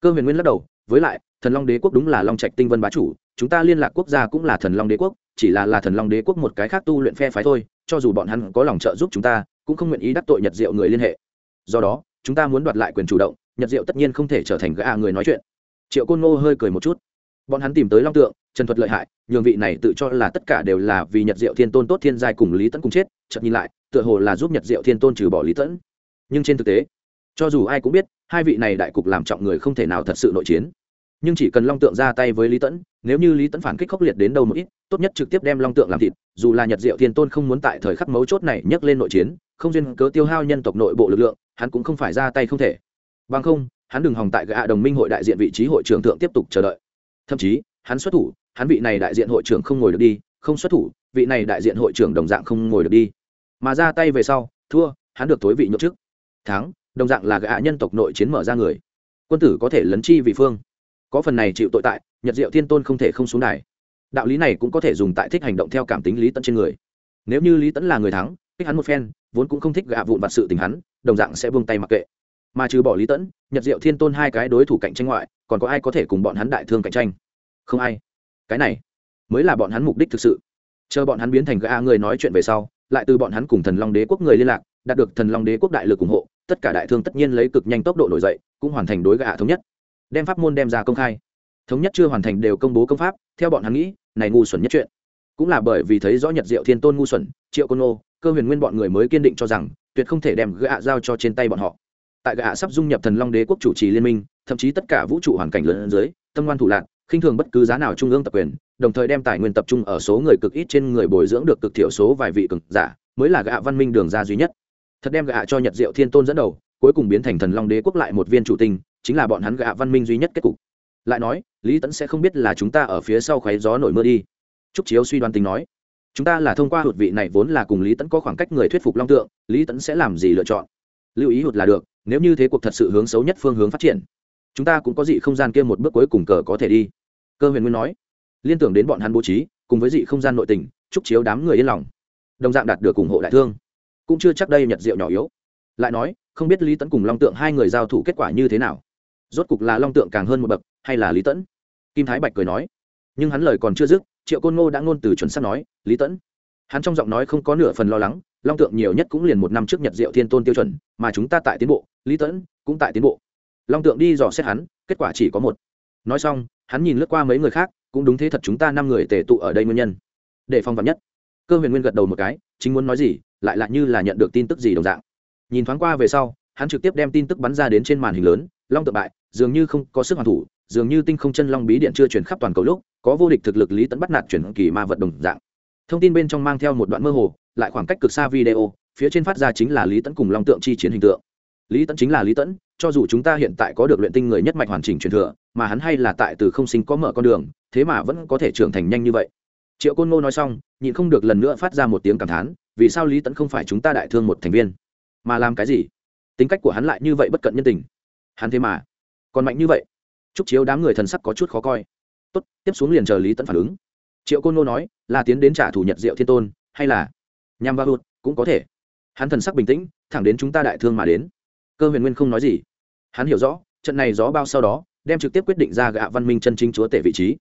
Cơ huyền nguyên lắc đầu, với lại, thần long đế quốc đúng là long trạch tinh vân bá chủ, chúng ta liên lạc quốc gia cũng là thần long đế quốc chỉ là là thần long đế quốc một cái khác tu luyện phe phái thôi, cho dù bọn hắn có lòng trợ giúp chúng ta, cũng không nguyện ý đắc tội nhật diệu người liên hệ. Do đó, chúng ta muốn đoạt lại quyền chủ động, nhật diệu tất nhiên không thể trở thành gã người nói chuyện. Triệu côn ngô hơi cười một chút. Bọn hắn tìm tới long tượng, trần thuật lợi hại, nhường vị này tự cho là tất cả đều là vì nhật diệu thiên tôn tốt thiên giai cùng lý tẫn cùng chết, chợt nhìn lại, tựa hồ là giúp nhật diệu thiên tôn trừ bỏ lý tẫn nhưng trên thực tế, cho dù ai cũng biết, hai vị này đại cục làm trọng người không thể nào thật sự nội chiến. Nhưng chỉ cần long tượng ra tay với lý tẫn nếu như lý tẫn phản kích khốc liệt đến đâu một ít, tốt nhất trực tiếp đem long tượng làm thịt, dù là nhật diệu thiên tôn không muốn tại thời khắc mấu chốt này nhấc lên nội chiến, không duyên cớ tiêu hao nhân tộc nội bộ lực lượng, hắn cũng không phải ra tay không thể. Bằng không, hắn đừng hòng tại gạ đồng minh hội đại diện vị trí hội trưởng thượng tiếp tục chờ đợi. Thậm chí, hắn xuất thủ, hắn vị này đại diện hội trưởng không ngồi được đi, không xuất thủ, vị này đại diện hội trưởng đồng dạng không ngồi được đi. Mà ra tay về sau, thua, hắn được thối vị nhậu trước thắng, đồng dạng là gạ nhân tộc nội chiến mở ra người. Quân tử có thể lấn chi vị phương có phần này chịu tội tại, nhật diệu thiên tôn không thể không xuống đài. Đạo lý này cũng có thể dùng tại thích hành động theo cảm tính lý tẫn trên người. Nếu như lý tẫn là người thắng thích hắn một phen, vốn cũng không thích gạ vụn vặt sự tình hắn, đồng dạng sẽ buông tay mặc kệ. Mà trừ bỏ lý tẫn nhật diệu thiên tôn hai cái đối thủ cạnh tranh ngoại, còn có ai có thể cùng bọn hắn đại thương cạnh tranh? Không ai. Cái này mới là bọn hắn mục đích thực sự. Chờ bọn hắn biến thành gã người nói chuyện về sau, lại từ bọn hắn cùng thần long đế quốc người liên lạc, đạt được thần long đế quốc đại lực ủng hộ, tất cả đại thương tất nhiên lấy cực nhanh tốc độ nổi dậy, cũng hoàn thành đối gã thống nhất đem pháp môn đem ra công khai. Thống nhất chưa hoàn thành đều công bố công pháp, theo bọn hắn nghĩ, này ngu xuẩn nhất chuyện. Cũng là bởi vì thấy rõ nhật diệu thiên tôn ngu xuẩn, triệu côn ô cơ huyền nguyên bọn người mới kiên định cho rằng, tuyệt không thể đem gã giao cho trên tay bọn họ. Tại gã sắp dung nhập thần long đế quốc chủ trì liên minh, thậm chí tất cả vũ trụ hoàn cảnh lớn dưới, tâm ngoan thủ lạc khinh thường bất cứ giá nào trung ương tập quyền, đồng thời đem tài nguyên tập trung ở số người cực ít trên người bồi dưỡng được cực thiểu số vài vị cực giả, mới là gã văn minh đường ra duy nhất. Thật đem gã cho nhật diệu thiên tôn dẫn đầu, cuối cùng biến thành thần long đế quốc lại một viên chủ tinh chính là bọn hắn gạ văn minh duy nhất kết cục. Lại nói, lý tẫn sẽ không biết là chúng ta ở phía sau khoáy gió nổi mưa đi. Trúc chiếu suy đoán tính nói, chúng ta là thông qua hụt vị này vốn là cùng lý tẫn có khoảng cách người thuyết phục long tượng, lý tẫn sẽ làm gì lựa chọn? Lưu ý hụt là được, nếu như thế cuộc thật sự hướng xấu nhất phương hướng phát triển, chúng ta cũng có dị không gian kia một bước cuối cùng cờ có thể đi. Cơ huyền nguyên nói, liên tưởng đến bọn hắn bố trí, cùng với dị không gian nội tình, Trúc chiếu đám người yên lòng, đồng dạng đạt được ủng hộ đại thương. Cũng chưa chắc đây nhật diệu nhỏ yếu. Lại nói, không biết lý tẫn cùng long tượng hai người giao thủ kết quả như thế nào rốt cục là long tượng càng hơn một bậc, hay là lý tẫn? Kim thái bạch cười nói. Nhưng hắn lời còn chưa dứt, triệu côn ngô đã ngôn từ chuẩn xác nói, lý tẫn. Hắn trong giọng nói không có nửa phần lo lắng, long tượng nhiều nhất cũng liền một năm trước nhật diệu thiên tôn tiêu chuẩn, mà chúng ta tại tiến bộ, lý tẫn cũng tại tiến bộ. Long tượng đi dò xét hắn, kết quả chỉ có một. Nói xong, hắn nhìn lướt qua mấy người khác, cũng đúng thế thật chúng ta năm người tề tụ ở đây nguyên nhân. Để phong vắn nhất. Cơ huyền nguyên gật đầu một cái, chính muốn nói gì, lại lại như là nhận được tin tức gì đồng dạng. Nhìn thoáng qua về sau, hắn trực tiếp đem tin tức bắn ra đến trên màn hình lớn long tự bại, dường như không có sức hoàn thủ, dường như tinh không chân long bí điện chưa chuyển khắp toàn cầu lúc, có vô địch thực lực lý tẫn bắt nạt chuyển kỳ ma vật đồng dạng. Thông tin bên trong mang theo một đoạn mơ hồ, lại khoảng cách cực xa video, phía trên phát ra chính là lý tẫn cùng long tượng chi chiến hình tượng. Lý tẫn chính là lý tẫn cho dù chúng ta hiện tại có được luyện tinh người nhất mạch hoàn chỉnh truyền thừa, mà hắn hay là tại từ không sinh có mở con đường, thế mà vẫn có thể trưởng thành nhanh như vậy. Triệu côn ngô nói xong, nhịn không được lần nữa phát ra một tiếng cảm thán, vì sao lý tẫn không phải chúng ta đại thương một thành viên? Mà làm cái gì? Tính cách của hắn lại như vậy bất cận nhân tình hắn thế mà còn mạnh như vậy. Chúc chiếu đám người thần sắc có chút khó coi. Tốt, tiếp xuống liền chờ lý tẫn phản ứng. Triệu côn nô nói, là tiến đến trả thù nhật diệu thiên tôn, hay là? Nhằm vào hụt, cũng có thể. Hắn thần sắc bình tĩnh, thẳng đến chúng ta đại thương mà đến. Cơ huyền nguyên không nói gì. Hắn hiểu rõ, trận này gió bao sau đó, đem trực tiếp quyết định ra gạ văn minh chân chính chúa tể vị trí.